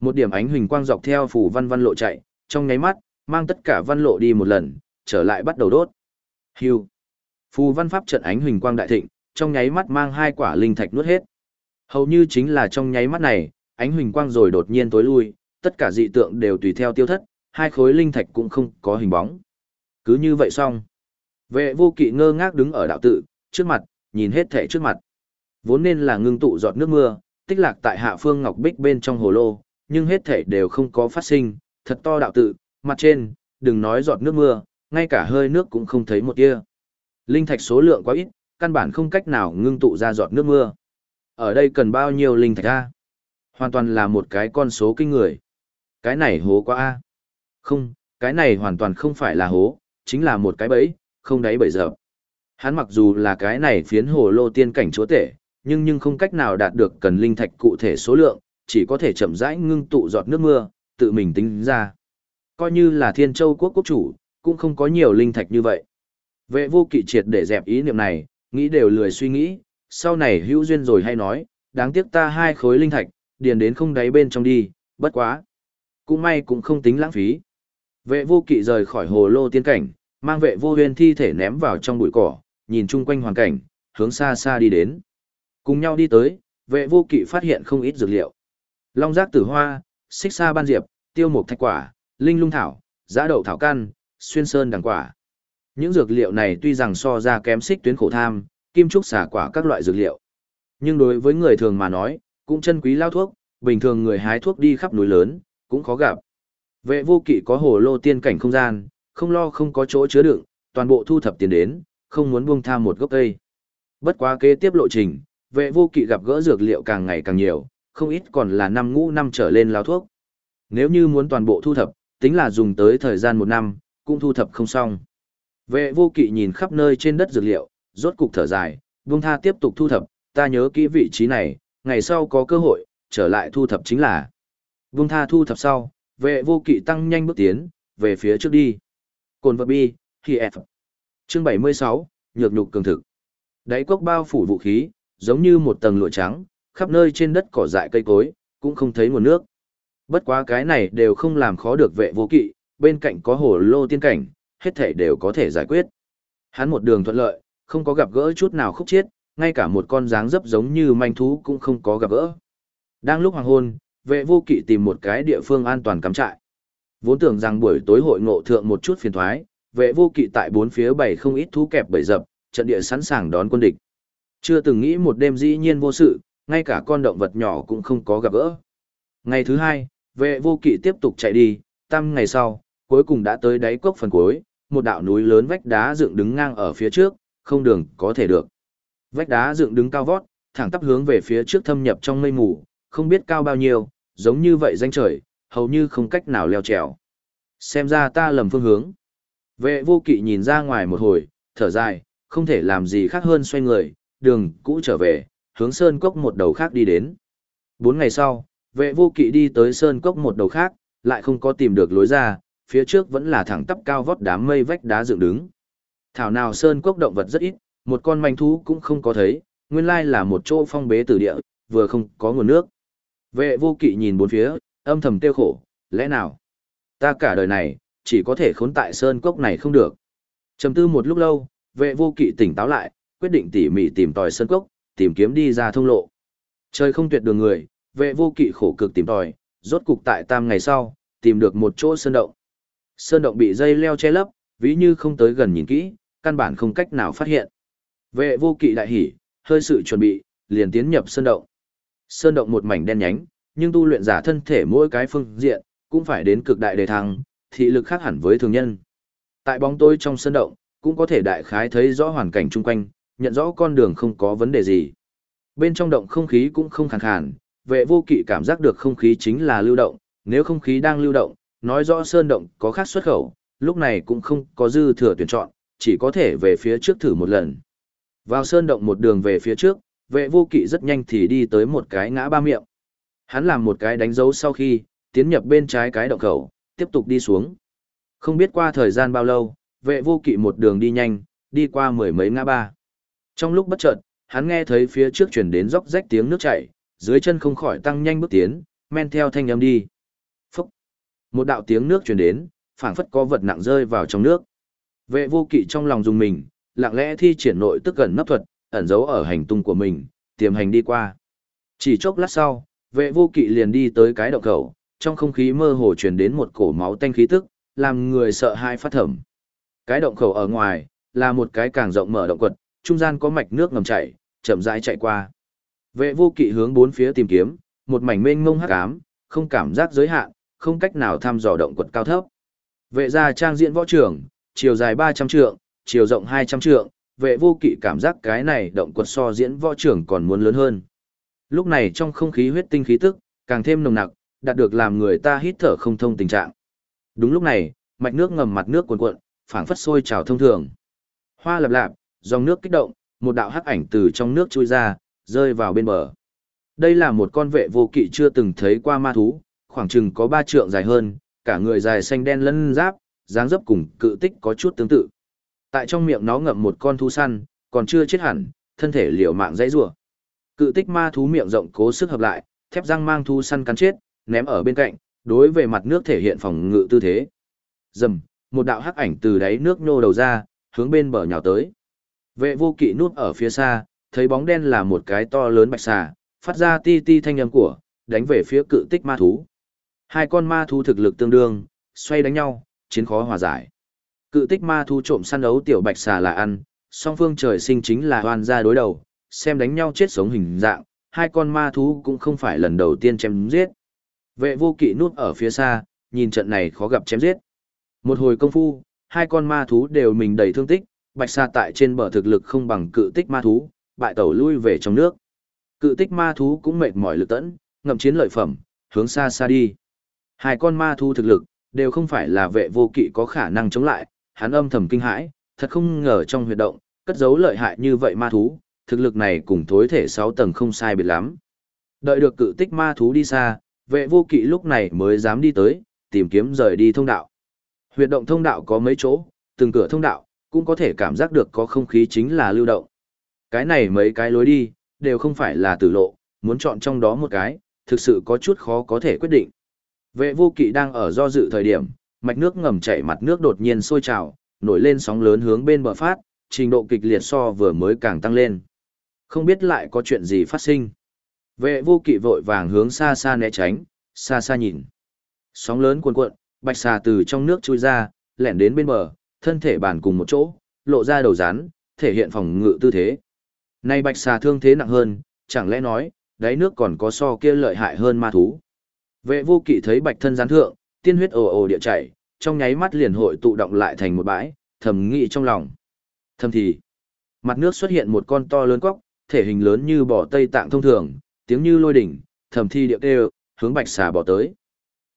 Một điểm ánh huỳnh quang dọc theo phù văn văn lộ chạy, trong nháy mắt, mang tất cả văn lộ đi một lần, trở lại bắt đầu đốt. Hưu. Phù văn pháp trận ánh huỳnh quang đại thịnh, trong nháy mắt mang hai quả linh thạch nuốt hết. Hầu như chính là trong nháy mắt này, ánh huỳnh quang rồi đột nhiên tối lui, tất cả dị tượng đều tùy theo tiêu thất, hai khối linh thạch cũng không có hình bóng. Cứ như vậy xong. Vệ vô kỵ ngơ ngác đứng ở đạo tự, trước mặt, nhìn hết thể trước mặt. Vốn nên là ngưng tụ giọt nước mưa, tích lạc tại hạ phương ngọc bích bên trong hồ lô, nhưng hết thể đều không có phát sinh, thật to đạo tự, mặt trên, đừng nói giọt nước mưa, ngay cả hơi nước cũng không thấy một tia. Linh thạch số lượng quá ít, căn bản không cách nào ngưng tụ ra giọt nước mưa. Ở đây cần bao nhiêu linh thạch a? Hoàn toàn là một cái con số kinh người. Cái này hố quá a. Không, cái này hoàn toàn không phải là hố, chính là một cái bẫy, không đáy bẫy giờ. Hắn mặc dù là cái này phiến hồ lô tiên cảnh chúa tể, nhưng nhưng không cách nào đạt được cần linh thạch cụ thể số lượng, chỉ có thể chậm rãi ngưng tụ giọt nước mưa, tự mình tính ra. Coi như là thiên châu quốc quốc chủ, cũng không có nhiều linh thạch như vậy. Vệ vô kỵ triệt để dẹp ý niệm này, nghĩ đều lười suy nghĩ, sau này hữu duyên rồi hay nói, đáng tiếc ta hai khối linh thạch, điền đến không đáy bên trong đi, bất quá. Cũng may cũng không tính lãng phí. Vệ vô kỵ rời khỏi hồ lô tiên cảnh, mang vệ vô huyền thi thể ném vào trong bụi cỏ, nhìn chung quanh hoàn cảnh, hướng xa xa đi đến. Cùng nhau đi tới, vệ vô kỵ phát hiện không ít dược liệu. Long giác tử hoa, xích sa ban diệp, tiêu mục thạch quả, linh lung thảo, giã đậu thảo căn, xuyên sơn đằng quả. Những dược liệu này tuy rằng so ra kém xích tuyến khổ tham, kim trúc xả quả các loại dược liệu. Nhưng đối với người thường mà nói, cũng chân quý lao thuốc, bình thường người hái thuốc đi khắp núi lớn, cũng khó gặp. Vệ vô kỵ có hồ lô tiên cảnh không gian, không lo không có chỗ chứa đựng, toàn bộ thu thập tiền đến, không muốn buông tha một gốc cây. Bất quá kế tiếp lộ trình, vệ vô kỵ gặp gỡ dược liệu càng ngày càng nhiều, không ít còn là năm ngũ năm trở lên lao thuốc. Nếu như muốn toàn bộ thu thập, tính là dùng tới thời gian một năm, cũng thu thập không xong. Vệ vô kỵ nhìn khắp nơi trên đất dược liệu, rốt cục thở dài, buông tha tiếp tục thu thập, ta nhớ kỹ vị trí này, ngày sau có cơ hội, trở lại thu thập chính là. Buông tha thu thập sau, vệ vô kỵ tăng nhanh bước tiến, về phía trước đi. Cồn vật bi, khi F. Chương 76, nhược nhục cường thực. Đáy cốc bao phủ vũ khí, giống như một tầng lụa trắng, khắp nơi trên đất cỏ dại cây cối, cũng không thấy nguồn nước. Bất quá cái này đều không làm khó được vệ vô kỵ, bên cạnh có hồ lô tiên cảnh, hết thể đều có thể giải quyết. Hắn một đường thuận lợi, không có gặp gỡ chút nào khúc chiết, ngay cả một con dáng dấp giống như manh thú cũng không có gặp gỡ. Đang lúc hoàng hôn, vệ vô kỵ tìm một cái địa phương an toàn cắm trại. Vốn tưởng rằng buổi tối hội ngộ thượng một chút phiền thoái, vệ vô kỵ tại bốn phía bảy không ít thú kẹp bầy dập, trận địa sẵn sàng đón quân địch. Chưa từng nghĩ một đêm dĩ nhiên vô sự, ngay cả con động vật nhỏ cũng không có gặp gỡ. Ngày thứ hai, vệ vô kỵ tiếp tục chạy đi, tam ngày sau, cuối cùng đã tới đáy cốc phần cuối, một đạo núi lớn vách đá dựng đứng ngang ở phía trước, không đường có thể được. Vách đá dựng đứng cao vót, thẳng tắp hướng về phía trước thâm nhập trong mây mù, không biết cao bao nhiêu, giống như vậy danh trời, hầu như không cách nào leo trèo. Xem ra ta lầm phương hướng. Vệ vô kỵ nhìn ra ngoài một hồi, thở dài, không thể làm gì khác hơn xoay người, đường cũ trở về, hướng sơn cốc một đầu khác đi đến. Bốn ngày sau, vệ vô kỵ đi tới sơn cốc một đầu khác, lại không có tìm được lối ra, phía trước vẫn là thẳng tắp cao vót đám mây vách đá dựng đứng. Thảo nào sơn cốc động vật rất ít, một con manh thú cũng không có thấy, nguyên lai là một chỗ phong bế tử địa, vừa không có nguồn nước. Vệ vô kỵ nhìn bốn phía, âm thầm tiêu khổ, lẽ nào? Ta cả đời này, chỉ có thể khốn tại sơn cốc này không được. Trầm tư một lúc lâu, vệ vô kỵ tỉnh táo lại, quyết định tỉ mỉ tìm tòi sơn cốc, tìm kiếm đi ra thông lộ. Trời không tuyệt đường người, vệ vô kỵ khổ cực tìm tòi, rốt cục tại tam ngày sau, tìm được một chỗ sơn động. Sơn động bị dây leo che lấp, ví như không tới gần nhìn kỹ, căn bản không cách nào phát hiện. Vệ vô kỵ đại hỉ, hơi sự chuẩn bị, liền tiến nhập sơn động. Sơn động một mảnh đen nhánh, nhưng tu luyện giả thân thể mỗi cái phương diện, cũng phải đến cực đại đề thăng, thị lực khác hẳn với thường nhân. Tại bóng tối trong sơn động, cũng có thể đại khái thấy rõ hoàn cảnh chung quanh, nhận rõ con đường không có vấn đề gì. Bên trong động không khí cũng không khàn khàn, vệ vô kỵ cảm giác được không khí chính là lưu động, nếu không khí đang lưu động, nói rõ sơn động có khác xuất khẩu, lúc này cũng không có dư thừa tuyển chọn, chỉ có thể về phía trước thử một lần. Vào sơn động một đường về phía trước, vệ vô kỵ rất nhanh thì đi tới một cái ngã ba miệng. Hắn làm một cái đánh dấu sau khi, tiến nhập bên trái cái động khẩu, tiếp tục đi xuống. Không biết qua thời gian bao lâu, vệ vô kỵ một đường đi nhanh, đi qua mười mấy ngã ba. Trong lúc bất chợt, hắn nghe thấy phía trước chuyển đến róc rách tiếng nước chảy, dưới chân không khỏi tăng nhanh bước tiến, men theo thanh âm đi. Phúc! Một đạo tiếng nước truyền đến, phảng phất có vật nặng rơi vào trong nước. Vệ vô kỵ trong lòng dùng mình, lặng lẽ thi triển nội tức gần nấp thuật, ẩn giấu ở hành tung của mình, tiềm hành đi qua. Chỉ chốc lát sau, vệ vô kỵ liền đi tới cái động khẩu, trong không khí mơ hồ truyền đến một cổ máu tanh khí tức, làm người sợ hai phát thẩm. Cái động khẩu ở ngoài, là một cái càng rộng mở động quật, trung gian có mạch nước ngầm chảy, chậm rãi chạy qua. Vệ vô kỵ hướng bốn phía tìm kiếm, một mảnh mênh mông hắc ám, không cảm giác giới hạn, không cách nào thăm dò động quật cao thấp. Vệ gia trang diện võ trưởng, chiều dài 300 trượng, chiều rộng 200 trượng, vệ vô kỵ cảm giác cái này động quật so diễn võ trưởng còn muốn lớn hơn. Lúc này trong không khí huyết tinh khí tức, càng thêm nồng nặc, đạt được làm người ta hít thở không thông tình trạng. Đúng lúc này, mạch nước ngầm mặt nước cuồn cuộn, phảng phất sôi trào thông thường. Hoa lập lạp, dòng nước kích động, một đạo hắc ảnh từ trong nước chui ra, rơi vào bên bờ. Đây là một con vệ vô kỵ chưa từng thấy qua ma thú, khoảng chừng có ba trượng dài hơn, cả người dài xanh đen lân giáp, dáng dấp cùng cự tích có chút tương tự. Tại trong miệng nó ngậm một con thú săn, còn chưa chết hẳn, thân thể liều mạng dãy rủa. Cự tích ma thú miệng rộng cố sức hợp lại, thép răng mang thú săn cắn chết, ném ở bên cạnh, đối về mặt nước thể hiện phòng ngự tư thế. Dầm, một đạo hắc ảnh từ đáy nước nô đầu ra, hướng bên bờ nhào tới. Vệ vô kỵ nút ở phía xa, thấy bóng đen là một cái to lớn bạch xà, phát ra ti ti thanh âm của, đánh về phía cự tích ma thú. Hai con ma thú thực lực tương đương, xoay đánh nhau, chiến khó hòa giải. Cự tích ma thú trộm săn đấu tiểu bạch xà là ăn, song phương trời sinh chính là hoàn gia đối đầu, xem đánh nhau chết sống hình dạng, hai con ma thú cũng không phải lần đầu tiên chém giết. Vệ vô kỵ nút ở phía xa, nhìn trận này khó gặp chém giết. Một hồi công phu, hai con ma thú đều mình đầy thương tích, bạch xà tại trên bờ thực lực không bằng cự tích ma thú, bại tẩu lui về trong nước. Cự tích ma thú cũng mệt mỏi lực tẫn, ngậm chiến lợi phẩm, hướng xa xa đi. Hai con ma thú thực lực, đều không phải là vệ vô kỵ có khả năng chống lại, hắn âm thầm kinh hãi, thật không ngờ trong huyệt động, cất giấu lợi hại như vậy ma thú, thực lực này cùng thối thể 6 tầng không sai biệt lắm. Đợi được cự tích ma thú đi xa, vệ vô kỵ lúc này mới dám đi tới, tìm kiếm rời đi thông đạo. Huyệt động thông đạo có mấy chỗ, từng cửa thông đạo, cũng có thể cảm giác được có không khí chính là lưu động. Cái này mấy cái lối đi, đều không phải là tử lộ, muốn chọn trong đó một cái, thực sự có chút khó có thể quyết định. Vệ vô kỵ đang ở do dự thời điểm, mạch nước ngầm chảy mặt nước đột nhiên sôi trào, nổi lên sóng lớn hướng bên bờ phát, trình độ kịch liệt so vừa mới càng tăng lên. Không biết lại có chuyện gì phát sinh. Vệ vô kỵ vội vàng hướng xa xa né tránh, xa xa nhìn. Sóng lớn cuồn cuộn, bạch xà từ trong nước chui ra, lẻn đến bên bờ, thân thể bàn cùng một chỗ, lộ ra đầu rán, thể hiện phòng ngự tư thế. Nay bạch xà thương thế nặng hơn, chẳng lẽ nói, đáy nước còn có so kia lợi hại hơn ma thú. Vệ vô kỵ thấy bạch thân gián thượng, tiên huyết ồ ồ địa chảy, trong nháy mắt liền hội tụ động lại thành một bãi, thầm nghĩ trong lòng. Thầm thì, mặt nước xuất hiện một con to lớn quóc, thể hình lớn như bò tây tạng thông thường, tiếng như lôi đỉnh, thầm thi địa kêu, hướng bạch xà bỏ tới.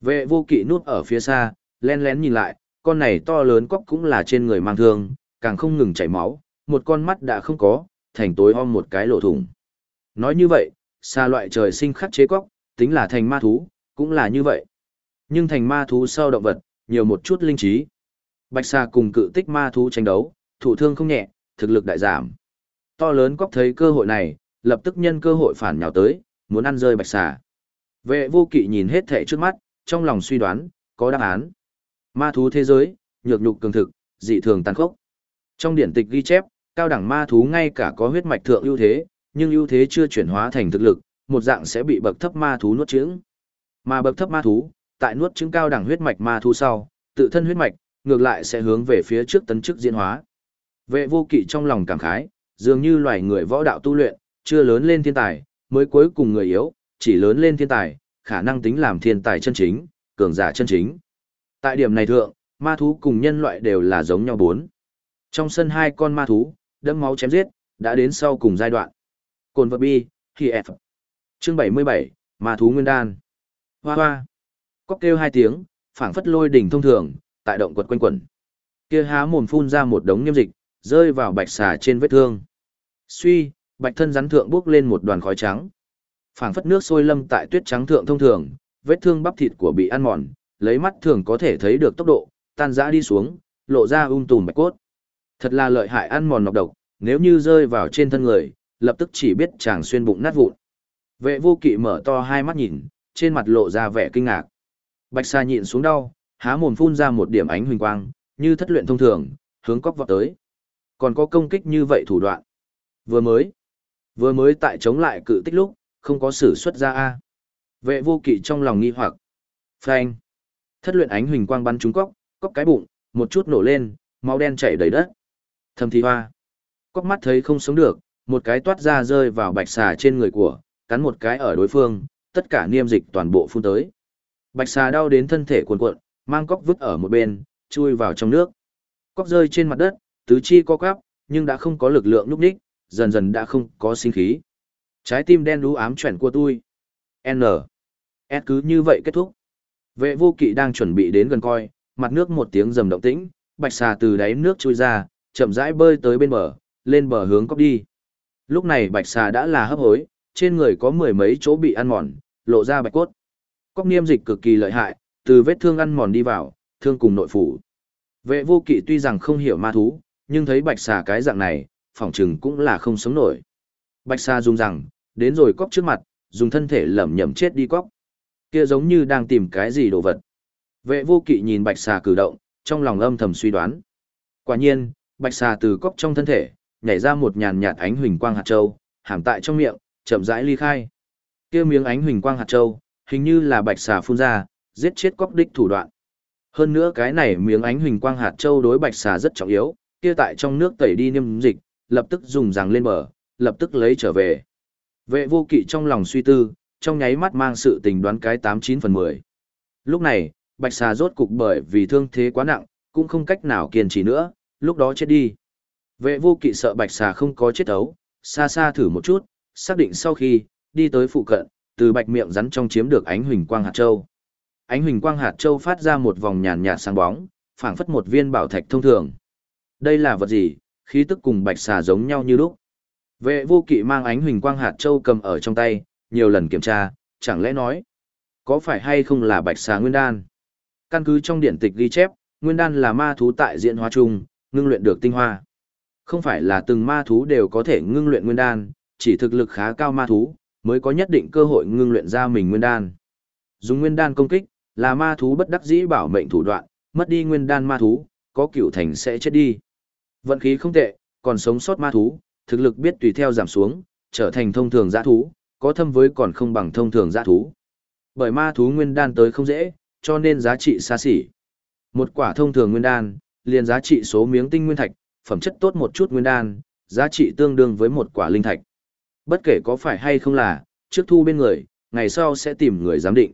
Vệ vô kỵ nuốt ở phía xa, len lén nhìn lại, con này to lớn cóc cũng là trên người mang thương, càng không ngừng chảy máu, một con mắt đã không có, thành tối om một cái lỗ thủng. Nói như vậy, xa loại trời sinh khắc chế quốc, tính là thành ma thú, cũng là như vậy. Nhưng thành ma thú sau động vật, nhiều một chút linh trí. Bạch xa cùng cự tích ma thú tranh đấu, thủ thương không nhẹ, thực lực đại giảm. To lớn quốc thấy cơ hội này, lập tức nhân cơ hội phản nhào tới, muốn ăn rơi bạch xà. Vệ vô kỵ nhìn hết thể trước mắt, trong lòng suy đoán, có đáp án. Ma thú thế giới, nhược nhục cường thực, dị thường tàn khốc. Trong điển tịch ghi chép, cao đẳng ma thú ngay cả có huyết mạch thượng ưu thế, nhưng ưu thế chưa chuyển hóa thành thực lực, một dạng sẽ bị bậc thấp ma thú nuốt chửng. Mà bậc thấp ma thú, tại nuốt trứng cao đẳng huyết mạch ma thú sau, tự thân huyết mạch, ngược lại sẽ hướng về phía trước tấn chức diễn hóa. Vệ vô kỵ trong lòng cảm khái, dường như loài người võ đạo tu luyện, chưa lớn lên thiên tài, mới cuối cùng người yếu, chỉ lớn lên thiên tài, khả năng tính làm thiên tài chân chính, cường giả chân chính. Tại điểm này thượng, ma thú cùng nhân loại đều là giống nhau bốn. Trong sân hai con ma thú, đẫm máu chém giết, đã đến sau cùng giai đoạn. Cồn vật bi, thì F. Chương 77, ma thú nguyên đan. Hoa hoa. Cóc kêu hai tiếng, phảng phất lôi đỉnh thông thường, tại động quật quanh quẩn. Kia há mồm phun ra một đống niêm dịch, rơi vào bạch xà trên vết thương. Suy, bạch thân rắn thượng bước lên một đoàn khói trắng. Phảng phất nước sôi lâm tại tuyết trắng thượng thông thường, vết thương bắp thịt của bị ăn mòn, lấy mắt thường có thể thấy được tốc độ, tan rã đi xuống, lộ ra um tùm bạch cốt. Thật là lợi hại ăn mòn nọc độc, nếu như rơi vào trên thân người, lập tức chỉ biết chàng xuyên bụng nát vụn. Vệ vô kỵ mở to hai mắt nhìn, trên mặt lộ ra vẻ kinh ngạc. Bạch sa nhịn xuống đau, há mồm phun ra một điểm ánh huỳnh quang, như thất luyện thông thường, hướng cóc vọt tới. Còn có công kích như vậy thủ đoạn. Vừa mới, vừa mới tại chống lại cự tích lúc, không có sử xuất ra A. Vệ vô kỵ trong lòng nghi hoặc. Phanh. Thất luyện ánh huỳnh quang bắn trúng cóc, cóc cái bụng, một chút nổ lên, máu đen chảy đầy đất. Thầm thì hoa. Cóc mắt thấy không sống được, một cái toát ra rơi vào bạch xà trên người của, cắn một cái ở đối phương, tất cả niêm dịch toàn bộ phun tới. Bạch xà đau đến thân thể cuộn cuộn, mang cóc vứt ở một bên, chui vào trong nước. Cóc rơi trên mặt đất, tứ chi co quắp, nhưng đã không có lực lượng lúc đích, dần dần đã không có sinh khí. Trái tim đen đú ám chuẩn của tôi. N. S cứ như vậy kết thúc. Vệ vô kỵ đang chuẩn bị đến gần coi, mặt nước một tiếng rầm động tĩnh, bạch xà từ đáy nước chui ra, chậm rãi bơi tới bên bờ, lên bờ hướng cốc đi. Lúc này bạch xà đã là hấp hối, trên người có mười mấy chỗ bị ăn mòn, lộ ra bạch cốt. cốc niêm dịch cực kỳ lợi hại, từ vết thương ăn mòn đi vào, thương cùng nội phủ. Vệ vô kỵ tuy rằng không hiểu ma thú, nhưng thấy bạch xà cái dạng này, phỏng chừng cũng là không sống nổi. Bạch xà dùng rằng, đến rồi cóc trước mặt, dùng thân thể lẩm nhẩm chết đi cóc. Kia giống như đang tìm cái gì đồ vật. Vệ vô kỵ nhìn bạch xà cử động, trong lòng âm thầm suy đoán. Quả nhiên, bạch xà từ cóc trong thân thể, nhảy ra một nhàn nhạt ánh huỳnh quang hạt châu, hàm tại trong miệng, chậm rãi ly khai. Kia miếng ánh huỳnh quang hạt châu, hình như là bạch xà phun ra, giết chết cóc đích thủ đoạn. Hơn nữa cái này miếng ánh huỳnh quang hạt châu đối bạch xà rất trọng yếu, kia tại trong nước tẩy đi niêm dịch, lập tức dùng rằng lên bờ, lập tức lấy trở về. Vệ vô kỵ trong lòng suy tư, trong nháy mắt mang sự tình đoán cái 89 phần 10. Lúc này, bạch xà rốt cục bởi vì thương thế quá nặng, cũng không cách nào kiên trì nữa, lúc đó chết đi. Vệ vô kỵ sợ bạch xà không có chết ấu, xa xa thử một chút, xác định sau khi, đi tới phụ cận, từ bạch miệng rắn trong chiếm được ánh huỳnh quang hạt châu. Ánh huỳnh quang hạt châu phát ra một vòng nhàn nhạt sáng bóng, phảng phất một viên bảo thạch thông thường. Đây là vật gì? Khí tức cùng bạch xà giống nhau như lúc. Vệ vô kỵ mang ánh huỳnh quang hạt châu cầm ở trong tay, nhiều lần kiểm tra, chẳng lẽ nói, có phải hay không là bạch xà nguyên đan? Căn cứ trong điển tịch ghi chép, nguyên đan là ma thú tại diễn hóa chung, ngưng luyện được tinh hoa. Không phải là từng ma thú đều có thể ngưng luyện nguyên đan, chỉ thực lực khá cao ma thú, mới có nhất định cơ hội ngưng luyện ra mình nguyên đan. Dùng nguyên đan công kích, là ma thú bất đắc dĩ bảo mệnh thủ đoạn, mất đi nguyên đan ma thú, có cửu thành sẽ chết đi. Vận khí không tệ, còn sống sót ma thú, thực lực biết tùy theo giảm xuống, trở thành thông thường giã thú, có thâm với còn không bằng thông thường giã thú. Bởi ma thú nguyên đan tới không dễ, cho nên giá trị xa xỉ. Một quả thông thường nguyên đan, liền giá trị số miếng tinh nguyên thạch, phẩm chất tốt một chút nguyên đan, giá trị tương đương với một quả linh thạch. Bất kể có phải hay không là, trước thu bên người, ngày sau sẽ tìm người giám định.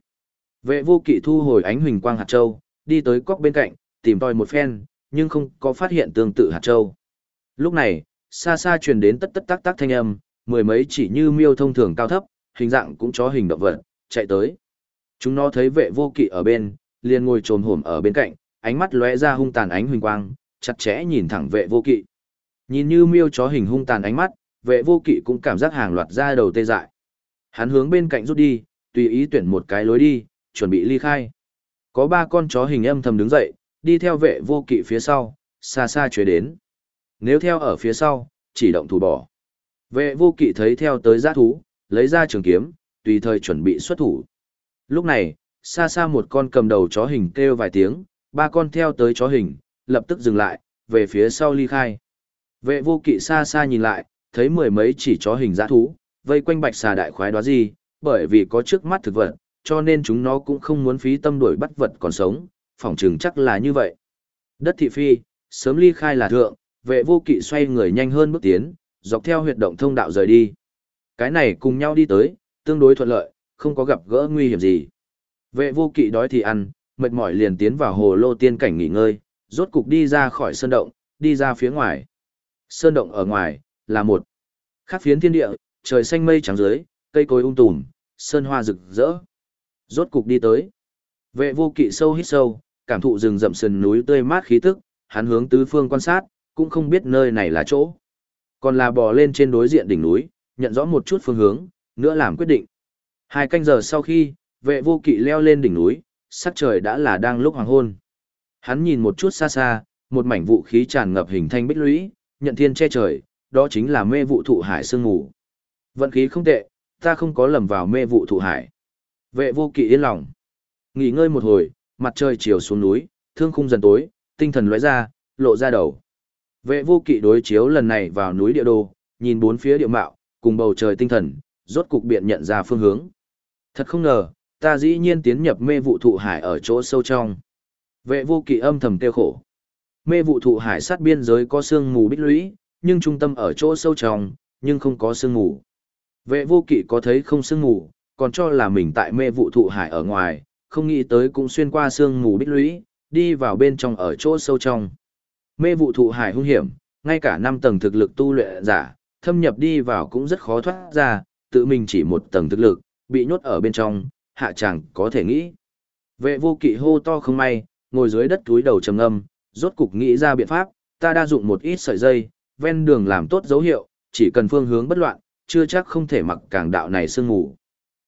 Vệ vô kỵ thu hồi ánh huỳnh quang hạt châu, đi tới cốc bên cạnh, tìm tòi một phen, nhưng không có phát hiện tương tự hạt châu. Lúc này, xa xa truyền đến tất tất tác tác thanh âm, mười mấy chỉ như miêu thông thường cao thấp, hình dạng cũng chó hình động vật, chạy tới. Chúng nó thấy vệ vô kỵ ở bên, liền ngồi trồm hổm ở bên cạnh, ánh mắt lóe ra hung tàn ánh huỳnh quang, chặt chẽ nhìn thẳng vệ vô kỵ. Nhìn như miêu chó hình hung tàn ánh mắt, vệ vô kỵ cũng cảm giác hàng loạt ra đầu tê dại. Hắn hướng bên cạnh rút đi, tùy ý tuyển một cái lối đi, chuẩn bị ly khai. Có ba con chó hình âm thầm đứng dậy, đi theo vệ vô kỵ phía sau, xa xa chuế đến. Nếu theo ở phía sau, chỉ động thủ bỏ. Vệ vô kỵ thấy theo tới giã thú, lấy ra trường kiếm, tùy thời chuẩn bị xuất thủ. Lúc này, xa xa một con cầm đầu chó hình kêu vài tiếng, ba con theo tới chó hình, lập tức dừng lại, về phía sau ly khai. Vệ vô kỵ xa xa nhìn lại, thấy mười mấy chỉ chó hình dã thú, vây quanh bạch xà đại khoái đó gì, bởi vì có trước mắt thực vật, cho nên chúng nó cũng không muốn phí tâm đuổi bắt vật còn sống, phỏng chừng chắc là như vậy. Đất thị phi, sớm ly khai là thượng, vệ vô kỵ xoay người nhanh hơn bước tiến, dọc theo huyệt động thông đạo rời đi. Cái này cùng nhau đi tới, tương đối thuận lợi, không có gặp gỡ nguy hiểm gì. Vệ vô kỵ đói thì ăn, mệt mỏi liền tiến vào hồ lô tiên cảnh nghỉ ngơi, rốt cục đi ra khỏi sơn động, đi ra phía ngoài. Sơn động ở ngoài, là một khắc phiến thiên địa, trời xanh mây trắng dưới, cây cối ung tùm, sơn hoa rực rỡ. Rốt cục đi tới. Vệ vô kỵ sâu hít sâu, cảm thụ rừng rậm sườn núi tươi mát khí tức, hắn hướng tứ phương quan sát, cũng không biết nơi này là chỗ. Còn là bò lên trên đối diện đỉnh núi, nhận rõ một chút phương hướng, nữa làm quyết định. Hai canh giờ sau khi, vệ vô kỵ leo lên đỉnh núi, sắc trời đã là đang lúc hoàng hôn. Hắn nhìn một chút xa xa, một mảnh vũ khí tràn ngập hình thanh bích lũy, nhận thiên che trời, đó chính là mê vụ thụ hải sương mù. Vận khí không tệ, ta không có lầm vào mê vụ thụ hải. Vệ vô kỵ yên lòng. Nghỉ ngơi một hồi, mặt trời chiều xuống núi, thương khung dần tối, tinh thần lóe ra, lộ ra đầu. Vệ vô kỵ đối chiếu lần này vào núi địa đồ, nhìn bốn phía địa mạo, cùng bầu trời tinh thần, rốt cục biện nhận ra phương hướng. Thật không ngờ, ta dĩ nhiên tiến nhập mê vụ thụ hải ở chỗ sâu trong. Vệ vô kỵ âm thầm tiêu khổ. Mê vụ thụ hải sát biên giới có sương mù bích lũy, nhưng trung tâm ở chỗ sâu trong, nhưng không có sương mù. Vệ vô kỵ có thấy không sương mù, còn cho là mình tại mê vụ thụ hải ở ngoài, không nghĩ tới cũng xuyên qua sương mù bích lũy, đi vào bên trong ở chỗ sâu trong. Mê vụ thụ hải hung hiểm, ngay cả năm tầng thực lực tu luyện giả, thâm nhập đi vào cũng rất khó thoát ra, tự mình chỉ một tầng thực lực, bị nhốt ở bên trong, hạ chẳng có thể nghĩ. Vệ vô kỵ hô to không may, ngồi dưới đất túi đầu trầm âm, rốt cục nghĩ ra biện pháp, ta đa dụng một ít sợi dây, ven đường làm tốt dấu hiệu, chỉ cần phương hướng bất loạn, chưa chắc không thể mặc càng đạo này sương ngủ.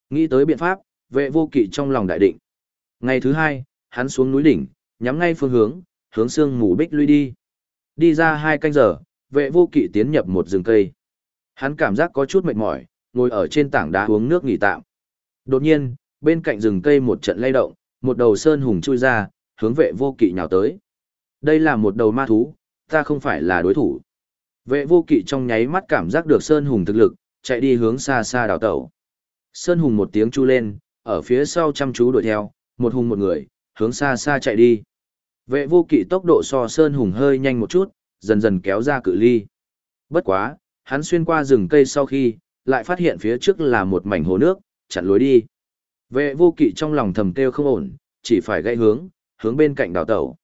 Nghĩ tới biện pháp, vệ vô kỵ trong lòng đại định. Ngày thứ hai, hắn xuống núi đỉnh, nhắm ngay phương hướng, hướng sương mù bích lui đi. Đi ra hai canh giờ, vệ vô kỵ tiến nhập một rừng cây. Hắn cảm giác có chút mệt mỏi, ngồi ở trên tảng đá uống nước nghỉ tạm. Đột nhiên, bên cạnh rừng cây một trận lay động, một đầu sơn hùng chui ra, hướng vệ vô kỵ nhào tới. Đây là một đầu ma thú, ta không phải là đối thủ. Vệ vô kỵ trong nháy mắt cảm giác được sơn hùng thực lực, chạy đi hướng xa xa đào tẩu. Sơn hùng một tiếng chu lên, ở phía sau chăm chú đuổi theo, một hùng một người, hướng xa xa chạy đi. Vệ vô kỵ tốc độ so sơn hùng hơi nhanh một chút, dần dần kéo ra cự ly. Bất quá, hắn xuyên qua rừng cây sau khi, lại phát hiện phía trước là một mảnh hồ nước, chặn lối đi. Vệ vô kỵ trong lòng thầm kêu không ổn, chỉ phải gãy hướng, hướng bên cạnh đào tẩu.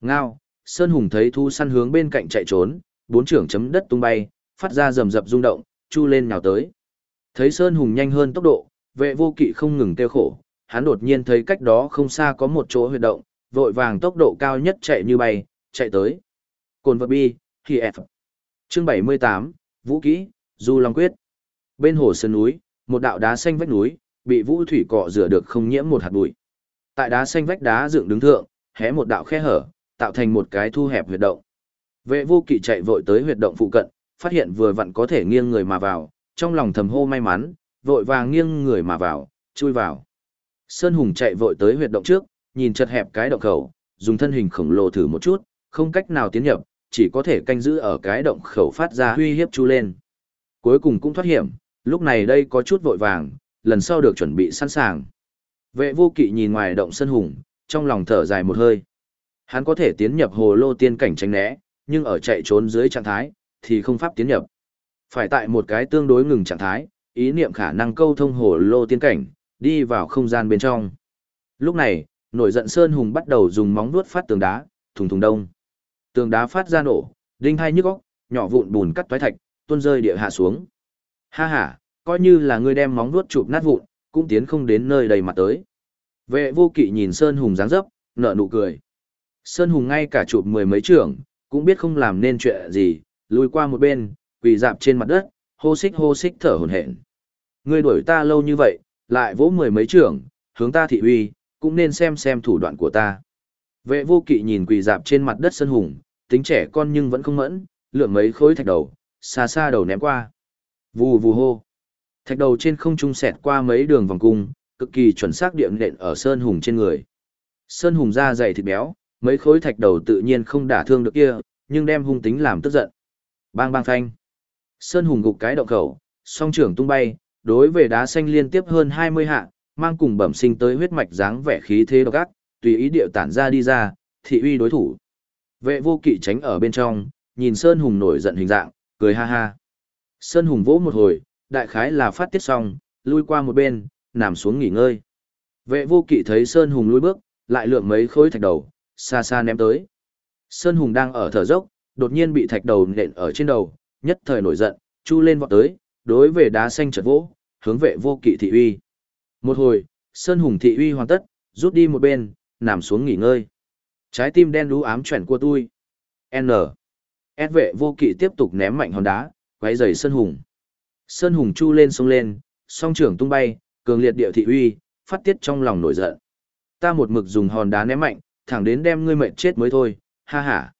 Ngao, Sơn Hùng thấy thu săn hướng bên cạnh chạy trốn, bốn trưởng chấm đất tung bay, phát ra rầm rập rung động, chu lên nhào tới. Thấy Sơn Hùng nhanh hơn tốc độ, vệ vô kỵ không ngừng tiêu khổ, hắn đột nhiên thấy cách đó không xa có một chỗ huyệt động, vội vàng tốc độ cao nhất chạy như bay, chạy tới. Cồn vật bi, khi F. Chương 78, Vũ Kỹ, Du Long Quyết. Bên hồ sơn núi, một đạo đá xanh vách núi, bị vũ thủy cọ rửa được không nhiễm một hạt bụi. Tại đá xanh vách đá dựng đứng thượng, hé một đạo khe hở, tạo thành một cái thu hẹp huyệt động. Vệ vô kỵ chạy vội tới huyệt động phụ cận, phát hiện vừa vặn có thể nghiêng người mà vào, trong lòng thầm hô may mắn, vội vàng nghiêng người mà vào, chui vào. Sơn Hùng chạy vội tới huyệt động trước, nhìn chật hẹp cái động khẩu, dùng thân hình khổng lồ thử một chút, không cách nào tiến nhập, chỉ có thể canh giữ ở cái động khẩu phát ra huy hiếp chu lên. Cuối cùng cũng thoát hiểm, lúc này đây có chút vội vàng, lần sau được chuẩn bị sẵn sàng. Vệ vô kỵ nhìn ngoài động Sơn Hùng, trong lòng thở dài một hơi. Hắn có thể tiến nhập hồ lô tiên cảnh tránh né, nhưng ở chạy trốn dưới trạng thái, thì không pháp tiến nhập. Phải tại một cái tương đối ngừng trạng thái, ý niệm khả năng câu thông hồ lô tiên cảnh, đi vào không gian bên trong. Lúc này, nổi giận Sơn Hùng bắt đầu dùng móng vuốt phát tường đá, thùng thùng đông. Tường đá phát ra nổ, đinh hai nhức óc, nhỏ vụn bùn cắt toái thạch, tuôn rơi địa hạ xuống. Ha ha, coi như là ngươi đem móng vuốt chụp nát vụn, cũng tiến không đến nơi đầy mặt tới. Vệ vô kỵ nhìn Sơn Hùng dáng dấp, nở nụ cười. Sơn Hùng ngay cả chụp mười mấy trưởng, cũng biết không làm nên chuyện gì, lùi qua một bên, quỳ dạp trên mặt đất, hô xích hô xích thở hổn hển. Ngươi đuổi ta lâu như vậy, lại vỗ mười mấy trưởng, hướng ta thị uy, cũng nên xem xem thủ đoạn của ta. Vệ vô kỵ nhìn quỳ dạp trên mặt đất Sơn Hùng, tính trẻ con nhưng vẫn không mẫn, lượng mấy khối thạch đầu, xa xa đầu ném qua. Vù vù hô. Thạch đầu trên không trung xẹt qua mấy đường vòng cung, cực kỳ chuẩn xác điểm nện ở Sơn Hùng trên người. Sơn Hùng da dày thịt béo, mấy khối thạch đầu tự nhiên không đả thương được kia, nhưng đem hung tính làm tức giận. Bang bang phanh. Sơn hùng gục cái động khẩu, song trưởng tung bay, đối về đá xanh liên tiếp hơn 20 hạ, mang cùng bẩm sinh tới huyết mạch dáng vẻ khí thế độc ác, tùy ý điệu tản ra đi ra, thị uy đối thủ. Vệ vô kỵ tránh ở bên trong, nhìn Sơn Hùng nổi giận hình dạng, cười ha ha. Sơn Hùng vỗ một hồi, đại khái là phát tiết xong, lui qua một bên, nằm xuống nghỉ ngơi. Vệ vô kỵ thấy Sơn Hùng lui bước, lại lượng mấy khối thạch đầu, xa xa ném tới. Sơn Hùng đang ở thở dốc, đột nhiên bị thạch đầu nện ở trên đầu, nhất thời nổi giận, chu lên vọt tới, đối về đá xanh chợt vỗ, hướng vệ vô kỵ thị uy. Một hồi, Sơn Hùng thị uy hoàn tất, rút đi một bên, nằm xuống nghỉ ngơi. Trái tim đen đú ám chuyển của tôi. N. S vệ vô kỵ tiếp tục ném mạnh hòn đá, quấy giày Sơn Hùng. Sơn Hùng chu lên sông lên, song trưởng tung bay, cường liệt địa thị uy, phát tiết trong lòng nổi giận. Ta một mực dùng hòn đá ném mạnh, thẳng đến đem ngươi mệt chết mới thôi, ha ha.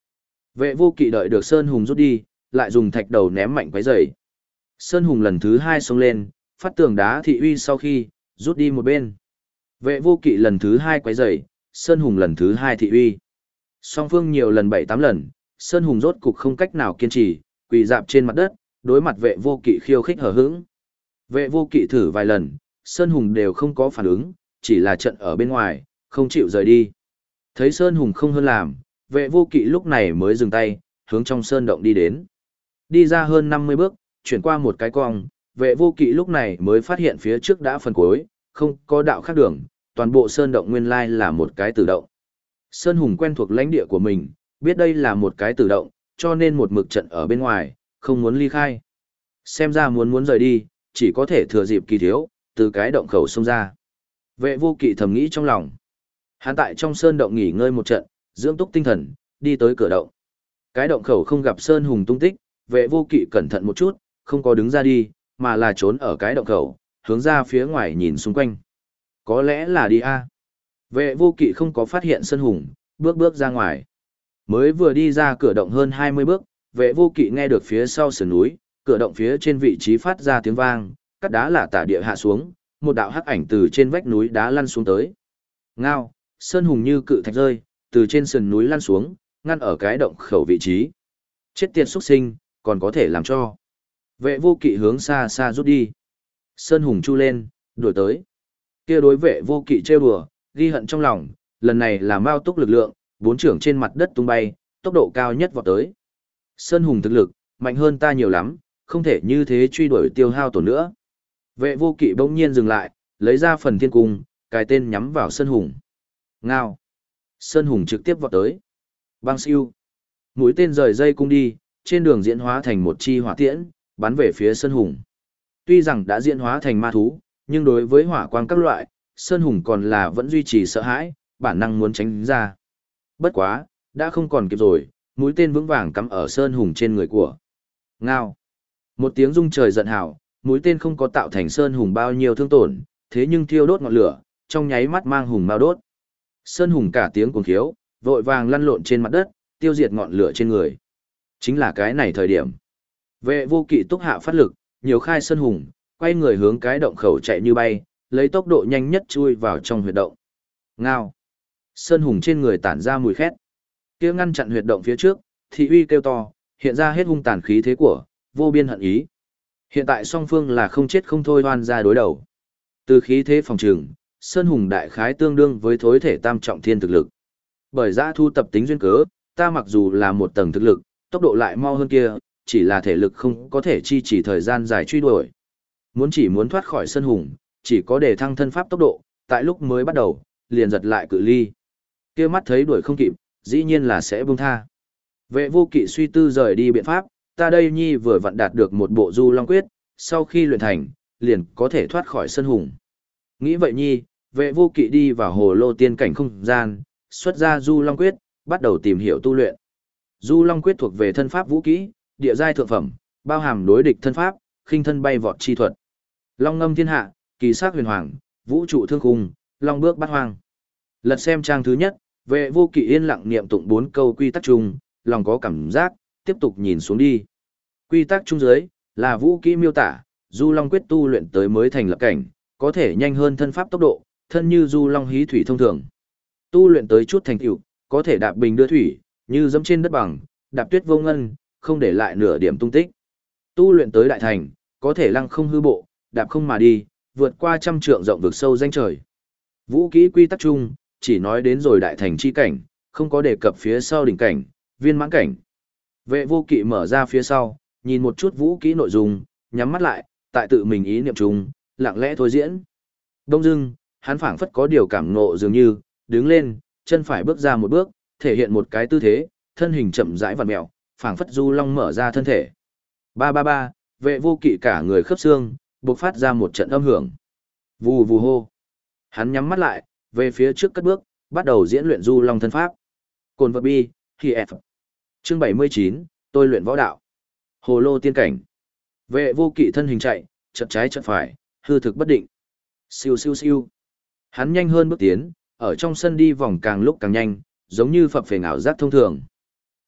Vệ vô kỵ đợi được Sơn Hùng rút đi, lại dùng thạch đầu ném mạnh quấy rầy. Sơn Hùng lần thứ hai xông lên, phát tường đá thị uy sau khi, rút đi một bên. Vệ vô kỵ lần thứ hai quấy rầy, Sơn Hùng lần thứ hai thị uy. Song phương nhiều lần bảy tám lần, Sơn Hùng rốt cục không cách nào kiên trì, quỳ dạp trên mặt đất, đối mặt vệ vô kỵ khiêu khích hờ hững. Vệ vô kỵ thử vài lần, Sơn Hùng đều không có phản ứng, chỉ là trận ở bên ngoài, không chịu rời đi. Thấy Sơn Hùng không hơn làm, vệ vô kỵ lúc này mới dừng tay, hướng trong Sơn động đi đến. Đi ra hơn 50 bước, chuyển qua một cái cong, vệ vô kỵ lúc này mới phát hiện phía trước đã phần cuối, không có đạo khác đường, toàn bộ Sơn động nguyên lai là một cái tử động. Sơn Hùng quen thuộc lãnh địa của mình, biết đây là một cái tử động, cho nên một mực trận ở bên ngoài, không muốn ly khai. Xem ra muốn muốn rời đi, chỉ có thể thừa dịp kỳ thiếu, từ cái động khẩu xông ra. Vệ vô kỵ thầm nghĩ trong lòng. Hắn tại trong sơn động nghỉ ngơi một trận, dưỡng túc tinh thần, đi tới cửa động. Cái động khẩu không gặp sơn hùng tung tích, vệ vô kỵ cẩn thận một chút, không có đứng ra đi, mà là trốn ở cái động khẩu, hướng ra phía ngoài nhìn xung quanh. Có lẽ là đi a. Vệ vô kỵ không có phát hiện sơn hùng, bước bước ra ngoài. Mới vừa đi ra cửa động hơn 20 bước, vệ vô kỵ nghe được phía sau sườn núi, cửa động phía trên vị trí phát ra tiếng vang, cắt đá là tả địa hạ xuống, một đạo hắc ảnh từ trên vách núi đá lăn xuống tới. Ngao, sơn hùng như cự thạch rơi, từ trên sườn núi lăn xuống, ngăn ở cái động khẩu vị trí. Chết tiệt xuất sinh, còn có thể làm cho. Vệ vô kỵ hướng xa xa rút đi. Sơn hùng chu lên, đuổi tới. Kia đối vệ vô kỵ trêu đùa, ghi hận trong lòng, lần này là mao túc lực lượng, bốn trưởng trên mặt đất tung bay, tốc độ cao nhất vọt tới. Sơn hùng thực lực, mạnh hơn ta nhiều lắm, không thể như thế truy đuổi tiêu hao tổn nữa. Vệ vô kỵ bỗng nhiên dừng lại, lấy ra phần thiên cung, cài tên nhắm vào Sơn Hùng. Ngao. Sơn Hùng trực tiếp vọt tới. Bang siêu. Mũi tên rời dây cung đi, trên đường diễn hóa thành một chi hỏa tiễn, bắn về phía Sơn Hùng. Tuy rằng đã diễn hóa thành ma thú, nhưng đối với hỏa quang các loại, Sơn Hùng còn là vẫn duy trì sợ hãi, bản năng muốn tránh ra. Bất quá, đã không còn kịp rồi, mũi tên vững vàng cắm ở Sơn Hùng trên người của. Ngao. Một tiếng rung trời giận hào, mũi tên không có tạo thành Sơn Hùng bao nhiêu thương tổn, thế nhưng thiêu đốt ngọn lửa, trong nháy mắt mang hùng mau đốt. Sơn Hùng cả tiếng cuồng khiếu, vội vàng lăn lộn trên mặt đất, tiêu diệt ngọn lửa trên người. Chính là cái này thời điểm. Vệ vô kỵ túc hạ phát lực, nhiều khai Sơn Hùng, quay người hướng cái động khẩu chạy như bay, lấy tốc độ nhanh nhất chui vào trong huyệt động. Ngao. Sơn Hùng trên người tản ra mùi khét. Kia ngăn chặn huyệt động phía trước, thị uy kêu to, hiện ra hết hung tàn khí thế của, vô biên hận ý. Hiện tại song phương là không chết không thôi hoan ra đối đầu. Từ khí thế phòng trường, Sơn Hùng đại khái tương đương với thối thể tam trọng thiên thực lực. Bởi giã thu tập tính duyên cớ, ta mặc dù là một tầng thực lực, tốc độ lại mau hơn kia, chỉ là thể lực không có thể chi chỉ thời gian dài truy đuổi. Muốn chỉ muốn thoát khỏi Sơn Hùng, chỉ có để thăng thân pháp tốc độ, tại lúc mới bắt đầu, liền giật lại cự ly. kia mắt thấy đuổi không kịp, dĩ nhiên là sẽ buông tha. Vệ vô kỵ suy tư rời đi biện pháp, ta đây nhi vừa vặn đạt được một bộ du long quyết, sau khi luyện thành, liền có thể thoát khỏi sân hùng. Nghĩ vậy nhi, vệ vô kỵ đi vào hồ lô tiên cảnh không gian, xuất ra du long quyết, bắt đầu tìm hiểu tu luyện. Du long quyết thuộc về thân pháp vũ kỹ, địa giai thượng phẩm, bao hàm đối địch thân pháp, khinh thân bay vọt chi thuật. Long ngâm thiên hạ, kỳ sát huyền hoàng, vũ trụ thương khung, long bước bắt hoang. Lật xem trang thứ nhất, vệ vô kỵ yên lặng niệm tụng bốn câu quy tắc chung, lòng có cảm giác, tiếp tục nhìn xuống đi. Quy tắc chung dưới, là vũ kỹ miêu tả, du long quyết tu luyện tới mới thành lập cảnh, có thể nhanh hơn thân pháp tốc độ, thân như du long hí thủy thông thường. Tu luyện tới chút thành tựu, có thể đạp bình đưa thủy, như dẫm trên đất bằng, đạp tuyết vô ngân, không để lại nửa điểm tung tích. Tu luyện tới đại thành, có thể lăng không hư bộ, đạp không mà đi, vượt qua trăm trượng rộng vực sâu danh trời. Vũ kỹ quy tắc chung, chỉ nói đến rồi đại thành chi cảnh, không có đề cập phía sau đỉnh cảnh, viên mãn cảnh. Vệ vô kỵ mở ra phía sau, nhìn một chút vũ kỹ nội dung, nhắm mắt lại, tại tự mình ý niệm chung, lặng lẽ thôi diễn. Đông dưng, hắn phảng phất có điều cảm ngộ dường như, đứng lên, chân phải bước ra một bước, thể hiện một cái tư thế, thân hình chậm rãi vặn mèo, phảng phất du long mở ra thân thể. Ba ba ba, vệ vô kỵ cả người khớp xương, bộc phát ra một trận âm hưởng. Vù vù hô. Hắn nhắm mắt lại, về phía trước cất bước, bắt đầu diễn luyện du long thân pháp. Cồn vật bi, khi F. Chương 79, tôi luyện võ đạo. Hồ lô tiên cảnh. Vệ vô kỵ thân hình chạy, chật trái chật phải, hư thực bất định. Siêu siêu siêu. Hắn nhanh hơn bước tiến, ở trong sân đi vòng càng lúc càng nhanh, giống như phập phề ngảo giác thông thường.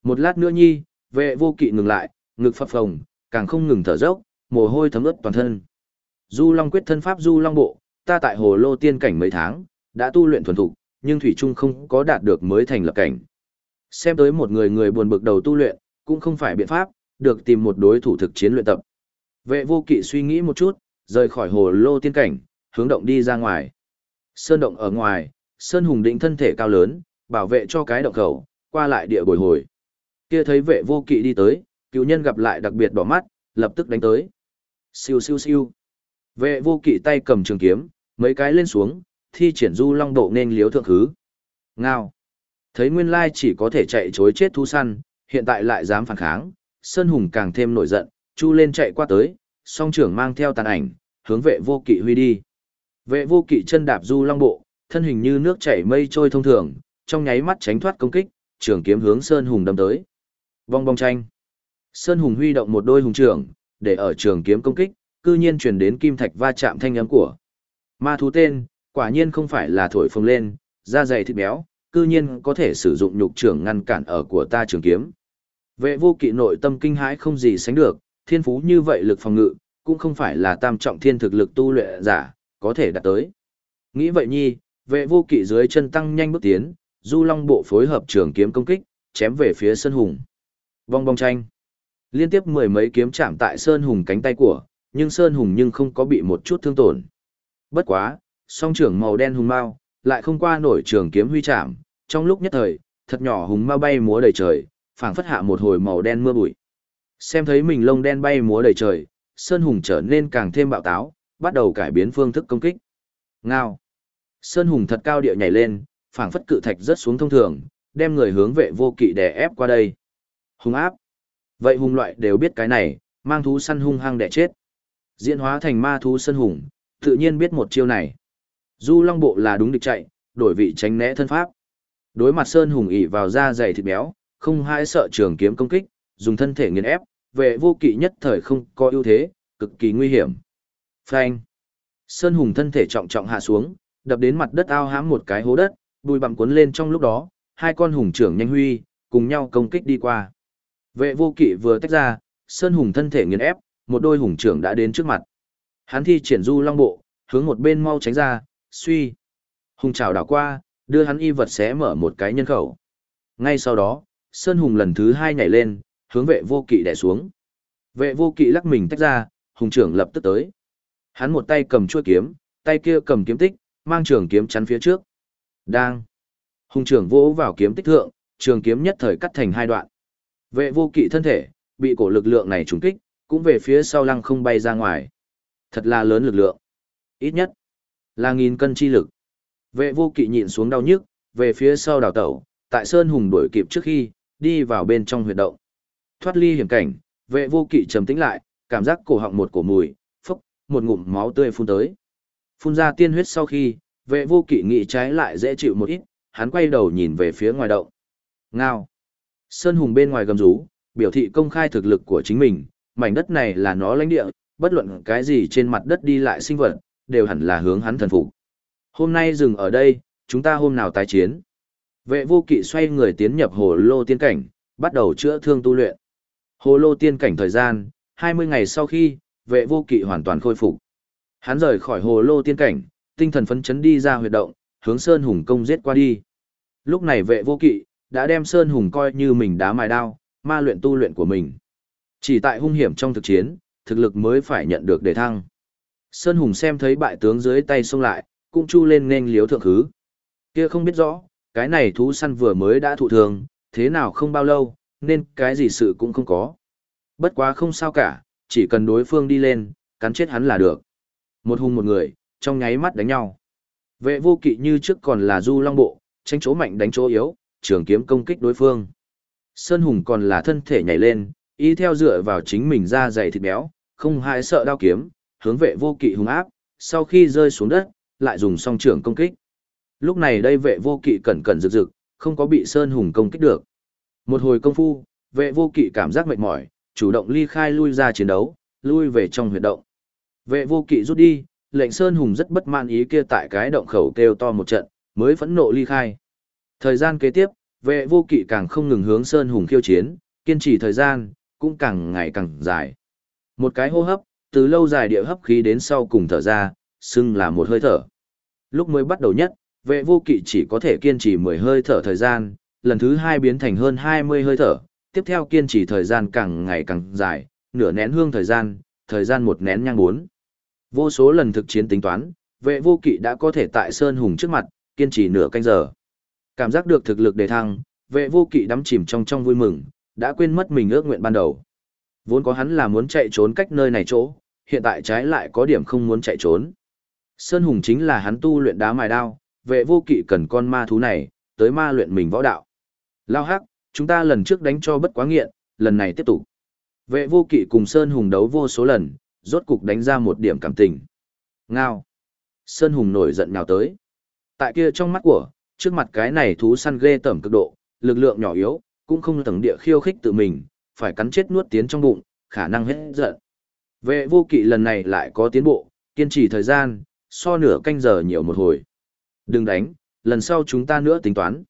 Một lát nữa nhi, vệ vô kỵ ngừng lại, ngực phập phồng, càng không ngừng thở dốc, mồ hôi thấm ướt toàn thân. Du Long quyết thân pháp Du Long bộ, ta tại hồ lô tiên cảnh mấy tháng, đã tu luyện thuần thục, nhưng thủy trung không có đạt được mới thành lập cảnh. Xem tới một người người buồn bực đầu tu luyện, cũng không phải biện pháp, được tìm một đối thủ thực chiến luyện tập. Vệ vô kỵ suy nghĩ một chút, rời khỏi hồ lô tiên cảnh, hướng động đi ra ngoài. Sơn động ở ngoài, Sơn Hùng định thân thể cao lớn, bảo vệ cho cái động khẩu, qua lại địa bồi hồi. Kia thấy vệ vô kỵ đi tới, cựu nhân gặp lại đặc biệt đỏ mắt, lập tức đánh tới. Siêu siêu siêu. Vệ vô kỵ tay cầm trường kiếm, mấy cái lên xuống, thi triển du long độ nên liếu thượng khứ. Ngao. Thấy nguyên lai chỉ có thể chạy chối chết thú săn, hiện tại lại dám phản kháng, Sơn Hùng càng thêm nổi giận, chu lên chạy qua tới, song trưởng mang theo tàn ảnh, hướng vệ vô kỵ huy đi. Vệ vô kỵ chân đạp du long bộ, thân hình như nước chảy mây trôi thông thường, trong nháy mắt tránh thoát công kích, trường kiếm hướng Sơn Hùng đâm tới. Vong bong tranh. Sơn Hùng huy động một đôi hùng trưởng, để ở trường kiếm công kích, cư nhiên truyền đến kim thạch va chạm thanh âm của. Ma thú tên, quả nhiên không phải là thổi phồng lên, da dày thịt béo, cư nhiên có thể sử dụng nhục trưởng ngăn cản ở của ta trường kiếm. Vệ vô kỵ nội tâm kinh hãi không gì sánh được, thiên phú như vậy lực phòng ngự, cũng không phải là tam trọng thiên thực lực tu luyện giả, có thể đạt tới. Nghĩ vậy nhi, vệ vô kỵ dưới chân tăng nhanh bước tiến, du long bộ phối hợp trường kiếm công kích, chém về phía Sơn Hùng. Vong bong tranh. Liên tiếp mười mấy kiếm chạm tại Sơn Hùng cánh tay của, nhưng Sơn Hùng nhưng không có bị một chút thương tổn. Bất quá, song trưởng màu đen hùng mao, lại không qua nổi trường kiếm huy chạm, trong lúc nhất thời, thật nhỏ hùng mao bay múa đầy trời, phảng phất hạ một hồi màu đen mưa bụi. Xem thấy mình lông đen bay múa đầy trời, Sơn Hùng trở nên càng thêm bạo táo, bắt đầu cải biến phương thức công kích. Ngao. Sơn Hùng thật cao địa nhảy lên, phảng phất cự thạch rớt xuống thông thường, đem người hướng vệ vô kỵ đè ép qua đây. Hùng áp. Vậy hùng loại đều biết cái này, mang thú săn hung hăng đẻ chết. Diễn hóa thành ma thú sơn hùng, tự nhiên biết một chiêu này. Du Long Bộ là đúng địch chạy, đổi vị tránh né thân pháp. Đối mặt Sơn Hùng ỉ vào da dày thịt béo, không hãi sợ trường kiếm công kích, dùng thân thể nghiền ép, vệ vô kỵ nhất thời không có ưu thế, cực kỳ nguy hiểm. Phanh. Sơn Hùng thân thể trọng trọng hạ xuống, đập đến mặt đất ao hãm một cái hố đất, bùi bặm cuốn lên trong lúc đó, hai con hùng trưởng nhanh huy, cùng nhau công kích đi qua. Vệ vô kỵ vừa tách ra, Sơn Hùng thân thể nghiền ép, một đôi hùng trưởng đã đến trước mặt. Hắn thi triển du long bộ, hướng một bên mau tránh ra, suy. Hùng chào đảo qua, đưa hắn y vật xé mở một cái nhân khẩu. Ngay sau đó, Sơn Hùng lần thứ hai nhảy lên, hướng vệ vô kỵ đè xuống. Vệ vô kỵ lắc mình tách ra, hùng trưởng lập tức tới. Hắn một tay cầm chuôi kiếm, tay kia cầm kiếm tích, mang trường kiếm chắn phía trước. Đang. Hùng trưởng vỗ vào kiếm tích thượng, trường kiếm nhất thời cắt thành hai đoạn. Vệ vô kỵ thân thể, bị cổ lực lượng này trúng kích, cũng về phía sau lăng không bay ra ngoài. Thật là lớn lực lượng. Ít nhất là nghìn cân chi lực. Vệ vô kỵ nhịn xuống đau nhức, về phía sau đào tẩu, tại Sơn Hùng đuổi kịp trước khi, đi vào bên trong huyệt động. Thoát ly hiểm cảnh, vệ vô kỵ trầm tĩnh lại, cảm giác cổ họng một cổ mùi, phốc, một ngụm máu tươi phun tới. Phun ra tiên huyết sau khi, vệ vô kỵ nghĩ trái lại dễ chịu một ít, hắn quay đầu nhìn về phía ngoài động. Ngao. Sơn Hùng bên ngoài gầm rú, biểu thị công khai thực lực của chính mình, mảnh đất này là nó lãnh địa, bất luận cái gì trên mặt đất đi lại sinh vật, đều hẳn là hướng hắn thần phục. Hôm nay dừng ở đây, chúng ta hôm nào tái chiến. Vệ vô kỵ xoay người tiến nhập hồ lô tiên cảnh, bắt đầu chữa thương tu luyện. Hồ lô tiên cảnh thời gian, 20 ngày sau khi, vệ vô kỵ hoàn toàn khôi phục. Hắn rời khỏi hồ lô tiên cảnh, tinh thần phấn chấn đi ra huyệt động, hướng Sơn Hùng công giết qua đi. Lúc này vệ vô kỵ, đã đem Sơn Hùng coi như mình đá mài đao, ma luyện tu luyện của mình. Chỉ tại hung hiểm trong thực chiến, thực lực mới phải nhận được đề thăng. Sơn Hùng xem thấy bại tướng dưới tay xông lại, cũng chu lên nên liếu thượng khứ. Kia không biết rõ, cái này thú săn vừa mới đã thụ thường, thế nào không bao lâu, nên cái gì sự cũng không có. Bất quá không sao cả, chỉ cần đối phương đi lên, cắn chết hắn là được. Một hùng một người, trong nháy mắt đánh nhau. Vệ vô kỵ như trước còn là du long bộ, tranh chỗ mạnh đánh chỗ yếu, trường kiếm công kích đối phương. Sơn Hùng còn là thân thể nhảy lên, y theo dựa vào chính mình ra dày thịt béo, không hại sợ đao kiếm, hướng vệ vô kỵ hung áp, sau khi rơi xuống đất, lại dùng song trưởng công kích. Lúc này đây vệ vô kỵ cẩn cẩn rực rực, không có bị Sơn Hùng công kích được. Một hồi công phu, vệ vô kỵ cảm giác mệt mỏi, chủ động ly khai lui ra chiến đấu, lui về trong huyệt động. Vệ vô kỵ rút đi, lệnh Sơn Hùng rất bất mãn ý kia tại cái động khẩu kêu to một trận, mới phẫn nộ ly khai. Thời gian kế tiếp, vệ vô kỵ càng không ngừng hướng Sơn Hùng khiêu chiến, kiên trì thời gian, cũng càng ngày càng dài. Một cái hô hấp, từ lâu dài địa hấp khí đến sau cùng thở ra, xưng là một hơi thở. Lúc mới bắt đầu nhất, vệ vô kỵ chỉ có thể kiên trì 10 hơi thở thời gian, lần thứ hai biến thành hơn 20 hơi thở, tiếp theo kiên trì thời gian càng ngày càng dài, nửa nén hương thời gian, thời gian một nén nhang bốn. Vô số lần thực chiến tính toán, vệ vô kỵ đã có thể tại Sơn Hùng trước mặt, kiên trì nửa canh giờ. Cảm giác được thực lực đề thăng, vệ vô kỵ đắm chìm trong trong vui mừng, đã quên mất mình ước nguyện ban đầu. Vốn có hắn là muốn chạy trốn cách nơi này chỗ, hiện tại trái lại có điểm không muốn chạy trốn. Sơn Hùng chính là hắn tu luyện đá mài đao, vệ vô kỵ cần con ma thú này, tới ma luyện mình võ đạo. Lao hắc, chúng ta lần trước đánh cho bất quá nghiện, lần này tiếp tục. Vệ vô kỵ cùng Sơn Hùng đấu vô số lần, rốt cục đánh ra một điểm cảm tình. Ngao. Sơn Hùng nổi giận nào tới. Tại kia trong mắt của, trước mặt cái này thú săn ghê tẩm cực độ, lực lượng nhỏ yếu, cũng không tầng địa khiêu khích tự mình, phải cắn chết nuốt tiến trong bụng, khả năng hết giận. Vệ vô kỵ lần này lại có tiến bộ, kiên trì thời gian, so nửa canh giờ nhiều một hồi. Đừng đánh, lần sau chúng ta nữa tính toán.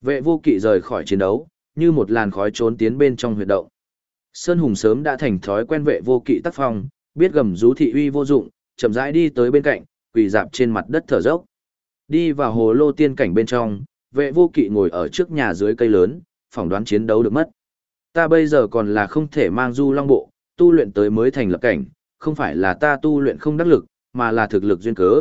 Vệ vô kỵ rời khỏi chiến đấu, như một làn khói trốn tiến bên trong huyệt động. Sơn Hùng sớm đã thành thói quen vệ vô kỵ tác phong, biết gầm rú thị uy vô dụng, chậm rãi đi tới bên cạnh, quỳ dạp trên mặt đất thở dốc. Đi vào hồ lô tiên cảnh bên trong, vệ vô kỵ ngồi ở trước nhà dưới cây lớn, phỏng đoán chiến đấu được mất. Ta bây giờ còn là không thể mang du long bộ, tu luyện tới mới thành lập cảnh, không phải là ta tu luyện không đắc lực, mà là thực lực duyên cớ.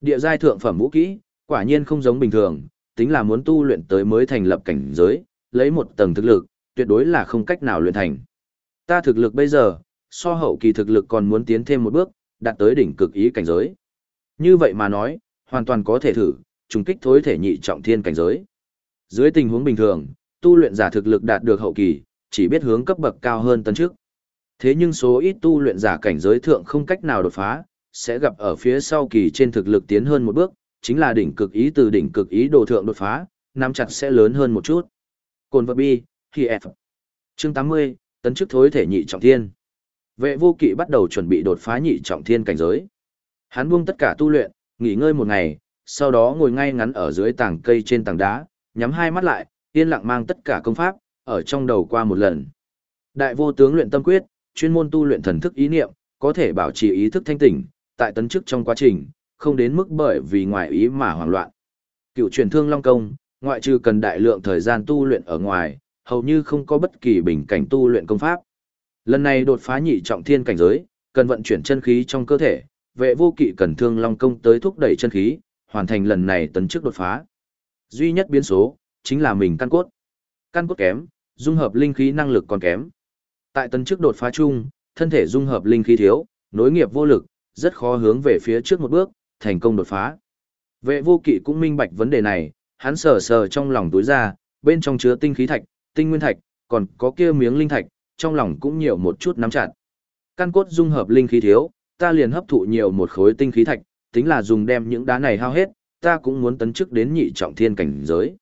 Địa giai thượng phẩm vũ kỹ, quả nhiên không giống bình thường, tính là muốn tu luyện tới mới thành lập cảnh giới, lấy một tầng thực lực, tuyệt đối là không cách nào luyện thành. Ta thực lực bây giờ, so hậu kỳ thực lực còn muốn tiến thêm một bước, đạt tới đỉnh cực ý cảnh giới. Như vậy mà nói, hoàn toàn có thể thử, trùng kích thối thể nhị trọng thiên cảnh giới. Dưới tình huống bình thường, tu luyện giả thực lực đạt được hậu kỳ, chỉ biết hướng cấp bậc cao hơn tấn trước. Thế nhưng số ít tu luyện giả cảnh giới thượng không cách nào đột phá, sẽ gặp ở phía sau kỳ trên thực lực tiến hơn một bước, chính là đỉnh cực ý từ đỉnh cực ý đồ thượng đột phá, nắm chặt sẽ lớn hơn một chút. Cồn vật bi, khi F. Chương 80, tấn chức thối thể nhị trọng thiên. Vệ vô kỵ bắt đầu chuẩn bị đột phá nhị trọng thiên cảnh giới. Hắn buông tất cả tu luyện, nghỉ ngơi một ngày, sau đó ngồi ngay ngắn ở dưới tảng cây trên tảng đá, nhắm hai mắt lại, yên lặng mang tất cả công pháp, ở trong đầu qua một lần. Đại vô tướng luyện tâm quyết, chuyên môn tu luyện thần thức ý niệm, có thể bảo trì ý thức thanh tỉnh, tại tấn chức trong quá trình, không đến mức bởi vì ngoại ý mà hoảng loạn. Cựu truyền thương long công, ngoại trừ cần đại lượng thời gian tu luyện ở ngoài, hầu như không có bất kỳ bình cảnh tu luyện công pháp. Lần này đột phá nhị trọng thiên cảnh giới, cần vận chuyển chân khí trong cơ thể, vệ vô kỵ cần thương long công tới thúc đẩy chân khí, hoàn thành lần này tấn chức đột phá. Duy nhất biến số, chính là mình căn cốt. Căn cốt kém, dung hợp linh khí năng lực còn kém. Tại tấn chức đột phá chung, thân thể dung hợp linh khí thiếu, nối nghiệp vô lực, rất khó hướng về phía trước một bước, thành công đột phá. Vệ vô kỵ cũng minh bạch vấn đề này, hắn sờ sờ trong lòng túi ra, bên trong chứa tinh khí thạch, tinh nguyên thạch, còn có kia miếng linh thạch, trong lòng cũng nhiều một chút nắm chặt. Căn cốt dung hợp linh khí thiếu, ta liền hấp thụ nhiều một khối tinh khí thạch, tính là dùng đem những đá này hao hết, ta cũng muốn tấn chức đến nhị trọng thiên cảnh giới.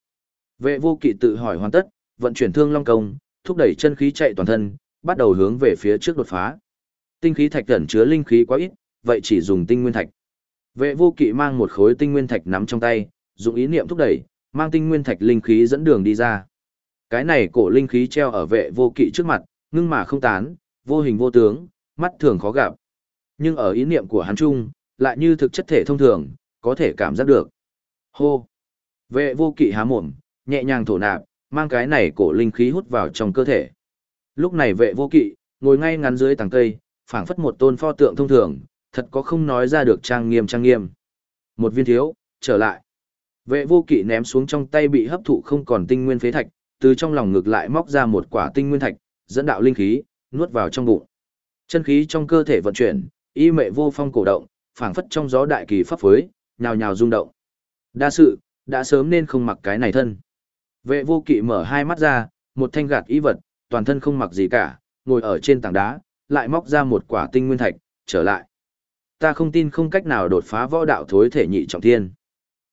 Vệ vô kỵ tự hỏi hoàn tất, vận chuyển thương long công, thúc đẩy chân khí chạy toàn thân, bắt đầu hướng về phía trước đột phá. Tinh khí thạch ẩn chứa linh khí quá ít, vậy chỉ dùng tinh nguyên thạch. Vệ vô kỵ mang một khối tinh nguyên thạch nắm trong tay, dùng ý niệm thúc đẩy, mang tinh nguyên thạch linh khí dẫn đường đi ra. Cái này cổ linh khí treo ở vệ vô kỵ trước mặt, ngưng mà không tán, vô hình vô tướng, mắt thường khó gặp. Nhưng ở ý niệm của hắn trung, lại như thực chất thể thông thường, có thể cảm giác được. Hô! Vệ vô kỵ há mồm, nhẹ nhàng thổ nạp, mang cái này cổ linh khí hút vào trong cơ thể. Lúc này vệ vô kỵ, ngồi ngay ngắn dưới tàng cây, phảng phất một tôn pho tượng thông thường, thật có không nói ra được trang nghiêm trang nghiêm. Một viên thiếu, trở lại. Vệ vô kỵ ném xuống trong tay bị hấp thụ không còn tinh nguyên phế thạch, từ trong lòng ngực lại móc ra một quả tinh nguyên thạch, dẫn đạo linh khí, nuốt vào trong bụng. Chân khí trong cơ thể vận chuyển, y mệ vô phong cổ động, phảng phất trong gió đại kỳ pháp phối, nhào nhào rung động. Đa sự, đã sớm nên không mặc cái này thân. Vệ vô kỵ mở hai mắt ra, một thanh gạt y vật, toàn thân không mặc gì cả, ngồi ở trên tảng đá, lại móc ra một quả tinh nguyên thạch, trở lại. Ta không tin không cách nào đột phá võ đạo thối thể nhị trọng thiên.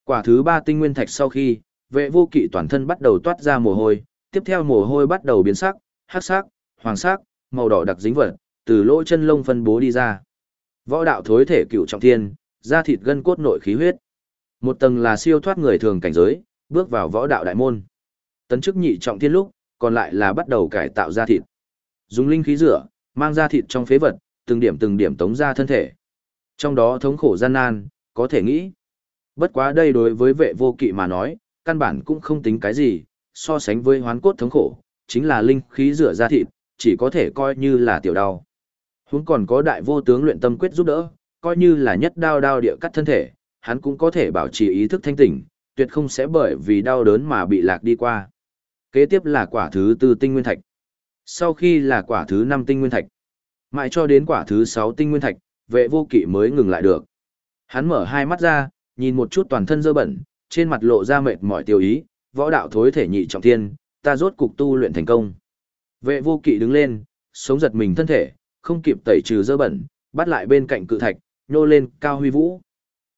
Quả thứ ba tinh nguyên thạch sau khi, vệ vô kỵ toàn thân bắt đầu toát ra mồ hôi, tiếp theo mồ hôi bắt đầu biến sắc, hắc sắc, hoàng sắc, màu đỏ đặc dính vật, từ lỗ chân lông phân bố đi ra. Võ đạo thối thể cựu trọng thiên, da thịt gân cốt nội khí huyết. Một tầng là siêu thoát người thường cảnh giới, bước vào võ đạo đại môn. Tấn chức nhị trọng thiên lúc, còn lại là bắt đầu cải tạo da thịt. Dùng linh khí rửa, mang da thịt trong phế vật, từng điểm từng điểm tống ra thân thể. Trong đó thống khổ gian nan, có thể nghĩ. Bất quá đây đối với vệ vô kỵ mà nói, căn bản cũng không tính cái gì, so sánh với hoán cốt thống khổ, chính là linh khí rửa da thịt, chỉ có thể coi như là tiểu đau. Huống còn có đại vô tướng luyện tâm quyết giúp đỡ, coi như là nhất đao đao địa cắt thân thể, hắn cũng có thể bảo trì ý thức thanh tỉnh, tuyệt không sẽ bởi vì đau đớn mà bị lạc đi qua. Kế tiếp là quả thứ tư tinh nguyên thạch. Sau khi là quả thứ năm tinh nguyên thạch, mãi cho đến quả thứ sáu tinh nguyên thạch, vệ vô kỵ mới ngừng lại được. Hắn mở hai mắt ra, nhìn một chút toàn thân dơ bẩn, trên mặt lộ ra mệt mỏi tiêu ý, võ đạo thối thể nhị trọng thiên, ta rốt cục tu luyện thành công. Vệ vô kỵ đứng lên, sống giật mình thân thể, không kịp tẩy trừ dơ bẩn, bắt lại bên cạnh cự thạch, nhô lên, cao huy vũ.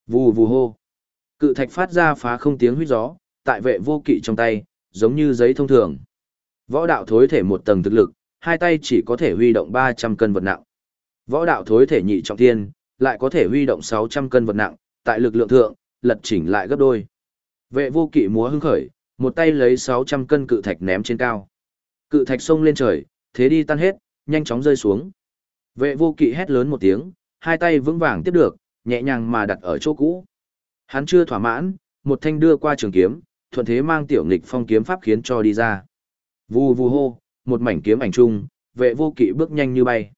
Vù vù hô. Cự thạch phát ra phá không tiếng huyết gió, tại vệ vô kỵ trong tay, giống như giấy thông thường. Võ đạo thối thể một tầng thực lực, hai tay chỉ có thể huy động 300 cân vật nặng. Võ đạo thối thể nhị trọng thiên, lại có thể huy động 600 cân vật nặng, tại lực lượng thượng, lật chỉnh lại gấp đôi. Vệ vô kỵ múa hưng khởi, một tay lấy 600 cân cự thạch ném trên cao. Cự thạch xông lên trời, thế đi tan hết, nhanh chóng rơi xuống. Vệ vô kỵ hét lớn một tiếng, hai tay vững vàng tiếp được, nhẹ nhàng mà đặt ở chỗ cũ. Hắn chưa thỏa mãn, một thanh đưa qua trường kiếm, thuận thế mang tiểu nghịch phong kiếm pháp khiến cho đi ra. Vù vù hô, một mảnh kiếm ảnh trung, vệ vô kỵ bước nhanh như bay.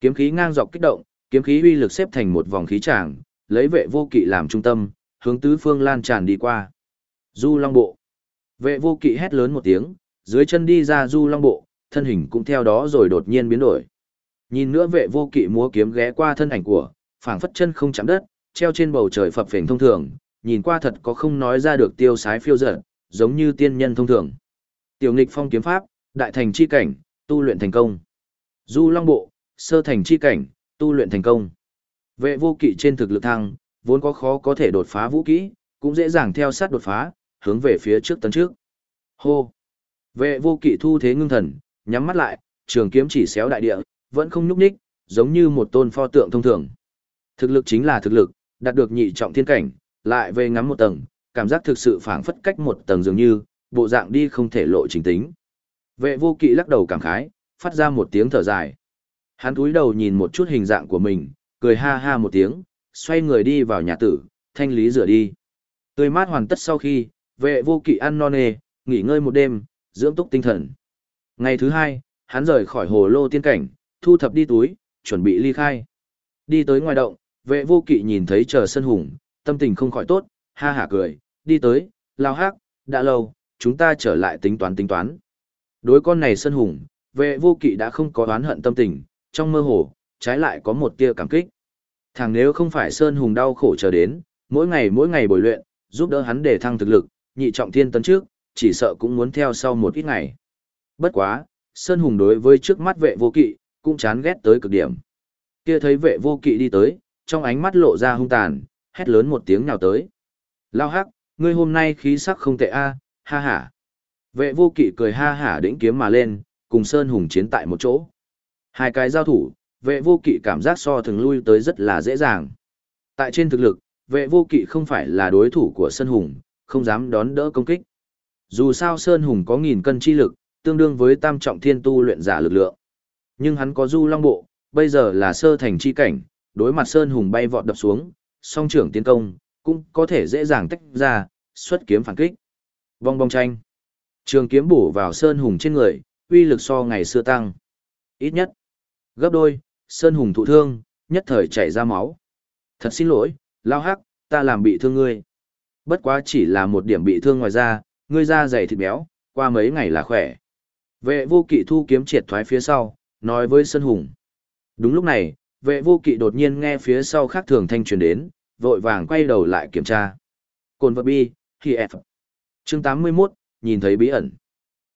Kiếm khí ngang dọc kích động, kiếm khí uy lực xếp thành một vòng khí tràng, lấy vệ vô kỵ làm trung tâm, hướng tứ phương lan tràn đi qua. Du Long Bộ. Vệ vô kỵ hét lớn một tiếng, dưới chân đi ra Du Long Bộ, thân hình cũng theo đó rồi đột nhiên biến đổi. Nhìn nữa vệ vô kỵ múa kiếm ghé qua thân ảnh của, phảng phất chân không chạm đất, treo trên bầu trời phập phình thông thường, nhìn qua thật có không nói ra được tiêu sái phiêu dở, giống như tiên nhân thông thường. Tiểu nghịch phong kiếm pháp, đại thành chi cảnh, tu luyện thành công. Du Long Bộ, sơ thành chi cảnh, tu luyện thành công. Vệ vô kỵ trên thực lực thăng, vốn có khó có thể đột phá vũ kỹ, cũng dễ dàng theo sát đột phá, hướng về phía trước tấn trước. Hô! Vệ vô kỵ thu thế ngưng thần, nhắm mắt lại, trường kiếm chỉ xéo đại địa, vẫn không nhúc nhích, giống như một tôn pho tượng thông thường. Thực lực chính là thực lực, đạt được nhị trọng thiên cảnh, lại về ngắm một tầng, cảm giác thực sự phảng phất cách một tầng dường như, bộ dạng đi không thể lộ chính tính. Vệ vô kỵ lắc đầu cảm khái, phát ra một tiếng thở dài. Hắn cúi đầu nhìn một chút hình dạng của mình, cười ha ha một tiếng, xoay người đi vào nhà tử, thanh lý rửa đi. Tươi mát hoàn tất sau khi, vệ vô kỵ ăn non nê, nghỉ ngơi một đêm, dưỡng túc tinh thần. Ngày thứ hai, hắn rời khỏi hồ lô tiên cảnh, thu thập đi túi, chuẩn bị ly khai. Đi tới ngoài động, vệ vô kỵ nhìn thấy chờ sân hùng, tâm tình không khỏi tốt, ha hả cười, đi tới, lao hác đã lâu, chúng ta trở lại tính toán tính toán. Đối con này sân hùng, vệ vô kỵ đã không có oán hận tâm tình, trong mơ hồ, trái lại có một tia cảm kích. Thằng nếu không phải Sơn Hùng đau khổ chờ đến, mỗi ngày mỗi ngày bồi luyện, giúp đỡ hắn để thăng thực lực, nhị trọng thiên tấn trước, chỉ sợ cũng muốn theo sau một ít ngày. Bất quá, Sơn Hùng đối với trước mắt vệ vô kỵ, cũng chán ghét tới cực điểm. Kia thấy vệ vô kỵ đi tới, trong ánh mắt lộ ra hung tàn, hét lớn một tiếng nào tới. Lao hắc, ngươi hôm nay khí sắc không tệ a, ha ha. Vệ vô kỵ cười ha hả đĩnh kiếm mà lên, cùng Sơn Hùng chiến tại một chỗ. Hai cái giao thủ, vệ vô kỵ cảm giác so thường lui tới rất là dễ dàng. Tại trên thực lực, vệ vô kỵ không phải là đối thủ của Sơn Hùng, không dám đón đỡ công kích. Dù sao Sơn Hùng có nghìn cân chi lực, tương đương với tam trọng thiên tu luyện giả lực lượng. Nhưng hắn có du long bộ, bây giờ là sơ thành chi cảnh, đối mặt Sơn Hùng bay vọt đập xuống, song trưởng tiến công, cũng có thể dễ dàng tách ra, xuất kiếm phản kích. Vong bong tranh. Trường kiếm bổ vào Sơn Hùng trên người, uy lực so ngày xưa tăng. Ít nhất. Gấp đôi, Sơn Hùng thụ thương, nhất thời chảy ra máu. Thật xin lỗi, lao hắc, ta làm bị thương ngươi. Bất quá chỉ là một điểm bị thương ngoài da, ngươi da dày thịt béo, qua mấy ngày là khỏe. Vệ vô kỵ thu kiếm triệt thoái phía sau, nói với Sơn Hùng. Đúng lúc này, vệ vô kỵ đột nhiên nghe phía sau khác thường thanh truyền đến, vội vàng quay đầu lại kiểm tra. Cồn vật bi, thì F. Chương 81, nhìn thấy bí ẩn.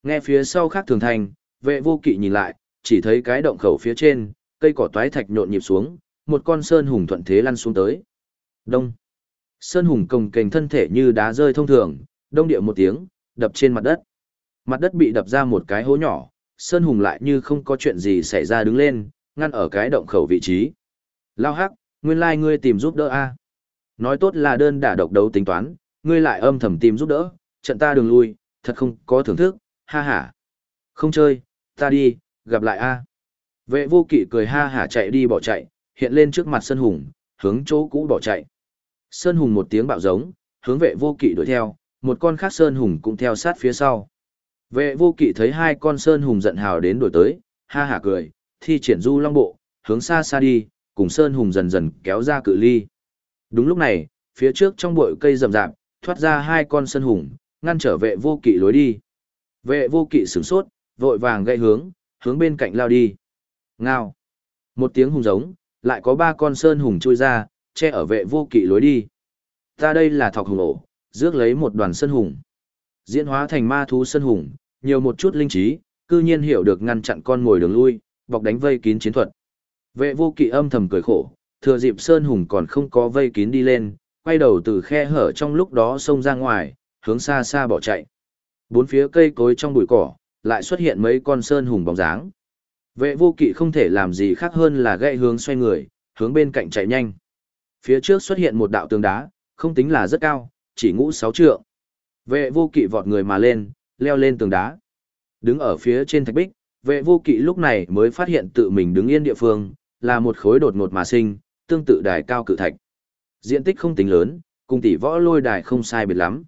Nghe phía sau khác thường thanh, vệ vô kỵ nhìn lại, chỉ thấy cái động khẩu phía trên, cây cỏ toái thạch nhộn nhịp xuống, một con sơn hùng thuận thế lăn xuống tới. Đông. Sơn hùng cồng kềnh thân thể như đá rơi thông thường, đông điệu một tiếng, đập trên mặt đất. Mặt đất bị đập ra một cái hố nhỏ, Sơn hùng lại như không có chuyện gì xảy ra đứng lên, ngăn ở cái động khẩu vị trí. Lao hắc, nguyên lai ngươi tìm giúp đỡ a. Nói tốt là đơn đả độc đấu tính toán, ngươi lại âm thầm tìm giúp đỡ, trận ta đường lui, thật không có thưởng thức, ha ha. Không chơi, ta đi, gặp lại a. Vệ vô kỵ cười ha hả chạy đi bỏ chạy, hiện lên trước mặt Sơn Hùng, hướng chỗ cũ bỏ chạy. Sơn Hùng một tiếng bạo giống, hướng vệ vô kỵ đuổi theo, một con khác Sơn Hùng cũng theo sát phía sau. Vệ vô kỵ thấy hai con Sơn Hùng giận hào đến đuổi tới, ha hả cười, thi triển du long bộ, hướng xa xa đi, cùng Sơn Hùng dần dần kéo ra cự ly. Đúng lúc này, phía trước trong bụi cây rậm rạp, thoát ra hai con Sơn Hùng, ngăn trở vệ vô kỵ lối đi. Vệ vô kỵ sửng sốt, vội vàng gây hướng, hướng bên cạnh lao đi. Ngao. Một tiếng hùng giống, lại có ba con sơn hùng chui ra, che ở vệ vô kỵ lối đi. Ta đây là thọc hùng ổ, rước lấy một đoàn sơn hùng. Diễn hóa thành ma thú sơn hùng, nhiều một chút linh trí, cư nhiên hiểu được ngăn chặn con ngồi đường lui, bọc đánh vây kín chiến thuật. Vệ vô kỵ âm thầm cười khổ, thừa dịp sơn hùng còn không có vây kín đi lên, quay đầu từ khe hở trong lúc đó xông ra ngoài, hướng xa xa bỏ chạy. Bốn phía cây cối trong bụi cỏ, lại xuất hiện mấy con sơn hùng bóng dáng. Vệ vô kỵ không thể làm gì khác hơn là gãy hướng xoay người, hướng bên cạnh chạy nhanh. Phía trước xuất hiện một đạo tường đá, không tính là rất cao, chỉ ngũ sáu trượng. Vệ vô kỵ vọt người mà lên, leo lên tường đá. Đứng ở phía trên thạch bích, vệ vô kỵ lúc này mới phát hiện tự mình đứng yên địa phương, là một khối đột ngột mà sinh, tương tự đài cao cự thạch. Diện tích không tính lớn, cùng tỷ võ lôi đài không sai biệt lắm.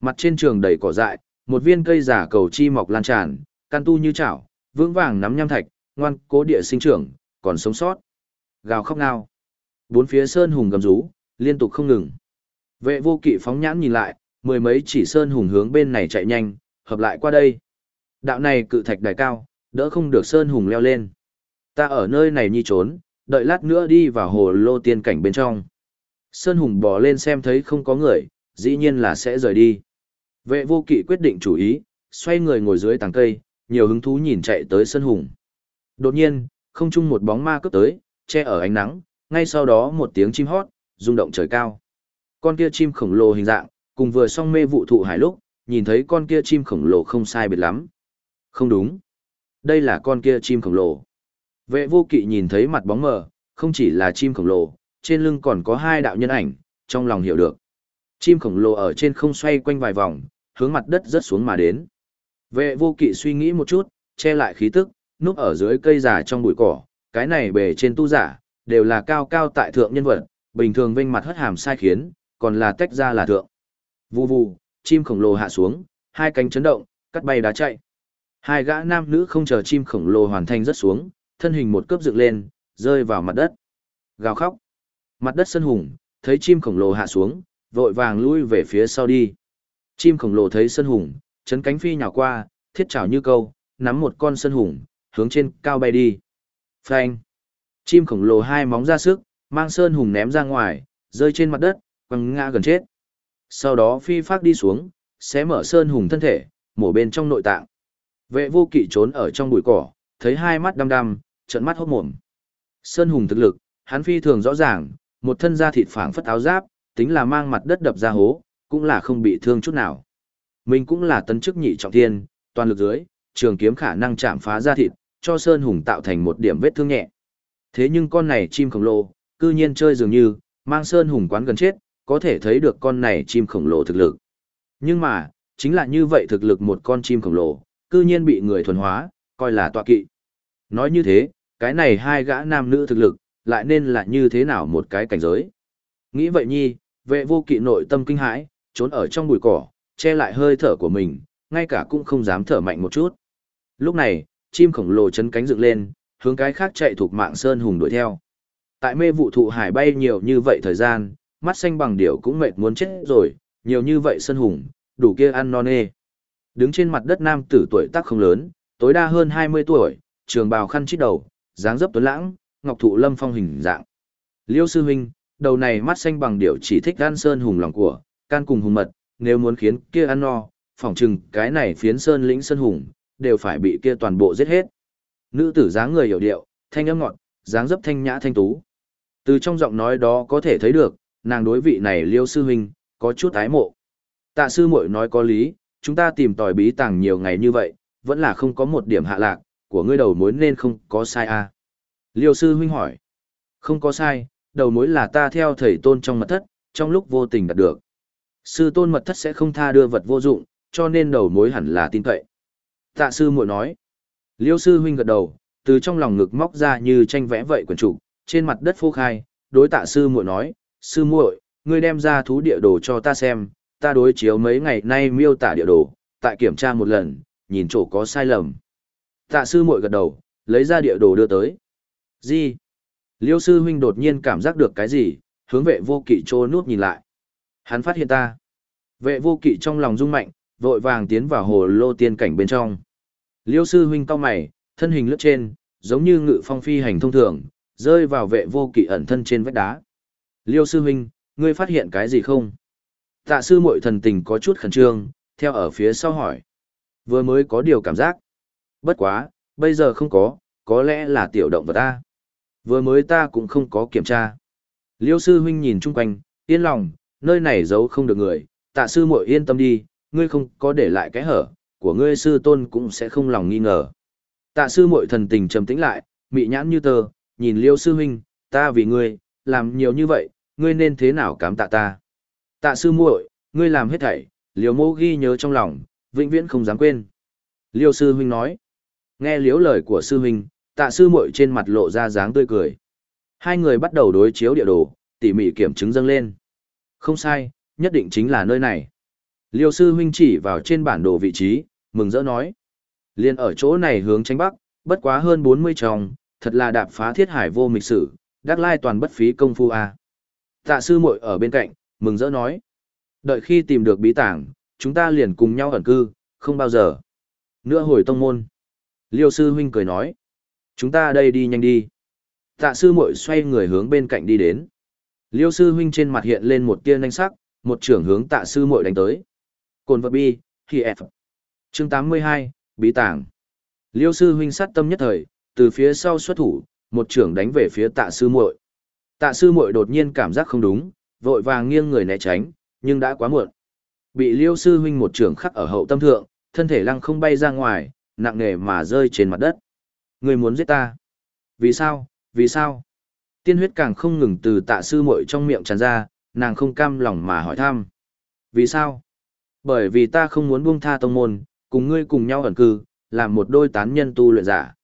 Mặt trên trường đầy cỏ dại, một viên cây giả cầu chi mọc lan tràn, căn tu như chảo, vững vàng nắm nham thạch, ngoan cố địa sinh trưởng, còn sống sót. Gào khóc ngao. Bốn phía sơn hùng gầm rú, liên tục không ngừng. Vệ vô kỵ phóng nhãn nhìn lại, mười mấy chỉ sơn hùng hướng bên này chạy nhanh, hợp lại qua đây. Đạo này cự thạch đài cao, đỡ không được sơn hùng leo lên. Ta ở nơi này nhi trốn, đợi lát nữa đi vào hồ lô tiên cảnh bên trong. Sơn hùng bò lên xem thấy không có người, dĩ nhiên là sẽ rời đi. Vệ vô kỵ quyết định chủ ý, xoay người ngồi dưới tàng cây, nhiều hứng thú nhìn chạy tới sơn hùng. Đột nhiên, không chung một bóng ma cướp tới, che ở ánh nắng, ngay sau đó một tiếng chim hót, rung động trời cao. Con kia chim khổng lồ hình dạng, cùng vừa xong mê vụ thụ hải lúc, nhìn thấy con kia chim khổng lồ không sai biệt lắm. Không đúng. Đây là con kia chim khổng lồ. Vệ vô kỵ nhìn thấy mặt bóng mờ, không chỉ là chim khổng lồ, trên lưng còn có hai đạo nhân ảnh, trong lòng hiểu được. Chim khổng lồ ở trên không xoay quanh vài vòng, hướng mặt đất rớt xuống mà đến. Vệ vô kỵ suy nghĩ một chút, che lại khí tức, núp ở dưới cây già trong bụi cỏ, cái này bề trên tu giả, đều là cao cao tại thượng nhân vật, bình thường vinh mặt hất hàm sai khiến, còn là tách ra là thượng. Vù vù, chim khổng lồ hạ xuống, hai cánh chấn động, cắt bay đá chạy. Hai gã nam nữ không chờ chim khổng lồ hoàn thành rất xuống, thân hình một cướp dựng lên, rơi vào mặt đất. Gào khóc. Mặt đất sân hùng, thấy chim khổng lồ hạ xuống, vội vàng lui về phía sau đi. Chim khổng lồ thấy sân hùng, chấn cánh phi nhào qua, thiết trảo như câu, nắm một con sân hùng, hướng trên cao bay đi. Phanh. Chim khổng lồ hai móng ra sức, mang sơn hùng ném ra ngoài, rơi trên mặt đất, quăng ngã gần chết. Sau đó phi phát đi xuống, xé mở sơn hùng thân thể, mổ bên trong nội tạng. Vệ vô kỵ trốn ở trong bụi cỏ, thấy hai mắt đăm đăm, trận mắt hốt mồm. Sơn hùng thực lực, hắn phi thường rõ ràng, một thân da thịt phảng phất áo giáp, tính là mang mặt đất đập ra hố, cũng là không bị thương chút nào. Mình cũng là tấn chức nhị trọng thiên, toàn lực dưới, trường kiếm khả năng chạm phá da thịt, cho Sơn Hùng tạo thành một điểm vết thương nhẹ. Thế nhưng con này chim khổng lồ, cư nhiên chơi dường như, mang Sơn Hùng quán gần chết, có thể thấy được con này chim khổng lồ thực lực. Nhưng mà, chính là như vậy thực lực một con chim khổng lồ, cư nhiên bị người thuần hóa, coi là tọa kỵ. Nói như thế, cái này hai gã nam nữ thực lực, lại nên là như thế nào một cái cảnh giới. Nghĩ vậy nhi, vệ vô kỵ nội tâm kinh hãi, trốn ở trong bụi cỏ, che lại hơi thở của mình, ngay cả cũng không dám thở mạnh một chút. Lúc này, chim khổng lồ chấn cánh dựng lên, hướng cái khác chạy thuộc mạng sơn hùng đuổi theo. Tại mê vụ thụ hải bay nhiều như vậy thời gian, mắt xanh bằng điểu cũng mệt muốn chết rồi, nhiều như vậy sơn hùng, đủ kia ăn non nê. Đứng trên mặt đất nam tử tuổi tác không lớn, tối đa hơn 20 tuổi, trường bào khăn chít đầu, dáng dấp tuấn lãng, ngọc thụ lâm phong hình dạng. Liêu sư huynh, đầu này mắt xanh bằng điểu chỉ thích ăn sơn hùng lòng của, can cùng hùng mật, nếu muốn khiến kia ăn no, phỏng chừng cái này phiến sơn lĩnh sơn hùng, đều phải bị kia toàn bộ giết hết. Nữ tử dáng người hiểu điệu, thanh âm ngọt, dáng dấp thanh nhã thanh tú. Từ trong giọng nói đó có thể thấy được, nàng đối vị này liêu sư huynh, có chút ái mộ. Tạ sư muội nói có lý, chúng ta tìm tòi bí tàng nhiều ngày như vậy, vẫn là không có một điểm hạ lạc, của ngươi đầu mối nên không có sai à. Liêu sư huynh hỏi. Không có sai, đầu mối là ta theo thầy tôn trong mật thất, trong lúc vô tình đạt được. Sư tôn mật thất sẽ không tha đưa vật vô dụng, cho nên đầu mối hẳn là tin cậy. Tạ sư muội nói. Liêu sư huynh gật đầu, từ trong lòng ngực móc ra như tranh vẽ vậy quyển trục, trên mặt đất phô khai, đối tạ sư muội nói, sư muội, ngươi đem ra thú địa đồ cho ta xem, ta đối chiếu mấy ngày nay miêu tả địa đồ, tại kiểm tra một lần, nhìn chỗ có sai lầm. Tạ sư muội gật đầu, lấy ra địa đồ đưa tới. Gì? Liêu sư huynh đột nhiên cảm giác được cái gì, hướng vệ vô kỵ trô nút nhìn lại. Hắn phát hiện ta. Vệ vô kỵ trong lòng rung mạnh, vội vàng tiến vào hồ lô tiên cảnh bên trong. Liêu sư huynh cao mày, thân hình lướt trên, giống như ngự phong phi hành thông thường, rơi vào vệ vô kỵ ẩn thân trên vách đá. Liêu sư huynh, ngươi phát hiện cái gì không? Tạ sư muội thần tình có chút khẩn trương, theo ở phía sau hỏi. Vừa mới có điều cảm giác. Bất quá, bây giờ không có, có lẽ là tiểu động vật ta. Vừa mới ta cũng không có kiểm tra. Liêu sư huynh nhìn chung quanh, yên lòng, nơi này giấu không được người, tạ sư muội yên tâm đi, ngươi không có để lại cái hở, của ngươi sư tôn cũng sẽ không lòng nghi ngờ. Tạ sư muội thần tình trầm tĩnh lại, mị nhãn như tờ, nhìn liêu sư huynh, ta vì ngươi, làm nhiều như vậy, ngươi nên thế nào cảm tạ ta. Tạ sư muội, ngươi làm hết thảy, liêu mô ghi nhớ trong lòng, vĩnh viễn không dám quên. Liêu sư huynh nói, nghe liếu lời của sư huynh, tạ sư muội trên mặt lộ ra dáng tươi cười. Hai người bắt đầu đối chiếu địa đồ, tỉ mỉ kiểm chứng dâng lên. Không sai, nhất định chính là nơi này. Liêu sư huynh chỉ vào trên bản đồ vị trí, mừng rỡ nói. Liên ở chỗ này hướng tránh bắc, bất quá hơn 40 tròng, thật là đạp phá thiết hải vô mịch sử, đắc lai toàn bất phí công phu a. Tạ sư muội ở bên cạnh, mừng rỡ nói. Đợi khi tìm được bí tảng, chúng ta liền cùng nhau ẩn cư, không bao giờ. Nữa hồi tông môn. Liêu sư huynh cười nói. Chúng ta đây đi nhanh đi. Tạ sư muội xoay người hướng bên cạnh đi đến. Liêu sư huynh trên mặt hiện lên một tia nhanh sắc, một trưởng hướng tạ sư muội đánh tới. Cồn vật bi, khi F. Chương 82, Bí tàng. Liêu sư huynh sát tâm nhất thời, từ phía sau xuất thủ, một trưởng đánh về phía tạ sư muội. Tạ sư muội đột nhiên cảm giác không đúng, vội vàng nghiêng người né tránh, nhưng đã quá muộn. Bị Liêu sư huynh một trường khắc ở hậu tâm thượng, thân thể lăng không bay ra ngoài, nặng nề mà rơi trên mặt đất. Người muốn giết ta? Vì sao? Vì sao? Tiên huyết càng không ngừng từ tạ sư muội trong miệng tràn ra, nàng không cam lòng mà hỏi thăm. Vì sao? Bởi vì ta không muốn buông tha tông môn, cùng ngươi cùng nhau ẩn cư, làm một đôi tán nhân tu luyện giả.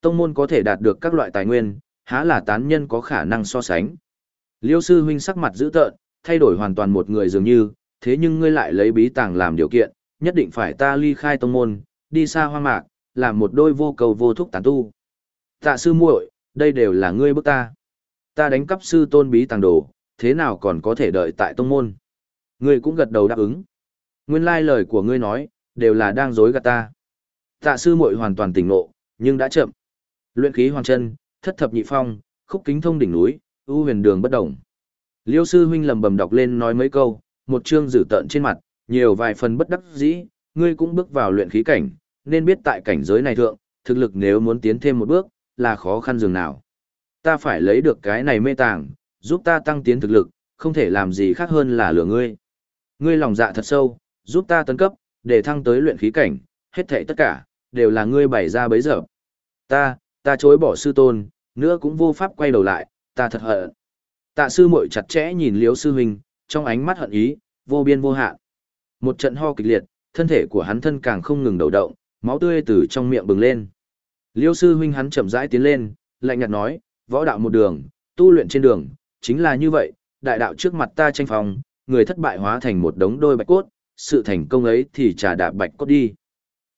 Tông môn có thể đạt được các loại tài nguyên, há là tán nhân có khả năng so sánh. Liêu sư huynh sắc mặt dữ tợn, thay đổi hoàn toàn một người dường như, thế nhưng ngươi lại lấy bí tàng làm điều kiện, nhất định phải ta ly khai tông môn, đi xa hoa mạc, làm một đôi vô cầu vô thúc tán tu. Tạ sư muội, đây đều là ngươi bức ta. Ta đánh cắp sư tôn bí tàng đồ, thế nào còn có thể đợi tại tông môn. Ngươi cũng gật đầu đáp ứng. Nguyên lai lời của ngươi nói, đều là đang dối gạt ta. Tạ sư muội hoàn toàn tỉnh ngộ, nhưng đã chậm. Luyện khí hoàng chân, thất thập nhị phong, khúc kính thông đỉnh núi, ưu huyền đường bất động. Liêu sư huynh lầm bầm đọc lên nói mấy câu, một chương dữ tợn trên mặt, nhiều vài phần bất đắc dĩ, ngươi cũng bước vào luyện khí cảnh, nên biết tại cảnh giới này thượng, thực lực nếu muốn tiến thêm một bước, là khó khăn dường nào. Ta phải lấy được cái này mê tàng, giúp ta tăng tiến thực lực, không thể làm gì khác hơn là lừa ngươi. Ngươi lòng dạ thật sâu, giúp ta tấn cấp, để thăng tới luyện khí cảnh, hết thảy tất cả, đều là ngươi bày ra bấy giờ. Ta, ta chối bỏ sư tôn, nữa cũng vô pháp quay đầu lại, ta thật hận. Tạ sư muội chặt chẽ nhìn liếu sư huynh, trong ánh mắt hận ý, vô biên vô hạn. Một trận ho kịch liệt, thân thể của hắn thân càng không ngừng đầu động, máu tươi từ trong miệng bừng lên. Liêu sư huynh hắn chậm rãi tiến lên, lạnh nhạt nói, võ đạo một đường, tu luyện trên đường, chính là như vậy, đại đạo trước mặt ta tranh phòng, người thất bại hóa thành một đống đôi bạch cốt, sự thành công ấy thì trả đạp bạch cốt đi.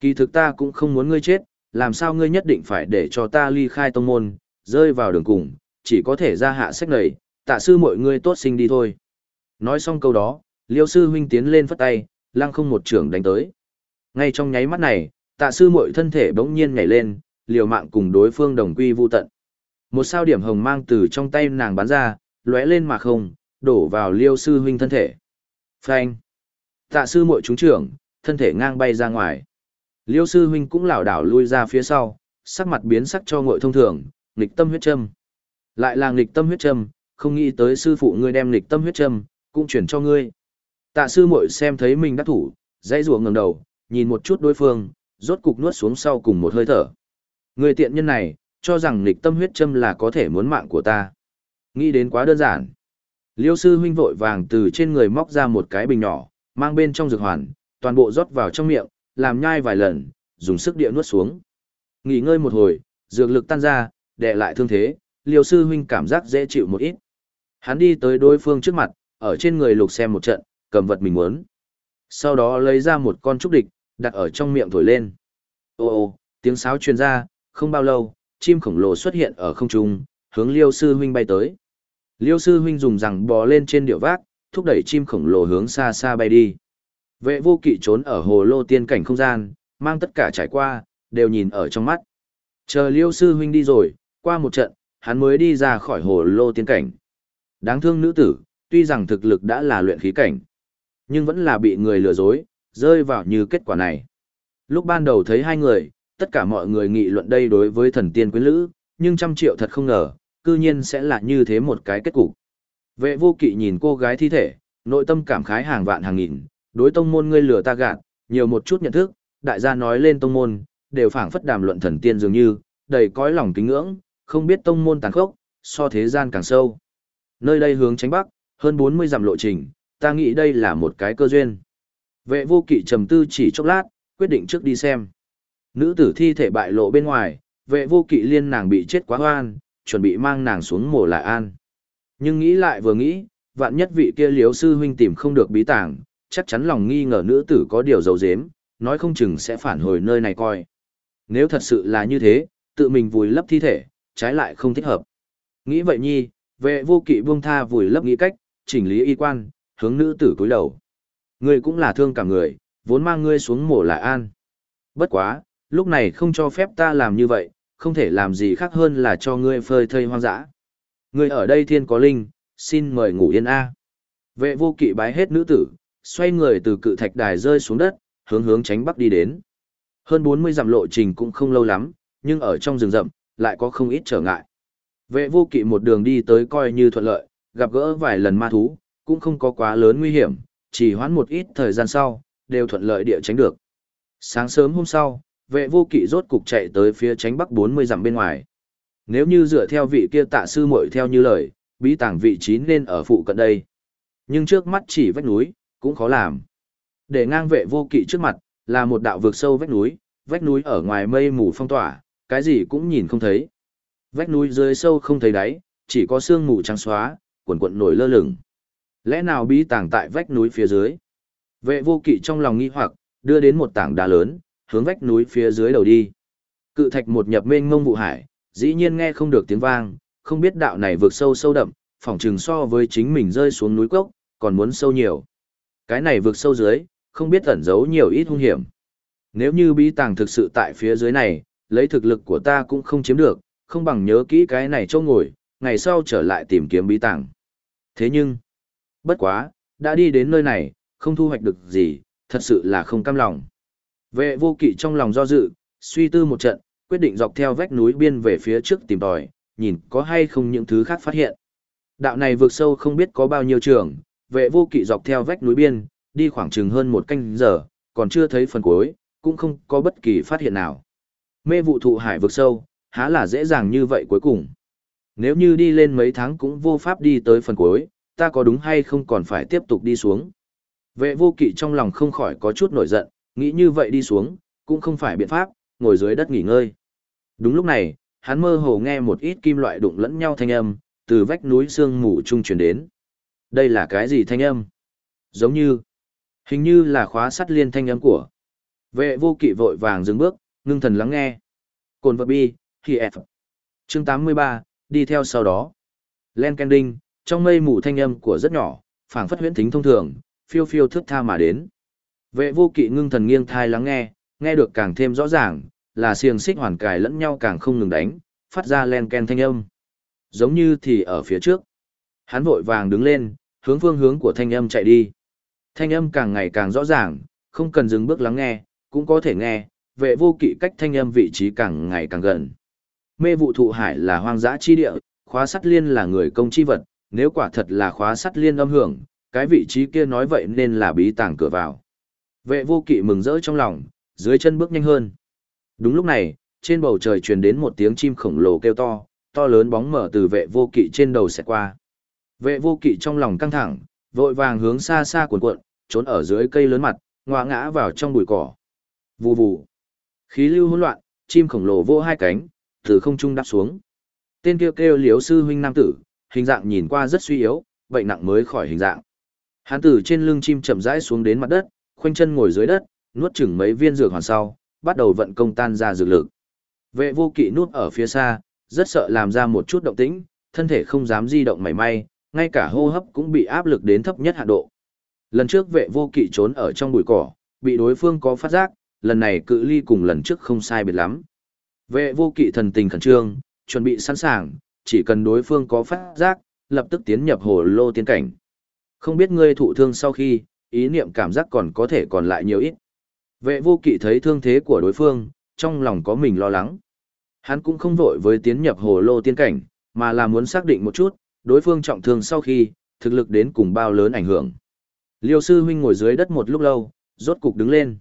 Kỳ thực ta cũng không muốn ngươi chết, làm sao ngươi nhất định phải để cho ta ly khai tông môn, rơi vào đường cùng, chỉ có thể ra hạ sách này, tạ sư mọi người tốt sinh đi thôi. Nói xong câu đó, liêu sư huynh tiến lên phất tay, lăng không một trưởng đánh tới. Ngay trong nháy mắt này, tạ sư muội thân thể bỗng nhiên nhảy lên, liều mạng cùng đối phương đồng quy vu tận. Một sao điểm hồng mang từ trong tay nàng bắn ra, lóe lên mà không, đổ vào liêu sư huynh thân thể. Phanh! Tạ sư muội trúng trưởng, thân thể ngang bay ra ngoài. Liêu sư huynh cũng lảo đảo lui ra phía sau, sắc mặt biến sắc cho ngội thông thường, nghịch tâm huyết châm. Lại là nghịch tâm huyết châm, không nghĩ tới sư phụ ngươi đem nghịch tâm huyết châm, cũng chuyển cho ngươi. Tạ sư muội xem thấy mình đắc thủ, dãy rủa ngẩng đầu, nhìn một chút đối phương, rốt cục nuốt xuống sau cùng một hơi thở. Người tiện nhân này, cho rằng nghịch tâm huyết châm là có thể muốn mạng của ta. Nghĩ đến quá đơn giản. Liêu sư huynh vội vàng từ trên người móc ra một cái bình nhỏ, mang bên trong dược hoàn, toàn bộ rót vào trong miệng, làm nhai vài lần, dùng sức địa nuốt xuống. Nghỉ ngơi một hồi, dược lực tan ra, đè lại thương thế, liêu sư huynh cảm giác dễ chịu một ít. Hắn đi tới đối phương trước mặt, ở trên người lục xem một trận, cầm vật mình muốn. Sau đó lấy ra một con trúc địch, đặt ở trong miệng thổi lên. Ô ô, tiếng sáo truyền ra, không bao lâu, chim khổng lồ xuất hiện ở không trung, hướng Liêu sư huynh bay tới. Liêu sư huynh dùng rằng bò lên trên điệu vác, thúc đẩy chim khổng lồ hướng xa xa bay đi. Vệ vô kỵ trốn ở hồ lô tiên cảnh không gian, mang tất cả trải qua, đều nhìn ở trong mắt. Chờ Liêu sư huynh đi rồi, qua một trận, hắn mới đi ra khỏi hồ lô tiên cảnh. Đáng thương nữ tử, tuy rằng thực lực đã là luyện khí cảnh, nhưng vẫn là bị người lừa dối, rơi vào như kết quả này. Lúc ban đầu thấy hai người, tất cả mọi người nghị luận đây đối với thần tiên quyến lữ, nhưng trăm triệu thật không ngờ, cư nhiên sẽ là như thế một cái kết cục. Vệ vô kỵ nhìn cô gái thi thể, nội tâm cảm khái hàng vạn hàng nghìn, đối tông môn ngươi lừa ta gạt, nhiều một chút nhận thức, đại gia nói lên tông môn, đều phảng phất đàm luận thần tiên dường như, đầy cõi lòng kính ngưỡng, không biết tông môn tàn khốc, so thế gian càng sâu. Nơi đây hướng tránh bắc, hơn 40 dặm lộ trình, ta nghĩ đây là một cái cơ duyên. Vệ vô kỵ trầm tư chỉ chốc lát, quyết định trước đi xem. Nữ tử thi thể bại lộ bên ngoài, vệ vô kỵ liên nàng bị chết quá hoan, chuẩn bị mang nàng xuống mổ lại an. Nhưng nghĩ lại vừa nghĩ, vạn nhất vị kia liếu sư huynh tìm không được bí tàng, chắc chắn lòng nghi ngờ nữ tử có điều dấu dếm, nói không chừng sẽ phản hồi nơi này coi. Nếu thật sự là như thế, tự mình vùi lấp thi thể, trái lại không thích hợp. Nghĩ vậy nhi, vệ vô kỵ buông tha vùi lấp nghĩ cách, chỉnh lý y quan, hướng nữ tử cúi đầu. Ngươi cũng là thương cả người, vốn mang ngươi xuống mổ lại an. Bất quá, lúc này không cho phép ta làm như vậy, không thể làm gì khác hơn là cho ngươi phơi thây hoang dã. Ngươi ở đây thiên có linh, xin mời ngủ yên a. Vệ vô kỵ bái hết nữ tử, xoay người từ cự thạch đài rơi xuống đất, hướng hướng tránh bắc đi đến. Hơn 40 dặm lộ trình cũng không lâu lắm, nhưng ở trong rừng rậm, lại có không ít trở ngại. Vệ vô kỵ một đường đi tới coi như thuận lợi, gặp gỡ vài lần ma thú, cũng không có quá lớn nguy hiểm, chỉ hoãn một ít thời gian sau, đều thuận lợi địa tránh được. Sáng sớm hôm sau, vệ vô kỵ rốt cục chạy tới phía tránh bắc 40 dặm bên ngoài. Nếu như dựa theo vị kia tạ sư muội theo như lời, bí tàng vị trí nên ở phụ cận đây. Nhưng trước mắt chỉ vách núi, cũng khó làm. Để ngang vệ vô kỵ trước mặt, là một đạo vực sâu vách núi, vách núi ở ngoài mây mù phong tỏa, cái gì cũng nhìn không thấy. Vách núi dưới sâu không thấy đáy, chỉ có sương mù trắng xóa, cuộn cuộn nổi lơ lửng. Lẽ nào bí tàng tại vách núi phía dưới? Vệ vô kỵ trong lòng nghi hoặc, đưa đến một tảng đá lớn, hướng vách núi phía dưới đầu đi. Cự thạch một nhập mênh mông vụ hải, dĩ nhiên nghe không được tiếng vang, không biết đạo này vượt sâu sâu đậm, phỏng chừng so với chính mình rơi xuống núi cốc, còn muốn sâu nhiều. Cái này vượt sâu dưới, không biết ẩn giấu nhiều ít hung hiểm. Nếu như bí tàng thực sự tại phía dưới này, lấy thực lực của ta cũng không chiếm được, không bằng nhớ kỹ cái này cho ngồi, ngày sau trở lại tìm kiếm bí tàng. Thế nhưng, bất quá, đã đi đến nơi này, không thu hoạch được gì, thật sự là không cam lòng. Vệ vô kỵ trong lòng do dự, suy tư một trận, quyết định dọc theo vách núi biên về phía trước tìm tòi, nhìn có hay không những thứ khác phát hiện. Đạo này vượt sâu không biết có bao nhiêu trường, vệ vô kỵ dọc theo vách núi biên, đi khoảng chừng hơn một canh giờ, còn chưa thấy phần cuối, cũng không có bất kỳ phát hiện nào. Mê vụ thụ hải vực sâu, há là dễ dàng như vậy cuối cùng. Nếu như đi lên mấy tháng cũng vô pháp đi tới phần cuối, ta có đúng hay không còn phải tiếp tục đi xuống. Vệ vô kỵ trong lòng không khỏi có chút nổi giận, nghĩ như vậy đi xuống, cũng không phải biện pháp, ngồi dưới đất nghỉ ngơi. Đúng lúc này, hắn mơ hồ nghe một ít kim loại đụng lẫn nhau thanh âm, từ vách núi sương mù trung truyền đến. Đây là cái gì thanh âm? Giống như, hình như là khóa sắt liên thanh âm của. Vệ vô kỵ vội vàng dừng bước, ngưng thần lắng nghe. Cồn vật bi, khi F. Chương 83, đi theo sau đó. Len Kending, trong mây mù thanh âm của rất nhỏ, phảng phất huyễn thính thông thường, phiêu phiêu thước tha mà đến. Vệ vô kỵ ngưng thần nghiêng thai lắng nghe, nghe được càng thêm rõ ràng, là xiềng xích hoàn cài lẫn nhau càng không ngừng đánh, phát ra len ken thanh âm. Giống như thì ở phía trước. Hắn vội vàng đứng lên, hướng phương hướng của thanh âm chạy đi. Thanh âm càng ngày càng rõ ràng, không cần dừng bước lắng nghe, cũng có thể nghe, vệ vô kỵ cách thanh âm vị trí càng ngày càng gần. Mê vụ thụ hải là hoang dã chi địa, khóa sắt liên là người công chi vật, nếu quả thật là khóa sắt liên âm hưởng, cái vị trí kia nói vậy nên là bí tàng cửa vào. Vệ vô kỵ mừng rỡ trong lòng, dưới chân bước nhanh hơn. Đúng lúc này, trên bầu trời truyền đến một tiếng chim khổng lồ kêu to, to lớn bóng mở từ vệ vô kỵ trên đầu sẽ qua. Vệ vô kỵ trong lòng căng thẳng, vội vàng hướng xa xa cuộn cuộn, trốn ở dưới cây lớn mặt, ngoa ngã vào trong bụi cỏ. Vù vù. Khí lưu hỗn loạn, chim khổng lồ vô hai cánh, từ không trung đáp xuống. Tên kêu kêu liếu sư huynh nam tử, hình dạng nhìn qua rất suy yếu, bệnh nặng mới khỏi hình dạng. Hán tử trên lưng chim chậm rãi xuống đến mặt đất, khoanh chân ngồi dưới đất, nuốt chửng mấy viên dược hoàn sau, bắt đầu vận công tan ra dược lực. Vệ vô kỵ nuốt ở phía xa, rất sợ làm ra một chút động tĩnh, thân thể không dám di động mảy may, ngay cả hô hấp cũng bị áp lực đến thấp nhất hạ độ. Lần trước vệ vô kỵ trốn ở trong bụi cỏ, bị đối phương có phát giác, lần này cự ly cùng lần trước không sai biệt lắm. Vệ vô kỵ thần tình khẩn trương, chuẩn bị sẵn sàng, chỉ cần đối phương có phát giác, lập tức tiến nhập hồ lô tiên cảnh. Không biết ngươi thụ thương sau khi, ý niệm cảm giác còn có thể còn lại nhiều ít. Vệ vô kỵ thấy thương thế của đối phương, trong lòng có mình lo lắng. Hắn cũng không vội với tiến nhập hồ lô tiên cảnh, mà là muốn xác định một chút, đối phương trọng thương sau khi, thực lực đến cùng bao lớn ảnh hưởng. Liêu sư huynh ngồi dưới đất một lúc lâu, rốt cục đứng lên.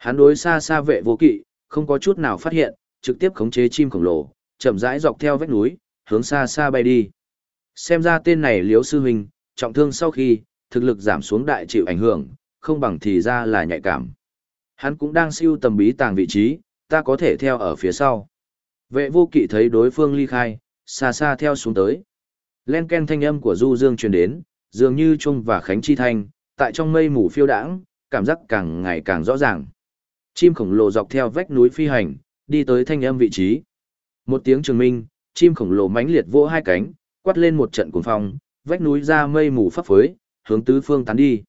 Hắn đối xa xa vệ vô kỵ, không có chút nào phát hiện, trực tiếp khống chế chim khổng lồ, chậm rãi dọc theo vách núi, hướng xa xa bay đi. Xem ra tên này liễu sư huynh, trọng thương sau khi, thực lực giảm xuống đại chịu ảnh hưởng, không bằng thì ra là nhạy cảm. Hắn cũng đang siêu tầm bí tàng vị trí, ta có thể theo ở phía sau. Vệ vô kỵ thấy đối phương ly khai, xa xa theo xuống tới. Len ken thanh âm của Du Dương truyền đến, dường như Trung và Khánh Chi Thanh, tại trong mây mù phiêu đãng, cảm giác càng ngày càng rõ ràng. Chim khổng lồ dọc theo vách núi phi hành, đi tới thanh âm vị trí. Một tiếng trường minh, chim khổng lồ mãnh liệt vỗ hai cánh, quát lên một trận cuồng phong, vách núi ra mây mù phấp phới, hướng tứ phương tán đi.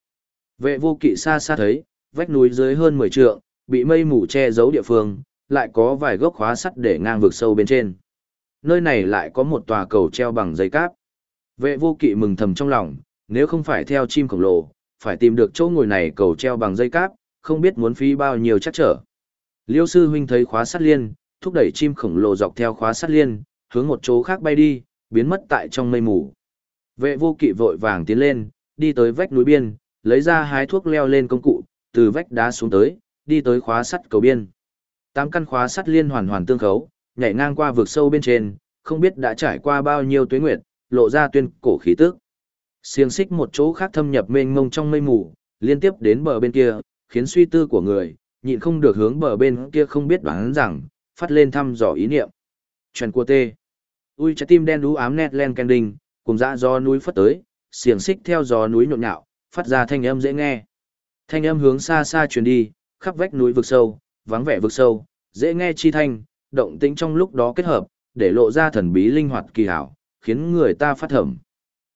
Vệ vô kỵ xa xa thấy, vách núi dưới hơn 10 trượng, bị mây mù che giấu địa phương, lại có vài gốc khóa sắt để ngang vực sâu bên trên. Nơi này lại có một tòa cầu treo bằng dây cáp. Vệ vô kỵ mừng thầm trong lòng, nếu không phải theo chim khổng lồ, phải tìm được chỗ ngồi này cầu treo bằng dây cáp, không biết muốn phí bao nhiêu chắc trở. Liêu sư huynh thấy khóa sắt liên, thúc đẩy chim khổng lồ dọc theo khóa sắt liên, hướng một chỗ khác bay đi, biến mất tại trong mây mù. Vệ vô kỵ vội vàng tiến lên, đi tới vách núi biên, lấy ra hái thuốc leo lên công cụ, từ vách đá xuống tới, đi tới khóa sắt cầu biên. Tám căn khóa sắt liên hoàn hoàn tương khấu, nhảy ngang qua vực sâu bên trên, không biết đã trải qua bao nhiêu tuế nguyệt, lộ ra tuyên cổ khí tức. Xiềng xích một chỗ khác thâm nhập mênh mông trong mây mù, liên tiếp đến bờ bên kia, khiến suy tư của người, nhịn không được hướng bờ bên kia không biết đoán rằng, phát lên thăm dò ý niệm. Chuyện của tê. Ui trái tim đen đú ám nét len kending, cùng dã do núi phất tới, xiềng xích theo gió núi nhộn nhạo, phát ra thanh âm dễ nghe. Thanh âm hướng xa xa truyền đi, khắp vách núi vực sâu, vắng vẻ vực sâu, dễ nghe chi thanh, động tĩnh trong lúc đó kết hợp, để lộ ra thần bí linh hoạt kỳ hảo, khiến người ta phát thẩm.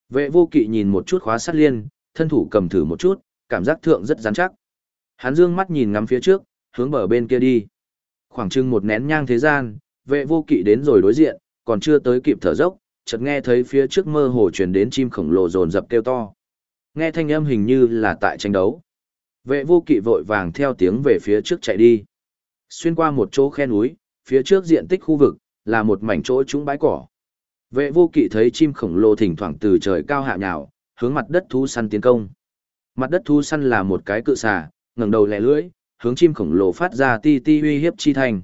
Vệ vô kỵ nhìn một chút khóa sát liên, thân thủ cầm thử một chút, cảm giác thượng rất rắn chắc. Hắn dương mắt nhìn ngắm phía trước, hướng bờ bên kia đi. Khoảng chừng một nén nhang thế gian, vệ vô kỵ đến rồi đối diện, còn chưa tới kịp thở dốc, chợt nghe thấy phía trước mơ hồ truyền đến chim khổng lồ rồn rập kêu to. Nghe thanh âm hình như là tại tranh đấu. Vệ vô kỵ vội vàng theo tiếng về phía trước chạy đi. Xuyên qua một chỗ khe núi, phía trước diện tích khu vực, là một mảnh chỗ trũng bãi cỏ. Vệ vô kỵ thấy chim khổng lồ thỉnh thoảng từ trời cao hạ nhào, hướng mặt đất thú săn tiến công. Mặt đất thú săn là một cái cự xà, ngẩng đầu lẻ lưỡi, hướng chim khổng lồ phát ra ti ti uy hiếp chi thành.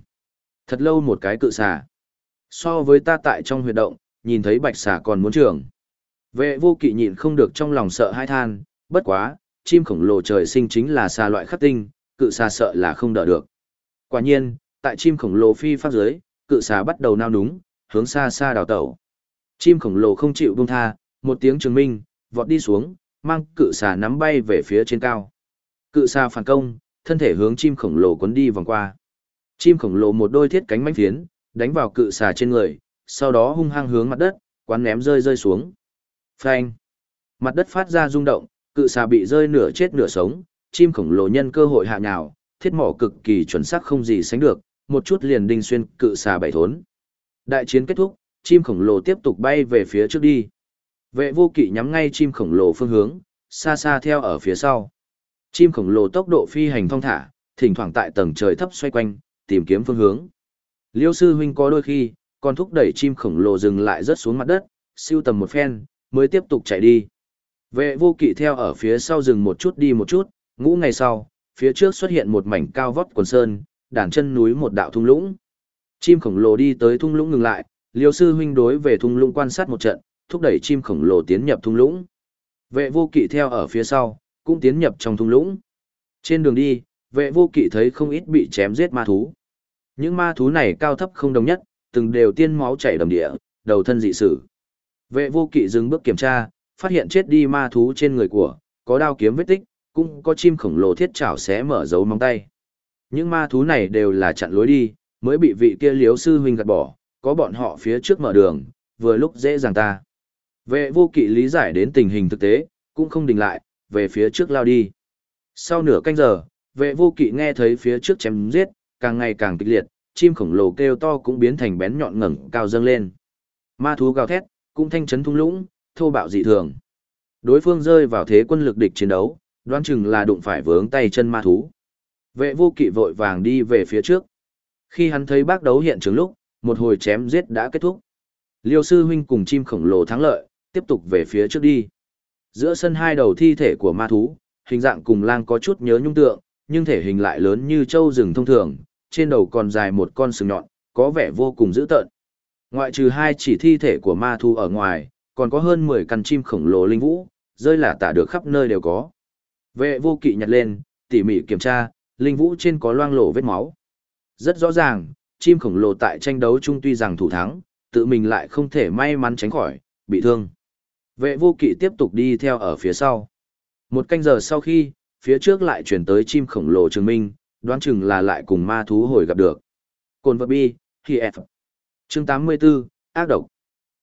Thật lâu một cái cự xà. So với ta tại trong huyệt động, nhìn thấy bạch xà còn muốn trưởng. Vệ vô kỵ nhịn không được trong lòng sợ hai than, bất quá, chim khổng lồ trời sinh chính là xà loại khắc tinh, cự xà sợ là không đỡ được. Quả nhiên, tại chim khổng lồ phi phát dưới, cự xà bắt đầu nao núng, hướng xa xa đào tẩu. Chim khổng lồ không chịu buông tha, một tiếng chứng minh, vọt đi xuống, mang cự xà nắm bay về phía trên cao. Cự xà phản công, thân thể hướng chim khổng lồ cuốn đi vòng qua. Chim khổng lồ một đôi thiết cánh mánh phiến, đánh vào cự xà trên người, sau đó hung hăng hướng mặt đất, quán ném rơi rơi xuống. Phanh! Mặt đất phát ra rung động, cự xà bị rơi nửa chết nửa sống, chim khổng lồ nhân cơ hội hạ nhào, thiết mỏ cực kỳ chuẩn xác không gì sánh được, một chút liền đinh xuyên cự xà bảy thốn. Đại chiến kết thúc, chim khổng lồ tiếp tục bay về phía trước đi. Vệ vô kỵ nhắm ngay chim khổng lồ phương hướng, xa xa theo ở phía sau. Chim khổng lồ tốc độ phi hành thong thả, thỉnh thoảng tại tầng trời thấp xoay quanh, tìm kiếm phương hướng. Liêu sư huynh có đôi khi, còn thúc đẩy chim khổng lồ dừng lại rớt xuống mặt đất, siêu tầm một phen, mới tiếp tục chạy đi. Vệ vô kỵ theo ở phía sau rừng một chút đi một chút, ngũ ngày sau, phía trước xuất hiện một mảnh cao vót quần sơn, đàn chân núi một đạo thung lũng. Chim khổng lồ đi tới thung lũng ngừng lại, liêu sư huynh đối về thung lũng quan sát một trận, thúc đẩy chim khổng lồ tiến nhập thung lũng. Vệ vô kỵ theo ở phía sau, cũng tiến nhập trong thung lũng. Trên đường đi, vệ vô kỵ thấy không ít bị chém giết ma thú. Những ma thú này cao thấp không đồng nhất, từng đều tiên máu chảy đầm địa, đầu thân dị sử. Vệ vô kỵ dừng bước kiểm tra, phát hiện chết đi ma thú trên người của, có đao kiếm vết tích, cũng có chim khổng lồ thiết chảo xé mở dấu móng tay. Những ma thú này đều là chặn lối đi, mới bị vị kia liếu sư huynh gạt bỏ, có bọn họ phía trước mở đường, vừa lúc dễ dàng ta. Vệ vô kỵ lý giải đến tình hình thực tế, cũng không đình lại, về phía trước lao đi. Sau nửa canh giờ, vệ vô kỵ nghe thấy phía trước chém giết, càng ngày càng kịch liệt, chim khổng lồ kêu to cũng biến thành bén nhọn ngẩng cao dâng lên. Ma thú gào thét, cũng thanh chấn thung lũng, thô bạo dị thường. Đối phương rơi vào thế quân lực địch chiến đấu, đoán chừng là đụng phải vướng tay chân ma thú. Vệ vô kỵ vội vàng đi về phía trước. Khi hắn thấy bác đấu hiện trường lúc, một hồi chém giết đã kết thúc. Liêu sư huynh cùng chim khổng lồ thắng lợi, tiếp tục về phía trước đi. Giữa sân hai đầu thi thể của ma thú, hình dạng cùng lang có chút nhớ nhung tượng, nhưng thể hình lại lớn như trâu rừng thông thường, trên đầu còn dài một con sừng nhọn, có vẻ vô cùng dữ tợn. Ngoại trừ hai chỉ thi thể của ma thú ở ngoài, còn có hơn 10 căn chim khổng lồ linh vũ, rơi là tả được khắp nơi đều có. Vệ vô kỵ nhặt lên, tỉ mỉ kiểm tra, linh vũ trên có loang lổ vết máu. Rất rõ ràng, chim khổng lồ tại tranh đấu chung tuy rằng thủ thắng, tự mình lại không thể may mắn tránh khỏi, bị thương. Vệ vô kỵ tiếp tục đi theo ở phía sau. Một canh giờ sau khi, phía trước lại chuyển tới chim khổng lồ trường minh, đoán chừng là lại cùng ma thú hồi gặp được. Cồn vật bi, khi F. Chương 84, ác độc.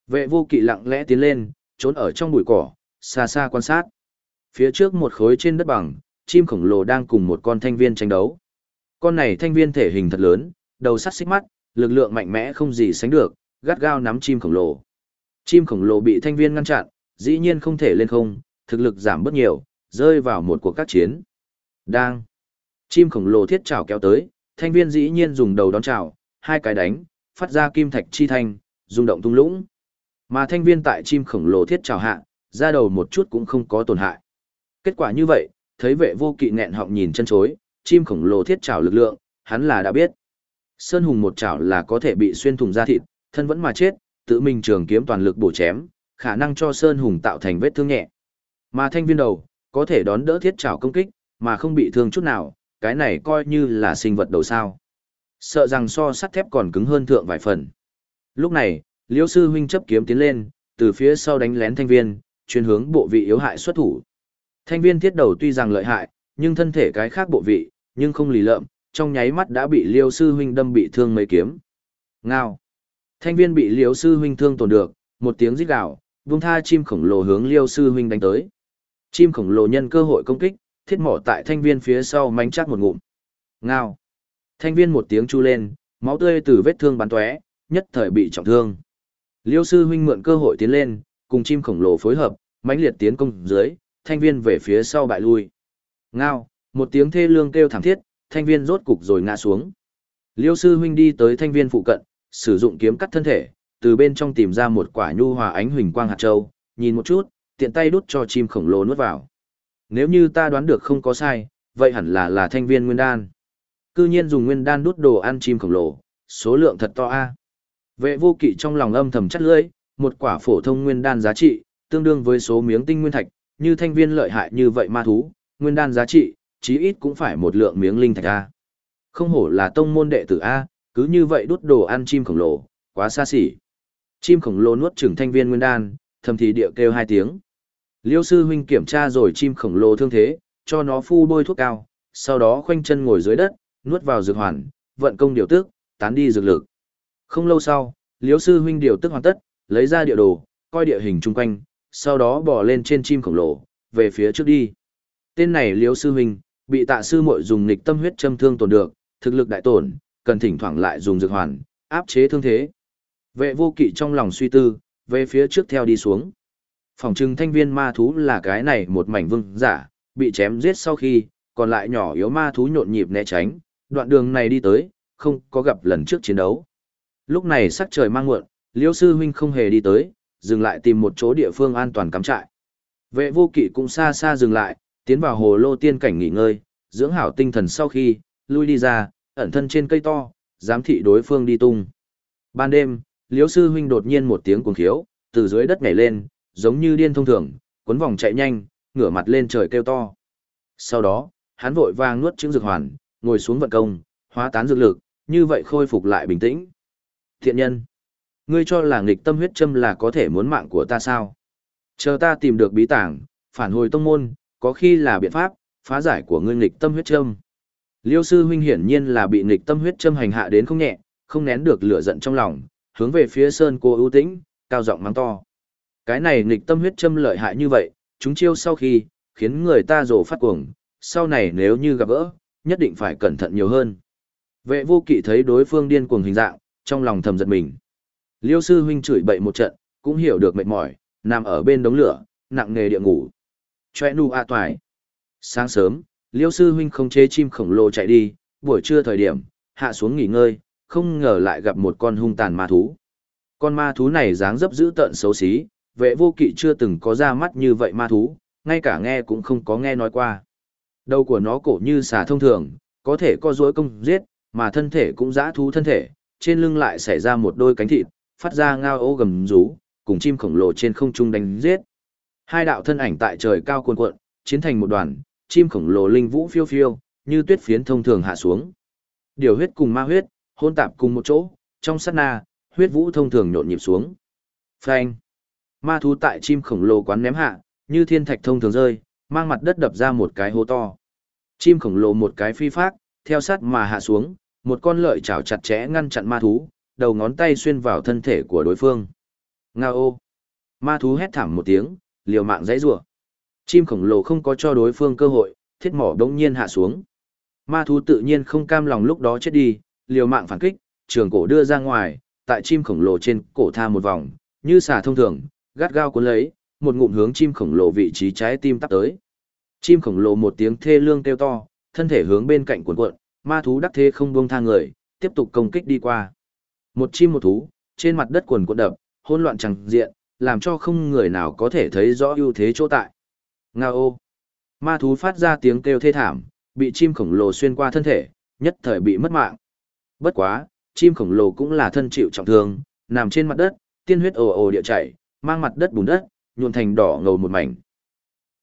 Vệ vô kỵ lặng lẽ tiến lên, trốn ở trong bụi cỏ, xa xa quan sát. Phía trước một khối trên đất bằng, chim khổng lồ đang cùng một con thanh viên tranh đấu. Con này thanh viên thể hình thật lớn, đầu sắt xích mắt, lực lượng mạnh mẽ không gì sánh được, gắt gao nắm chim khổng lồ. Chim khổng lồ bị thanh viên ngăn chặn, dĩ nhiên không thể lên không, thực lực giảm bớt nhiều, rơi vào một cuộc các chiến. Đang. Chim khổng lồ thiết trảo kéo tới, thanh viên dĩ nhiên dùng đầu đón trảo, hai cái đánh, phát ra kim thạch chi thanh, rung động tung lũng. Mà thanh viên tại chim khổng lồ thiết trảo hạ, ra đầu một chút cũng không có tổn hại. Kết quả như vậy, thấy vệ vô kỵ nghẹn họng nhìn chân chối, chim khổng lồ thiết trảo lực lượng, hắn là đã biết. Sơn hùng một chảo là có thể bị xuyên thủng da thịt, thân vẫn mà chết, tự mình trường kiếm toàn lực bổ chém, khả năng cho Sơn hùng tạo thành vết thương nhẹ. Mà thanh viên đầu, có thể đón đỡ thiết trảo công kích, mà không bị thương chút nào, cái này coi như là sinh vật đầu sao. Sợ rằng so sắt thép còn cứng hơn thượng vài phần. Lúc này, Liêu sư huynh chấp kiếm tiến lên, từ phía sau đánh lén thanh viên, chuyên hướng bộ vị yếu hại xuất thủ. Thanh viên thiết đầu tuy rằng lợi hại, nhưng thân thể cái khác bộ vị, nhưng không lì lợm, trong nháy mắt đã bị Liêu sư huynh đâm bị thương mấy kiếm. Ngao. Thanh viên bị Liêu sư huynh thương tổn được, một tiếng rít gào, vung tha chim khổng lồ hướng Liêu sư huynh đánh tới. Chim khổng lồ nhân cơ hội công kích, thiết mỏ tại thanh viên phía sau mánh chắc một ngụm. Ngao. Thanh viên một tiếng chu lên, máu tươi từ vết thương bắn tóe, nhất thời bị trọng thương. Liêu sư huynh mượn cơ hội tiến lên, cùng chim khổng lồ phối hợp, mãnh liệt tiến công dưới, thanh viên về phía sau bại lui. Ngao, một tiếng thê lương kêu thảm thiết, thanh viên rốt cục rồi ngã xuống. Liêu sư huynh đi tới thanh viên phụ cận, sử dụng kiếm cắt thân thể, từ bên trong tìm ra một quả nhu hòa ánh huỳnh quang hạt châu, nhìn một chút, tiện tay đút cho chim khổng lồ nuốt vào. Nếu như ta đoán được không có sai, vậy hẳn là là thanh viên nguyên đan. Cư nhiên dùng nguyên đan đút đồ ăn chim khổng lồ, số lượng thật to a. Vệ vô kỵ trong lòng âm thầm chắc lưỡi, một quả phổ thông nguyên đan giá trị, tương đương với số miếng tinh nguyên thạch, như thanh viên lợi hại như vậy ma thú, nguyên đan giá trị, chí ít cũng phải một lượng miếng linh thạch a. Không hổ là tông môn đệ tử a, cứ như vậy đút đồ ăn chim khổng lồ, quá xa xỉ. Chim khổng lồ nuốt trưởng thanh viên nguyên đan, thầm thì địa kêu hai tiếng. Liêu sư huynh kiểm tra rồi chim khổng lồ thương thế, cho nó phu bôi thuốc cao, sau đó khoanh chân ngồi dưới đất, nuốt vào dược hoàn, vận công điều tức, tán đi dược lực. Không lâu sau, liêu sư huynh điều tức hoàn tất, lấy ra địa đồ, coi địa hình chung quanh, sau đó bỏ lên trên chim khổng lồ, về phía trước đi. Tên này liêu sư huynh, bị tạ sư muội dùng nghịch tâm huyết châm thương tổn được, thực lực đại tổn, cần thỉnh thoảng lại dùng dược hoàn, áp chế thương thế. Vệ vô kỵ trong lòng suy tư, về phía trước theo đi xuống. Phòng trưng thanh viên ma thú là cái này một mảnh vương giả, bị chém giết sau khi, còn lại nhỏ yếu ma thú nhộn nhịp né tránh, đoạn đường này đi tới, không có gặp lần trước chiến đấu. Lúc này sắc trời mang muộn, Liêu sư huynh không hề đi tới, dừng lại tìm một chỗ địa phương an toàn cắm trại. Vệ vô kỵ cũng xa xa dừng lại, tiến vào hồ lô tiên cảnh nghỉ ngơi, dưỡng hảo tinh thần sau khi, lui đi ra, ẩn thân trên cây to, giám thị đối phương đi tung. Ban đêm, Liêu sư huynh đột nhiên một tiếng cuồng khiếu, từ dưới đất nhảy lên, giống như điên thông thường, cuốn vòng chạy nhanh, ngửa mặt lên trời kêu to. Sau đó, hắn vội vàng nuốt trứng dược hoàn, ngồi xuống vận công, hóa tán dược lực, như vậy khôi phục lại bình tĩnh. Thiện nhân, ngươi cho là nghịch tâm huyết châm là có thể muốn mạng của ta sao? Chờ ta tìm được bí tảng, phản hồi tông môn, có khi là biện pháp, phá giải của ngươi nghịch tâm huyết châm. Liêu sư huynh hiển nhiên là bị nghịch tâm huyết châm hành hạ đến không nhẹ, không nén được lửa giận trong lòng, hướng về phía sơn cô ưu tĩnh, cao giọng mắng to. Cái này nghịch tâm huyết châm lợi hại như vậy, chúng chiêu sau khi, khiến người ta rồ phát cuồng, sau này nếu như gặp gỡ, nhất định phải cẩn thận nhiều hơn. Vệ vô kỵ thấy đối phương điên cuồng hình dạng, trong lòng thầm giật mình. Liêu sư huynh chửi bậy một trận, cũng hiểu được mệt mỏi, nằm ở bên đống lửa, nặng nghề địa ngủ. Choe nu a toài. Sáng sớm, Liêu sư huynh không chế chim khổng lồ chạy đi, buổi trưa thời điểm, hạ xuống nghỉ ngơi, không ngờ lại gặp một con hung tàn ma thú. Con ma thú này dáng dấp dữ tợn xấu xí, vệ vô kỵ chưa từng có ra mắt như vậy ma thú, ngay cả nghe cũng không có nghe nói qua. Đầu của nó cổ như xà thông thường, có thể co duỗi công giết, mà thân thể cũng dã thú thân thể, trên lưng lại xảy ra một đôi cánh thịt, phát ra ngao ô gầm rú, cùng chim khổng lồ trên không trung đánh giết. Hai đạo thân ảnh tại trời cao cuồn cuộn, chiến thành một đoàn, chim khổng lồ linh vũ phiêu phiêu, như tuyết phiến thông thường hạ xuống. Điều huyết cùng ma huyết, hôn tạp cùng một chỗ, trong sát na, huyết vũ thông thường nhộn nhịp xuống. Phanh. Ma thú tại chim khổng lồ quán ném hạ, như thiên thạch thông thường rơi, mang mặt đất đập ra một cái hố to. Chim khổng lồ một cái phi phát, theo sát mà hạ xuống, một con lợi chảo chặt chẽ ngăn chặn ma thú, đầu ngón tay xuyên vào thân thể của đối phương. Ngao ô! Ma thú hét thảm một tiếng, liều mạng dãy rủa. Chim khổng lồ không có cho đối phương cơ hội, thiết mỏ đống nhiên hạ xuống. Ma thú tự nhiên không cam lòng lúc đó chết đi, liều mạng phản kích, trường cổ đưa ra ngoài, tại chim khổng lồ trên cổ tha một vòng, như xà thông thường, gắt gao cuốn lấy, một ngụm hướng chim khổng lồ vị trí trái tim tắp tới. Chim khổng lồ một tiếng thê lương kêu to, thân thể hướng bên cạnh cuộn cuộn, ma thú đắc thế không buông tha người, tiếp tục công kích đi qua. Một chim một thú, trên mặt đất quần cuộn đập, hỗn loạn chẳng diện, làm cho không người nào có thể thấy rõ ưu thế chỗ tại. Ngao. Ma thú phát ra tiếng kêu thê thảm, bị chim khổng lồ xuyên qua thân thể, nhất thời bị mất mạng. Bất quá, chim khổng lồ cũng là thân chịu trọng thương, nằm trên mặt đất, tiên huyết ồ ồ địa chảy, mang mặt đất bùn đất, nhuộn thành đỏ ngầu một mảnh.